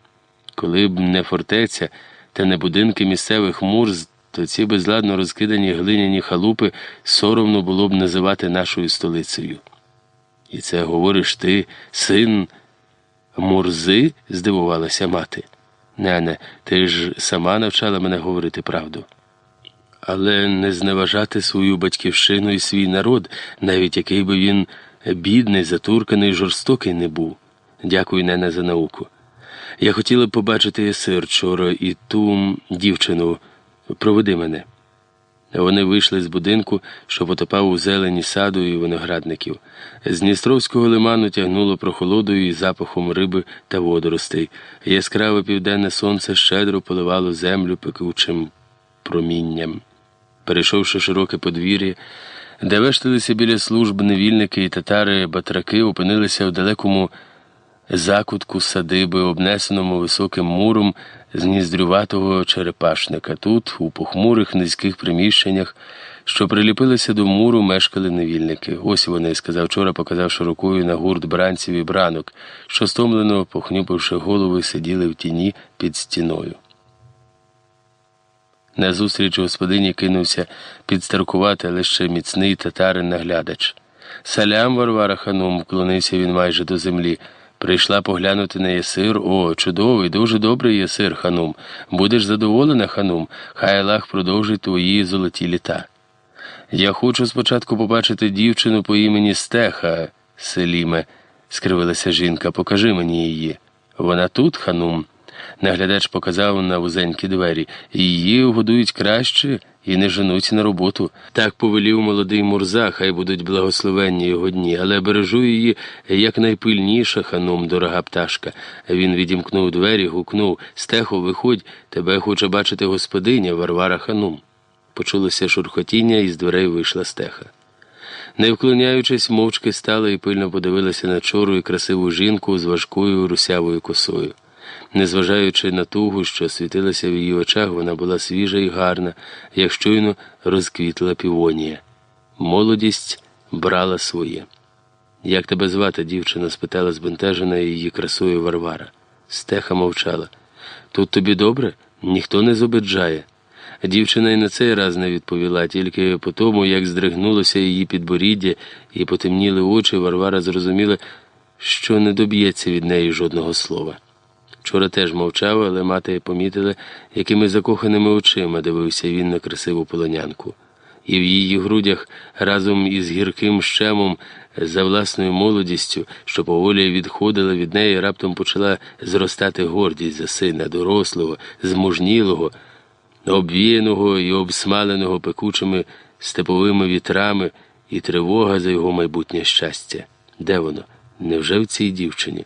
Коли б не фортеця та не будинки місцевих мурз, то ці безладно розкидані глиняні халупи соромно було б називати нашою столицею. І це говориш ти, син Мурзи? здивувалася мати. Нене, ти ж сама навчала мене говорити правду але не зневажати свою батьківщину і свій народ, навіть який би він бідний, затурканий, жорстокий не був. Дякую, Нене, за науку. Я хотіла б побачити Єсир вчора і ту дівчину. Проведи мене. Вони вийшли з будинку, що потопав у зелені саду і виноградників. З Дністровського лиману тягнуло прохолодою і запахом риби та водоростей. Яскраве південне сонце щедро поливало землю пекучим промінням. Перейшовши широке подвір'я, де вешталися біля служб невільники і татари батраки, опинилися в далекому закутку садиби, обнесеному високим муром з ніздрюватого черепашника. Тут, у похмурих низьких приміщеннях, що приліпилися до муру, мешкали невільники. Ось вони, сказав вчора, показавши рукою на гурт бранців і бранок, що стомлено, похнюпивши голови, сиділи в тіні під стіною. Назустріч господині кинувся підстаркувати, ще міцний татарин наглядач. Салям, Варвара ханум, вклонився він майже до землі. Прийшла поглянути на єсир. О, чудовий, дуже добрий єсир, ханум. Будеш задоволена, ханум, хай Аллах продовжить твої золоті літа. Я хочу спочатку побачити дівчину по імені Стеха, Селіме, скривилася жінка. Покажи мені її. Вона тут, ханум. Наглядач показав на вузенькі двері. Її годують краще і не женуть на роботу. Так повелів молодий Мурза, хай будуть благословенні його дні, але бережу її якнайпильніша, ханум, дорога пташка. Він відімкнув двері, гукнув Стехо, виходь, тебе хоче бачити господиня Варвара ханум. Почулося шурхотіння, і з дверей вийшла стеха. Не вклоняючись, мовчки стала і пильно подивилася на чору і красиву жінку з важкою русявою косою. Незважаючи на тугу, що світилася в її очах, вона була свіжа і гарна, як щойно розквітла півонія. Молодість брала своє. Як тебе звати, дівчина? спитала збентежена її красою Варвара. Стеха мовчала. Тут тобі добре? Ніхто не зобиджає. Дівчина й на цей раз не відповіла, тільки по тому, як здригнулося її підборіддя і потемніли очі, Варвара зрозуміла, що не доб'ється від неї жодного слова. Вчора теж мовчав, але мати помітила, якими закоханими очима дивився він на красиву полонянку. І в її грудях разом із гірким щемом за власною молодістю, що поволі відходила від неї, раптом почала зростати гордість за сина, дорослого, змужнілого, обвіяного і обсмаленого пекучими степовими вітрами, і тривога за його майбутнє щастя. Де воно? Невже в цій дівчині?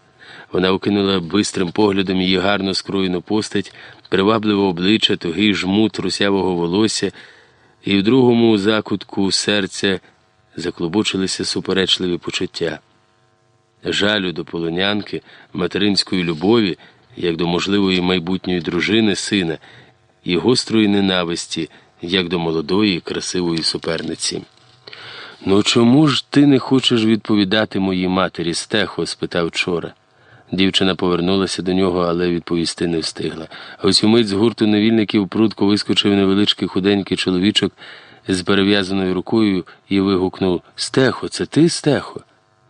Вона окинула бистрим поглядом її гарно скроєну постать, привабливе обличчя, тугий жмут русявого волосся, і в другому закутку серця заклобочилися суперечливі почуття. Жалю до полонянки, материнської любові, як до можливої майбутньої дружини, сина, і гострої ненависті, як до молодої, красивої суперниці. Ну чому ж ти не хочеш відповідати моїй матері, Стехо? спитав вчора. Дівчина повернулася до нього, але відповісти не встигла. Ось умить з гурту невільників прудко вискочив невеличкий худенький чоловічок з перев'язаною рукою і вигукнув Стехо, це ти, Стехо?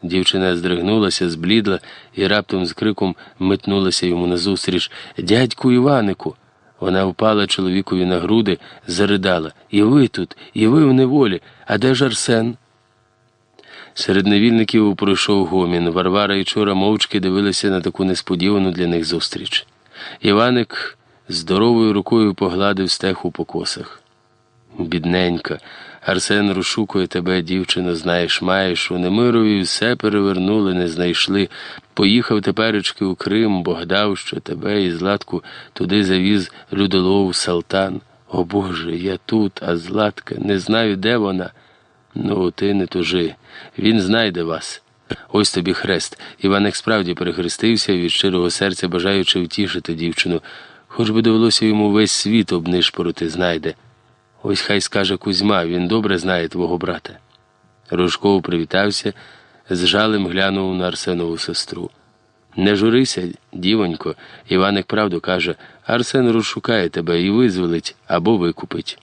Дівчина здригнулася, зблідла і раптом з криком метнулася йому назустріч Дядьку Іванику. Вона впала чоловікові на груди, заридала. І ви тут, і ви в неволі. А де ж Арсен? Серед невільників пройшов гомін. Варвара і Чора мовчки дивилися на таку несподівану для них зустріч. Іваник здоровою рукою погладив стеху по косах. Бідненька, Арсен розшукує тебе, дівчино, знаєш, маєш. У Немирові все перевернули, не знайшли. Поїхав теперечки у Крим, Богдав, що тебе і Златку туди завіз людолов Салтан. О Боже, я тут, а Златка, не знаю, де вона. Ну, ти не тужи. Він знайде вас. Ось тобі хрест. Іваник справді перехрестився від щирого серця, бажаючи втішити дівчину. Хоч би довелося йому весь світ обнишпорити, знайде. Ось хай скаже Кузьма, він добре знає твого брата. Рожков привітався, з жалем глянув на Арсенову сестру. Не журися, дівонько, Іваник правду каже, Арсен розшукає тебе і визволить або викупить.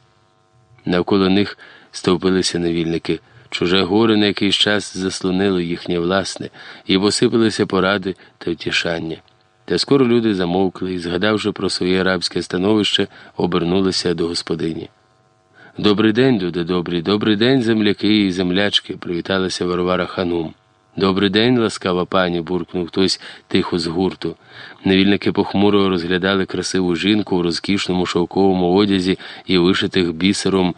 Навколо них стовпилися невільники. Чуже горе на якийсь час заслонило їхнє власне, і посипалися поради та втішання. Та скоро люди замовкли і, згадавши про своє рабське становище, обернулися до господині. Добрий день, люди добрі, добрий день, земляки і землячки, привіталася Варвара Ханум. Добрий день, ласкава пані, буркнув хтось тихо з гурту. Невільники похмуро розглядали красиву жінку в розкішному шовковому одязі і вишитих бісером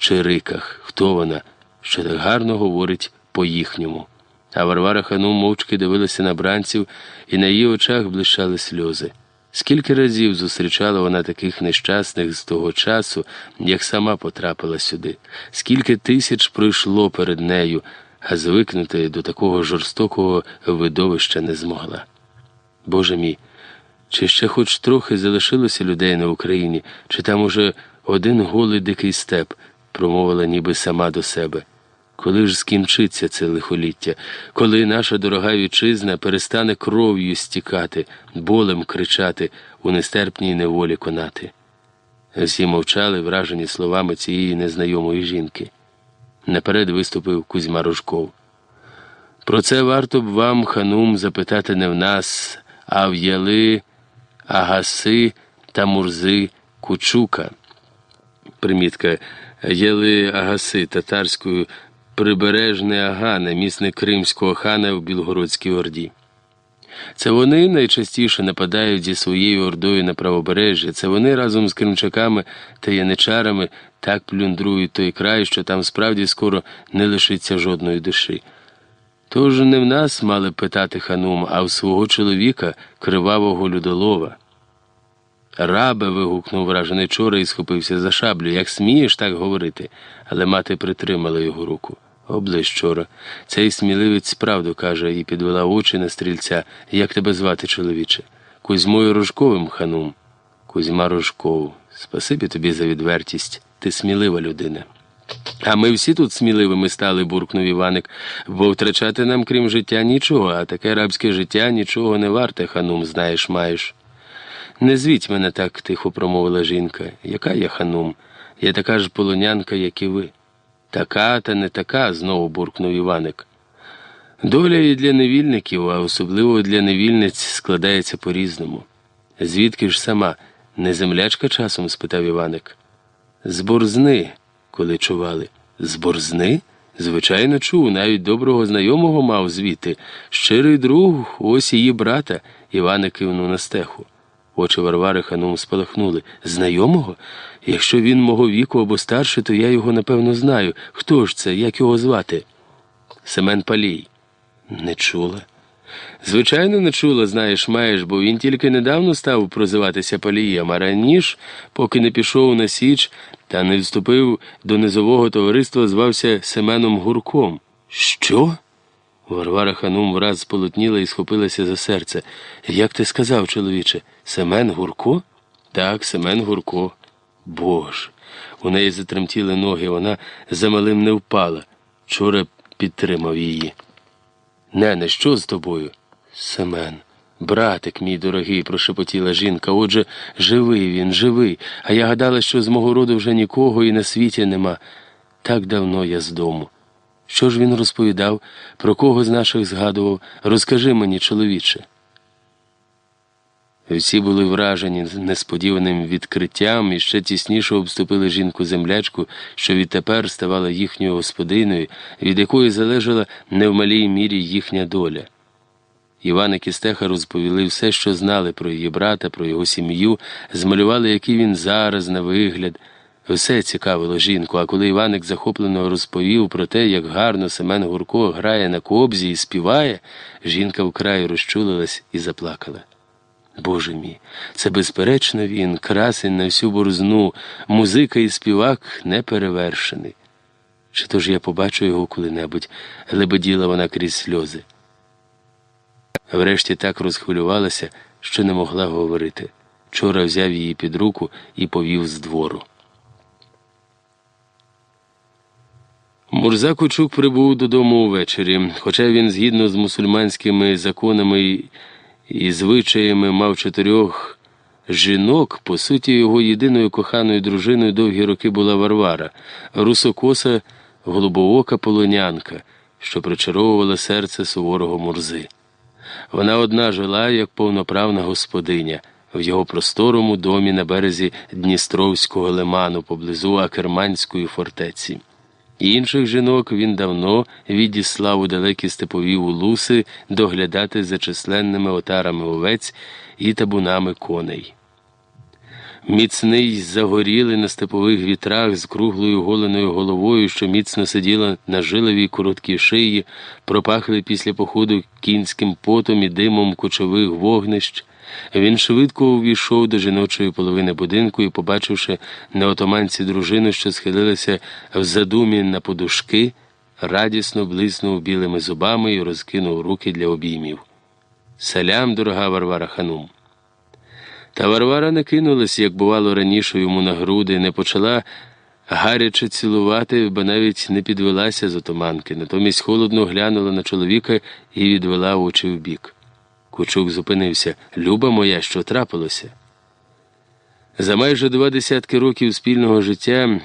чириках. Хто вона? Що так гарно говорить по-їхньому. А Варвара Ханум мовчки дивилася на бранців, і на її очах блищали сльози. Скільки разів зустрічала вона таких нещасних з того часу, як сама потрапила сюди, скільки тисяч пройшло перед нею, а звикнути до такого жорстокого видовища не змогла. Боже мій, чи ще хоч трохи залишилося людей на Україні, чи там уже один голий дикий степ, промовила ніби сама до себе. Коли ж скінчиться це лихоліття, коли наша дорога вітчизна перестане кров'ю стікати, болем кричати, у нестерпній неволі конати? Всі мовчали, вражені словами цієї незнайомої жінки. Наперед виступив Кузьма Рожков. Про це варто б вам, ханум, запитати не в нас, а в Яли, Агаси та Мурзи Кучука. Примітка Яли Агаси татарською прибережне Агане, місник кримського хана в Білгородській Орді. Це вони найчастіше нападають зі своєю ордою на правобережжя, це вони разом з кримчаками та яничарами так плюндрують той край, що там справді скоро не лишиться жодної душі. Тож не в нас мали питати ханум, а в свого чоловіка, кривавого людолова. Рабе. вигукнув вражений чора і схопився за шаблю. Як смієш так говорити? Але мати притримала його руку. Оближ чора. Цей сміливець правду каже і підвела очі на стрільця. Як тебе звати, чоловіче? Кузьмою Рожковим ханум. Кузьма Рожков. Спасибі тобі за відвертість. Ти смілива людина. А ми всі тут сміливими стали, буркнув Іваник, бо втрачати нам, крім життя, нічого, а таке рабське життя нічого не варте, ханум, знаєш, маєш. Не звіть мене так, тихо промовила жінка. Яка я ханум? Я така ж полонянка, як і ви. Така та не така, знову буркнув Іваник. Доля і для невільників, а особливо для невільниць, складається по-різному. Звідки ж сама, не землячка часом? спитав Іваник. З борзни, коли чували. З борзни? Звичайно, чув, навіть доброго знайомого мав звідти. Щирий друг, ось її брата, Іваник кивнув на стеху. Очі Варвари Ханум спалахнули. Знайомого? Якщо він мого віку або старший, то я його напевно знаю. Хто ж це, як його звати? Семен Палій. Не чула. Звичайно, не чула, знаєш, маєш, бо він тільки недавно став прозиватися палієм, а раніше, поки не пішов на Січ та не вступив до низового товариства, звався Семеном Гурком. Що? Варвара Ханум враз сполотніла і схопилася за серце. Як ти сказав, чоловіче, Семен Гурко? Так, Семен Гурко. Боже. У неї затремтіли ноги, вона замалим не впала. Вчора підтримав її. Нене, що з тобою? Семен, братик мій дорогий, прошепотіла жінка. Отже, живий він, живий. А я гадала, що з мого роду вже нікого і на світі нема. Так давно я з дому. Що ж він розповідав, про кого з наших згадував? Розкажи мені, чоловіче. Всі були вражені несподіваним відкриттям і ще тісніше обступили жінку землячку, що відтепер ставала їхньою господиною, від якої залежала не в малій мірі їхня доля. Іван і Кістеха розповіли все, що знали про її брата, про його сім'ю, змалювали, який він зараз на вигляд. Все цікавило жінку, а коли Іваник захоплено розповів про те, як гарно Семен Гурко грає на кобзі і співає, жінка вкрай розчулилась і заплакала. Боже мій, це безперечно він, красень на всю борзну, музика і співак неперевершений. Чи то ж я побачу його коли-небудь, лебеділа вона крізь сльози. Врешті так розхвилювалася, що не могла говорити. Вчора взяв її під руку і повів з двору. Мурза Кучук прибув додому увечері, хоча він, згідно з мусульманськими законами і звичаями, мав чотирьох жінок, по суті, його єдиною коханою дружиною довгі роки була Варвара, русокоса, голубоока полонянка, що причаровувала серце суворого Мурзи. Вона одна жила як повноправна господиня в його просторому домі на березі Дністровського лиману поблизу Акерманської фортеці. Інших жінок він давно відіслав у далекі степові улуси доглядати за численними отарами овець і табунами коней. Міцний загорілий на степових вітрах з круглою голеною головою, що міцно сиділа на жиловій короткій шиї, пропахли після походу кінським потом і димом кочових вогнищ. Він швидко увійшов до жіночої половини будинку і, побачивши на отоманці дружину, що схилилася в задумі на подушки, радісно блиснув білими зубами і розкинув руки для обіймів. Салям, дорога Варвара Ханум. Та Варвара не кинулась, як бувало раніше йому на груди, не почала гаряче цілувати, бо навіть не підвелася з отоманки, натомість холодно глянула на чоловіка і відвела очі вбік. Кучук зупинився. Люба моя, що трапилося? За майже два десятки років спільного життя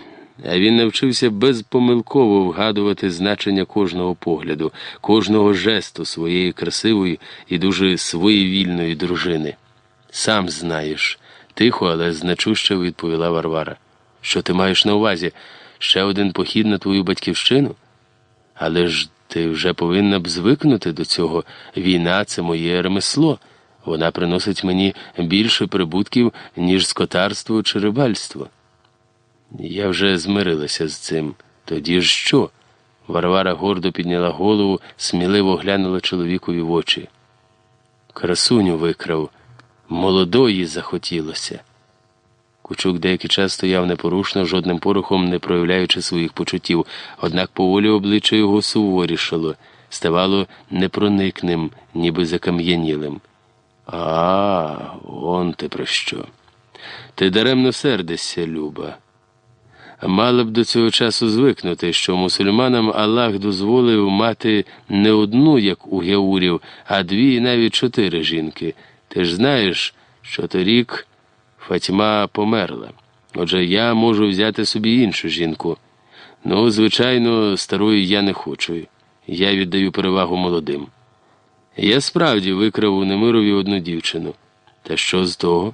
він навчився безпомилково вгадувати значення кожного погляду, кожного жесту своєї красивої і дуже своєвільної дружини. Сам знаєш, тихо, але значуще відповіла Варвара. Що ти маєш на увазі? Ще один похід на твою батьківщину? Але ж ти вже повинна б звикнути до цього. Війна це моє ремесло. Вона приносить мені більше прибутків, ніж скотарство чи рибальство. Я вже змирилася з цим. Тоді ж що? Варвара гордо підняла голову, сміливо глянула чоловікові в очі. Красуню викрав, молодої захотілося. Кучук деякий час стояв непорушно, жодним порухом не проявляючи своїх почуттів, однак поволі обличчя його суворішало, ставало непроникним, ніби закам'янілим. А, он ти про що? Ти даремно сердишся, Люба. Мала б до цього часу звикнути, що мусульманам Аллах дозволив мати не одну, як у геурів, а дві і навіть чотири жінки. Ти ж знаєш, що торік. Фатьма померла. Отже, я можу взяти собі іншу жінку. Ну, звичайно, старої я не хочу. Я віддаю перевагу молодим. Я справді викрав у Немирові одну дівчину. Та що з того?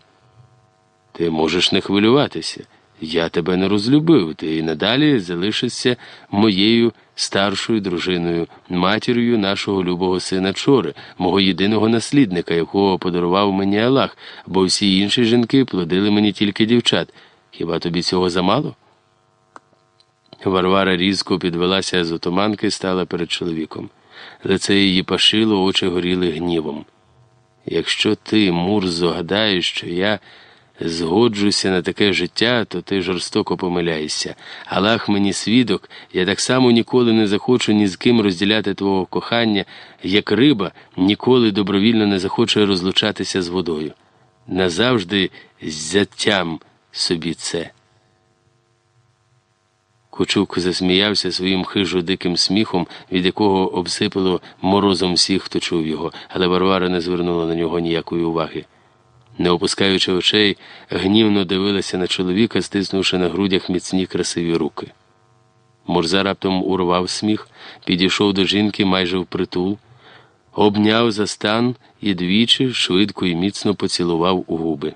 Ти можеш не хвилюватися. Я тебе не розлюбив, ти і надалі залишишся моєю старшою дружиною, матір'ю нашого любого сина Чори, мого єдиного наслідника, якого подарував мені Аллах, бо всі інші жінки плодили мені тільки дівчат. Хіба тобі цього замало? Варвара різко підвелася з отоманки і стала перед чоловіком. лице її пашило, очі горіли гнівом. Якщо ти, Мурзо, гадаєш, що я згоджуся на таке життя, то ти жорстоко помиляєшся. Аллах мені свідок, я так само ніколи не захочу ні з ким розділяти твого кохання, як риба ніколи добровільно не захоче розлучатися з водою. Назавжди зятям собі це. Кучук засміявся своїм хижо диким сміхом, від якого обсипало морозом всіх, хто чув його, але Варвара не звернула на нього ніякої уваги. Не опускаючи очей, гнівно дивилася на чоловіка, стиснувши на грудях міцні красиві руки. Мурза раптом урвав сміх, підійшов до жінки майже впритул, обняв за стан і двічі швидко і міцно поцілував у губи.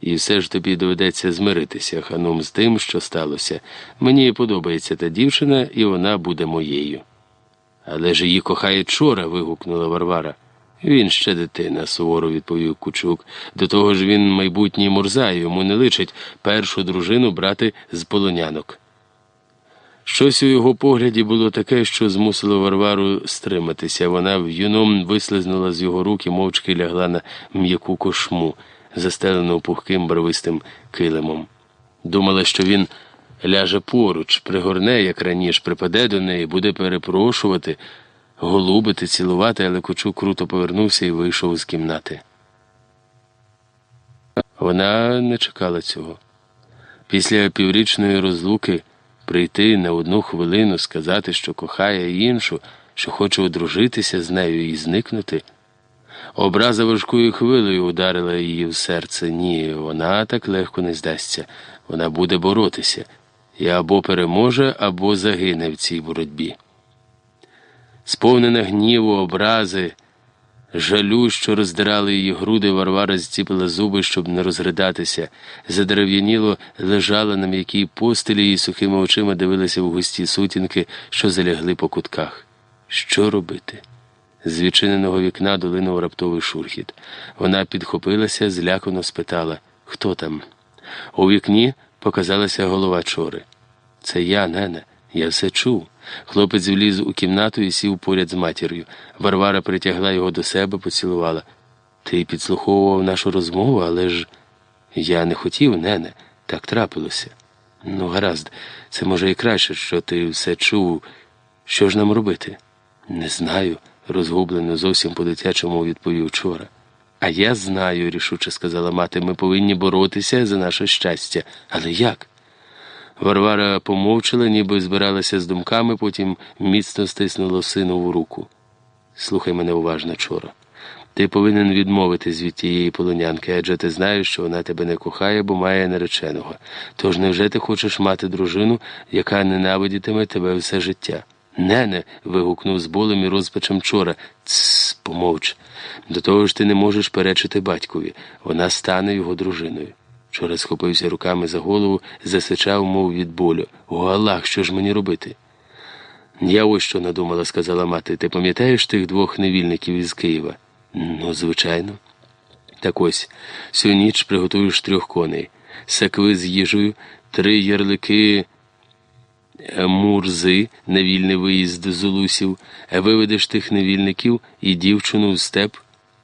І все ж тобі доведеться змиритися, ханум, з тим, що сталося. Мені подобається та дівчина, і вона буде моєю. Але ж її кохає чора. вигукнула Варвара. Він ще дитина, суворо відповів Кучук. До того ж він майбутній мурза, йому не личить першу дружину брати з полонянок. Щось у його погляді було таке, що змусило Варвару стриматися. Вона в юном вислизнула з його рук і мовчки лягла на м'яку кошму, застелену пухким барвистим килимом. Думала, що він ляже поруч, пригорне, як раніше, припаде до неї, буде перепрошувати голубити, цілувати, але Кучук круто повернувся і вийшов з кімнати. Вона не чекала цього. Після піврічної розлуки прийти на одну хвилину, сказати, що кохає іншу, що хоче одружитися з нею і зникнути. Образа важкою хвилею ударила її в серце. Ні, вона так легко не здасться. Вона буде боротися і або переможе, або загине в цій боротьбі сповнена гніву, образи, жалю, що роздирали її груди, Варвара зціпила зуби, щоб не розридатися, задерев'яніло лежала на м'якій постелі і сухими очима дивилася в густі сутінки, що залягли по кутках. Що робити? З відчиненого вікна долинув раптовий шурхіт. Вона підхопилася, злякано спитала Хто там? У вікні показалася голова чори. Це я, нене, я все чув. Хлопець вліз у кімнату і сів поряд з матір'ю. Варвара притягла його до себе, поцілувала. Ти підслуховував нашу розмову, але ж я не хотів, нене, так трапилося. Ну, гаразд, це може і краще, що ти все чув. Що ж нам робити? Не знаю, розгублено зовсім по дитячому відповів вчора. А я знаю, рішуче сказала мати, ми повинні боротися за наше щастя. Але як? Варвара помовчала, ніби збиралася з думками, потім міцно стиснула синову руку. Слухай мене уважно, чора. Ти повинен відмовитись від тієї полонянки, адже ти знаєш, що вона тебе не кохає, бо має нареченого. Тож невже ти хочеш мати дружину, яка ненавидітиме тебе все життя? Нене. вигукнув з болем і розпачем чора. Цс, помовч. До того ж ти не можеш перечити батькові. Вона стане його дружиною. Чора схопився руками за голову, засичав, мов від болю. О, Аллах, що ж мені робити? Я ось що надумала, сказала мати. Ти пам'ятаєш тих двох невільників із Києва? Ну, звичайно. Так ось всю ніч приготуєш трьох коней, сакви з їжею, три ярлики е, мурзи, невільний виїзд з улусів, виведеш тих невільників і дівчину в степ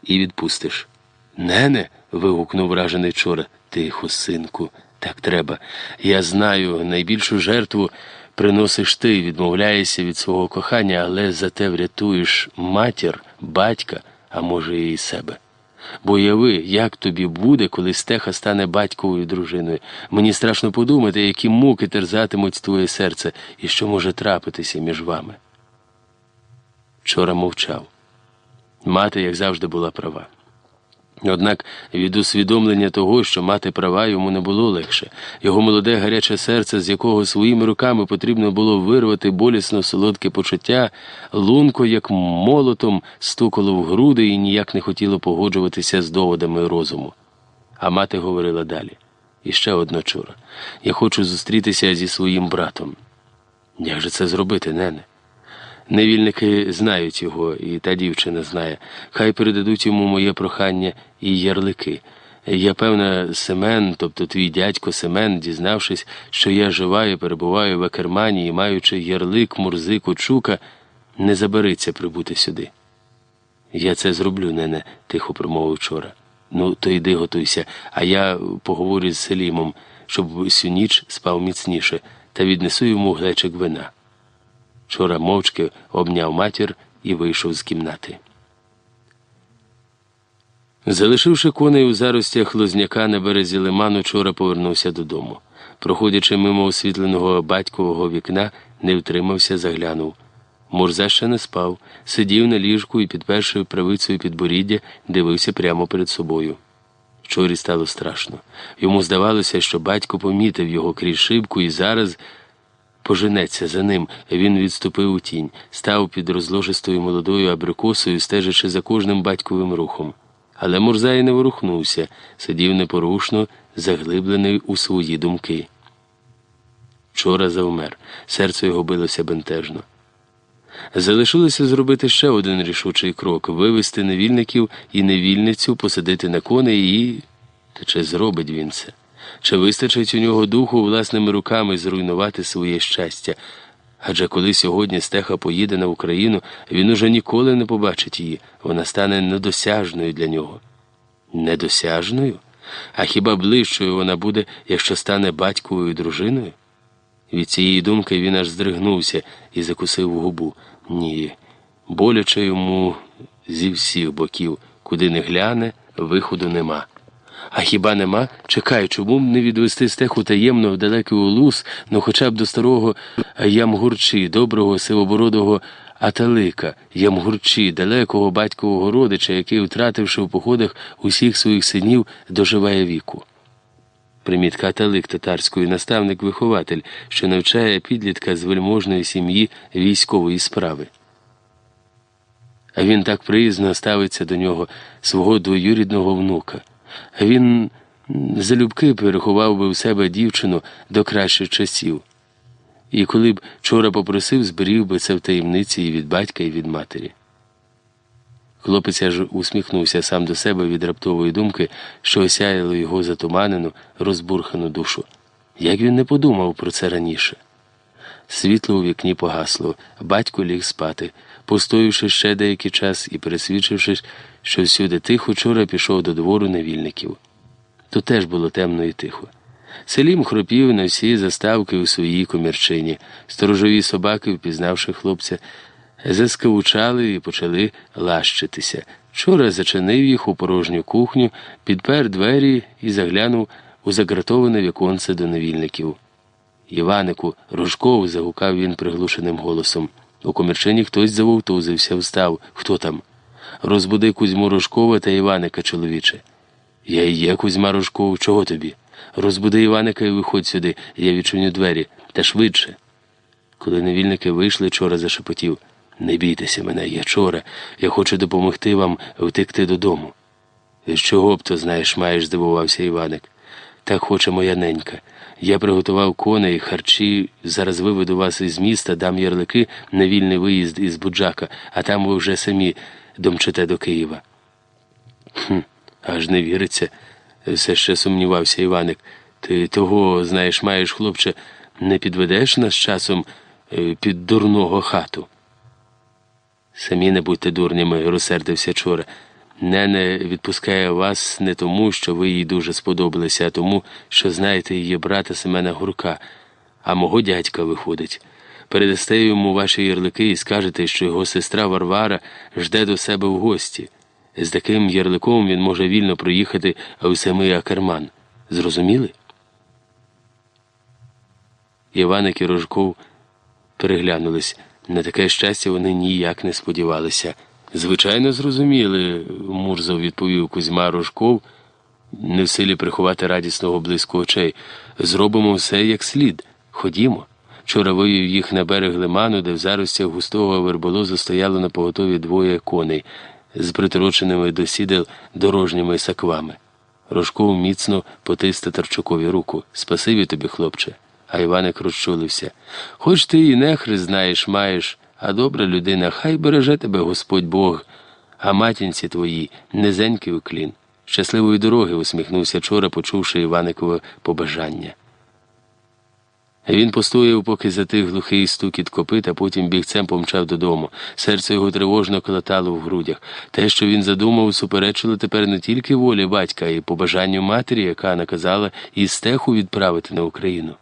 і відпустиш. Нене. вигукнув вражений чора. Тихо, синку, так треба. Я знаю, найбільшу жертву приносиш ти, відмовляєшся від свого кохання, але зате врятуєш матір, батька, а може, і себе. Бо уяви, як тобі буде, коли стеха стане батьковою дружиною. Мені страшно подумати, які муки терзатимуть твоє серце і що може трапитися між вами. Вчора мовчав. Мати, як завжди, була права. Однак від усвідомлення того, що мати права йому не було легше, його молоде гаряче серце, з якого своїми руками потрібно було вирвати болісно солодке почуття, лунко, як молотом, стукало в груди і ніяк не хотіло погоджуватися з доводами розуму. А мати говорила далі і ще одна чура. Я хочу зустрітися зі своїм братом. Як же це зробити, нене? Невільники знають його, і та дівчина знає. Хай передадуть йому моє прохання і ярлики. Я певна, Семен, тобто твій дядько Семен, дізнавшись, що я жива і перебуваю в Акермані і маючи ярлик, мурзику, чука, не забериться прибути сюди. Я це зроблю, нене, тихо промовив вчора. Ну, то йди готуйся, а я поговорю з Селімом, щоб всю ніч спав міцніше, та віднесу йому глечик вина. Вчора мовчки обняв матір і вийшов з кімнати. Залишивши коней у заростях лозняка на березі лиману, вчора повернувся додому. Проходячи мимо освітленого батькового вікна, не втримався, заглянув. Мурза ще не спав, сидів на ліжку і під першою правицею підборіддя дивився прямо перед собою. Вчорі стало страшно. Йому здавалося, що батько помітив його крізь шибку і зараз поженеться за ним. Він відступив у тінь, став під розложистою молодою абрикосою, стежачи за кожним батьковим рухом. Але Мурзай не ворухнувся, сидів непорушно, заглиблений у свої думки. Вчора завмер, серце його билося бентежно. Залишилося зробити ще один рішучий крок вивести невільників і невільницю, посадити на коней і. Та чи зробить він це? Чи вистачить у нього духу власними руками зруйнувати своє щастя? Адже коли сьогодні стеха поїде на Україну, він уже ніколи не побачить її, вона стане недосяжною для нього. Недосяжною? А хіба ближчою вона буде, якщо стане батьковою дружиною? Від цієї думки він аж здригнувся і закусив губу. Ні, боляче йому зі всіх боків, куди не гляне, виходу нема. А хіба нема? Чекай, чому б не відвести стеху таємно в далекий улус, ну хоча б до старого ямгурчі, доброго сивобородого Аталика, ямгурчі, далекого батькового родича, який, втративши в походах усіх своїх синів, доживає віку. Примітка Аталик татарської наставник-вихователь, що навчає підлітка з вельможної сім'ї військової справи. А він так приязно ставиться до нього, свого двоюрідного внука. Він залюбки переховав би в себе дівчину до кращих часів. І коли б вчора попросив, зберіг би це в таємниці і від батька, і від матері. Хлопець аж усміхнувся сам до себе від раптової думки, що осяяло його затуманену, розбурхану душу. Як він не подумав про це раніше. Світло у вікні погасло, батько ліг спати, постоявши ще деякий час і пересвідчившись, що всюди тихо вчора пішов до двору невільників. Тут теж було темно і тихо. Селім хропів на всі заставки у своїй комірчині. Сторожові собаки, впізнавши хлопця, заскавучали і почали лащитися. Вчора зачинив їх у порожню кухню, підпер двері і заглянув у загратоване віконце до невільників. Іванику, Рожков, загукав він приглушеним голосом. У комірчині хтось завовтузився, встав. Хто там? Розбуди Кузьму Рожкова та Іваника, чоловіче. Я і є Кузьма Рожков, чого тобі? Розбуди Іваника і виходь сюди, я відчиню двері, та швидше. Коли невільники вийшли, чора зашепотів. Не бійтеся мене, я чора. Я хочу допомогти вам втекти додому. З чого б то, знаєш, маєш, здивувався Іваник. Так хоче моя ненька. Я приготував коней, харчі, зараз виведу вас із міста, дам ярлики на вільний виїзд із Буджака, а там ви вже самі домчите до Києва. Хм, Аж не віриться, все ще сумнівався Іваник. Ти того, знаєш, маєш, хлопче, не підведеш нас часом е, під дурного хату. Самі не будьте дурнями, розсердився чора. Нене відпускає вас не тому, що ви їй дуже сподобалися, а тому, що знаєте її брата Семена Гурка, а мого дядька виходить. Передасте йому ваші ярлики і скажете, що його сестра Варвара жде до себе в гості. З таким ярликом він може вільно проїхати в самий Акерман. Зрозуміли? Іваник і Рожков переглянулись. На таке щастя вони ніяк не сподівалися. Звичайно, зрозуміли, Мурзов відповів Кузьма Рожков, не в силі приховати радісного блиску очей. Зробимо все як слід. Ходімо. Вивів їх на берег лиману, де в заростях густого верболозу стояло на поготові двоє коней з притороченими до сідел дорожніми саквами. Рожков міцно потис Татарчукові руку. Спасибі тобі, хлопче. А Іваник розчулився. Хоч ти і нехри знаєш, маєш, а добра людина, хай береже тебе Господь Бог, а матінці твої низенький уклін. Щасливої дороги, усміхнувся вчора, почувши Іваникове побажання. Він постояв, поки затих глухий стукіт копит, а потім бігцем помчав додому. Серце його тривожно колотало в грудях. Те, що він задумав, суперечило тепер не тільки волі батька, й побажанню матері, яка наказала і стеху відправити на Україну.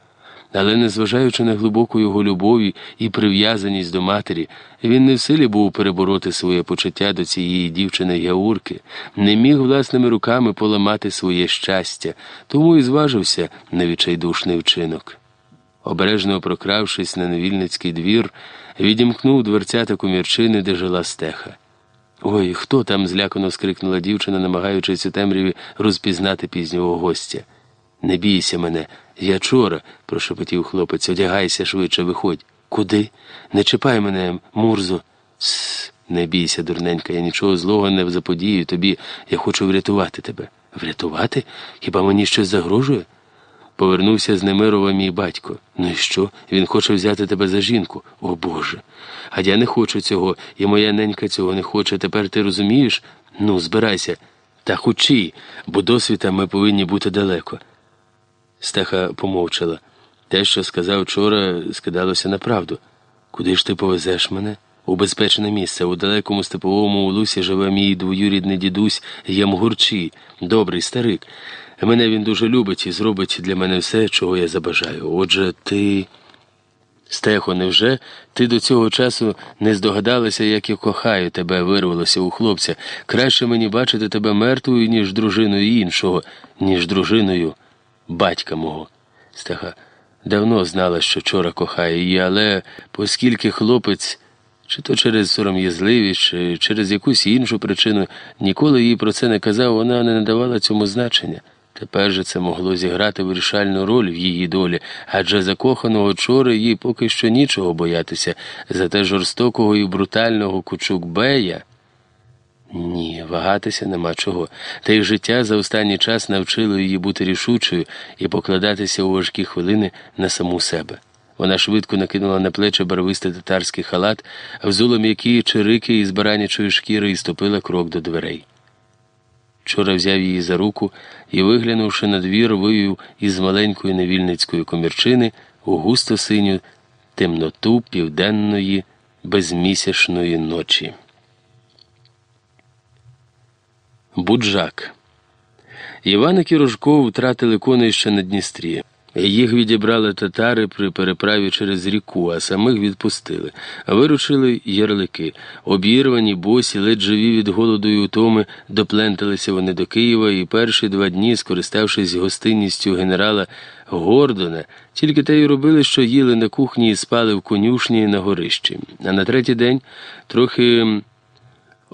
Але, незважаючи на глибоку його любові і прив'язаність до матері, він не в силі був перебороти своє почуття до цієї дівчини Яурки, не міг власними руками поламати своє щастя, тому і зважився на відчайдушний вчинок. Обережно прокравшись на невільницький двір, відімкнув дверцята комірчини, де жила стеха. Ой, хто там? злякано скрикнула дівчина, намагаючись у темряві розпізнати пізнього гостя. Не бійся мене, я чора, прошепотів хлопець, одягайся швидше, виходь. Куди? Не чіпай мене, Мурзо. Сс, не бійся, дурненька, я нічого злого не заподію тобі. Я хочу врятувати тебе. Врятувати? Хіба мені щось загрожує? Повернувся з Немирова мій батько. Ну і що? Він хоче взяти тебе за жінку. О Боже. А я не хочу цього, і моя ненька цього не хоче. Тепер ти розумієш? Ну, збирайся. Та хочі, бо досвіта ми повинні бути далеко. Стеха помовчала. Те, що сказав вчора, скидалося на правду. Куди ж ти повезеш мене? У безпечне місце. У далекому степовому улусі живе мій двоюрідний дідусь Ямгурчі, добрий старик. Мене він дуже любить і зробить для мене все, чого я забажаю. Отже, ти. Стехо, невже ти до цього часу не здогадалася, як я кохаю тебе, вирвалося у хлопця. Краще мені бачити тебе мертвою, ніж дружиною іншого, ніж дружиною батька мого. Стеха давно знала, що вчора кохає її, але оскільки хлопець, чи то через сором'язливість, чи через якусь іншу причину ніколи їй про це не казав, вона не надавала цьому значення. Тепер же це могло зіграти вирішальну роль в її долі, адже закоханого чори їй поки що нічого боятися, зате жорстокого і брутального Кучук-Бея. Ні, вагатися нема чого. Та й життя за останній час навчило її бути рішучою і покладатися у важкі хвилини на саму себе. Вона швидко накинула на плечі барвистий татарський халат, взула м'які чирики із баранячої шкіри і ступила крок до дверей. Вчора взяв її за руку і, виглянувши на двір, вивів із маленької невільницької комірчини у густо синю темноту південної безмісячної ночі. Буджак. Іваник і Рожков втратили коней ще на Дністрі. Їх відібрали татари при переправі через ріку, а самих відпустили. Виручили ярлики. Обірвані, босі, ледь живі від голоду і утоми, допленталися вони до Києва і перші два дні, скориставшись гостинністю генерала Гордона, тільки те й робили, що їли на кухні і спали в конюшні на горищі. А на третій день трохи.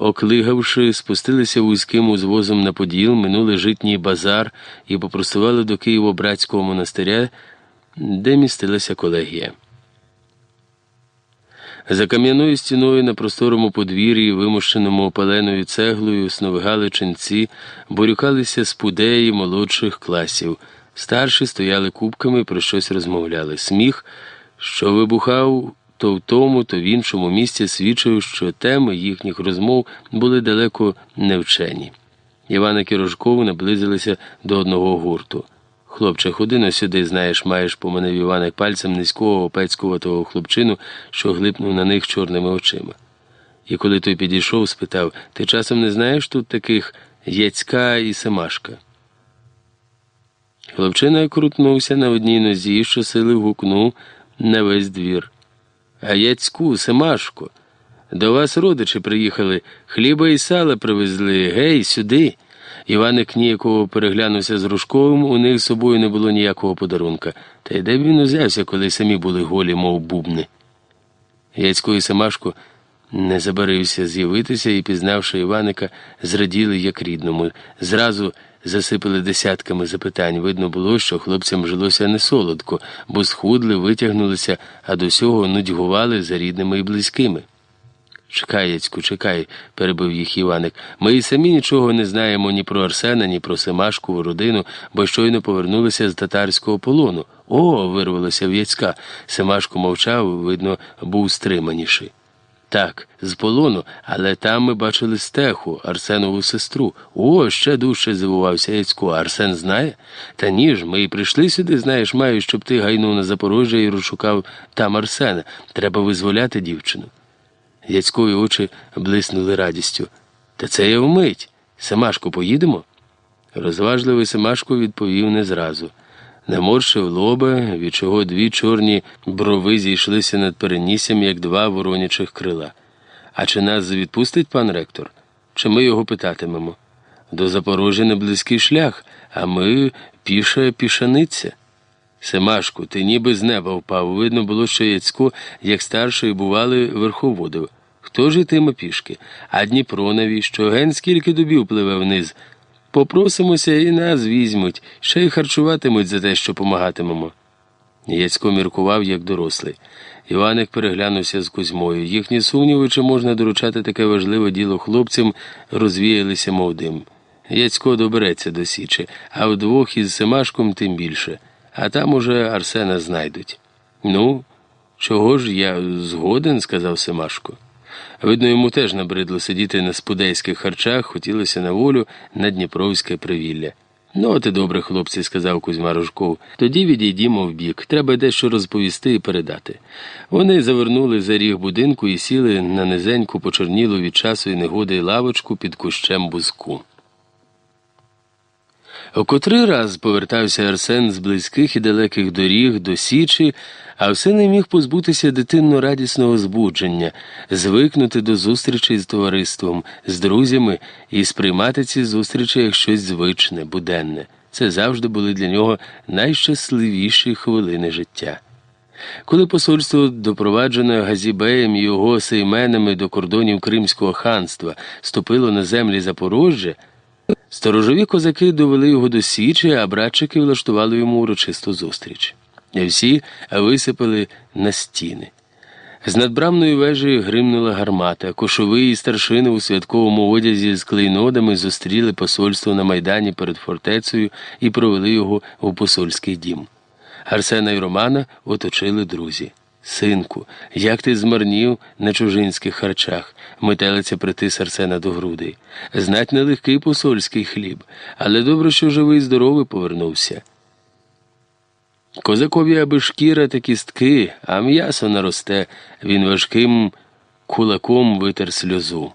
Оклигавши, спустилися вузьким узвозом на поділ, минули житній базар і попростували до Києво-Братського монастиря, де містилася колегія. За кам'яною стіною на просторому подвір'ї, вимушеному опаленою цеглою, сновигали ченці, борюкалися спудеї молодших класів. Старші стояли кубками, про щось розмовляли. Сміх, що вибухав то в тому, то в іншому місці свідчив, що теми їхніх розмов були далеко невчені. Івана Кірожкову наблизилися до одного гурту. Хлопче, ходи на сюди, знаєш, маєш, поманив Іваник пальцем низького опецькуватого хлопчину, що глипнув на них чорними очима. І коли той підійшов, спитав Ти часом не знаєш тут таких Яцька і Семашка? Хлопчина крутнувся на одній нозі, що сили гукнув на весь двір. А Яцьку, Семашко, до вас родичі приїхали, хліба і сала привезли, гей, сюди. Іваник ніякого переглянувся з Рушковим, у них з собою не було ніякого подарунка. Та й де б він узявся, коли самі були голі, мов бубни. Яцько і Семашко не забарився з'явитися і, пізнавши Іваника, зраділи як рідному. Зразу засипали десятками запитань. Видно було, що хлопцям жилося не солодко, бо схудли, витягнулися, а до сього нудьгували за рідними і близькими. Чекай, Яцьку, чекай, перебив їх Іваник. Ми і самі нічого не знаємо ні про Арсена, ні про Семашкову родину, бо щойно повернулися з татарського полону. О, вирвалося в Яцька. Семашко мовчав, видно, був стриманіший. Так, з полону, але там ми бачили стеху, Арсенову сестру. О, ще дужче здивувався Яцько. Арсен знає? Та ні ж, ми і прийшли сюди, знаєш, маю, щоб ти гайнув на Запорожжя і розшукав там Арсена. Треба визволяти дівчину. Яцькові очі блиснули радістю. Та це я вмить. Семашко, поїдемо? Розважливий Семашко відповів не зразу. Наморшив лоба, від чого дві чорні брови зійшлися над переніссям, як два воронячих крила. А чи нас відпустить пан ректор? Чи ми його питатимемо? До Запорожжя не близький шлях, а ми піша пішаниця. Семашку, ти ніби з неба впав. Видно було, що Яцько, як старший, бували, верховодив. Хто ж йтиме пішки? А Дніпро навіщо? Ген скільки дубів пливе вниз. Попросимося і нас візьмуть, ще й харчуватимуть за те, що помагатимемо. Яцько міркував, як дорослий. Іваник переглянувся з Кузьмою. Їхні сумніви, чи можна доручати таке важливе діло хлопцям, розвіялися, мов дим. Яцько добереться до Січі, а вдвох із Семашком тим більше, а там уже Арсена знайдуть. Ну, чого ж я згоден, сказав Семашко. Видно, йому теж набридло сидіти на спудейських харчах, хотілося на волю на Дніпровське привілля. Ну, от і добре, хлопці, сказав Кузьма Рожков. Тоді відійдімо вбік. Треба дещо розповісти і передати. Вони завернули за ріг будинку і сіли на низеньку почорнілу від часу і негоди лавочку під кущем бузку. Котрий раз повертався Арсен з близьких і далеких доріг до Січі, а все не міг позбутися дитинно радісного збудження, звикнути до зустрічей з товариством, з друзями і сприймати ці зустрічі як щось звичне, буденне. Це завжди були для нього найщасливіші хвилини життя. Коли посольство, допроваджене Газібеєм і його сейменами до кордонів Кримського ханства, ступило на землі Запорожжя, Сторожові козаки довели його до Січі, а братчики влаштували йому урочисту зустріч. Всі висипали на стіни. З надбрамної вежі гримнула гармата, кошовий і старшини у святковому одязі з клейнодами зустріли посольство на майдані перед фортецею і провели його у посольський дім. Арсена і Романа оточили друзі. Синку, як ти змарнів на чужинських харчах, метелиця притис Арсена до грудей. Знать нелегкий посольський хліб, але добре, що живий і здоровий повернувся. Козакові аби шкіра та кістки, а м'ясо наросте, він важким кулаком витер сльозу.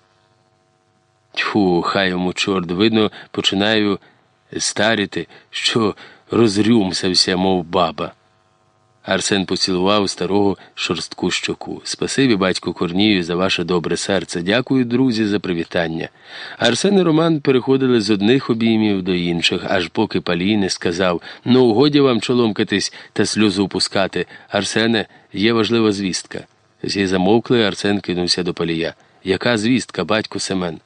Тьфу, хай йому чорт, видно, починаю старіти, що розрюмсався, мов баба. Арсен поцілував старого шорстку щоку. Спасибі, батьку Корнію, за ваше добре серце. Дякую, друзі, за привітання. Арсен і Роман переходили з одних обіймів до інших, аж поки Палій не сказав ну, годі вам чоломкатись та сльозу пускати. Арсене, є важлива звістка. Всі замовкли, Арсен кинувся до Палія. Яка звістка, батько Семен?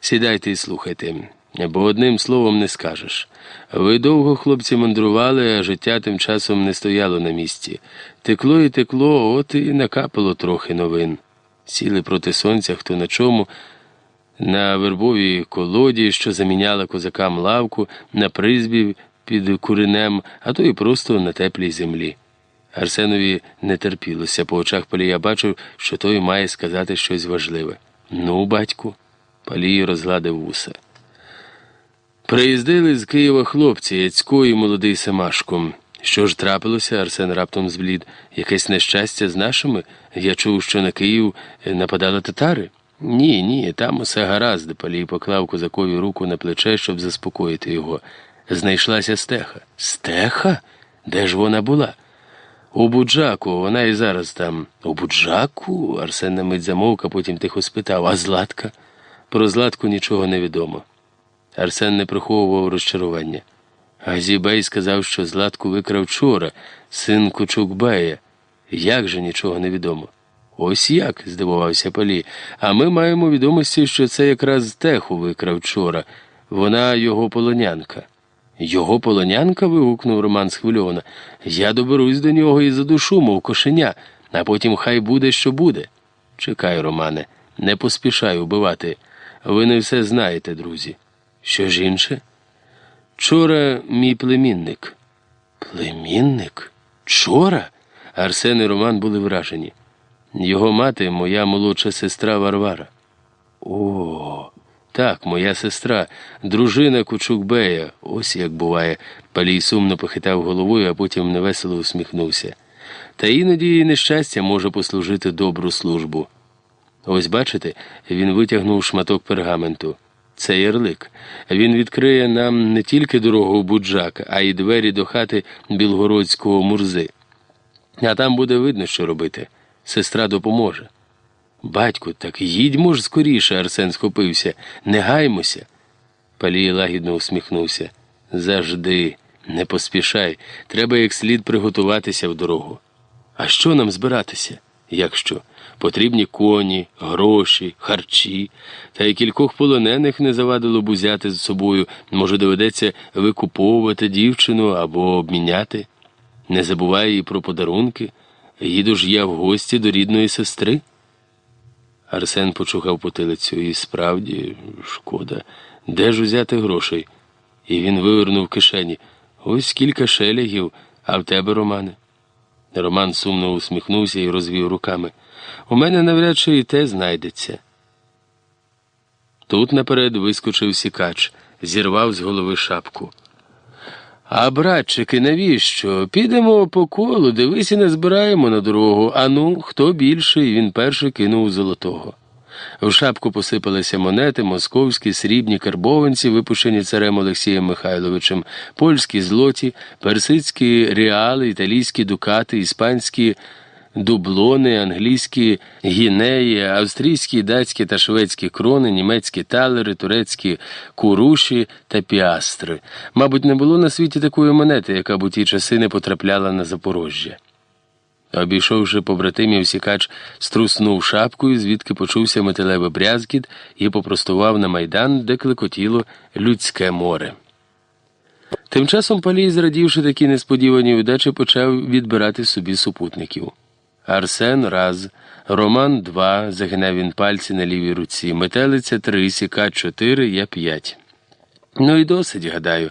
Сідайте і слухайте бо одним словом не скажеш. Ви довго, хлопці, мандрували, а життя тим часом не стояло на місці. Текло і текло, от і накапало трохи новин. Сіли проти сонця, хто на чому, на вербовій колоді, що заміняла козакам лавку, на призбі під куренем, а то і просто на теплій землі. Арсенові не терпілося, по очах Палія бачив, що той має сказати щось важливе. Ну, батьку, Палій розгладив вуса. Приїздили з Києва хлопці, Яцько і молодий Семашко. Що ж трапилося, Арсен раптом зблід. Якесь нещастя з нашими? Я чув, що на Київ нападали татари? Ні, ні, там усе гаразд. Палій поклав козакові руку на плече, щоб заспокоїти його. Знайшлася стеха. Стеха? Де ж вона була? У Буджаку, вона і зараз там. У Буджаку? Арсен на мить замовк, а потім тихо спитав, а Златка? Про Златку нічого не відомо. Арсен не приховував розчарування. Газібей сказав, що Златку викрав вчора, син Кучукбея. Як же нічого не відомо? Ось як, здивувався Палі. А ми маємо відомості, що це якраз теху викрав вчора. Вона його полонянка. Його полонянка? вигукнув Роман схвильовано. Я доберусь до нього і задушу, мов кошеня, а потім хай буде, що буде. Чекай, Романе, не поспішай убивати. Ви не все знаєте, друзі. Що ж інше? Вчора мій племінник. Племінник? Вчора? Арсен і Роман були вражені. Його мати моя молодша сестра Варвара. О, так, моя сестра, дружина Кучукбея. Ось як буває. Палій сумно похитав головою, а потім невесело усміхнувся. Та іноді і нещастя може послужити добру службу. Ось бачите, він витягнув шматок пергаменту. Це ярлик. Він відкриє нам не тільки дорогу в Буджак, а й двері до хати білгородського мурзи. А там буде видно, що робити. Сестра допоможе. Батьку, так їдьмо ж скоріше, Арсен схопився. Не гаймося. Палій лагідно усміхнувся. Завжди, не поспішай. Треба як слід приготуватися в дорогу. А що нам збиратися? Як що? Потрібні коні, гроші, харчі, та й кількох полонених не завадило б узяти з собою, може, доведеться викуповувати дівчину або обміняти. Не забувай і про подарунки. Їду ж я в гості до рідної сестри. Арсен почухав потилицю і справді, шкода, де ж узяти грошей? І він вивернув кишені. Ось кілька шелягів, а в тебе, Романе. Роман сумно усміхнувся і розвів руками. У мене навряд чи і те знайдеться. Тут наперед вискочив сікач, зірвав з голови шапку. А, братчики, навіщо? Підемо по колу, дивись і не збираємо на дорогу. А ну, хто більший, він перший кинув золотого. В шапку посипалися монети, московські, срібні карбованці, випущені царем Олексієм Михайловичем, польські злоті, персидські реали, італійські дукати, іспанські дублони, англійські гінеї, австрійські, датські та шведські крони, німецькі талери, турецькі куруші та піастри. Мабуть, не було на світі такої монети, яка б у ті часи не потрапляла на Запорожжя. Обійшовши побратимів, сікач струснув шапкою, звідки почувся металевий брязкіт і попростував на майдан, де клекотіло людське море. Тим часом Палій, зрадівши такі несподівані удачі, почав відбирати собі супутників. Арсен раз, Роман два, загинав він пальці на лівій руці, метелиця три, сікач чотири, я п'ять. Ну і досить, гадаю.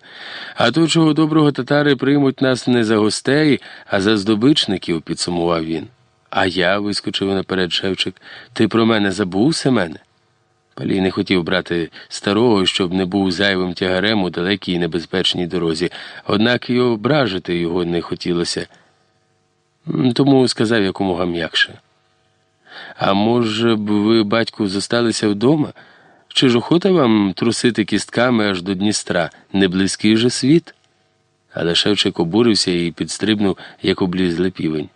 А то, чого доброго татари приймуть нас не за гостей, а за здобичників, підсумував він. А я, вискочив наперед Шевчик, ти про мене забув, Семене? Палій не хотів брати старого, щоб не був зайвим тягарем у далекій і небезпечній дорозі, однак і ображити його не хотілося. Тому сказав якомога м'якше. А може б ви, батьку, зосталися вдома? Чи ж охота вам трусити кістками аж до Дністра, не близький же світ? Але Шевчик обурився і підстрибнув, як облізли півень.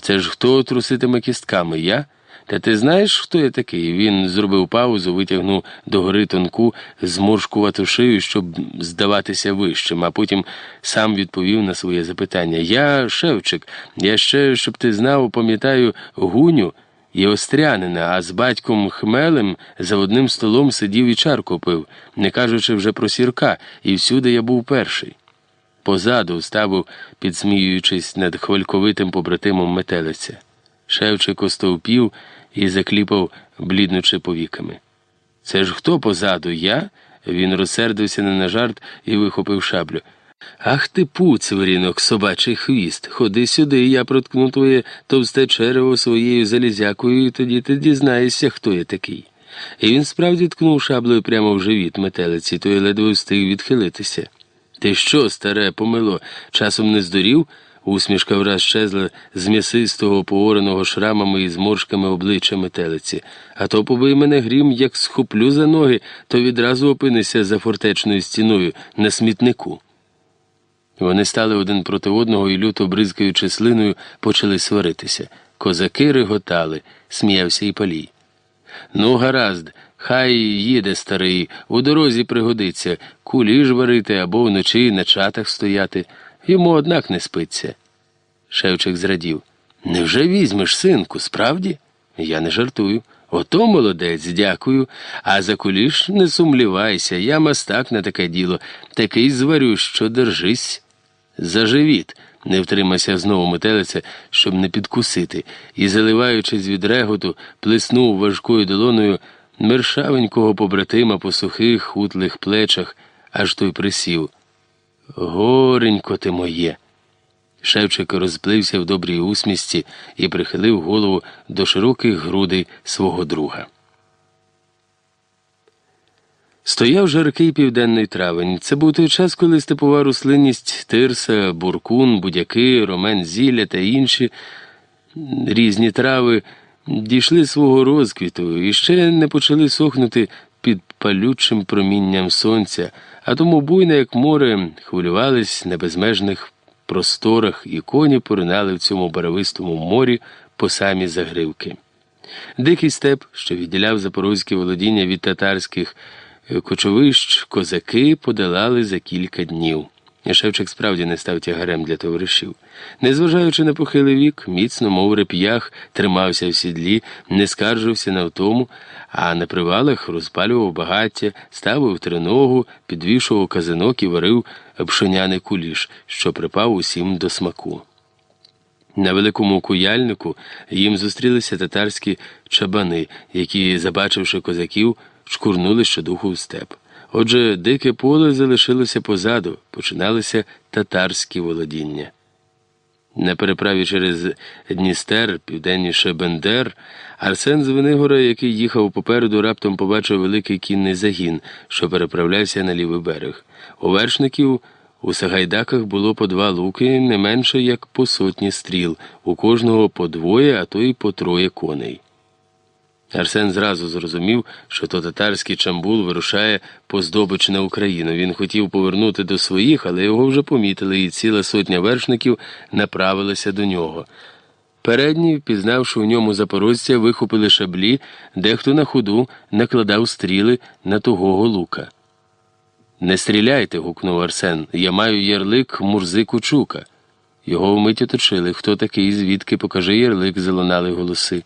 Це ж хто труситиме кістками? Я? Та ти знаєш, хто я такий? Він зробив паузу, витягнув догори тонку, зморшкувату шию, щоб здаватися вищим, а потім сам відповів на своє запитання. Я Шевчик, я ще, щоб ти знав, пам'ятаю, гуню і острянина, а з батьком Хмелем за одним столом сидів і чарку пив, не кажучи вже про сірка, і всюди я був перший. Позаду ставив, підсміюючись над хвальковитим побратимом метелиця. Шевчик остовпів і закліпав, бліднучи повіками. Це ж хто позаду? Я? Він розсердився не на жарт і вихопив шаблю. Ах ти, пуцверінок, собачий хвіст. Ходи сюди, я проткну твоє товсте черево своєю залізякою, і тоді ти дізнаєшся, хто я такий. І він справді ткнув шаблею прямо в живіт метелиці, той ледве встиг відхилитися. Ти що, старе, помило, часом не здурів? Усмішка враз щезла з м'ясистого, поореного шрамами і зморшками обличчя метелиці. А то побий мене грім, як схоплю за ноги, то відразу опинися за фортечною стіною на смітнику. Вони стали один проти одного і люто бризкаючи слиною, почали сваритися. Козаки реготали, сміявся і палій. Ну, гаразд, хай їде старий, у дорозі пригодиться, кулі ж варити або вночі на чатах стояти. Йому, однак, не спиться. Шевчик зрадів. Невже візьмеш, синку, справді? Я не жартую. Ото молодець, дякую. А за куліш не сумлівайся, я мастак на таке діло, такий зварю, що держись. За живіт, не втримався знову метелиця, щоб не підкусити, і, заливаючись від реготу, плеснув важкою долоною мершавенького побратима по сухих, хутлих плечах, аж той присів. Горенько ти моє. Шевчик розплився в добрій усмісті і прихилив голову до широких грудей свого друга. Стояв жаркий південний травень. Це був той час, коли степова рослинність тирса, буркун, будяки, ромен зілля та інші різні трави дійшли свого розквіту і ще не почали сохнути під палючим промінням сонця, а тому буйне, як море, хвилювались на безмежних просторах, і коні поринали в цьому баравистому морі по самі загривки. Дикий степ, що відділяв запорозьке володіння від татарських кочовищ, козаки подолали за кілька днів. Шевчик справді не став тягарем для товаришів. Незважаючи на похилий вік, міцно, мов реп'ях, тримався в сідлі, не скаржився на втому, а на привалах розпалював багаття, ставив триногу, підвішував казанок і варив пшоняний куліш, що припав усім до смаку. На великому куяльнику їм зустрілися татарські чабани, які, забачивши козаків, шкурнули щодуху в степ. Отже, дике поле залишилося позаду, починалися татарські володіння. На переправі через Дністер, південніше Бендер, Арсен з Венигора, який їхав попереду, раптом побачив великий кінний загін, що переправлявся на лівий берег. У вершників у Сагайдаках було по два луки, не менше як по сотні стріл, у кожного по двоє, а то й по троє коней. Арсен зразу зрозумів, що то татарський чамбул вирушає по здобич на Україну. Він хотів повернути до своїх, але його вже помітили, і ціла сотня вершників направилася до нього. Передні, впізнавши у ньому запорожця, вихопили шаблі, дехто на ходу накладав стріли на тугого лука. Не стріляйте. гукнув Арсен. Я маю ярлик Мурзи Кучука. Його вмить оточили. Хто такий, звідки покажи ярлик, залунали голоси.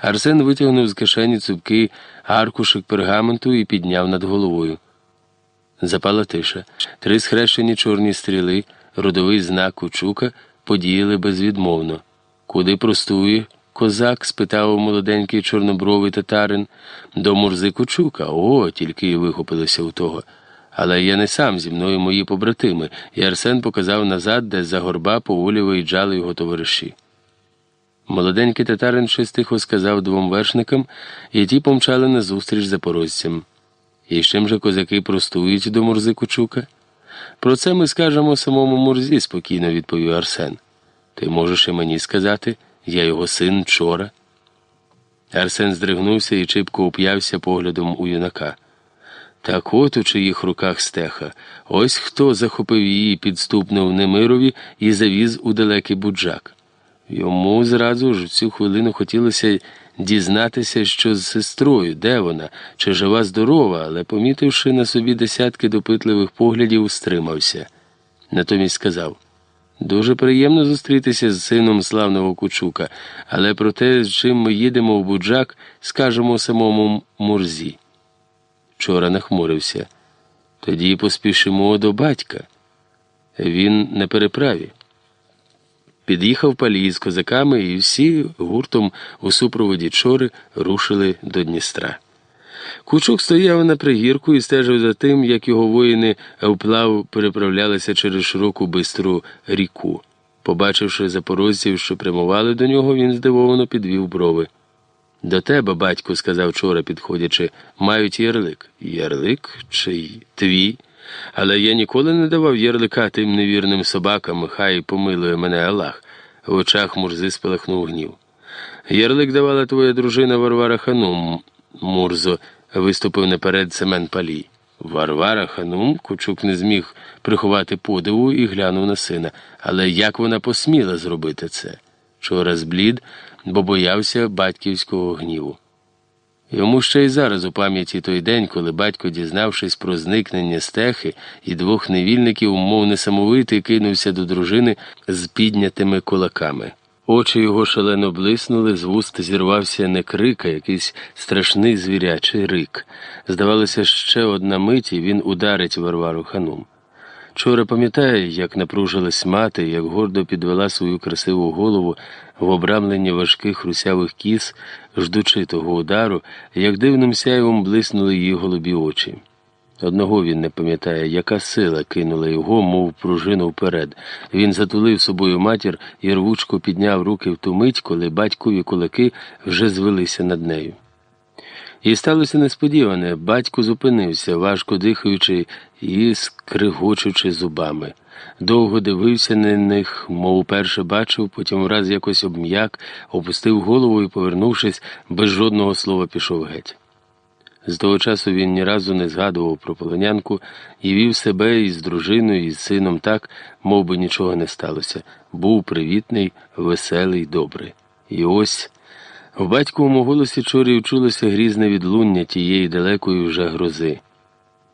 Арсен витягнув з кишені цупкий аркушик пергаменту і підняв над головою. Запала тиша. Три схрещені чорні стріли, родовий знак Кучука подіяли безвідмовно. Куди простує? Козак? спитав молоденький чорнобровий татарин. До Мурзи Кучука. О, тільки й вихопилося у того. Але я не сам зі мною мої побратими, і Арсен показав назад, де за горба поволі виїжджали його товариші. Молоденький татарин щось тихо сказав двом вершникам, і ті помчали назустріч запорожцям. І з чим же козаки простують до Мурзи Кучука? Про це ми скажемо самому Мурзі, спокійно відповів Арсен. Ти можеш і мені сказати, я його син вчора. Арсен здригнувся і чипко уп'явся поглядом у юнака. Так от у чиїх руках стеха. Ось хто захопив її, підступнув Немирові і завіз у далекий буджак. Йому зразу ж в цю хвилину хотілося дізнатися, що з сестрою, де вона, чи жива здорова, але, помітивши на собі десятки допитливих поглядів, стримався. Натомість сказав дуже приємно зустрітися з сином славного Кучука, але про те, з чим ми їдемо в буджак, скажемо самому Мурзі. Вчора нахмурився. Тоді поспішимо до батька. Він на переправі. Під'їхав палій з козаками, і всі гуртом у супроводі чори рушили до Дністра. Кучук стояв на пригірку і стежив за тим, як його воїни вплав переправлялися через широку бистру ріку. Побачивши запорожців, що прямували до нього, він здивовано підвів брови. До тебе, батьку, сказав вчора, підходячи, мають ярлик. Ярлик чий твій? Але я ніколи не давав ярлика тим невірним собакам, хай помилує мене Аллах. В очах Мурзи спалахнув гнів. Ярлик давала твоя дружина Варвара Ханум, Мурзо, виступив наперед Семен Палій. Варвара Ханум Кучук не зміг приховати подиву і глянув на сина. Але як вона посміла зробити це? Вчора зблід, бо боявся батьківського гніву. Йому ще й зараз у пам'яті той день, коли батько, дізнавшись про зникнення стехи і двох невільників, мов несамовитий, кинувся до дружини з піднятими кулаками. Очі його шалено блиснули, з вуст зірвався не крик, а якийсь страшний звірячий рик. Здавалося, ще одна мить, і він ударить Варвару ханум. Вчора пам'ятає, як напружилась мати, як гордо підвела свою красиву голову в обрамленні важких русявих кіз, ждучи того удару, як дивним сяйвом блиснули її голубі очі. Одного він не пам'ятає, яка сила кинула його, мов пружину вперед. Він затулив собою матір і рвучко підняв руки в ту мить, коли батькові кулаки вже звелися над нею. І сталося несподіване, батько зупинився, важко дихаючи і скригочучи зубами. Довго дивився на них, мов перше бачив, потім враз якось обм'як, опустив голову і, повернувшись, без жодного слова пішов геть. З того часу він ні разу не згадував про полонянку і вів себе із дружиною, і з сином так, мов би нічого не сталося. Був привітний, веселий, добрий. І ось в батьковому голосі чорів чулося грізне відлуння тієї далекої вже грози.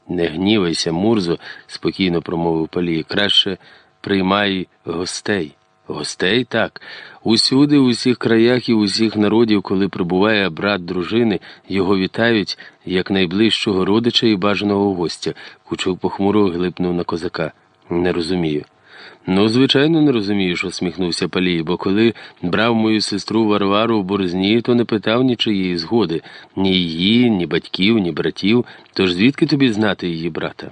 Не гнівайся, Мурзо, спокійно промовив Палій. Краще приймай гостей. Гостей так. Усюди, у всіх краях і усіх народів, коли прибуває брат дружини, його вітають як найближчого родича і бажаного гостя. Кучук похмуро глипнув на козака. Не розумію. Ну, звичайно, не розумієш, усміхнувся Палій, бо коли брав мою сестру Варвару в борзні, то не питав нічиєї згоди, ні її, ні батьків, ні братів. Тож звідки тобі знати її брата?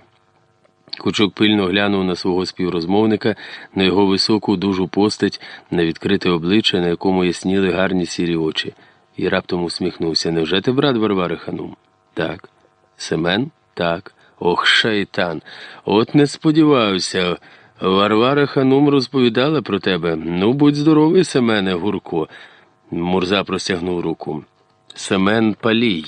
Кучок пильно глянув на свого співрозмовника, на його високу, дужу постать, на відкрите обличчя, на якому ясніли гарні сірі очі, і раптом усміхнувся. Невже ти брат Варвари Ханум? Так. Семен? Так. Ох, шайтан. От не сподіваюся. Варвара Ханум розповідала про тебе. Ну, будь здоровий, Семене, Гурко. Мурза простягнув руку. Семен Палій.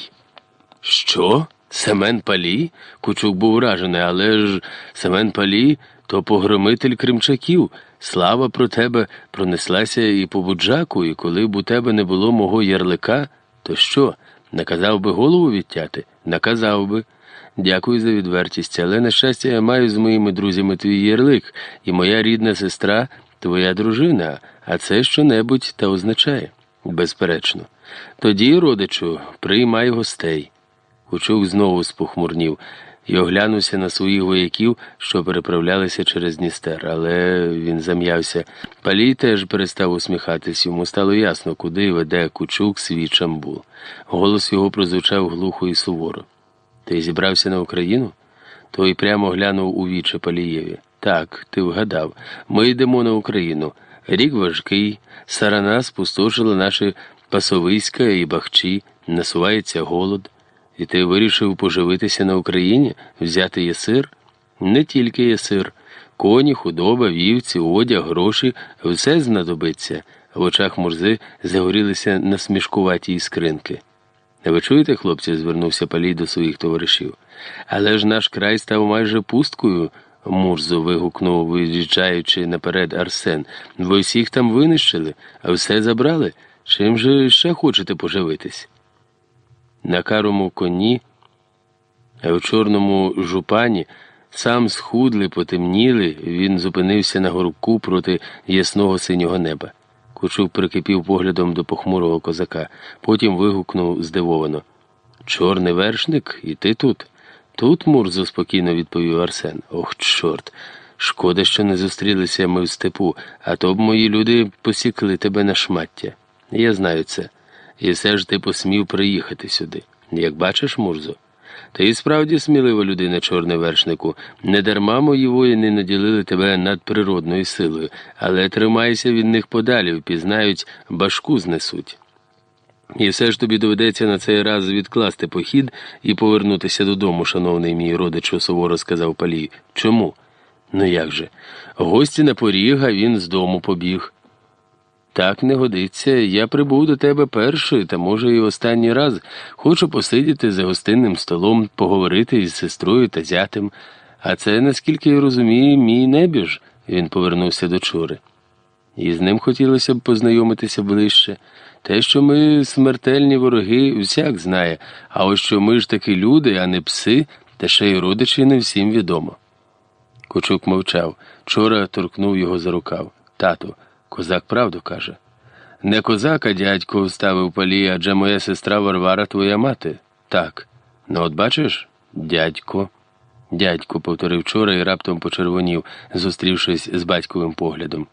Що? Семен Палій? Кучук був вражений, але ж Семен Палій то погромитель кримчаків. Слава про тебе пронеслася і по буджаку, і коли б у тебе не було мого ярлика, то що? Наказав би голову відтяти? Наказав би. Дякую за відвертість, але, на щастя, я маю з моїми друзями твій ярлик, і моя рідна сестра твоя дружина, а це що-небудь та означає. Безперечно. Тоді, родичу, приймай гостей. Кучук знову спохмурнів і оглянувся на своїх вояків, що переправлялися через Дністер, але він зам'явся. Палій теж перестав усміхатись, йому стало ясно, куди веде кучук свій чамбул. Голос його прозвучав глухо і суворо. Ти зібрався на Україну? Той прямо глянув у віче Палієві. Так, ти вгадав. Ми йдемо на Україну. Рік важкий, сарана спустошила наші пасовиська і бахчі, насувається голод. І ти вирішив поживитися на Україні, взяти єсир? Не тільки єсир. Коні, худоба, вівці, одяг, гроші все знадобиться. В очах мурзи загорілися насмішкуваті іскринки. Ви чуєте, хлопці? звернувся Палій до своїх товаришів. Але ж наш край став майже пусткою, Мурзо вигукнув, виїжджаючи наперед Арсен. Ви всіх там винищили, а все забрали. Чим же ще хочете поживитись? На карому коні, а в чорному жупані, сам схудли, потемніли, він зупинився на горбку проти ясного синього неба. Кучук прикипів поглядом до похмурого козака, потім вигукнув здивовано. Чорний вершник, і ти тут? Тут, Мурзо, спокійно відповів Арсен. Ох, чорт. Шкода, що не зустрілися ми в степу, а то б мої люди посікли тебе на шмаття. Я знаю це. І все ж ти посмів приїхати сюди. Як бачиш, Мурзо? Ти і справді смілива людина, чорний вершнику. Недарма мої воїни наділили тебе надприродною силою, але тримайся від них подалі, впізнають, башку знесуть. І все ж тобі доведеться на цей раз відкласти похід і повернутися додому, шановний мій родичу, суворо сказав Палій. Чому? Ну як же? Гості на поріг, а він з дому побіг. Так не годиться. Я прибув до тебе перший, та може і останній раз. Хочу посидіти за гостинним столом, поговорити із сестрою та зятем. А це, наскільки я розумію, мій небіж, він повернувся до чури. І з ним хотілося б познайомитися ближче. Те, що ми смертельні вороги, всяк знає, а ось що ми ж таки люди, а не пси, та ще й родичі не всім відомо. Кучук мовчав. Чора торкнув його за рукав. Тату. Козак правду каже. Не козак, а дядько вставив палі, адже моя сестра Варвара твоя мати. Так. Ну, от бачиш, дядько. Дядько, повторив вчора і раптом почервонів, зустрівшись з батьковим поглядом.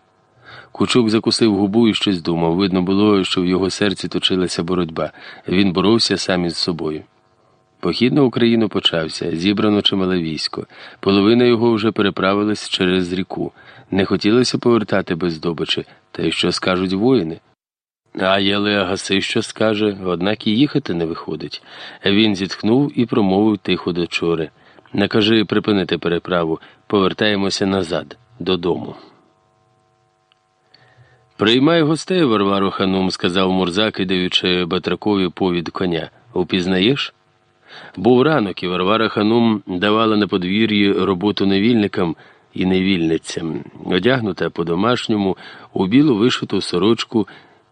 Кучук закусив губу і щось думав. Видно було, що в його серці точилася боротьба. Він боровся сам із собою. Похід на Україну почався, зібрано чимале військо. Половина його вже переправилась через ріку. Не хотілося повертати без здобичі, та й що скажуть воїни. А Єлеагаси що скаже, однак і їхати не виходить. Він зітхнув і промовив тихо до чори. Накажи припинити переправу, повертаємося назад, додому. Приймай гостей, Варвару ханум, сказав Мурза, кидаючи батракові повід коня. Упізнаєш? Був ранок, і Варвара ханум давала на подвір'ї роботу невільникам і невільницям, одягнута по-домашньому у білу вишиту сорочку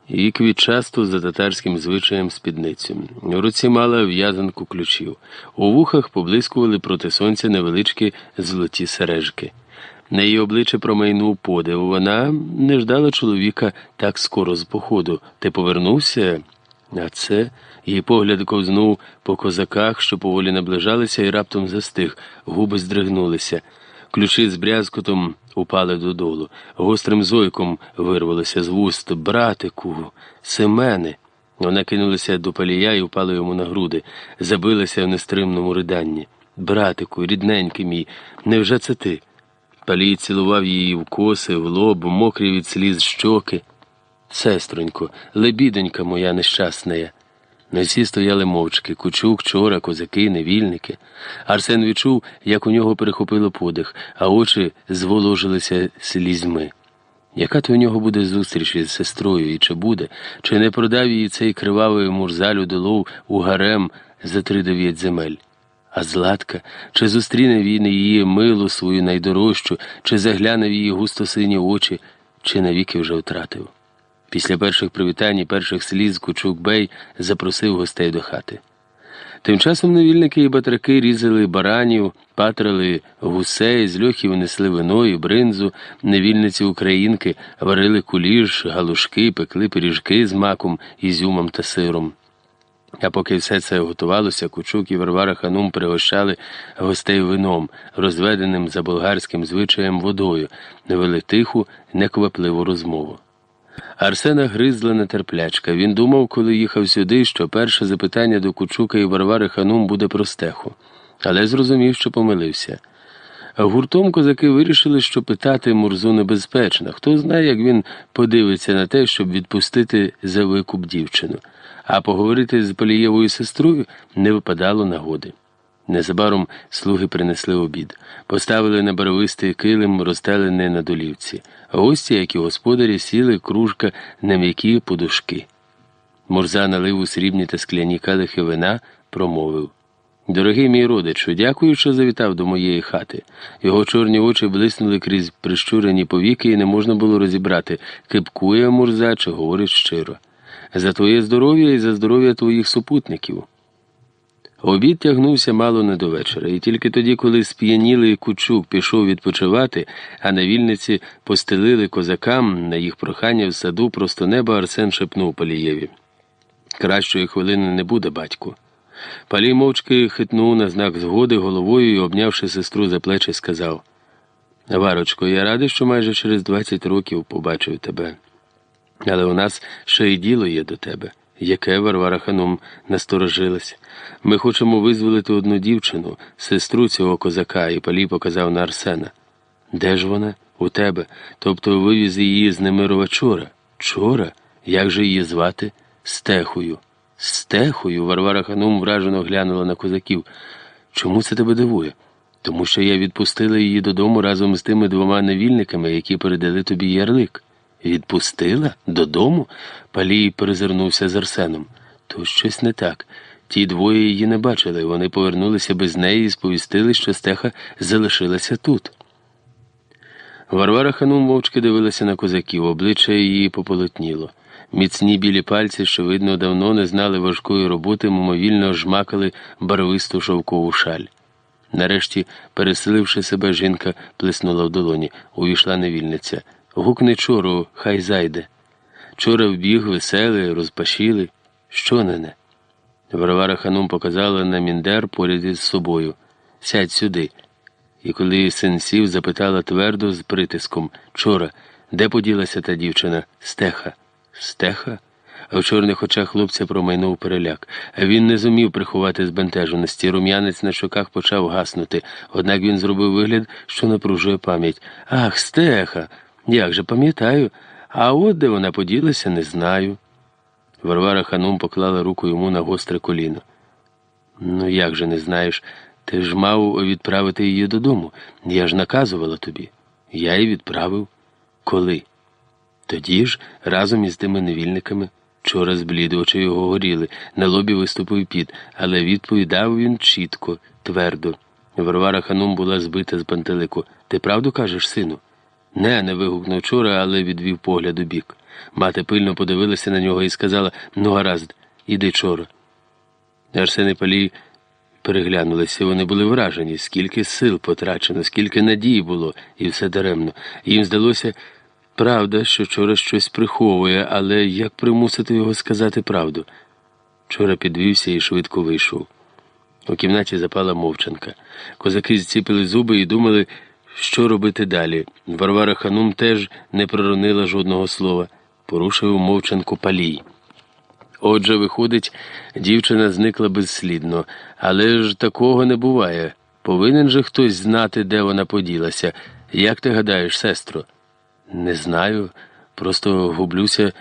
і квітчасту за татарським звичаєм спідницю. У руці мала в'язанку ключів. У вухах поблискували проти сонця невеличкі золоті сережки. На її обличчя промайнув подив. Вона не ждала чоловіка так скоро з походу. Ти повернувся? А це її погляд ковзнув по козаках, що поволі наближалися, і раптом застиг, губи здригнулися. Ключі з брязкотом упали додолу. Гострим зойком вирвалося з вуст. Братику, Семене. Вона кинулася до палія і впала йому на груди, забилася в нестримному риданні. Братику, рідненький мій, невже це ти? Палій цілував її в коси, в лоб, мокрі від сліз щоки. Сестронько, лебідонька моя нещасна. На всі стояли мовчки кучук, чора, козаки, невільники. Арсен відчув, як у нього перехопило подих, а очі зволожилися слізьми. Яка то у нього буде зустріч із сестрою, і чи буде, чи не продав її цей кривавий мурзалю долов у гарем за три дев'ять земель? А Златка, чи зустріне він її милу свою найдорожчу, чи загляне в її густо сині очі, чи навіки вже втратив? Після перших привітань і перших сліз Кучук Бей запросив гостей до хати. Тим часом невільники і батраки різали баранів, патрили гусей, з льохів несли вино і бринзу, невільниці українки варили куліш, галушки, пекли пиріжки з маком, ізюмом та сиром. А поки все це готувалося, Кучук і Варвара Ханум пригощали гостей вином, розведеним за болгарським звичаєм водою, не вели тиху, неквапливу розмову. Арсена гризла нетерплячка. Він думав, коли їхав сюди, що перше запитання до Кучука і Варвари Ханум буде про стеху, але зрозумів, що помилився. Гуртом козаки вирішили, що питати Мурзу небезпечно. Хто знає, як він подивиться на те, щоб відпустити за викуп дівчину, а поговорити з Полієвою сестрою не випадало нагоди. Незабаром слуги принесли обід, поставили на барвистий килим, розстелений на долівці. Гості, як і господарі, сіли кружка на м'які подушки. Мурза налив у срібні та скляні калихи вина, промовив Дорогий мій родичу, дякую, що завітав до моєї хати. Його чорні очі блиснули крізь прищурені повіки, і не можна було розібрати, кипкує Мурза чи говорить щиро. За твоє здоров'я і за здоров'я твоїх супутників. Обід тягнувся мало не до вечора, і тільки тоді, коли сп'янілий кучук пішов відпочивати, а на вільниці постелили козакам на їх прохання в саду просто неба Арсен шепнув Палієві. Кращої хвилини не буде, батьку. Палій мовчки хитнув на знак згоди головою і, обнявши сестру за плечі, сказав Варочко, я радий, що майже через двадцять років побачив тебе. Але у нас ще й діло є до тебе. Яке Варвара Ханум насторожилась. Ми хочемо визволити одну дівчину, сестру цього козака, і палій показав на Арсена. Де ж вона? У тебе. Тобто вивіз її з Немирова чора. Чора? Як же її звати? Стехою. Стехою. Варвара Ханум вражено глянула на козаків. Чому це тебе дивує? Тому що я відпустила її додому разом з тими двома невільниками, які передали тобі ярлик. Відпустила? Додому? Палій перезирнувся з Арсеном. То щось не так. Ті двоє її не бачили. Вони повернулися без неї і сповістили, що стеха залишилася тут. Варвара Ханум мовчки дивилася на козаків, обличчя її пополотніло. Міцні білі пальці, що, видно, давно не знали важкої роботи, мимовільно жмакали барвисту шовкову шаль. Нарешті, переселивши себе, жінка плеснула в долоні, увійшла невільниця. Гукни чору, хай зайде. Чора вбіг, веселий, розпашілий. Що не не? Варвара ханум показала на міндер поряд із собою. Сядь сюди. І коли син сів, запитала твердо з притиском Чора, де поділася та дівчина? Стеха. Стеха? А в чорних очах хлопця промайнув переляк. Він не зумів приховати збентеженості. Рум'янець на щоках почав гаснути, однак він зробив вигляд, що напружує пам'ять. Ах, стеха! Як же пам'ятаю, а от де вона поділася, не знаю. Варвара ханум поклала руку йому на гостре коліно. Ну, як же не знаєш? Ти ж мав відправити її додому. Я ж наказувала тобі. Я її відправив. Коли? Тоді ж, разом із тими невільниками, вчора зблід, очі його горіли, на лобі виступив піт, але відповідав він чітко, твердо. Варвара ханум була збита з пантелику. Ти правду кажеш, сину? Не, не вигукнув вчора, але відвів погляд у бік. Мати пильно подивилася на нього і сказала ну, гаразд, іди чора. Арсен і Палій переглянулися, вони були вражені, скільки сил потрачено, скільки надій було, і все даремно. Їм здалося, правда, що вчора щось приховує, але як примусити його сказати правду? Вчора підвівся і швидко вийшов. У кімнаті запала мовчанка. Козаки зціпили зуби і думали, що робити далі. Варвара Ханум теж не проронила жодного слова, порушив мовчанку палій. Отже, виходить, дівчина зникла безслідно, але ж такого не буває. Повинен же хтось знати, де вона поділася. Як ти гадаєш, сестро? Не знаю, просто гублюся е,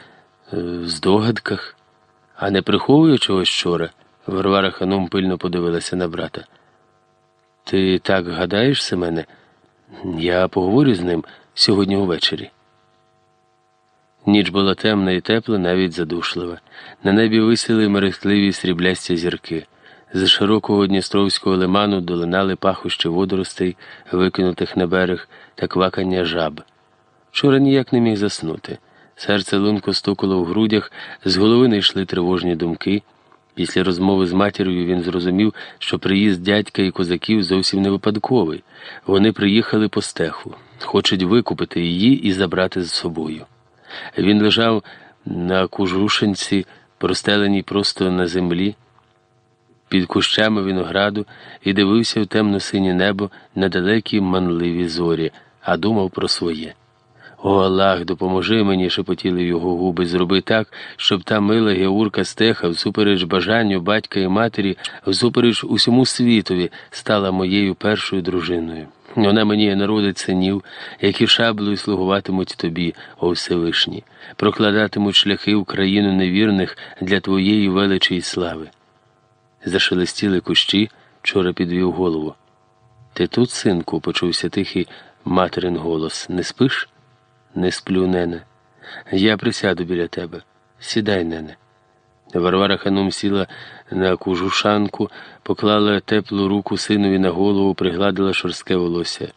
в здогадках, а не приховую чогось вчора. Варвара Ханум пильно подивилася на брата. Ти так гадаєш, Семене? Я поговорю з ним сьогодні увечері. Ніч була темна і тепла, навіть задушлива. На небі висіли мерехтливі сріблясті зірки. З широкого Дністровського лиману долинали пахощі водоростей, викинутих на берег, та квакання жаб. Вчора ніяк не міг заснути. Серце лунко стукало в грудях, з голови не йшли тривожні думки. Після розмови з матір'ю він зрозумів, що приїзд дядька і козаків зовсім не випадковий. Вони приїхали по стеху, хочуть викупити її і забрати з собою. Він лежав на кужушинці, простеленій просто на землі, під кущами винограду і дивився в темно-синє небо на далекі манливі зорі, а думав про своє. О Аллах, допоможи мені, шепотіли його губи, зроби так, щоб та мила Геурка стеха, всупереч бажанню батька і матері, всупереч усьому світові, стала моєю першою дружиною. Вона мені народить синів, які шаблею слугуватимуть тобі, о Всевишні, прокладатимуть шляхи в країну невірних для твоєї величі й слави. Зашелестіли кущі, вчора підвів голову. Ти тут, синку, почувся тихий материн голос. Не спиш? Не сплю, нене. Я присяду біля тебе. Сідай, нене. Варвара Ханум сіла на кужушанку, поклала теплу руку синові на голову, пригладила шорстке волосся.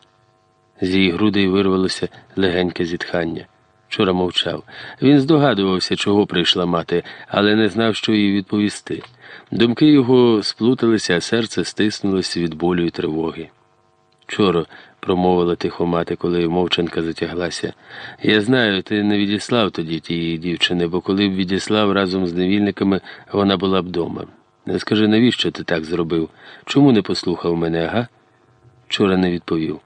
З її грудей вирвалося легеньке зітхання. Вчора мовчав. Він здогадувався, чого прийшла мати, але не знав, що їй відповісти. Думки його сплуталися, а серце стиснулося від болю і тривоги. Вчора, промовила тихо мати, коли мовчанка затяглася. Я знаю, ти не відіслав тоді тієї дівчини, бо коли б відіслав разом з невільниками, вона була б дома. Скажи, навіщо ти так зробив? Чому не послухав мене, ага? Вчора не відповів.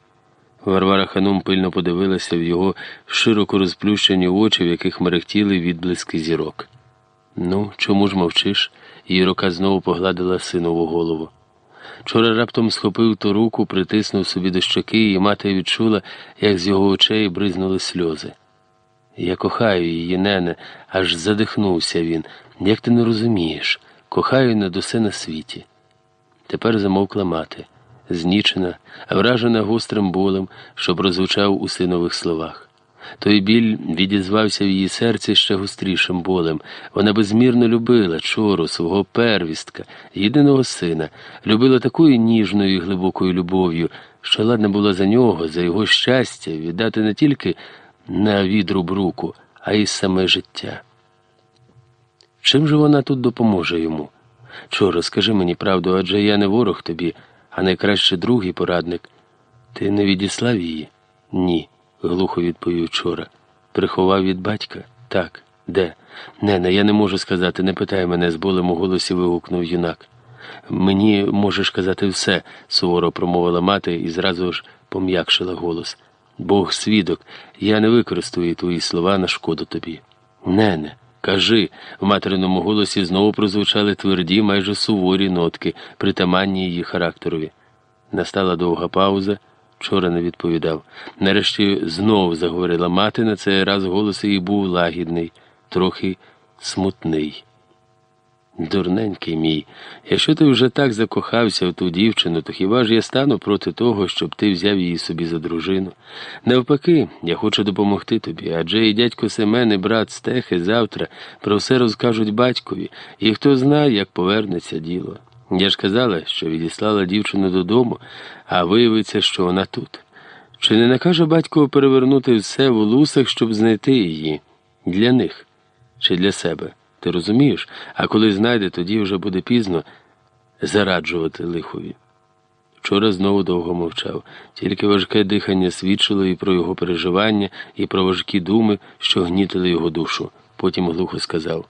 Варвара Ханум пильно подивилася в його широко розплющені очі, в яких мерехтіли відблиски зірок. Ну, чому ж мовчиш? Її рука знову погладила синову голову. Вчора раптом схопив ту руку, притиснув собі до щоки, і мати відчула, як з його очей бризнули сльози. Я кохаю її, нене, аж задихнувся він. Як ти не розумієш, кохаю над усе на світі. Тепер замовкла мати, знічена, вражена гострим болем, що прозвучав у синових словах. Той біль відізвався в її серці ще гострішим болем. Вона безмірно любила чору, свого первістка, єдиного сина, любила такою ніжною і глибокою любов'ю, що ладна була за нього, за його щастя, віддати не тільки на відруб руку, а й саме життя. Чим же вона тут допоможе йому? Чоро, скажи мені правду, адже я не ворог тобі, а найкраще друг і порадник. Ти не відіслав її? Ні глухо відповів вчора. Приховав від батька? Так. Де? Нене, я не можу сказати, не питай мене, з болем у голосі вигукнув юнак. Мені можеш казати все, суворо промовила мати і зразу ж пом'якшила голос. Бог свідок, я не використаю твої слова на шкоду тобі. Нене, Кажи, в материному голосі знову прозвучали тверді, майже суворі нотки, притаманні її характерові. Настала довга пауза. Вчора не відповідав. Нарешті знов заговорила мати, на цей раз голос її був лагідний, трохи смутний. Дурненький мій, якщо ти вже так закохався в ту дівчину, то хіба ж я стану проти того, щоб ти взяв її собі за дружину? Навпаки, я хочу допомогти тобі, адже і дядько Семен, і брат Стехи завтра про все розкажуть батькові, і хто знає, як повернеться діло. Я ж казала, що відіслала дівчину додому, а виявиться, що вона тут. Чи не накаже батько перевернути все в лусах, щоб знайти її? Для них чи для себе? Ти розумієш? А коли знайде, тоді вже буде пізно зараджувати лихові. Вчора знову довго мовчав, тільки важке дихання свідчило і про його переживання, і про важкі думи, що гнітили його душу. Потім глухо сказав: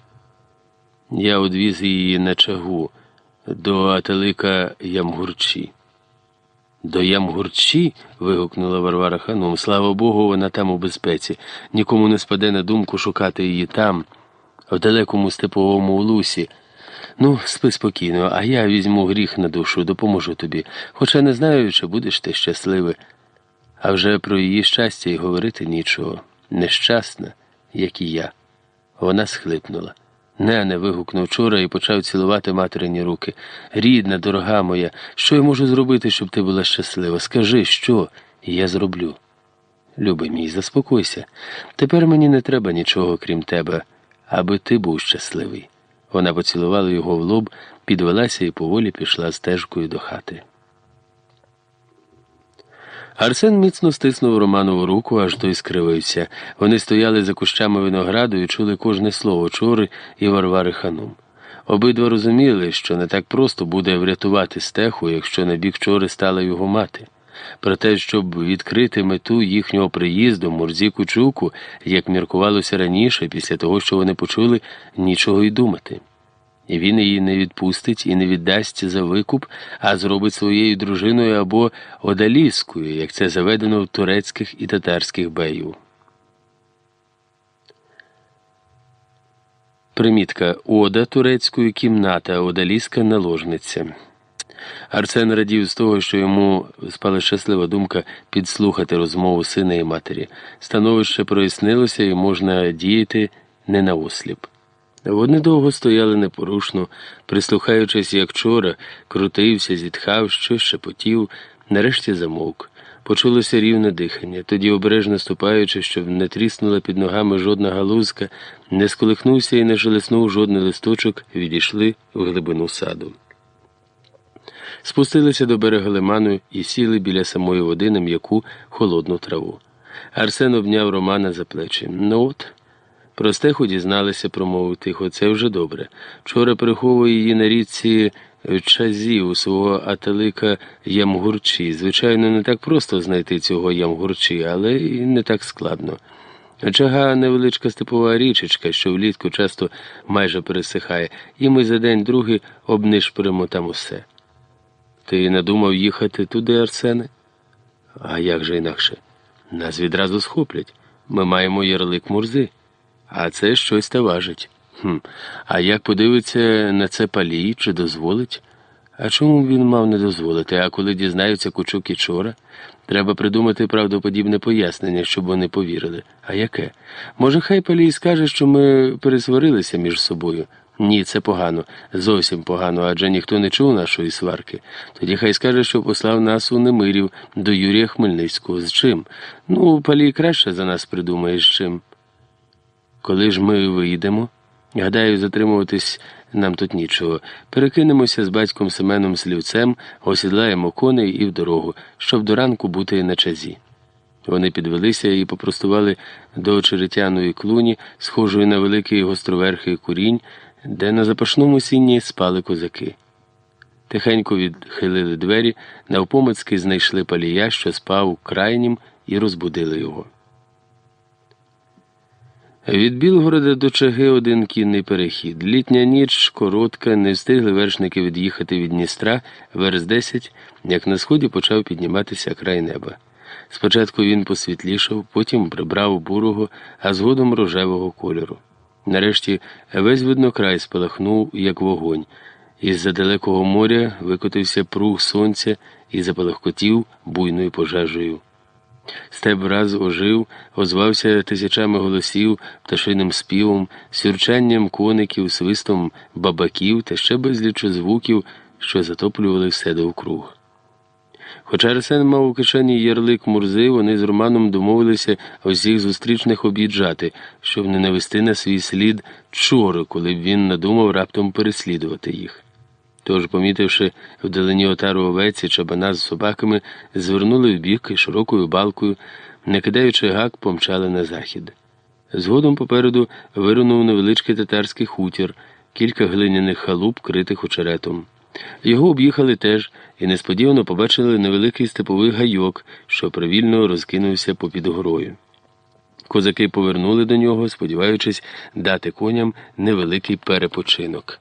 Я одвіз її на чагу до Ателика Ямгурчі. До Ямгурчі. вигукнула Варвара Ханум. Слава Богу, вона там у безпеці. Нікому не спаде на думку шукати її там, в далекому степовому лусі. Ну, спи спокійно, а я візьму гріх на душу, допоможу тобі, хоча не знаю, чи будеш ти щасливий. А вже про її щастя й говорити нічого. Нещасна, як і я. Вона схлипнула. Не, не вигукнув вчора і почав цілувати материні руки. Рідна, дорога моя, що я можу зробити, щоб ти була щаслива? Скажи, що, і я зроблю. Любий мій, заспокойся. Тепер мені не треба нічого, крім тебе, аби ти був щасливий. Вона поцілувала його в лоб, підвелася і поволі пішла стежкою до хати. Арсен міцно стиснув Романову руку, аж той скривився. Вони стояли за кущами винограду і чули кожне слово чори і Варвари Ханум. Обидва розуміли, що не так просто буде врятувати стеху, якщо на бік чори стала його мати. Проте, щоб відкрити мету їхнього приїзду, Мурзі Кучуку, як міркувалося раніше, після того, що вони почули, нічого й думати. І він її не відпустить і не віддасть за викуп, а зробить своєю дружиною або одаліскою, як це заведено в турецьких і татарських беїв. Примітка Ода турецькою кімната, одаліска наложниця. Арсен радів з того, що йому спала щаслива думка підслухати розмову сина і матері. Становище прояснилося і можна діяти не наосліп. Вони довго стояли непорушно, прислухаючись, як вчора, крутився, зітхав, щось шепотів, нарешті замовк. Почулося рівне дихання, тоді, обережно ступаючи, щоб не тріснула під ногами жодна галузка, не сколихнувся і не желеснув жодний листочок, відійшли в глибину саду. Спустилися до берега лиману і сіли біля самої води на м'яку холодну траву. Арсен обняв Романа за плечі. Ну от. Про стеху дізналися, промовив тихо, вже добре. Вчора приховує її на річці чазі у свого ателика Ямгурчі. Звичайно, не так просто знайти цього Ямгурчі, але і не так складно. Чага невеличка степова річечка, що влітку часто майже пересихає, і ми за день другий обнишпоримо там усе. Ти надумав їхати туди, Арсене? А як же інакше? Нас відразу схоплять. Ми маємо ярлик мурзи. А це щось та важить. Хм. А як подивиться на це палій, чи дозволить? А чому він мав не дозволити? А коли дізнаються кучук і чора? Треба придумати правдоподібне пояснення, щоб вони повірили. А яке? Може, хай палій скаже, що ми пересварилися між собою. Ні, це погано, зовсім погано, адже ніхто не чув нашої сварки. Тоді хай скаже, що послав нас у Немирів до Юрія Хмельницького. З чим? Ну, палій краще за нас придумає з чим. Коли ж ми виїдемо? Гадаю, затримуватись нам тут нічого. Перекинемося з батьком Семеном Слівцем, осідлаємо коней і в дорогу, щоб до ранку бути на чазі. Вони підвелися і попростували до очеретяної клуні, схожої на великий гостроверхий курінь, де на запашному сінні спали козаки. Тихенько відхилили двері, навпомацьки знайшли палія, що спав крайнім, і розбудили його. Від Білгорода до Чаги один кінний перехід. Літня ніч коротка, не встигли вершники від'їхати від Дністра верс десять, як на сході почав підніматися край неба. Спочатку він посвітлішав, потім прибрав бурого, а згодом рожевого кольору. Нарешті весь виднокрай спалахнув, як вогонь. Із-за далекого моря викотився пруг сонця і запалахкотів буйною пожежею. Степ враз ожив, озвався тисячами голосів, пташиним співом, сюрчанням коників, свистом бабаків та ще безліч звуків, що затоплювали все довкруг. Хоча Арсен мав у кишені ярлик мурзи, вони з Романом домовилися усіх зустрічних об'їжджати, щоб не навести на свій слід чори, коли б він надумав раптом переслідувати їх. Тож, помітивши вдалині отару овець і чабана з собаками, звернули в бік і широкою балкою, не кидаючи гак, помчали на захід. Згодом попереду вирунув невеличкий татарський хутір, кілька глиняних халуп, критих очеретом. Його об'їхали теж і несподівано побачили невеликий степовий гайок, що привільно розкинувся попід горою. Козаки повернули до нього, сподіваючись дати коням невеликий перепочинок.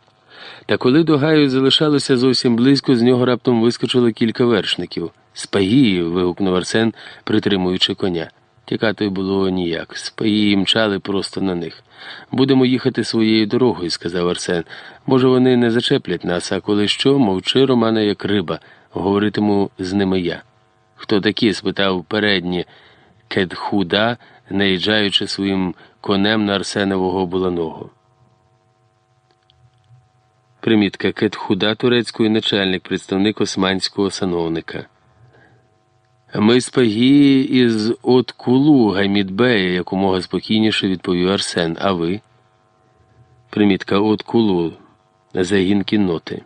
Та коли до гаю залишалося зовсім близько, з нього раптом вискочило кілька вершників. Спаї. вигукнув Арсен, притримуючи коня. Тікати було ніяк. Спаї мчали просто на них. Будемо їхати своєю дорогою, сказав Арсен. Може, вони не зачеплять нас, а коли що, мовчи Романа, як риба, говоритиму з ними я. Хто такі? спитав передні Кедхуда, наїжджаючи своїм конем на Арсенового буланого. Примітка Кетхуда турецької начальник, представник османського сановника. Ми з Пагі із Откулу Гаймідбея, якомога спокійніше відповів Арсен. А ви? Примітка Откулу. Загін кінноти.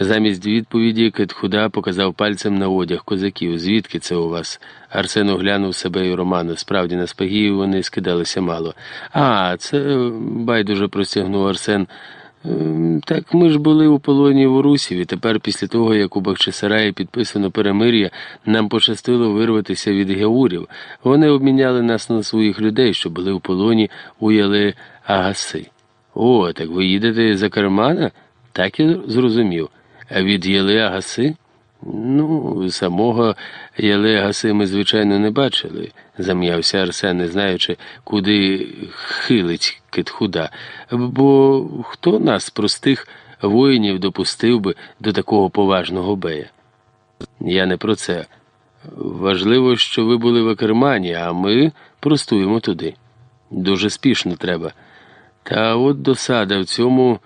Замість відповіді Кетхуда показав пальцем на одяг козаків. Звідки це у вас? Арсен оглянув себе і Романа. Справді на спагію вони скидалися мало. А, це байдуже простягнув Арсен. Ем, так ми ж були у полоні в Урусів, і тепер, після того, як у Бахчисараї підписано перемир'я, нам пощастило вирватися від геурів. Вони обміняли нас на своїх людей, що були у полоні у Яли Агаси. О, так ви їдете за Кармана? Так я зрозумів. А від Яли Агаси? Ну, самого Ялегаси ми, звичайно, не бачили, зам'явся Арсен, не знаючи, куди хилить китхуда. Бо хто нас, простих воїнів, допустив би до такого поважного бея? Я не про це. Важливо, що ви були в Акермані, а ми простуємо туди. Дуже спішно треба. Та от досада в цьому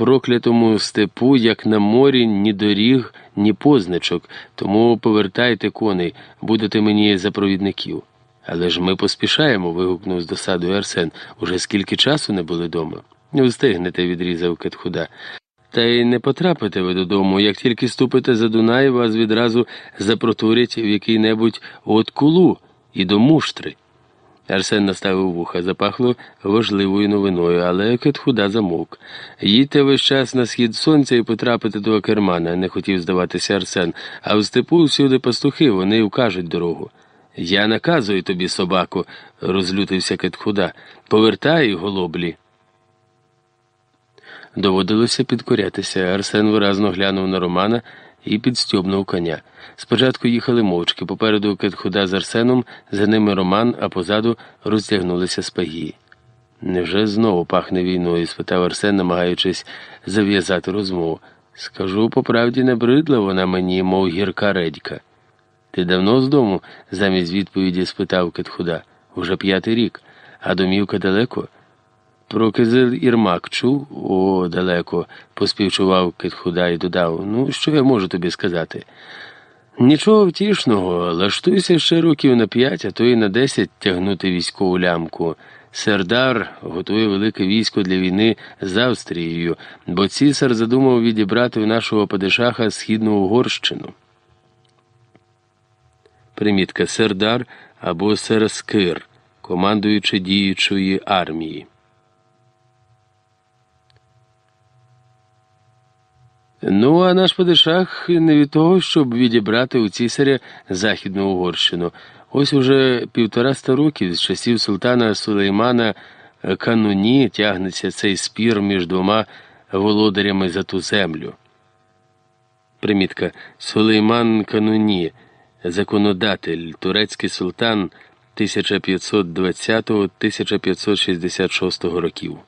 проклятому степу, як на морі, ні доріг, ні позначок, тому повертайте коней, будете мені за провідників. Але ж ми поспішаємо. вигукнув з досадою Арсен. Уже скільки часу не були дома. Не встигнете, відрізав Кетхуда. Та й не потрапите ви додому. Як тільки ступите за Дунай, вас відразу запротурять в який-небудь от кулу і до муштри. Арсен наставив вуха, запахло важливою новиною, але Кетхуда замовк. Їдьте весь час на схід сонця і потрапити до Акермана, не хотів здаватися Арсен, а в степу всюди пастухи, вони вкажуть дорогу. Я наказую тобі, собаку, розлютився Кетхуда. Повертай, голоблі. Доводилося підкорятися. Арсен виразно глянув на Романа і підстьобнув коня. Спочатку їхали мовчки, попереду Кетхуда з Арсеном, за ними Роман, а позаду розтягнулися спагі. Невже знову пахне війною? спитав Арсен, намагаючись зав'язати розмову. Скажу по правді набридла вона мені, мов гірка редька. Ти давно з дому? замість відповіді спитав Кетхуда. Уже п'ятий рік, а домівка далеко. Про кизил Ірмак чув? О, далеко, поспівчував Кетхуда і додав. Ну, що я можу тобі сказати? Нічого втішного, лаштуйся ще років на п'ять, а то й на десять тягнути військову лямку. Сердар готує велике військо для війни з Австрією, бо цісар задумав відібрати у нашого падишаха східну Угорщину. Примітка Сердар або Серскир, командуючи діючої армії. Ну, а наш Падишах не від того, щоб відібрати у цісаря Західну Угорщину. Ось уже півтораста років з часів султана Сулеймана Кануні тягнеться цей спір між двома володарями за ту землю. Примітка Сулейман Кануні, законодатель, турецький султан 1520-1566 років.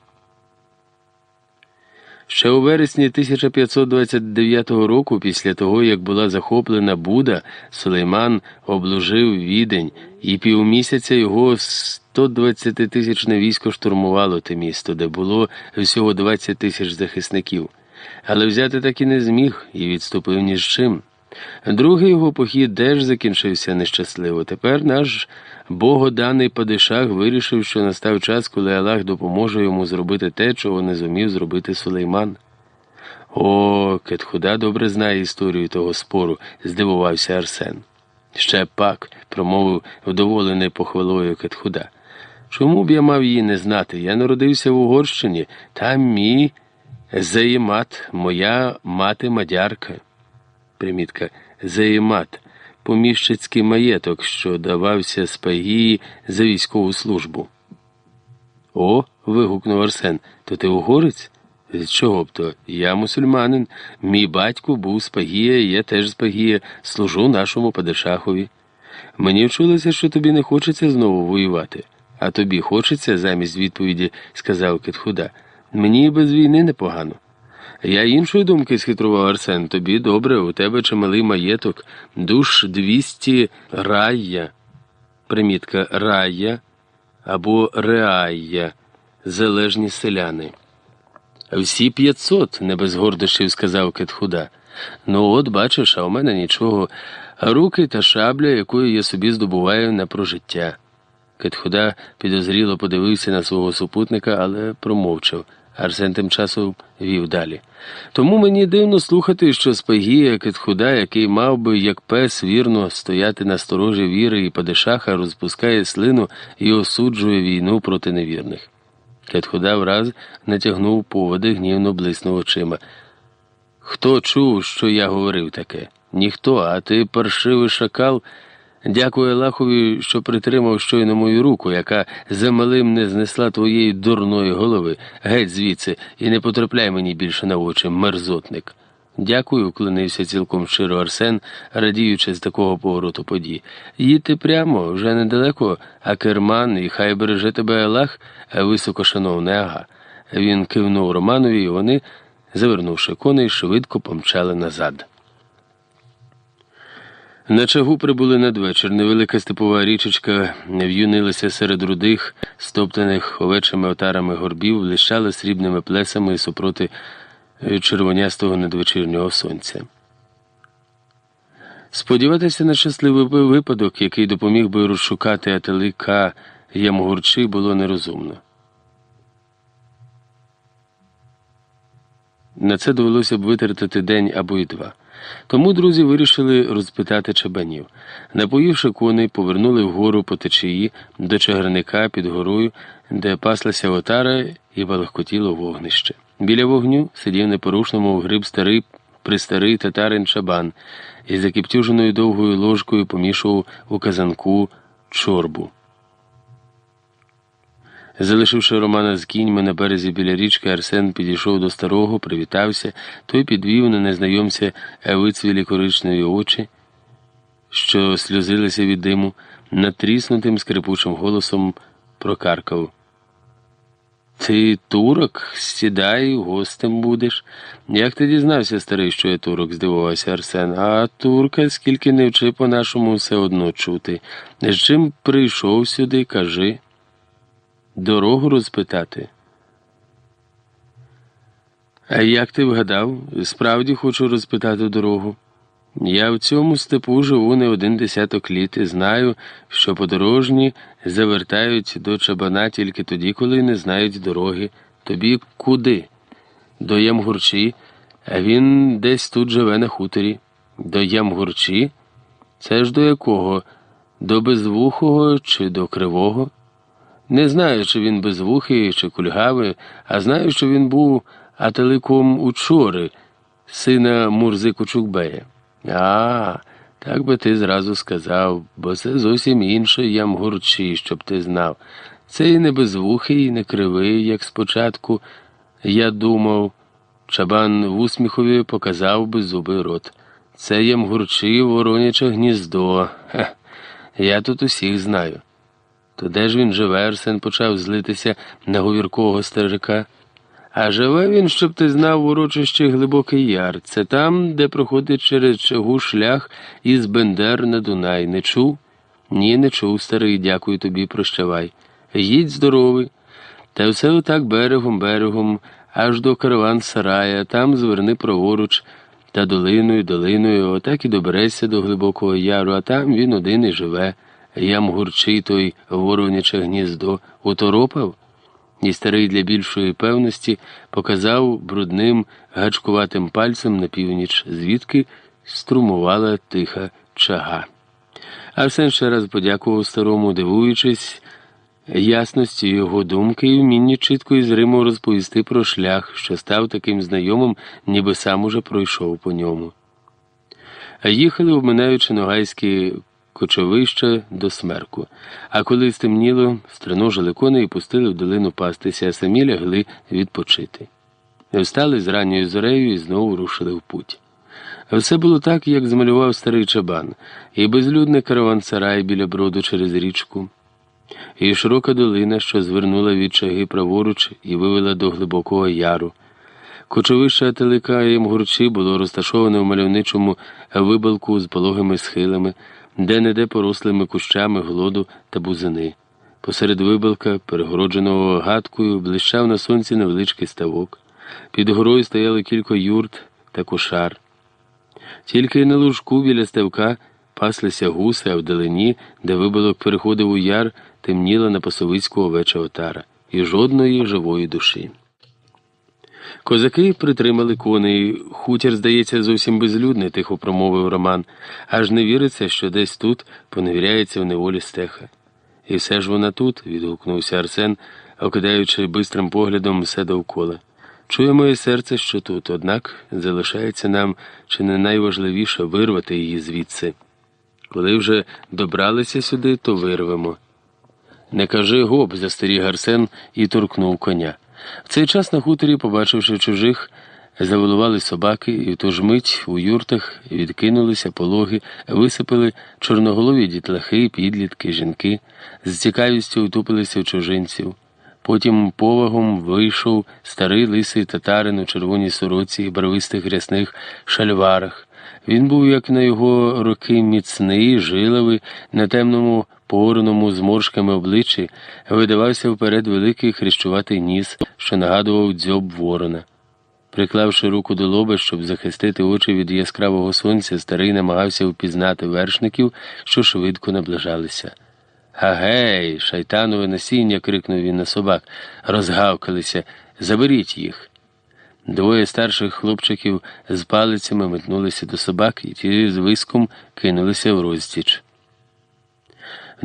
Ще у вересні 1529 року, після того, як була захоплена Буда, Сулейман облужив відень, і півмісяця його 120-тисячне військо штурмувало те місто, де було всього 20 тисяч захисників. Але взяти так і не зміг і відступив ні з чим. Другий його похід теж закінчився нещасливо. Тепер наш богоданий падишах вирішив, що настав час, коли Аллах допоможе йому зробити те, чого не зумів зробити Сулейман. О, Кетхуда добре знає історію того спору, здивувався Арсен. Ще пак, промовив вдоволений похвалою Кетхуда. Чому б я мав її не знати? Я народився в Угорщині, там мій заємат, моя мати мадярка примітка Заємат, поміщицький маєток, що давався з Пагії за військову службу. О. вигукнув Арсен. То ти угорець? З чого б то? Я мусульманин. Мій батько був з Пагія, я теж з Пагія, служу нашому падишахові. Мені вчулося, що тобі не хочеться знову воювати. А тобі хочеться, замість відповіді, сказав Кетхуда. Мені без війни непогано. Я іншої думки схитрував Арсен. Тобі добре, у тебе чималий маєток, душ двісті рая, примітка рая або реая, залежні селяни. Всі п'ятсот, не без гордощів сказав Кетхуда. Ну, от бачиш, а у мене нічого, руки та шабля, якою я собі здобуваю на прожиття. Кетхуда підозріло подивився на свого супутника, але промовчав. Арсен тим часом вів далі. Тому мені дивно слухати, що Спагія Кетхуда, який мав би, як пес, вірно стояти на сторожі віри і падишаха, розпускає слину і осуджує війну проти невірних. Кетхуда враз натягнув поводи, гнівно блиснув очима. Хто чув, що я говорив таке? Ніхто, а ти паршивий шакал. Дякую Аллахові, що притримав щойно мою руку, яка замалим не знесла твоєї дурної голови, геть звідси, і не потрапляй мені більше на очі, мерзотник. Дякую, вклонився цілком щиро Арсен, радіючи з такого повороту подій. Їдьте прямо, вже недалеко, а керман, і хай береже тебе Аллах, високошановний ага. Він кивнув Романові, і вони, завернувши коней, швидко помчали назад. На чагу прибули надвечір. Невелика степова річечка в'юнилася серед рудих, стоптаних овечими отарами горбів, блищала срібними плесами супроти червонястого надвечірнього сонця. Сподіватися на щасливий випадок, який допоміг би розшукати ателика Ямгурчи, було нерозумно. На це довелося б витратити день або й два. Тому друзі вирішили розпитати чабанів. Напоївши коней, повернули вгору по течії до чагарника під горою, де паслася отара і балахкотіло вогнище. Біля вогню сидів непорушно, мов гриб старий пристарий татарин чабан і закіптюженою довгою ложкою помішував у казанку чорбу. Залишивши Романа з кіньми на березі біля річки, Арсен підійшов до старого, привітався, той підвів на незнайомця вицвілі коричневі очі, що сльозилися від диму, натріснутим скрипучим голосом прокаркав. Ти турок, сідай, гостем будеш. Як ти дізнався, старий, що я турок? здивувався Арсен. А турка, скільки не вчи по нашому все одно чути. З чим прийшов сюди, кажи. Дорогу розпитати. А як ти вгадав, справді хочу розпитати дорогу. Я в цьому степу живу не один десяток літ і знаю, що подорожні завертають до чабана тільки тоді, коли не знають дороги. Тобі куди? До Ямгурчі, а він десь тут живе на хуторі. До Ямгурчі? Це ж до якого? До безвухого чи до кривого? Не знаю, чи він безвухий, чи кульгавий, а знаю, що він був ателиком учори, сина Мурзи Кучукбея. А, так би ти зразу сказав, бо це зовсім інше ямгурчі, щоб ти знав. Це і не безвухий, і не кривий, як спочатку я думав. Чабан в усміхові показав би зуби рот. Це ямгурчі вороняче гніздо. Хех, я тут усіх знаю. То де ж він живе, Арсен почав злитися на говіркового старика. А живе він, щоб ти знав в урочищі Глибокий Яр. Це там, де проходить через чагу шлях із Бендер на Дунай. Не чув? Ні, не чув, старий, дякую тобі, прощавай. Їдь здоровий. Та все отак берегом, берегом, аж до караван сарая, там зверни праворуч, та долиною, долиною, отак і доберешся до Глибокого Яру, а там він один і живе. Ям гурчий той вороняче гніздо уторопав. І старий для більшої певності показав брудним гачкуватим пальцем на північ, звідки струмувала тиха чага. Арсен ще раз подякував старому, дивуючись ясності його думки і вміння чітко і зримо розповісти про шлях, що став таким знайомим, ніби сам уже пройшов по ньому. А їхали, обминаючи ногайські кочовища до смерку. А коли стемніло, стриножили коней і пустили в долину пастися, а самі лягли відпочити. Встали з ранньою зорею і знову рушили в путь. Все було так, як змалював старий чабан, і безлюдний караван-сарай біля броду через річку, і широка долина, що звернула від чаги праворуч і вивела до глибокого яру. Кочовище Ателика і Мгурчі було розташоване в мальовничому вибалку з пологими схилами, де-не-де порослими кущами глоду та бузини. Посеред вибалка, перегородженого гадкою, блищав на сонці невеличкий ставок. Під горою стояли кілька юрт та кошар. Тільки на лужку біля ставка паслися гуси, а вдалині, де вибалок переходив у яр, темніла на пасовицьку овеча отара і жодної живої душі. Козаки притримали коней. Хутір, здається, зовсім безлюдний, тихо промовив Роман, аж не віриться, що десь тут поневіряється в неволі стеха. І все ж вона тут, відгукнувся Арсен, окидаючи бистрим поглядом все довкола. Чує моє серце, що тут, однак залишається нам чи не найважливіше вирвати її звідси. Коли вже добралися сюди, то вирвемо. Не кажи гоп, застеріг Арсен і торкнув коня. В цей час на хуторі, побачивши чужих, заволували собаки, і в ту ж мить у юртах відкинулися пологи, висипали чорноголові дітлахи, підлітки, жінки, з цікавістю утупилися в чужинців. Потім повагом вийшов старий лисий татарин у червоній сороці і барвистих рясних шальварах. Він був, як на його роки, міцний, жиловий, на темному порному зморшками обличчі видавався вперед великий хрещуватий ніс, що нагадував дзьоб ворона. Приклавши руку до лоба, щоб захистити очі від яскравого сонця, старий намагався впізнати вершників, що швидко наближалися. Гагей, шайтанове насіння, крикнув він на собак, розгавкалися. Заберіть їх. Двоє старших хлопчиків з палицями метнулися до собак і ті з виском кинулися в розтіч.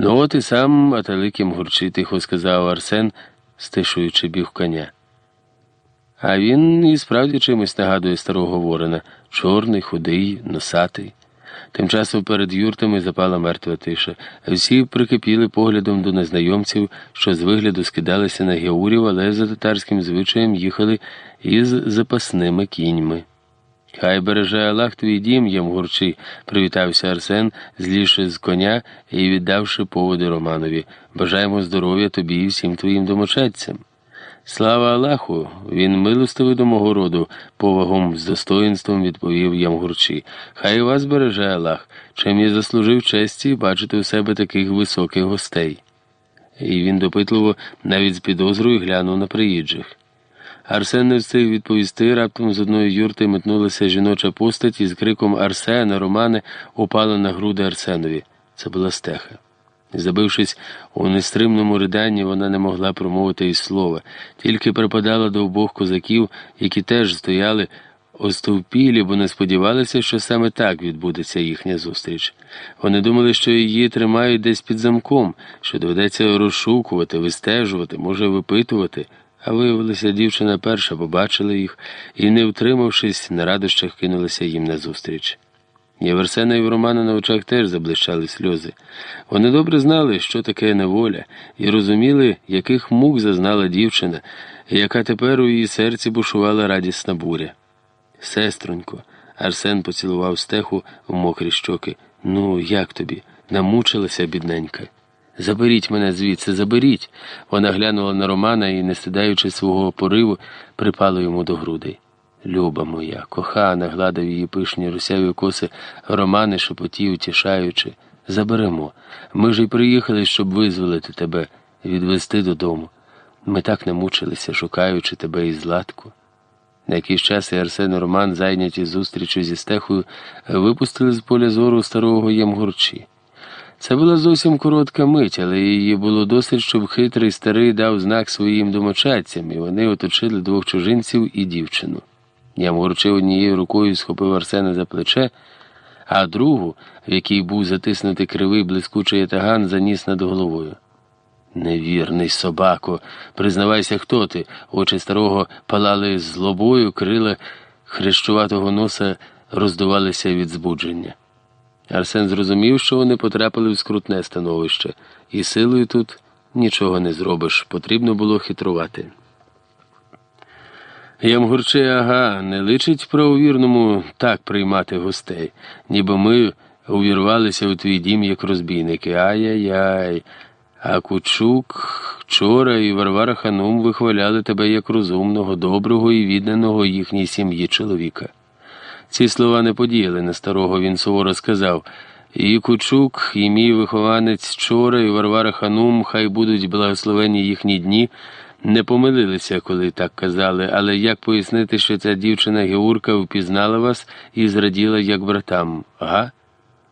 Ну, от і сам аталиким гурчи, тихо сказав Арсен, стишуючи біг коня. А він і справді чимось нагадує старого ворона чорний, худий, носатий. Тим часом перед юртами запала мертва тиша. Всі прикипіли поглядом до незнайомців, що з вигляду скидалися на геурів, але за татарським звичаєм їхали із запасними кіньми. Хай береже Аллах твій дім, Ямгурчи, привітався Арсен, злізши з коня і віддавши поводи Романові. Бажаємо здоров'я тобі і всім твоїм домочадцям. Слава Аллаху, він милостивий до мого роду, повагом з достоїнством відповів Ямгурчі. Хай вас береже Аллах, чим я заслужив честі бачити у себе таких високих гостей. І він допитливо навіть з підозрою глянув на приїжджих. Арсен не встиг відповісти, раптом з одної юрти метнулася жіноча постать і з криком Арсена, Романе упала на груди Арсенові. Це була стеха. Забившись у нестримному риданні, вона не могла промовити і слова, тільки припадала до обох козаків, які теж стояли остовпілі, бо не сподівалися, що саме так відбудеться їхня зустріч. Вони думали, що її тримають десь під замком, що доведеться розшукувати, вистежувати, може випитувати. А виявилося, дівчина перша побачила їх і, не втримавшись, на радощах кинулася їм назустріч. Єверсена і в Романа на очах теж заблищали сльози. Вони добре знали, що таке неволя, і розуміли, яких мук зазнала дівчина, яка тепер у її серці бушувала радісна буря. Сестронько, Арсен поцілував стеху в мокрі щоки. Ну, як тобі? Намучилася, бідненька. Заберіть мене звідси, заберіть. Вона глянула на Романа і, не стидаючи свого пориву, припала йому до грудей. Люба моя, кохана, гладив її пишні русяві коси Романи, шепотів, утішаючи. Заберемо. Ми ж і приїхали, щоб визволити тебе, відвести додому. Ми так не мучилися, шукаючи тебе і златку. На якийсь час і Арсен і Роман, зайняті зустрічю зі стехою, випустили з поля зору старого Ємгурчі. Це була зовсім коротка мить, але її було досить, щоб хитрий старий дав знак своїм домочадцям, і вони оточили двох чужинців і дівчину. Я Ямгурчи однією рукою схопив Арсена за плече, а другу, в якій був затиснутий кривий блискучий ятаган, заніс над головою. Невірний собако, признавайся, хто ти. Очі старого палали злобою, крила хрещуватого носа роздувалися від збудження. Арсен зрозумів, що вони потрапили в скрутне становище, і силою тут нічого не зробиш, потрібно було хитрувати. Ямгурче, ага, не личить правовірному так приймати гостей, ніби ми увірвалися у твій дім як розбійники. Ай-яй-яй. А Кучук, Чора і Варвара Ханум вихваляли тебе як розумного, доброго і відданого їхній сім'ї чоловіка. Ці слова не подіяли на старого, він суворо сказав. І Кучук, і мій вихованець Чора, і Варвара Ханум, хай будуть благословені їхні дні, не помилилися, коли так казали, але як пояснити, що ця дівчина Геурка впізнала вас і зраділа як братам, га?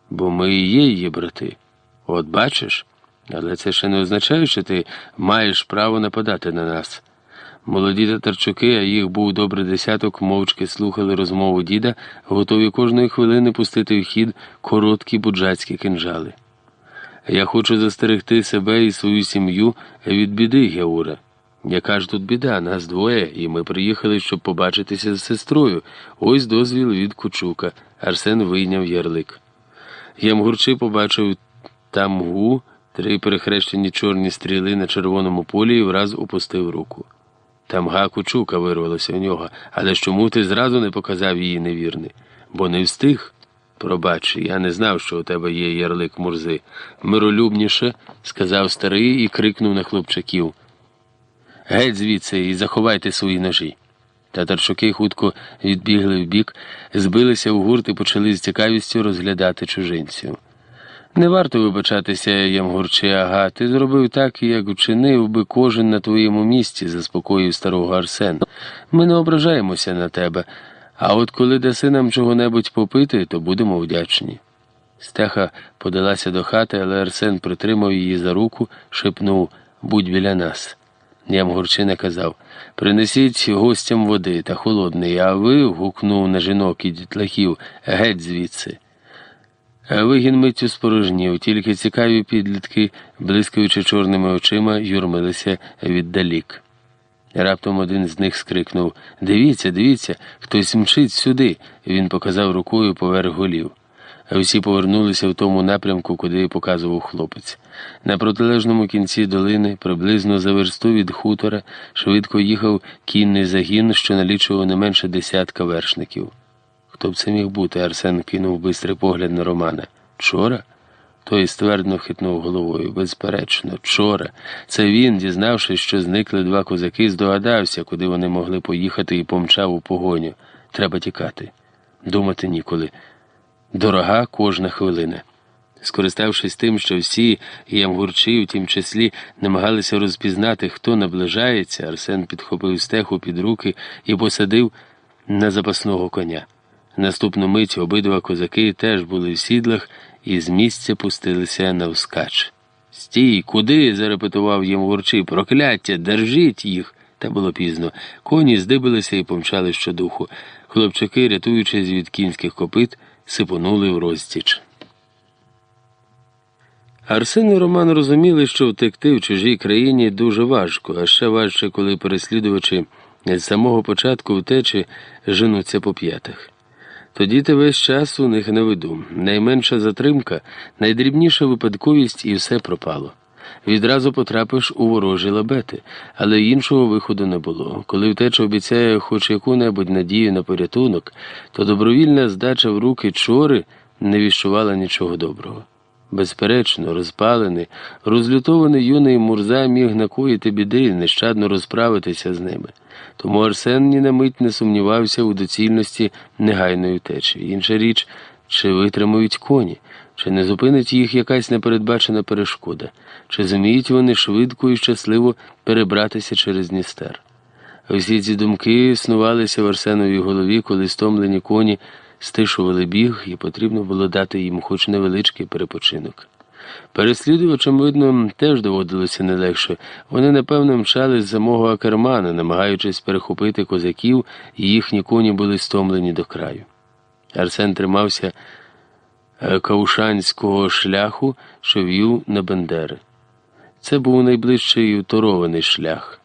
Бо ми і є її брати. От бачиш? Але це ще не означає, що ти маєш право нападати на нас. Молоді татарчуки, а їх був добре десяток, мовчки слухали розмову діда, готові кожної хвилини пустити в хід короткі буджацькі кинжали. Я хочу застерегти себе і свою сім'ю від біди, Геура. Яка ж тут біда, нас двоє, і ми приїхали, щоб побачитися з сестрою. Ось дозвіл від Кучука. Арсен вийняв ярлик. Ямгурчи побачив тамгу, три перехрещені чорні стріли на червоному полі і враз опустив руку. Тамга Кучука вирвалося в нього, але чому ти зразу не показав її невірний? Бо не встиг. Пробач, я не знав, що у тебе є ярлик мурзи. Миролюбніше, сказав старий і крикнув на хлопчаків. Геть звідси і заховайте свої ножі. Татарчуки хутко відбігли вбік, збилися у гурт і почали з цікавістю розглядати чужинців. Не варто вибачатися, Ямгурче, ага, ти зробив так, як вчинив би кожен на твоєму місці, заспокоїв старого Арсен. Ми не ображаємося на тебе, а от коли даси нам чого-небудь попити, то будемо вдячні. Стеха подалася до хати, але Арсен притримав її за руку, шепнув будь біля нас. Ямгурчина казав Принесіть гостям води та холодний, а ви, гукнув на жінок і дітлахів, геть звідси. Вигін миттю спорожнів, тільки цікаві підлітки, блискаючи чорними очима, юрмилися віддалік. Раптом один з них скрикнув Дивіться, дивіться, хтось мчить сюди. Він показав рукою поверх голів. Всі повернулися в тому напрямку, куди показував хлопець. На протилежному кінці долини, приблизно за версту від хутора, швидко їхав кінний загін, що налічував не менше десятка вершників. Хто б це міг бути? Арсен кинув бистрий погляд на Романа. Чора? Той ствердно хитнув головою. Безперечно, чора. Це він, дізнавшись, що зникли два козаки, здогадався, куди вони могли поїхати і помчав у погоню. Треба тікати. Думати ніколи. Дорога кожна хвилина. Скориставшись тим, що всі ямгурчі, в тім числі, намагалися розпізнати, хто наближається, Арсен підхопив стеху під руки і посадив на запасного коня. Наступну мить обидва козаки теж були в сідлах і з місця пустилися навскач. Стій, куди? зарепетував їм ворчи. Прокляття, держіть їх. Та було пізно. Коні здибилися і помчали щодуху. Хлопчаки, рятуючись від кінських копит, сипонули в розтіч. Арсен і Роман розуміли, що втекти в чужій країні дуже важко, а ще важче, коли переслідувачі з самого початку втечі женуться по п'ятах. Тоді ти весь час у них на виду. Найменша затримка, найдрібніша випадковість і все пропало. Відразу потрапиш у ворожі лабети, але іншого виходу не було. Коли втеча обіцяє хоч яку-небудь надію на порятунок, то добровільна здача в руки чори не віщувала нічого доброго. Безперечно, розпалений, розлютований юний Мурза міг накоїти біди і нещадно розправитися з ними. Тому Арсен ні на мить не сумнівався у доцільності негайної втечі. Інша річ, чи витримують коні, чи не зупинить їх якась непередбачена перешкода, чи зуміють вони швидко і щасливо перебратися через Дністер. Усі ці думки снувалися в Арсеновій голові, коли стомлені коні стишували біг, і потрібно було дати їм хоч невеличкий перепочинок. Переслідувачам, видно, теж доводилося не легше. Вони, напевно, мчали з самого Акермана, намагаючись перехопити козаків, і їхні коні були стомлені до краю. Арсен тримався е, каушанського шляху, що вів на Бендери. Це був найближчий уторований шлях.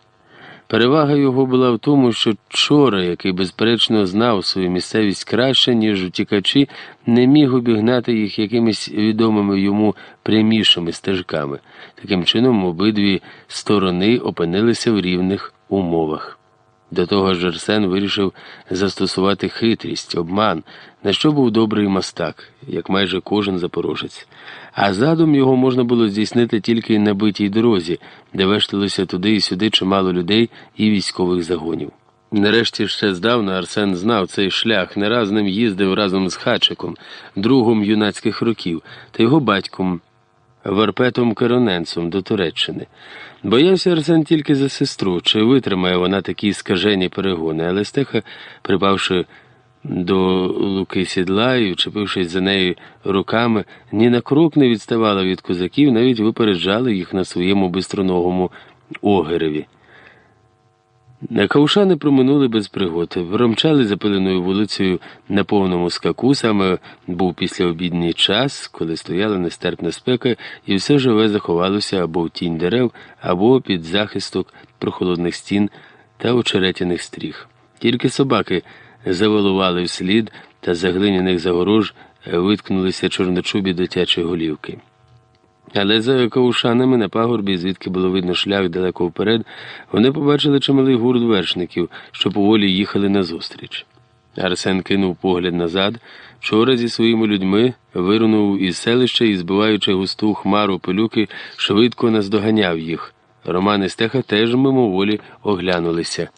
Перевага його була в тому, що Чора, який безперечно знав свою місцевість краще, ніж утікачі, не міг обігнати їх якимись відомими йому прямішими стежками. Таким чином, обидві сторони опинилися в рівних умовах. До того ж Арсен вирішив застосувати хитрість, обман, на що був добрий мастак, як майже кожен запорожець. А задум його можна було здійснити тільки на битій дорозі, де вешталося туди і сюди чимало людей і військових загонів. Нарешті ще здавна Арсен знав цей шлях, не раз ним їздив разом з Хачиком, другом юнацьких років, та його батьком. Варпетом Короненцем до Туреччини. Боявся Арсен тільки за сестру, чи витримає вона такі скажені перегони, але стеха, припавши до луки сідла і вчепившись за нею руками, ні на крок не відставала від козаків, навіть випереджали їх на своєму бистроногому огереві. Каушани проминули без пригод, промчали запиленою вулицею на повному скаку, саме був післяобідній час, коли стояла нестерпна спека, і все живе заховалося або в тінь дерев, або під захисток прохолодних стін та очеретяних стріх. Тільки собаки завалували вслід та за глиняних загорож виткнулися чорночубі дитячі голівки. Але за каушанами на пагорбі, звідки було видно шлях далеко вперед, вони побачили чималий гурт вершників, що поволі їхали назустріч. Арсен кинув погляд назад, вчора зі своїми людьми вирунув із селища і, збиваючи густу хмару пилюки, швидко наздоганяв їх. Роман і Стеха теж мимоволі оглянулися.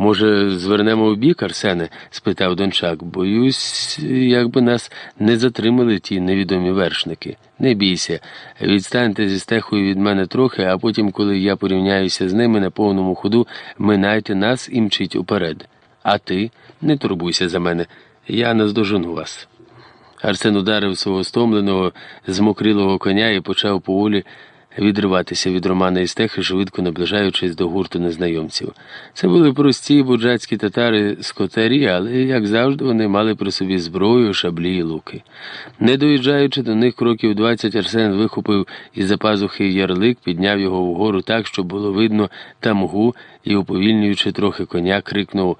Може, звернемо в бік, Арсене? спитав Дончак. Боюсь, якби нас не затримали ті невідомі вершники. Не бійся, відстаньте зі стехою від мене трохи, а потім, коли я порівняюся з ними на повному ходу, минайте нас і мчіть уперед. А ти не турбуйся за мене, я наздожену вас. Арсен ударив свого стомленого, змокрілого коня і почав поволі відриватися від Романа стехи, швидко наближаючись до гурту незнайомців. Це були прості буджацькі татари з котарі, але, як завжди, вони мали при собі зброю, шаблі і луки. Не доїжджаючи до них кроків двадцять, Арсен вихопив із за пазухи ярлик, підняв його вгору так, щоб було видно тамгу, і, уповільнюючи трохи коня, крикнув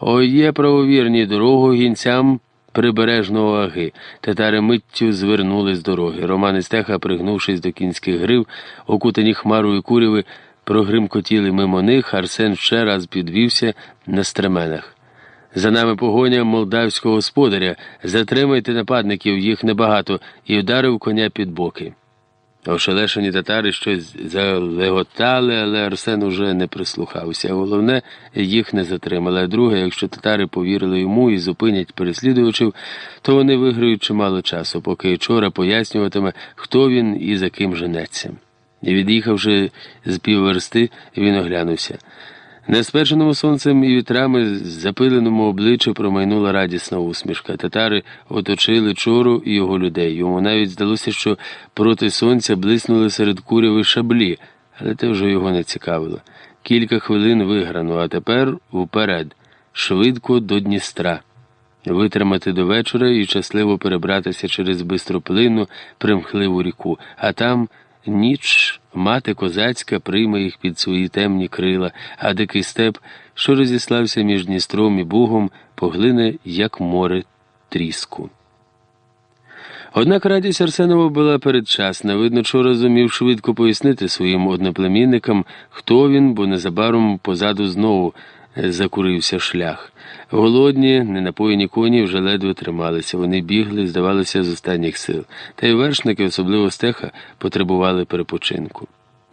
Ой, є правовірні дорогу гінцям прибережного аги. Татари миттю звернули з дороги. Роман і стеха, пригнувшись до кінських грив, окутані хмарою куряви, прогримкотіли мимо них, Арсен ще раз підвівся на стременах. За нами погоня молдавського господаря. Затримайте нападників, їх небагато, і вдарив коня під боки. Ошелешені татари щось залеготали, але Арсен уже не прислухався. Головне, їх не затримали. А друге, якщо татари повірили йому і зупинять переслідувачів, то вони виграють чимало часу, поки вчора пояснюватиме, хто він і за ким женеться. Від'їхавши з півверсти, він оглянувся. Неспеченому сонцем і вітрами запиленому обличчю промайнула радісна усмішка. Татари оточили чору і його людей. Йому навіть здалося, що проти сонця блиснули серед куряви шаблі, але те вже його не цікавило. Кілька хвилин виграно, а тепер уперед, швидко до Дністра. Витримати до вечора і щасливо перебратися через бистроплинну, примхливу ріку, а там. Ніч мати козацька прийме їх під свої темні крила, а дикий степ, що розіслався між Дністром і Бугом, поглине, як море тріску. Однак радість Арсенова була передчасна. Видно, що зумів швидко пояснити своїм одноплемінникам, хто він, бо незабаром позаду знову закурився шлях. Голодні, ненапоєні коні вже ледве трималися. Вони бігли, здавалося, з останніх сил. Та й вершники, особливо стеха, потребували перепочинку.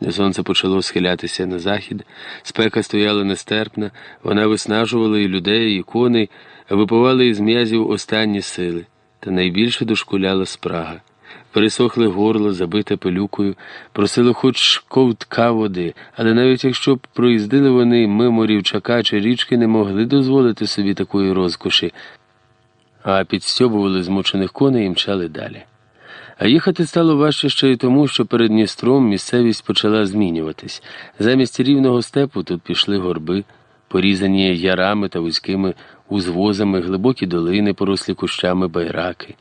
Сонце почало схилятися на захід, спека стояла нестерпна, вона виснажувала і людей, і коней, випивала із м'язів останні сили, та найбільше дошкуляла спрага. Пересохле горло, забите пилюкою, просило хоч ковтка води, але навіть якщо б проїздили вони мимо рівчака чи річки, не могли дозволити собі такої розкоші, а підстьобували змучених коней і мчали далі. А їхати стало важче ще й тому, що перед Дністром місцевість почала змінюватись. Замість рівного степу тут пішли горби, порізані ярами та вузькими узвозами, глибокі долини, порослі кущами байраки.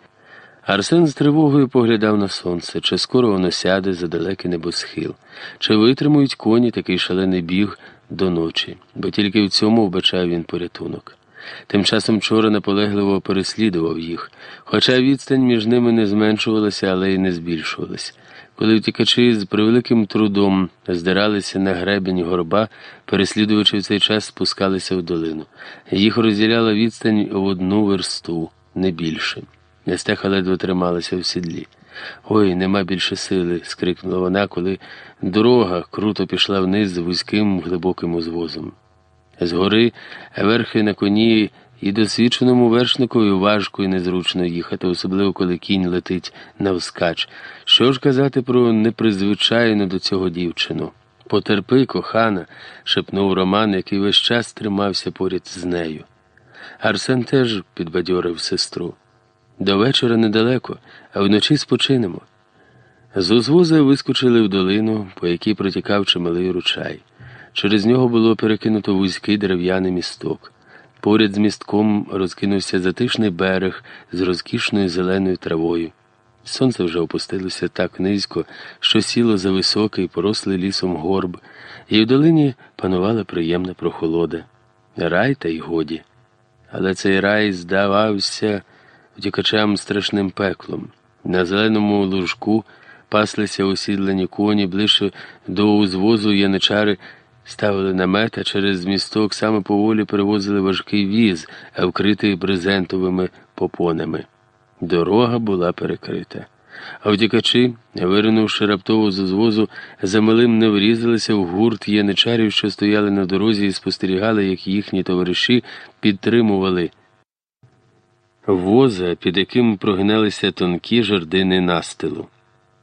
Арсен з тривогою поглядав на сонце, чи скоро воно сяде за далекий небосхил, чи витримують коні такий шалений біг до ночі, бо тільки в цьому вбачав він порятунок. Тим часом вчора наполегливо переслідував їх, хоча відстань між ними не зменшувалася, але й не збільшувалася. Коли втікачі з превеликим трудом здиралися на гребень горба, переслідувачі в цей час спускалися в долину. Їх розділяла відстань в одну версту, не більше. Нестеха ледве трималася в сідлі. Ой, нема більше сили, скрикнула вона, коли дорога круто пішла вниз з вузьким глибоким узвозом. Згори верхи на коні і досвідченому вершникові важко і незручно їхати, особливо коли кінь летить навскач. Що ж казати про непризвичайну до цього дівчину? Потерпи, кохана, шепнув Роман, який весь час тримався поряд з нею. Арсен теж підбадьорив сестру. До вечора недалеко, а вночі спочинемо. З узвоза вискочили в долину, по якій протікав чималий ручай. Через нього було перекинуто вузький дерев'яний місток. Поряд з містком розкинувся затишний берег з розкішною зеленою травою. Сонце вже опустилося так низько, що сіло за високий, порослий лісом горб, і в долині панувала приємна прохолода. Рай та й годі. Але цей рай здавався втікачам страшним пеклом. На зеленому лужку паслися осідлені коні ближче до узвозу яничари ставили намет, а через місток саме поволі перевозили важкий віз, вкритий брезентовими попонами. Дорога була перекрита. А втікачі, виринувши раптово з узвозу, замалим не врізалися в гурт яничарів, що стояли на дорозі і спостерігали, як їхні товариші підтримували воза, під яким прогиналися тонкі жердини настилу.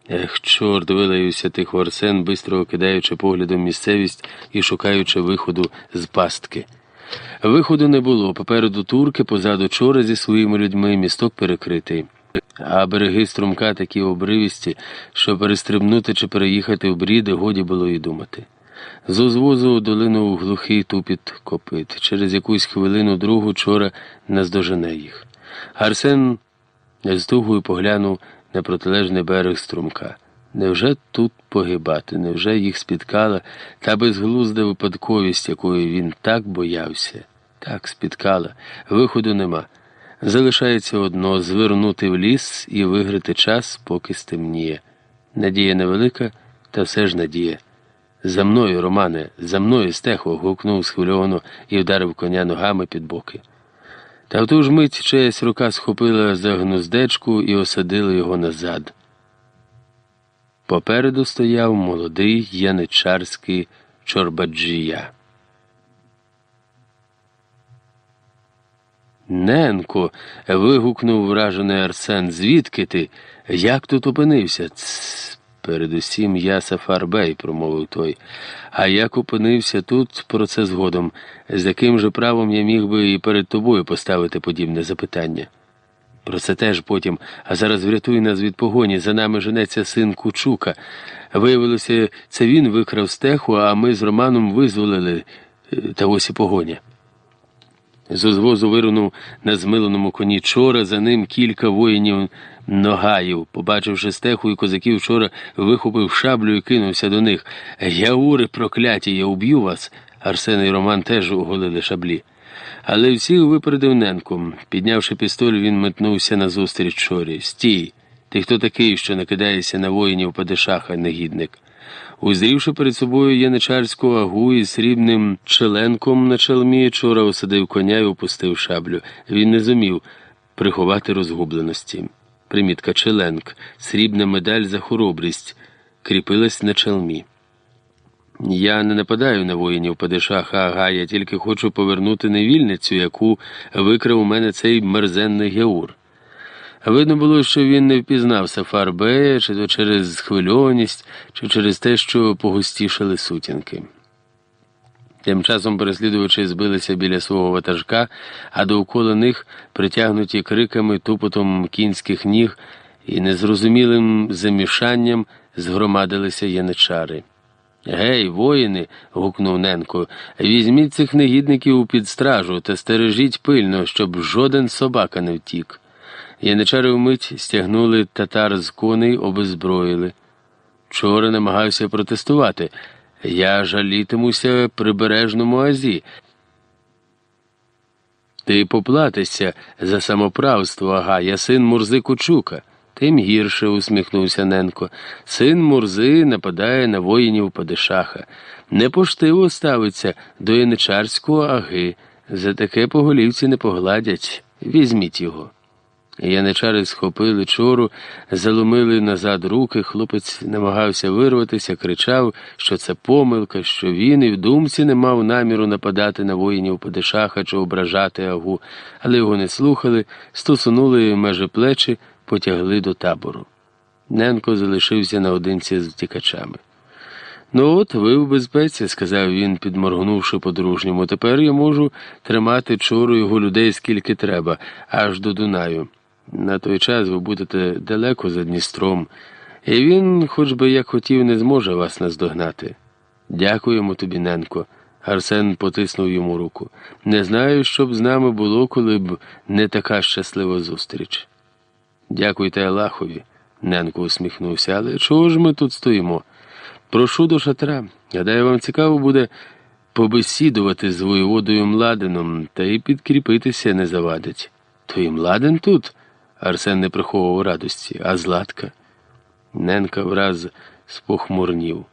Ех, чорт, вилаївся тихо Арсен, бистро окидаючи поглядом місцевість і шукаючи виходу з пастки. Виходу не було. Попереду турки, позаду чора зі своїми людьми місток перекритий. А береги струмка такі обривісті, що перестрибнути чи переїхати в бріди годі було і думати. З узвозу долинув глухий тупіт копит. Через якусь хвилину другу чора наздожене їх. Арсен з тугою поглянув на протилежний берег струмка. Невже тут погибати? Невже їх спіткала та безглузда випадковість, якої він так боявся? Так, спіткала, виходу нема. Залишається одно звернути в ліс і виграти час, поки стемніє. Надія невелика, та все ж надія. За мною, Романе, за мною, стехо, гукнув схвильовано і вдарив коня ногами під боки. Та в ту ж мить чиясь рука схопила за гнуздечку і осадила його назад. Попереду стояв молодий яничарський чорбаджія. Ненко. вигукнув вражений Арсен. Звідки ти? Як тут опинився? Цс. Передусім я Сафарбей, промовив той. А як опинився тут, про це згодом, з яким же правом я міг би і перед тобою поставити подібне запитання? Про це теж потім, а зараз врятуй нас від погоні, за нами женеться син Кучука. Виявилося, це він викрав стеху, а ми з Романом визволили е, та ось і погоня. З узвозу вирунув на змиленому коні чора, за ним кілька воїнів Ногаїв, побачивши стеху і козаків вчора, вихопив шаблю і кинувся до них. Яури прокляті, я уб'ю вас. Арсен і Роман теж оголили шаблі. Але всіх випередив Ненком. Піднявши пістоль, він метнувся назустріч чорі. Стій! Ти хто такий, що накидаєшся на воїнів Падишаха, негідник? Узрівши перед собою яничарську агу із срібним челенком на челмі, чора осадив коня і опустив шаблю. Він не зумів приховати розгубленості. Примітка Челенк, срібна медаль за хоробрість, кріпилась на челмі. Я не нападаю на воїнів Падишаха Ага, я тільки хочу повернути невільницю, яку викрав у мене цей мерзенний геур. Видно було, що він не впізнав Сафар чи то через схвильованість, чи через те, що погустішали сутінки. Тим часом переслідувачі збилися біля свого ватажка, а довкола них, притягнуті криками, тупотом кінських ніг і незрозумілим замішанням, згромадилися яничари. Гей, воїни. гукнув Ненко, візьміть цих негідників у підстражу та стережіть пильно, щоб жоден собака не втік. Яничари вмить стягнули татар з коней, обезброїли. Вчора намагався протестувати. Я жалітимуся прибережному азі. Ти поплатишся за самоправство, ага, я син Мурзи Кучука. Тим гірше, усміхнувся Ненко. Син Мурзи нападає на воїнів Падишаха. Непоштиво ставиться до яничарського аги. За таке поголівці не погладять. Візьміть його. Яничари схопили чору, заломили назад руки, хлопець намагався вирватися, кричав, що це помилка, що він і в думці не мав наміру нападати на воїнів Падишаха чи ображати агу, але його не слухали, стосунули межі плечі, потягли до табору. Ненко залишився наодинці з втікачами. Ну, от ви в безпеці, сказав він, підморгнувши по-дружньому. Тепер я можу тримати чору його людей скільки треба, аж до Дунаю. На той час ви будете далеко за Дністром, і він, хоч би як хотів, не зможе вас наздогнати. Дякуємо тобі, Ненко. Арсен потиснув йому руку. Не знаю, що б з нами було, коли б не така щаслива зустріч. Дякуйте Аллахові, Ненко усміхнувся, але чого ж ми тут стоїмо? Прошу до шатра. Гадаю, вам цікаво буде побесідувати з воєводою Младеном та й підкріпитися не завадить. То і Младен тут? Арсен не приховував радості, а Златка. Ненка враз спохмурнів.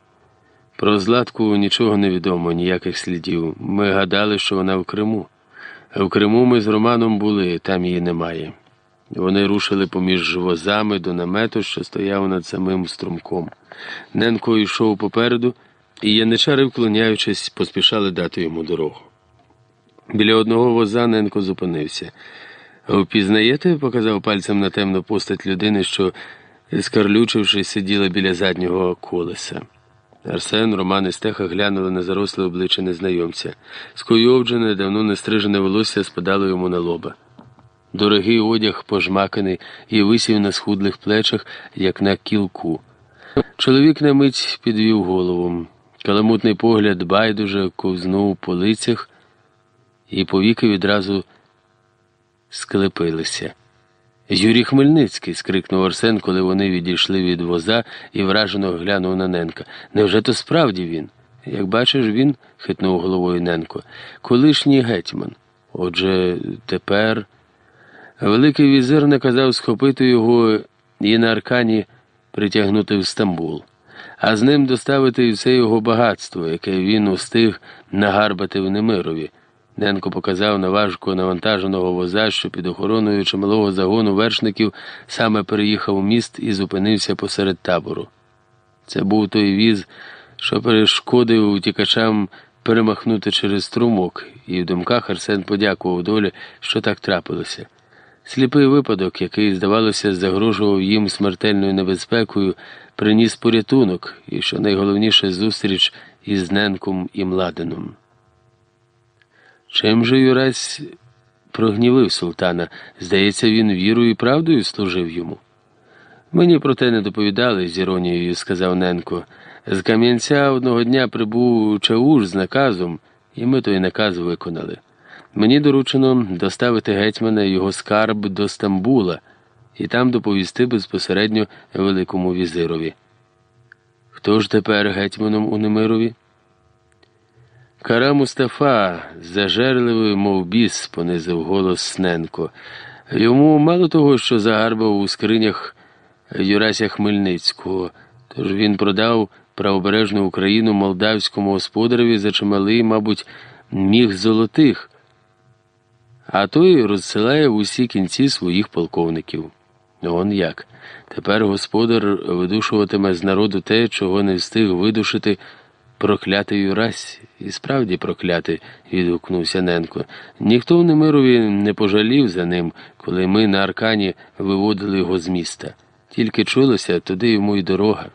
Про Златку нічого не відомо, ніяких слідів. Ми гадали, що вона в Криму. В Криму ми з Романом були, там її немає. Вони рушили поміж возами до намету, що стояв над самим струмком. Ненко йшов попереду, і яничари, вклоняючись, поспішали дати йому дорогу. Біля одного воза Ненко зупинився. Впізнаєте, показав пальцем на темну постать людини, що, скарлючившись, сиділа біля заднього колеса. Арсен, Роман і Стеха глянули на заросле обличчя незнайомця. Скуйовджене, давно не стрижене волосся спадало йому на лоба. Дорогий одяг пожмаканий і висів на схудлих плечах, як на кілку. Чоловік на мить підвів голову. Каламутний погляд байдуже ковзнув по лицях, і повіки відразу склепилися. Юрій Хмельницький. скрикнув Арсен, коли вони відійшли від воза і вражено глянув на Ненка. Невже то справді він? Як бачиш, він, хитнув головою Ненко, колишній гетьман. Отже, тепер. Великий візир наказав схопити його і на аркані притягнути в Стамбул, а з ним доставити все його багатство, яке він устиг нагарбати в Немирові. Ненко показав на важко навантаженого воза, що під охороною чималого загону вершників саме переїхав у міст і зупинився посеред табору. Це був той віз, що перешкодив утікачам перемахнути через струмок, і в думках Арсен подякував долі, що так трапилося. Сліпий випадок, який, здавалося, загрожував їм смертельною небезпекою, приніс порятунок і, що найголовніше, зустріч із Ненком і Младеном. Чим же Юрась прогнівив султана? Здається, він вірою і правдою служив йому. Мені про те не доповідали, з іронією сказав Ненко. З Кам'янця одного дня прибув Чауш з наказом, і ми той наказ виконали. Мені доручено доставити гетьмана його скарб до Стамбула і там доповісти безпосередньо Великому візирові. Хто ж тепер гетьманом у Немирові? Кара Мустафа, зажерливий, мов біс, понизив голос Сненко. Йому мало того, що загарбав у скринях Юрася Хмельницького, тож він продав правобережну Україну молдавському господареві за чималий, мабуть, міг золотих, а той розсилає в усі кінці своїх полковників. Он як. Тепер господар видушуватиме з народу те, чого не встиг видушити проклятий Юрась. І справді проклятий, відгукнувся Ненко. Ніхто в Немирові не пожалів за ним, коли ми на Аркані виводили його з міста. Тільки чулося, туди йому й дорога.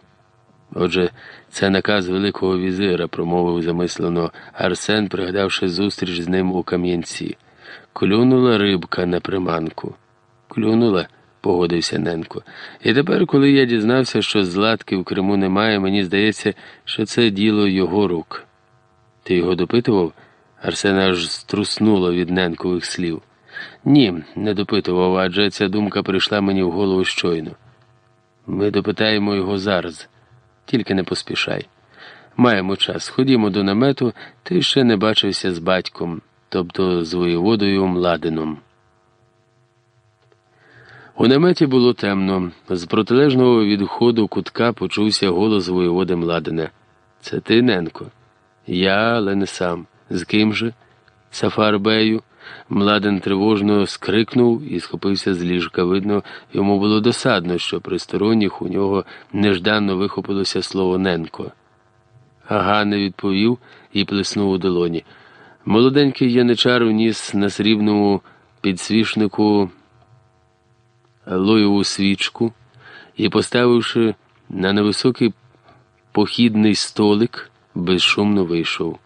Отже, це наказ Великого візира, промовив замислено Арсен, пригадавши зустріч з ним у Кам'янці. Клюнула рибка на приманку. Клюнула, погодився Ненко. І тепер, коли я дізнався, що златки в Криму немає, мені здається, що це діло його рук. Ти його допитував? Арсен аж струснуло від Ненкових слів. Ні, не допитував, адже ця думка прийшла мені в голову щойно. Ми допитаємо його зараз, тільки не поспішай. Маємо час. Ходімо до намету, ти ще не бачився з батьком, тобто з воєводою Младином. У наметі було темно. З протилежного відходу кутка почувся голос воєводи Младина. Це ти, Ненко? Я, але не сам. З ким же? Сафарбею. Младен тривожно скрикнув і схопився з ліжка. Видно, йому було досадно, що при сторонніх у нього нежданно вихопилося слово Ненко. Ага не відповів і плеснув у долоні. Молоденький яничар вніс на срібному підсвічнику лоєву свічку і, поставивши на невисокий похідний столик, безшумно вийшов.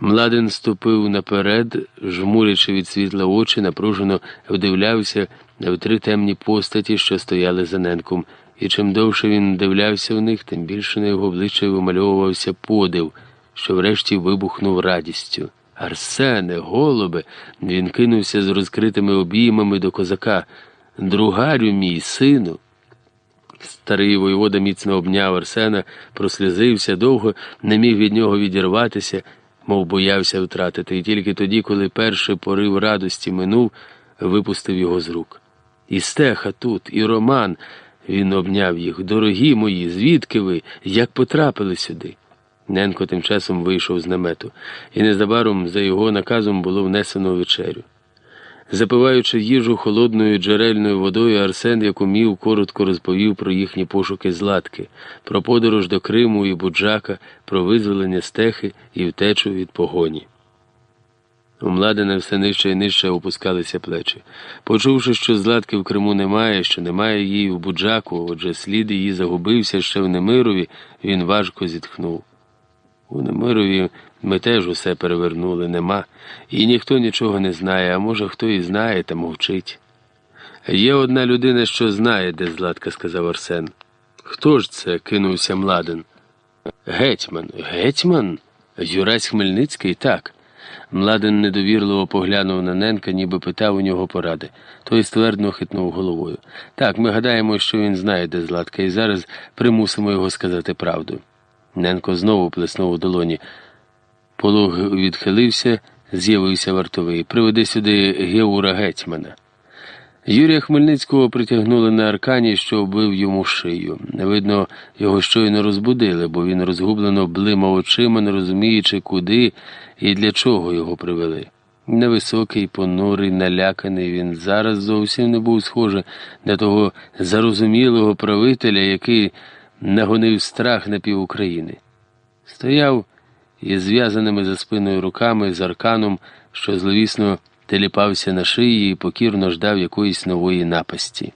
Младен ступив наперед, жмурячи від світла очі, напружено вдивлявся в три темні постаті, що стояли за ненком, і чим довше він дивлявся в них, тим більше на його обличчя вимальовувався подив, що врешті вибухнув радістю. Арсене, голубе, він кинувся з розкритими обіймами до козака. Другарю мій, сину. Старий воєвода міцно обняв Арсена, прослізився довго, не міг від нього відірватися мов боявся втратити, і тільки тоді, коли перший порив радості минув, випустив його з рук. І стеха тут, і Роман, він обняв їх. Дорогі мої, звідки ви, як потрапили сюди? Ненко тим часом вийшов з намету, і незабаром за його наказом було внесено вечерю. Запиваючи їжу холодною джерельною водою, Арсен, як умів, коротко розповів про їхні пошуки златки, про подорож до Криму і Буджака, про визволення стехи і втечу від погоні. У Младена все нижче і нижче опускалися плечі. Почувши, що златки в Криму немає, що немає її в Буджаку, отже, слід її загубився ще в Немирові, він важко зітхнув. У Немирові ми теж усе перевернули, нема, і ніхто нічого не знає, а може, хто і знає, та мовчить. Є одна людина, що знає, де Златка, сказав Арсен. Хто ж це? кинувся Младен. Гетьман, гетьман? Юрась Хмельницький, так. Младен недовірливо поглянув на Ненка, ніби питав у нього поради. Той ствердно хитнув головою. Так, ми гадаємо, що він знає, де Златка, і зараз примусимо його сказати правду. Ненко знову плеснув у долоні. Полог відхилився, з'явився вартовий. Приведи сюди Геура гетьмана. Юрія Хмельницького притягнули на аркані, що вбив йому шию. Видно, його щойно розбудили, бо він розгублено блимав очима, не розуміючи, куди і для чого його привели. Невисокий, понурий, наляканий, він зараз зовсім не був схожий на того зарозумілого правителя, який нагонив страх на пів України. Стояв із зв'язаними за спиною руками з арканом, що зловісно теліпався на шиї і покірно ждав якоїсь нової напасті.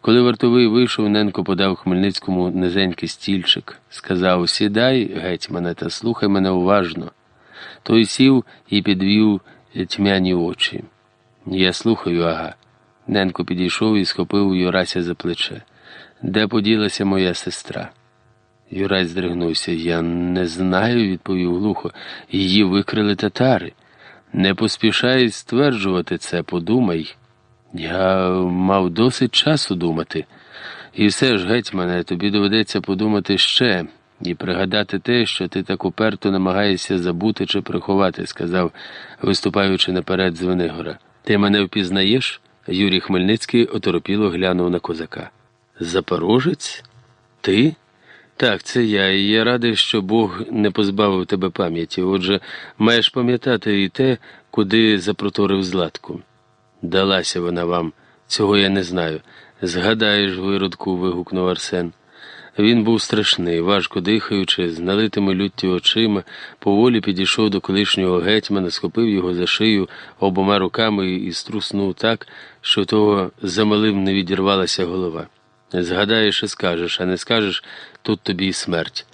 Коли вартовий вийшов, Ненко подав Хмельницькому низенький стільчик, сказав Сідай, гетьмане, та слухай мене уважно. Той сів і підвів тьмяні очі. Я слухаю, ага. Ненко підійшов і схопив Юрася за плече. Де поділася моя сестра? Юрась здригнувся. Я не знаю, відповів глухо. Її викрили татари. Не поспішай стверджувати це, подумай. Я мав досить часу думати. І все ж, гетьмане, тобі доведеться подумати ще і пригадати те, що ти так уперто намагаєшся забути чи приховати, сказав, виступаючи наперед з Венигора. Ти мене впізнаєш? Юрій Хмельницький оторопіло глянув на козака. Запорожець? Ти? Так, це я, і я радий, що Бог не позбавив тебе пам'яті. Отже, маєш пам'ятати і те, куди запроторив златку. Далася вона вам, цього я не знаю. Згадаєш, виродку, вигукнув Арсен. Він був страшний, важко дихаючи, з налитими люттю очима, поволі підійшов до колишнього гетьмана, схопив його за шию обома руками і струснув так, що того замалим не відірвалася голова. Згадаєш і скажеш, а не скажеш тут тобі і смерть.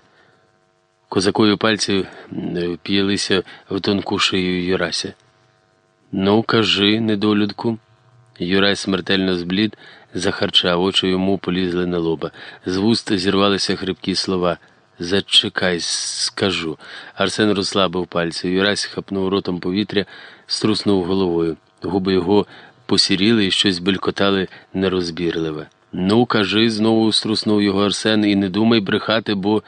Козакою пальці вп'ялися в тонку шию Юрася. Ну, кажи, недолюдку. Юрай смертельно зблід, захарчав, очі йому полізли на лоба. З вуст зірвалися хрипкі слова. Зачекай, скажу. Арсен розслабив пальці. Юрась хапнув ротом повітря, струснув головою. Губи його посіріли і щось белькотали нерозбірливе. Ну, кажи, знову струснув його Арсен, і не думай брехати, бо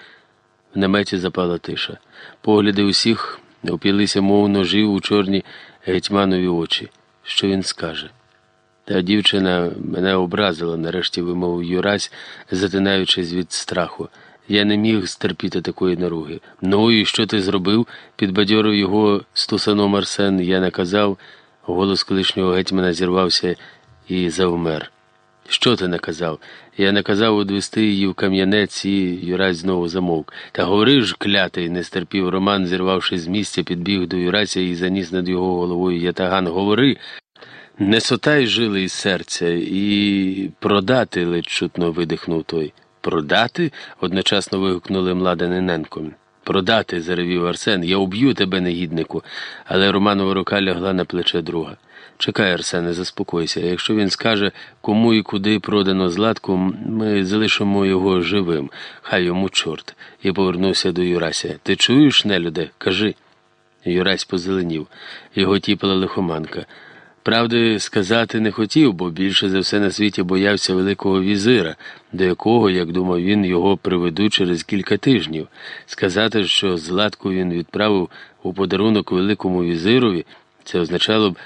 в наметі запала тиша. Погляди усіх опілися, мов ножів у чорні гетьманові очі. Що він скаже? Та дівчина мене образила, нарешті вимовив Юрась, затинаючись від страху. Я не міг стерпіти такої наруги. Ну і що ти зробив? підбадьорив його стусаном Арсен. Я наказав, голос колишнього гетьмана зірвався і завмер. Що ти наказав? Я наказав одвести її в кам'янець і Юрась знову замовк. Та говори ж, клятий, не стерпів Роман, зірвавшись з місця, підбіг до Юрася і заніс над його головою ятаган. Говори. Не сотай жили із серця і продати, ледь чутно видихнув той. Продати? одночасно вигукнули младенененком. Продати, заревів Арсен, я уб'ю тебе, негіднику. Але Романова рука лягла на плече друга. Чекай, Арсене, заспокойся. Якщо він скаже, кому і куди продано златку, ми залишимо його живим. Хай йому чорт. І повернувся до Юрася. Ти чуєш, нелюде? Кажи. Юрась позеленів. Його тіпала лихоманка. Правди сказати не хотів, бо більше за все на світі боявся великого візира, до якого, як думав він, його приведуть через кілька тижнів. Сказати, що златку він відправив у подарунок великому візирові, це означало б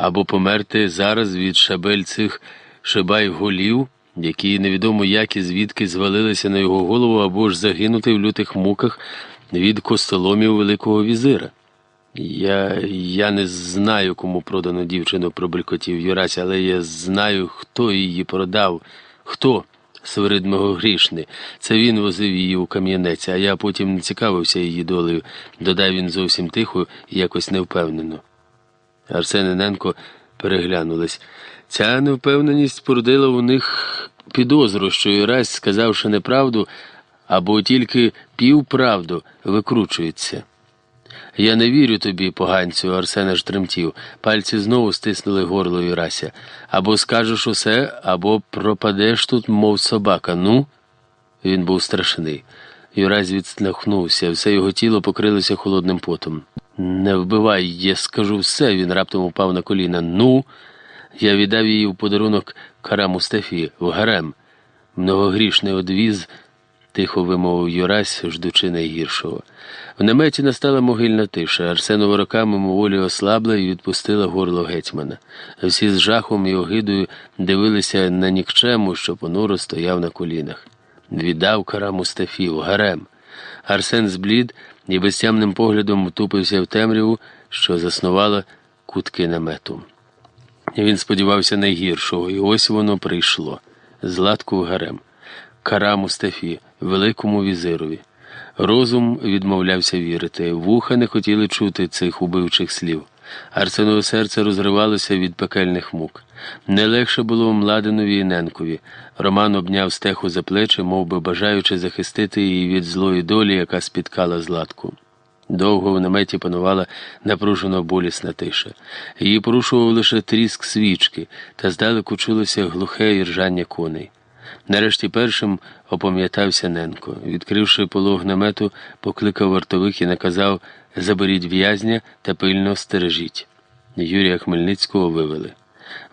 або померти зараз від шабель цих шибай голів, які невідомо як і звідки звалилися на його голову, або ж загинути в лютих муках від костоломів великого візира. Я я не знаю, кому продано дівчину, пробелькотів Юрась, але я знаю, хто її продав. Хто? Свирид мого грішний. Це він возив її у кам'янець, а я потім не цікавився її долею, додав він зовсім тихо і якось невпевнено. Арсен і переглянулись. Ця невпевненість породила у них підозру, що Юрась, сказавши неправду або тільки півправду, викручується. Я не вірю тобі, поганцю, Арсен аж тремтів. Пальці знову стиснули горло Юрася. Або скажеш усе, або пропадеш тут, мов собака. Ну? Він був страшний. Юрась відснахнувся, все його тіло покрилося холодним потом. Не вбивай, я скажу все, він раптом упав на коліна. Ну, я віддав її в подарунок кара Мустафі, в гарем. Многогрішний одвіз, тихо вимовив Юрась, ждучи найгіршого. В наметі настала могильна тиша. Арсенова руками моволі ослабла і відпустила горло гетьмана. Всі з жахом і огидою дивилися на нікчему, що понуро стояв на колінах. Віддав кара Мустафі, в гарем. Арсен зблід і безтямним поглядом втупився в темряву, що заснувала кутки намету. Він сподівався найгіршого, і ось воно прийшло златку в гарем, кара Мустафі, великому візирові. Розум відмовлявся вірити, вуха не хотіли чути цих убивчих слів. Арсенове серце розривалося від пекельних мук. Не легше було Младенові і Ненкові. Роман обняв стеху за плечі, мов би бажаючи захистити її від злої долі, яка спіткала златку. Довго в наметі панувала напружено болісна тиша. Її порушував лише тріск свічки, та здалеку чулося глухе іржання коней. Нарешті першим опам'ятався Ненко. Відкривши полог намету, покликав вартових і наказав заберіть в'язня та пильно стережіть. Юрія Хмельницького вивели.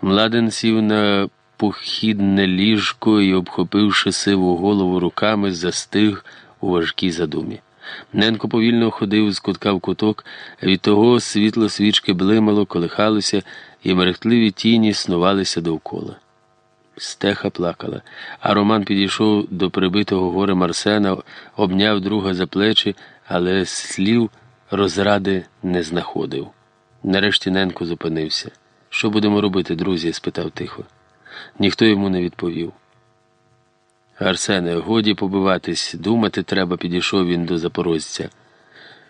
Младен сів на похідне ліжко і, обхопивши сиву голову руками, застиг у важкій задумі. Ненко повільно ходив з кутка в куток, від того світло свічки блимало, колихалося, і мерехтливі тіні снувалися довкола. Стеха плакала, а Роман підійшов до прибитого горем Арсена, обняв друга за плечі, але слів розради не знаходив. Нарешті Ненко зупинився. Що будемо робити, друзі? спитав тихо. Ніхто йому не відповів. Арсене, годі побиватись, думати треба, підійшов він до запорожця.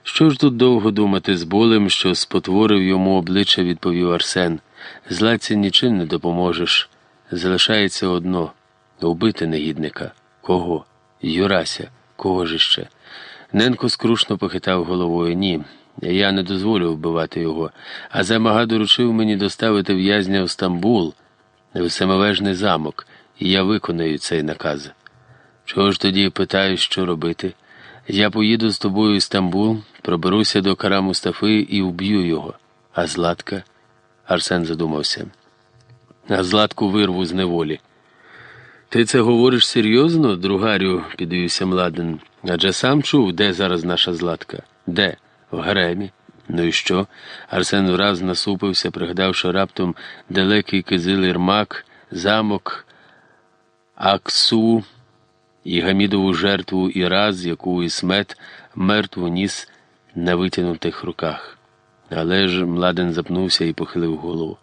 Що ж тут довго думати з болем, що спотворив йому обличчя, відповів Арсен. Злаці нічим не допоможеш. Залишається одно вбити негідника. Кого? Юрася, кого ж іще? Ненко скрушно похитав головою. Ні, я не дозволю вбивати його, а замага доручив мені доставити в'язня в Стамбул, в семивежний замок, і я виконаю цей наказ. Чого ж тоді питаю, що робити? Я поїду з тобою в Стамбул, проберуся до Кара Мустафи і вб'ю його. А Златка? Арсен задумався. А Златку вирву з неволі. Ти це говориш серйозно, другарю, підвівся Младен. Адже сам чув, де зараз наша Златка? Де? В гаремі. Ну і що? Арсен враз насупився, пригадавши раптом далекий кизилий рмак, замок Аксу і Гамідову жертву Іраз, яку Ісмет мертву ніс на витягнутих руках. Але ж Младен запнувся і похилив голову.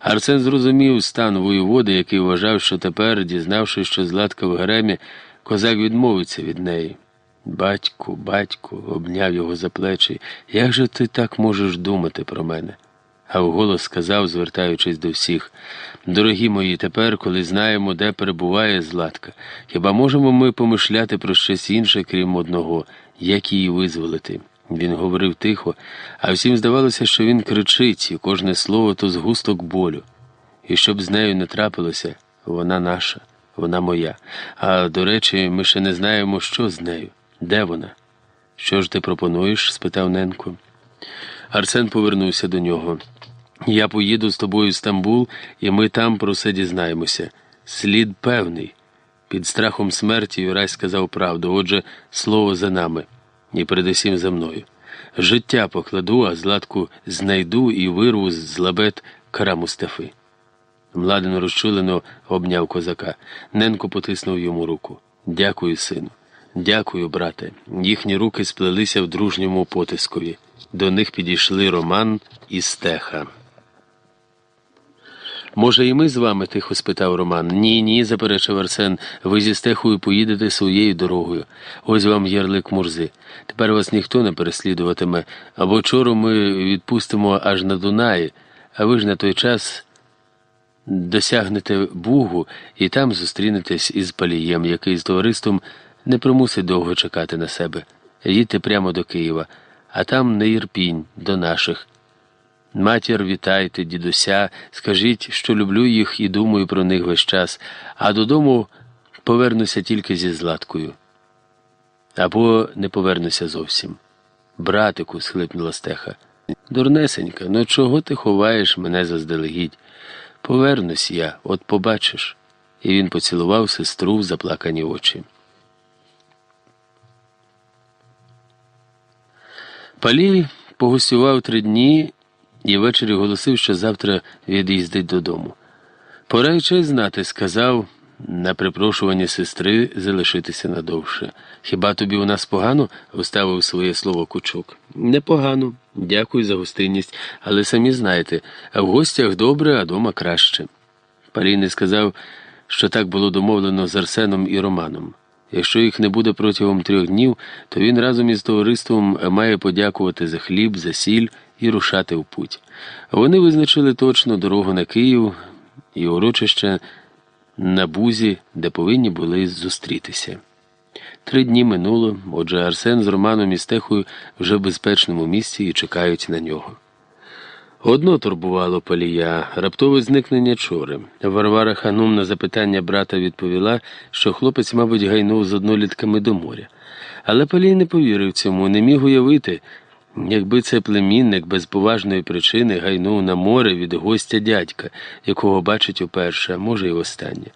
Арсен зрозумів стан воєводи, який вважав, що тепер, дізнавшись, що Златка в гаремі, козак відмовиться від неї. Батьку, батьку, обняв його за плечі, як же ти так можеш думати про мене? А вголос сказав, звертаючись до всіх Дорогі мої, тепер, коли знаємо, де перебуває Златка, хіба можемо ми помишляти про щось інше, крім одного, як її визволити? Він говорив тихо, а всім здавалося, що він кричить, і кожне слово то згусток болю. І щоб з нею не трапилося, вона наша, вона моя. А до речі, ми ще не знаємо, що з нею, де вона. Що ж ти пропонуєш? спитав Ненко. Арсен повернувся до нього. Я поїду з тобою в Стамбул, і ми там про все дізнаємося. Слід певний. Під страхом смерті Юрай сказав правду, отже, слово за нами, і передусім за мною. Життя покладу, а златку знайду і вирву з лабет кара Мустафи. Младен розчулено обняв козака. Ненко потиснув йому руку. Дякую, сину. Дякую, брате. Їхні руки сплелися в дружньому потискові. До них підійшли Роман і Стеха. Може, і ми з вами? тихо спитав Роман. Ні, ні, заперечив Арсен. Ви зі стехою поїдете своєю дорогою. Ось вам ярлик Мурзи. Тепер вас ніхто не переслідуватиме, або чору ми відпустимо аж на Дунаї, а ви ж на той час досягнете Бугу і там зустрінетесь із палієм, який з товариством не примусить довго чекати на себе. Їдьте прямо до Києва, а там не Ірпінь, до наших. Матір, вітайте, дідуся, скажіть, що люблю їх і думаю про них весь час, а додому повернуся тільки зі златкою. Або не повернуся зовсім. Братику, схлипнула стеха. Дурнесенька, ну чого ти ховаєш мене заздалегідь? Повернусь я, от побачиш. І він поцілував сестру в заплакані очі. Палій погостював три дні і ввечері оголосив, що завтра від'їздить додому. Пора й честь знати, сказав на припрошування сестри залишитися надовше. Хіба тобі у нас погано? вставив своє слово кучок. Непогано, дякую за гостинність, але самі знаєте, в гостях добре, а дома краще. Парій сказав, що так було домовлено з Арсеном і Романом. Якщо їх не буде протягом трьох днів, то він разом із товариством має подякувати за хліб, за сіль і рушати в путь. Вони визначили точно дорогу на Київ і урочище на бузі, де повинні були зустрітися. Три дні минуло, отже, Арсен з Романом і Стехою вже в безпечному місці і чекають на нього. Одно турбувало Палія раптове зникнення чори. Варвара Ханум на запитання брата відповіла, що хлопець, мабуть, гайнув з однолітками до моря. Але Палій не повірив цьому, не міг уявити, якби це племінник без поважної причини гайнув на море від гостя дядька, якого бачить уперше, а може й востаннє.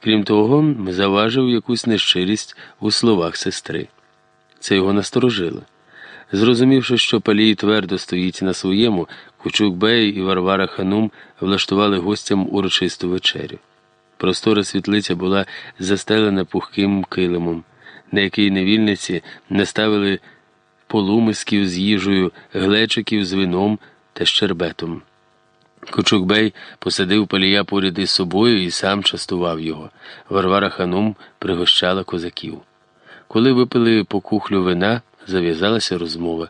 Крім того, заважив якусь нещирість у словах сестри. Це його насторожило. Зрозумівши, що Палій твердо стоїть на своєму, Кучук Бей і Варвара Ханум влаштували гостям урочисту вечерю. Простора світлиця була застелена пухким килимом, на якій невільниці наставили полумисків з їжею, глечиків з вином та щербетом. Кучукбей посадив палія поряд із собою і сам частував його. Варвара ханум пригощала козаків. Коли випили по кухлю вина, зав'язалася розмова.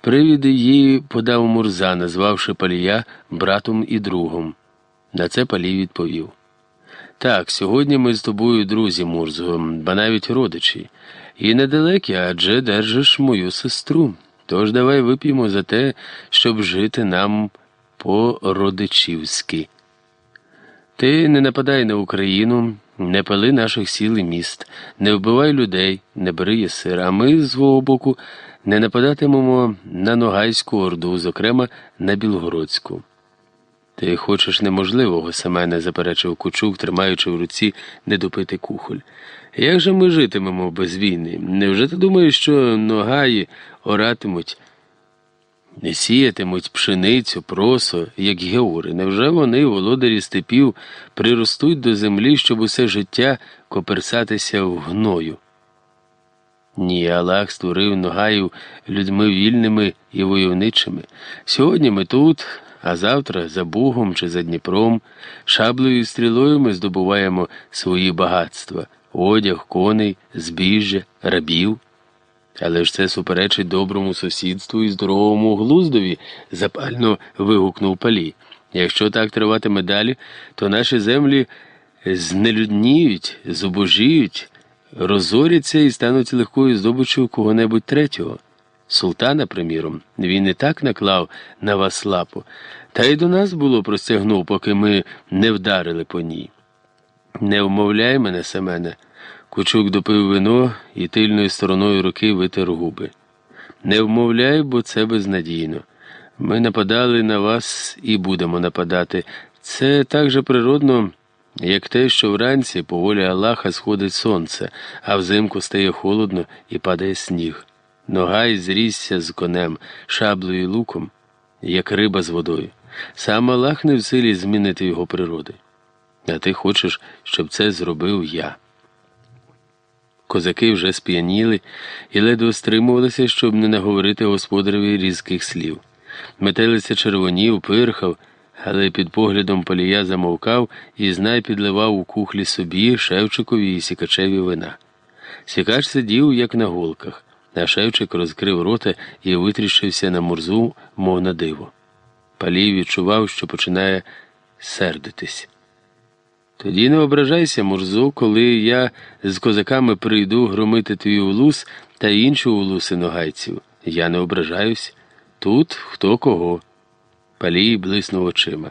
Привід її подав Мурза, назвавши палія братом і другом. На це палій відповів. Так, сьогодні ми з тобою друзі, Мурзо, ба навіть родичі, і недалекі, адже держиш мою сестру. Тож давай вип'ємо за те, щоб жити нам по-родичівськи. Ти не нападай на Україну, не пали наших сіл і міст, не вбивай людей, не бери єсир, а ми з свого боку не нападатимемо на Ногайську орду, зокрема на Білгородську. Ти хочеш неможливого, Семене, заперечив Кучук, тримаючи в руці недопитий кухоль. Як же ми житимемо без війни? Невже ти думаєш, що ногаї оратимуть, не сіятимуть пшеницю, просо, як геури? Невже вони, володарі степів, приростуть до землі, щоб усе життя коперсатися в гною? Ні, Аллах створив ногаїв людьми вільними і войовничими. Сьогодні ми тут, а завтра за Бугом чи за Дніпром, шаблею і стрілою ми здобуваємо свої багатства, одяг, коней, збіжжя, рабів. Але ж це суперечить доброму сусідству і здоровому глуздові, запально вигукнув палі. Якщо так триватиме далі, то наші землі знелюдніють, зубожіють, розоряться і стануть легкою здобиччю кого-небудь третього. Султана, приміром, він і так наклав на вас лапу, та й до нас було простягнув, поки ми не вдарили по ній. Не вмовляй мене, Семене. Кучук допив вино і тильною стороною руки витер губи. Не вмовляй, бо це безнадійно. Ми нападали на вас і будемо нападати. Це так же природно, як те, що вранці по волі Аллаха сходить сонце, а взимку стає холодно і падає сніг. Ногай зрісся з конем, шаблею і луком, як риба з водою. Сам Аллах не в силі змінити його природи. А ти хочеш, щоб це зробив я. Козаки вже сп'яніли і ледве стримувалися, щоб не наговорити господареві різких слів. Метелиця червонів, пирхав, але під поглядом полія замовкав і знай підливав у кухлі собі, Шевчикові і сікачеві вина. Сікач сидів, як на голках, а Шевчик розкрив рота і витріщився на мурзу, мов на диво. Палій відчував, що починає сердитись. Тоді не ображайся, Мурзо, коли я з козаками прийду громити твій улус та інші улуси ногайців. Я не ображаюсь. Тут хто кого. Палій блиснув очима.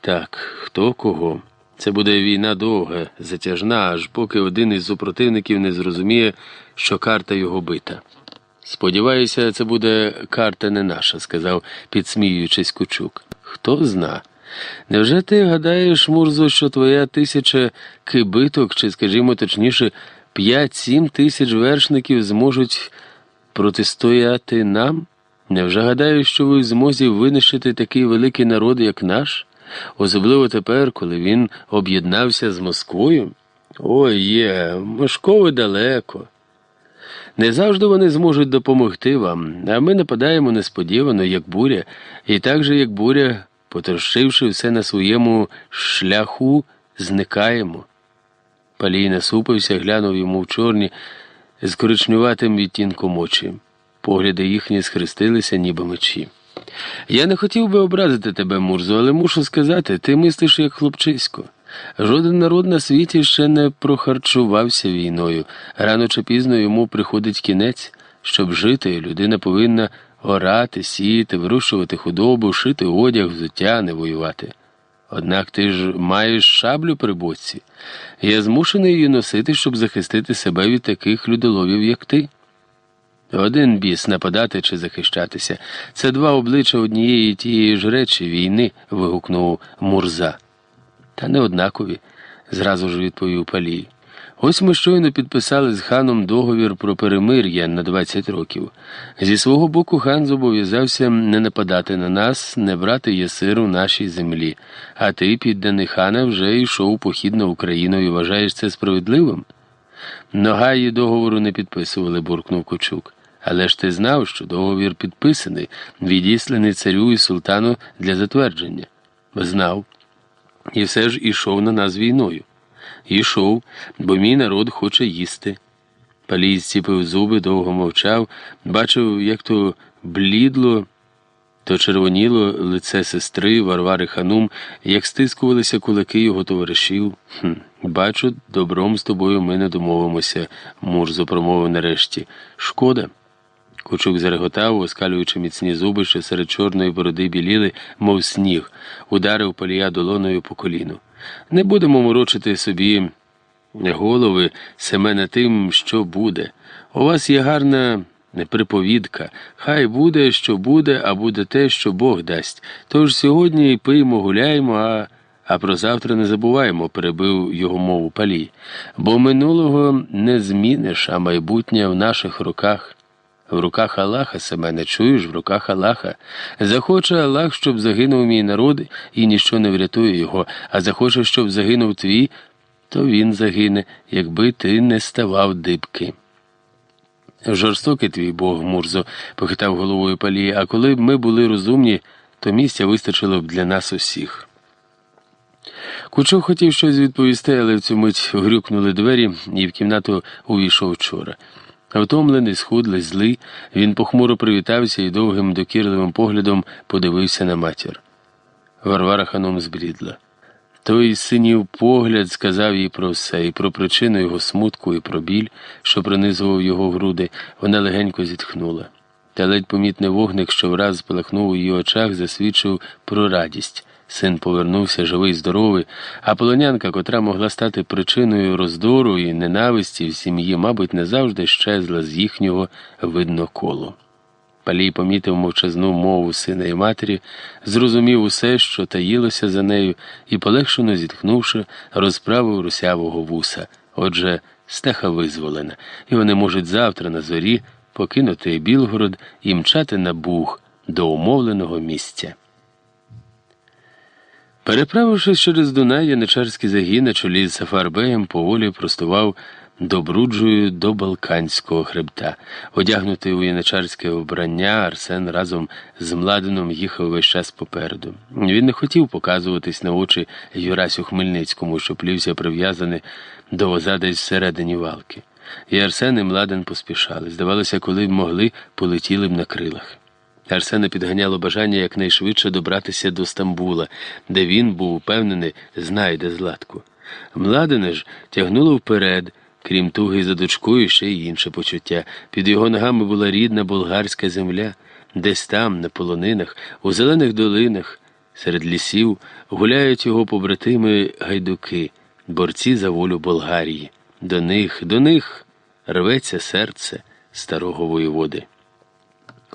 Так, хто кого. Це буде війна довга, затяжна, аж поки один із супротивників не зрозуміє, що карта його бита. Сподіваюся, це буде карта не наша, сказав, підсміюючись кучук. Хто зна. Невже ти гадаєш, Мурзо, що твоя тисяча кибиток, чи, скажімо точніше, п'ять-сім тисяч вершників зможуть протистояти нам? Невже гадаєш, що ви в змозі винищити такий великий народ, як наш? Особливо тепер, коли він об'єднався з Москвою? Ой є, Мошкови далеко. Не завжди вони зможуть допомогти вам, а ми нападаємо несподівано, як буря, і так же, як буря, потрощивши все на своєму шляху, зникаємо. Палій насупився, глянув йому в чорні з коричнюватим відтінком очі. Погляди їхні схрестилися, ніби мечі. Я не хотів би образити тебе, Мурзо, але мушу сказати, ти мислиш як хлопчисько. Жоден народ на світі ще не прохарчувався війною. Рано чи пізно йому приходить кінець. Щоб жити, людина повинна орати, сіяти, вирощувати худобу, шити одяг, взуття, не воювати. Однак ти ж маєш шаблю при боці. Я змушений її носити, щоб захистити себе від таких людоловів, як ти. Один біс нападати чи захищатися це два обличчя однієї тієї ж речі війни. вигукнув Мурза. Та не однакові, зразу ж відповів Палій. Ось ми щойно підписали з ханом договір про перемир'я на 20 років. Зі свого боку, хан зобов'язався не нападати на нас, не брати єсир у нашій землі. А ти, підданий хана, вже йшов похід на Україну і вважаєш це справедливим? Ногаї договору не підписували, буркнув Кочук. Але ж ти знав, що договір підписаний, відісланий царю і султану для затвердження. Знав. І все ж ішов на нас війною. Ішов, бо мій народ хоче їсти. Палій зціпив зуби, довго мовчав, бачив, як то блідло, то червоніло лице сестри Варвари Ханум, як стискувалися кулаки його товаришів. «Хм, Бачу, добром з тобою ми не домовимося, Мурзо промовив нарешті. Шкода. Кучук зареготав, оскалюючи міцні зуби, що серед чорної бороди біліли, мов сніг, ударив палія долоною по коліну. Не будемо морочити собі голови Семена тим, що буде. У вас є гарна приповідка. Хай буде, що буде, а буде те, що Бог дасть. Тож сьогодні пиймо, гуляємо, а. А про завтра не забуваємо, перебив його мову палій. Бо минулого не зміниш, а майбутнє в наших руках. В руках Аллаха Семене, чуєш, в руках Аллаха. Захоче Аллах, щоб загинув мій народ, і ніщо не врятує його, а захоче, щоб загинув твій, то він загине, якби ти не ставав дибки. Жорстокий твій Бог, Мурзо, похитав головою палії, а коли б ми були розумні, то місця вистачило б для нас усіх. Кучок хотів щось відповісти, але в цю мить грюкнули двері, і в кімнату увійшов вчора. Втомлений, схудлий, злий, він похмуро привітався і довгим докірливим поглядом подивився на матір. Варвара ханом зблідла. Той синів погляд сказав їй про все, і про причину його смутку, і про біль, що пронизував його груди, вона легенько зітхнула. Та ледь помітний вогник, що враз спалахнув у її очах, засвідчив про радість. Син повернувся живий, здоровий, а полонянка, котра могла стати причиною роздору і ненависті в сім'ї, мабуть, не завжди щезла з їхнього видно колу. Палій помітив мовчазну мову сина і матері, зрозумів усе, що таїлося за нею, і, полегшено зітхнувши, розправив русявого вуса. Отже, стеха визволена, і вони можуть завтра на зорі покинути Білгород і мчати на Буг до умовленого місця. Переправившись через Дунай, яничарський загін на чолі з Сафарбеєм поволі простував добруджую до Балканського хребта. Одягнутий у яничарське обрання, Арсен разом з Младином їхав весь час попереду. Він не хотів показуватись на очі Юрасю Хмельницькому, що плівся прив'язаний до воза десь всередині валки. І Арсен і Младен поспішали. Здавалося, коли б могли, полетіли б на крилах. Арсена підганяло бажання якнайшвидше добратися до Стамбула, де він був упевнений, знайде златку. Младене ж тягнуло вперед, крім туги за дочкою, ще й інше почуття. Під його ногами була рідна болгарська земля, десь там, на полонинах, у зелених долинах, серед лісів, гуляють його побратими гайдуки, борці за волю Болгарії. До них, до них рветься серце старого воєводи.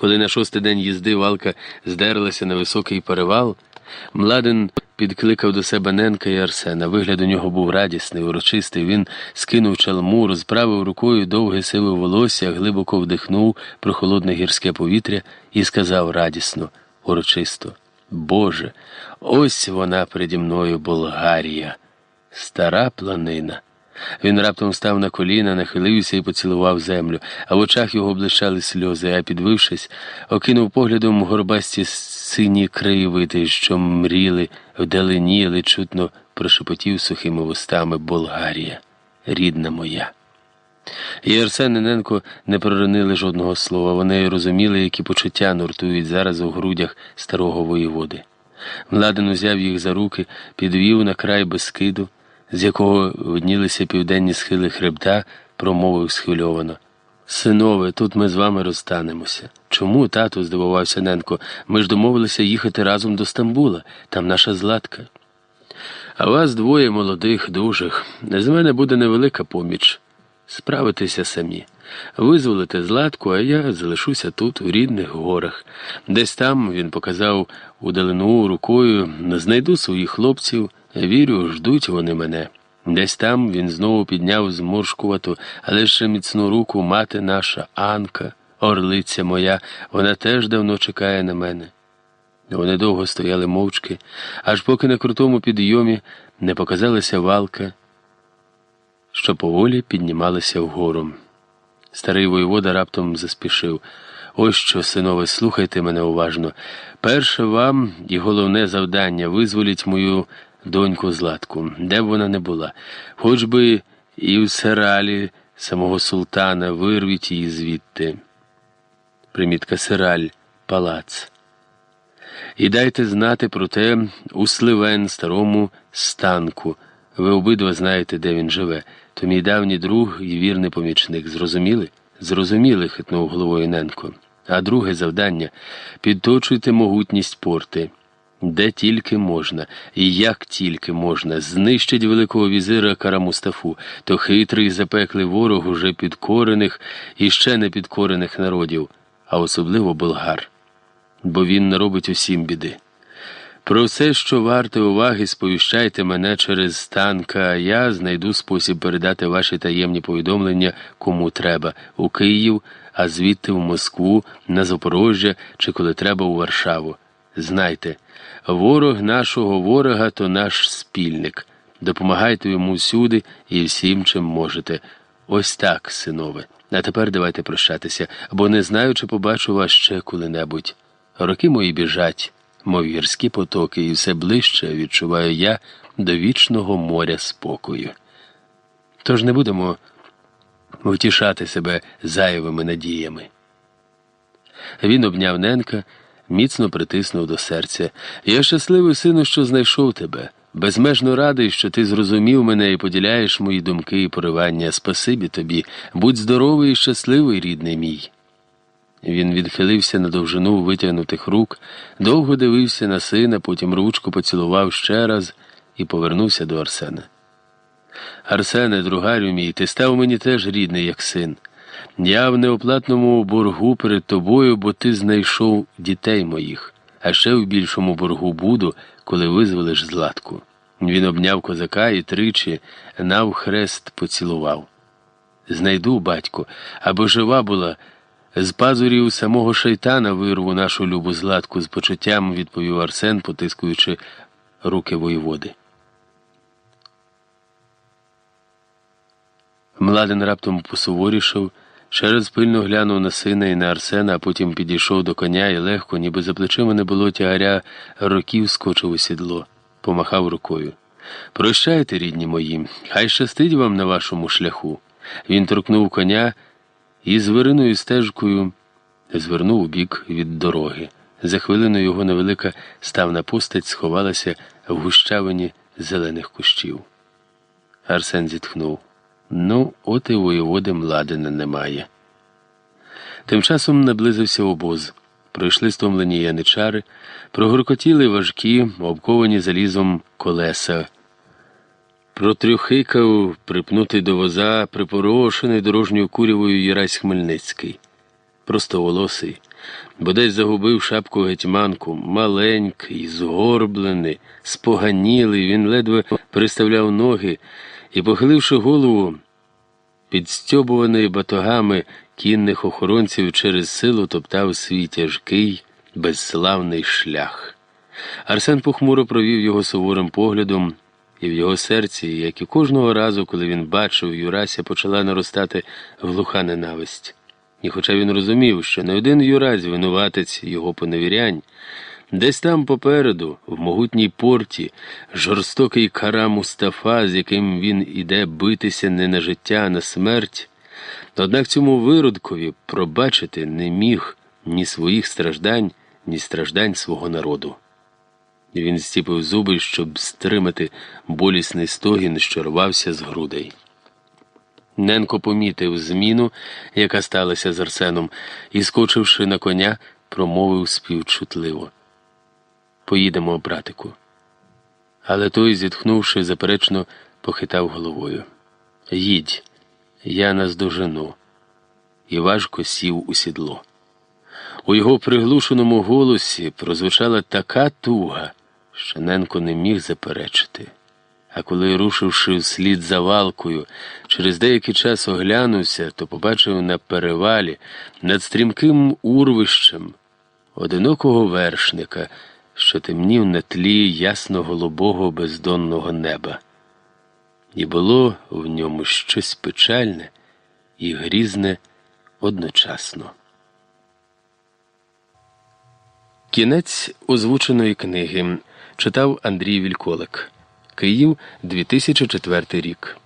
Коли на шостий день їзди валка здерлася на високий перевал, Младен підкликав до себе Ненка і Арсена. Вигляд у нього був радісний, урочистий. Він скинув чалму, розправив рукою довге сиве волосся, глибоко вдихнув прохолодне гірське повітря і сказав радісно, урочисто: Боже, ось вона переді мною Болгарія, стара планина. Він раптом став на коліна, нахилився і поцілував землю, а в очах його блищали сльози, а підвившись, окинув поглядом горбасті сині краєвиди, що мріли, вдаленіли, чутно прошепотів сухими вустами Болгарія, рідна моя. І Арсен і Ненко не проронили жодного слова. Вони розуміли, які почуття нуртують зараз у грудях старого воєводи. Младен узяв їх за руки, підвів на край безкиду з якого виднілися південні схили хребта, промовив схвильовано. Синове, тут ми з вами розстанемося. Чому, тату? здивувався Ненко. Ми ж домовилися їхати разом до Стамбула, там наша златка. А вас двоє молодих, дужих. З мене буде невелика поміч. Справитися самі. Визволите златку, а я залишуся тут, у рідних горах. Десь там він показав удалину рукою, знайду своїх хлопців. Вірю, ждуть вони мене. Десь там він знову підняв зморшкувату, але ще міцну руку мати наша Анка, орлиця моя, вона теж давно чекає на мене. Вони довго стояли мовчки, аж поки на крутому підйомі не показалася валка, що поволі піднімалася вгору. Старий воєвода раптом заспішив. Ось що, синове, слухайте мене уважно. Перше вам і головне завдання визволіть мою доньку Златку, де б вона не була, хоч би і в сералі самого султана вирвіть її звідти. Примітка Сераль, палац. І дайте знати про те у Сливен, старому станку. Ви обидва знаєте, де він живе. То мій давній друг і вірний помічник. Зрозуміли? Зрозуміли, хитнув головою Ненко. А друге завдання підточуйте могутність порти. Де тільки можна, і як тільки можна, знищить великого візира Карамустафу, то хитрий запеклий ворог уже підкорених і ще не підкорених народів, а особливо болгар. Бо він наробить усім біди. Про все, що варте уваги, сповіщайте мене через танка, а я знайду спосіб передати ваші таємні повідомлення кому треба у Київ, а звідти в Москву, на Запорожжя чи коли треба у Варшаву. Знайте, ворог нашого ворога то наш спільник. Допомагайте йому всюди і всім, чим можете. Ось так, синове. А тепер давайте прощатися, бо не знаю, чи побачу вас ще коли-небудь. Роки мої біжать, мов гірські потоки, і все ближче відчуваю я до вічного моря спокою. Тож не будемо втішати себе зайвими надіями. Він обняв Ненка, міцно притиснув до серця. Я щасливий сину, що знайшов тебе. Безмежно радий, що ти зрозумів мене і поділяєш мої думки і поривання. Спасибі тобі, будь здоровий і щасливий, рідний мій. Він відхилився на довжину витягнутих рук, довго дивився на сина, потім ручку поцілував ще раз і повернувся до Арсена. Арсене, другарю мій, ти став мені теж рідний, як син. Я в неоплатному боргу перед тобою, бо ти знайшов дітей моїх, а ще в більшому боргу буду, коли визволиш златку. Він обняв козака і тричі навхрест поцілував. Знайду, батько, аби жива була. З пазурів самого шайтана вирву нашу любу златку з почуттям, відповів Арсен, потискуючи руки воєводи. Младен раптом посуворішав, раз пильно глянув на сина і на Арсена, а потім підійшов до коня і легко, ніби за плечима не було тягаря років, скочив у сідло, помахав рукою. Прощайте, рідні мої, хай щастить вам на вашому шляху. Він торкнув коня і звириною стежкою звернув у бік від дороги. За хвилину його невелика ставна постать сховалася в гущавині зелених кущів. Арсен зітхнув. Ну, от і воєводи Младина немає. Тим часом наблизився обоз. Пройшли стомлені яничари, прогуркотіли важкі, обковані залізом колеса. Протрюхикав, припнутий до воза, припорошений дорожньою курявою Єрась Хмельницький. Простоволосий, бодай загубив шапку гетьманку, маленький, згорблений, споганілий, він ледве приставляв ноги і, похиливши голову, підстьобуваний батогами кінних охоронців через силу топтав свій тяжкий, безславний шлях. Арсен похмуро провів його суворим поглядом. І в його серці, як і кожного разу, коли він бачив Юрася, почала наростати глуха ненависть. І хоча він розумів, що не один Юрась винуватець його поневірянь, десь там попереду, в могутній порті, жорстокий кара Мустафа, з яким він іде битися не на життя, а на смерть, однак цьому виродкові пробачити не міг ні своїх страждань, ні страждань свого народу. Він стіпив зуби, щоб стримати болісний стогін, що рвався з грудей. Ненко помітив зміну, яка сталася з Арсеном, і, скочивши на коня, промовив співчутливо. Поїдемо, братику. Але той, зітхнувши, заперечно, похитав головою. Їдь, я наздожену. І важко сів у сідло. У його приглушеному голосі прозвучала така туга. Шаненко не міг заперечити. А коли, рушивши вслід за валкою, через деякий час оглянувся, то побачив на перевалі над стрімким урвищем одинокого вершника, що темнів на тлі ясно голубого бездонного неба. І було в ньому щось печальне і грізне одночасно. Кінець озвученої книги читав Андрій Вільколик. Київ, 2004 рік.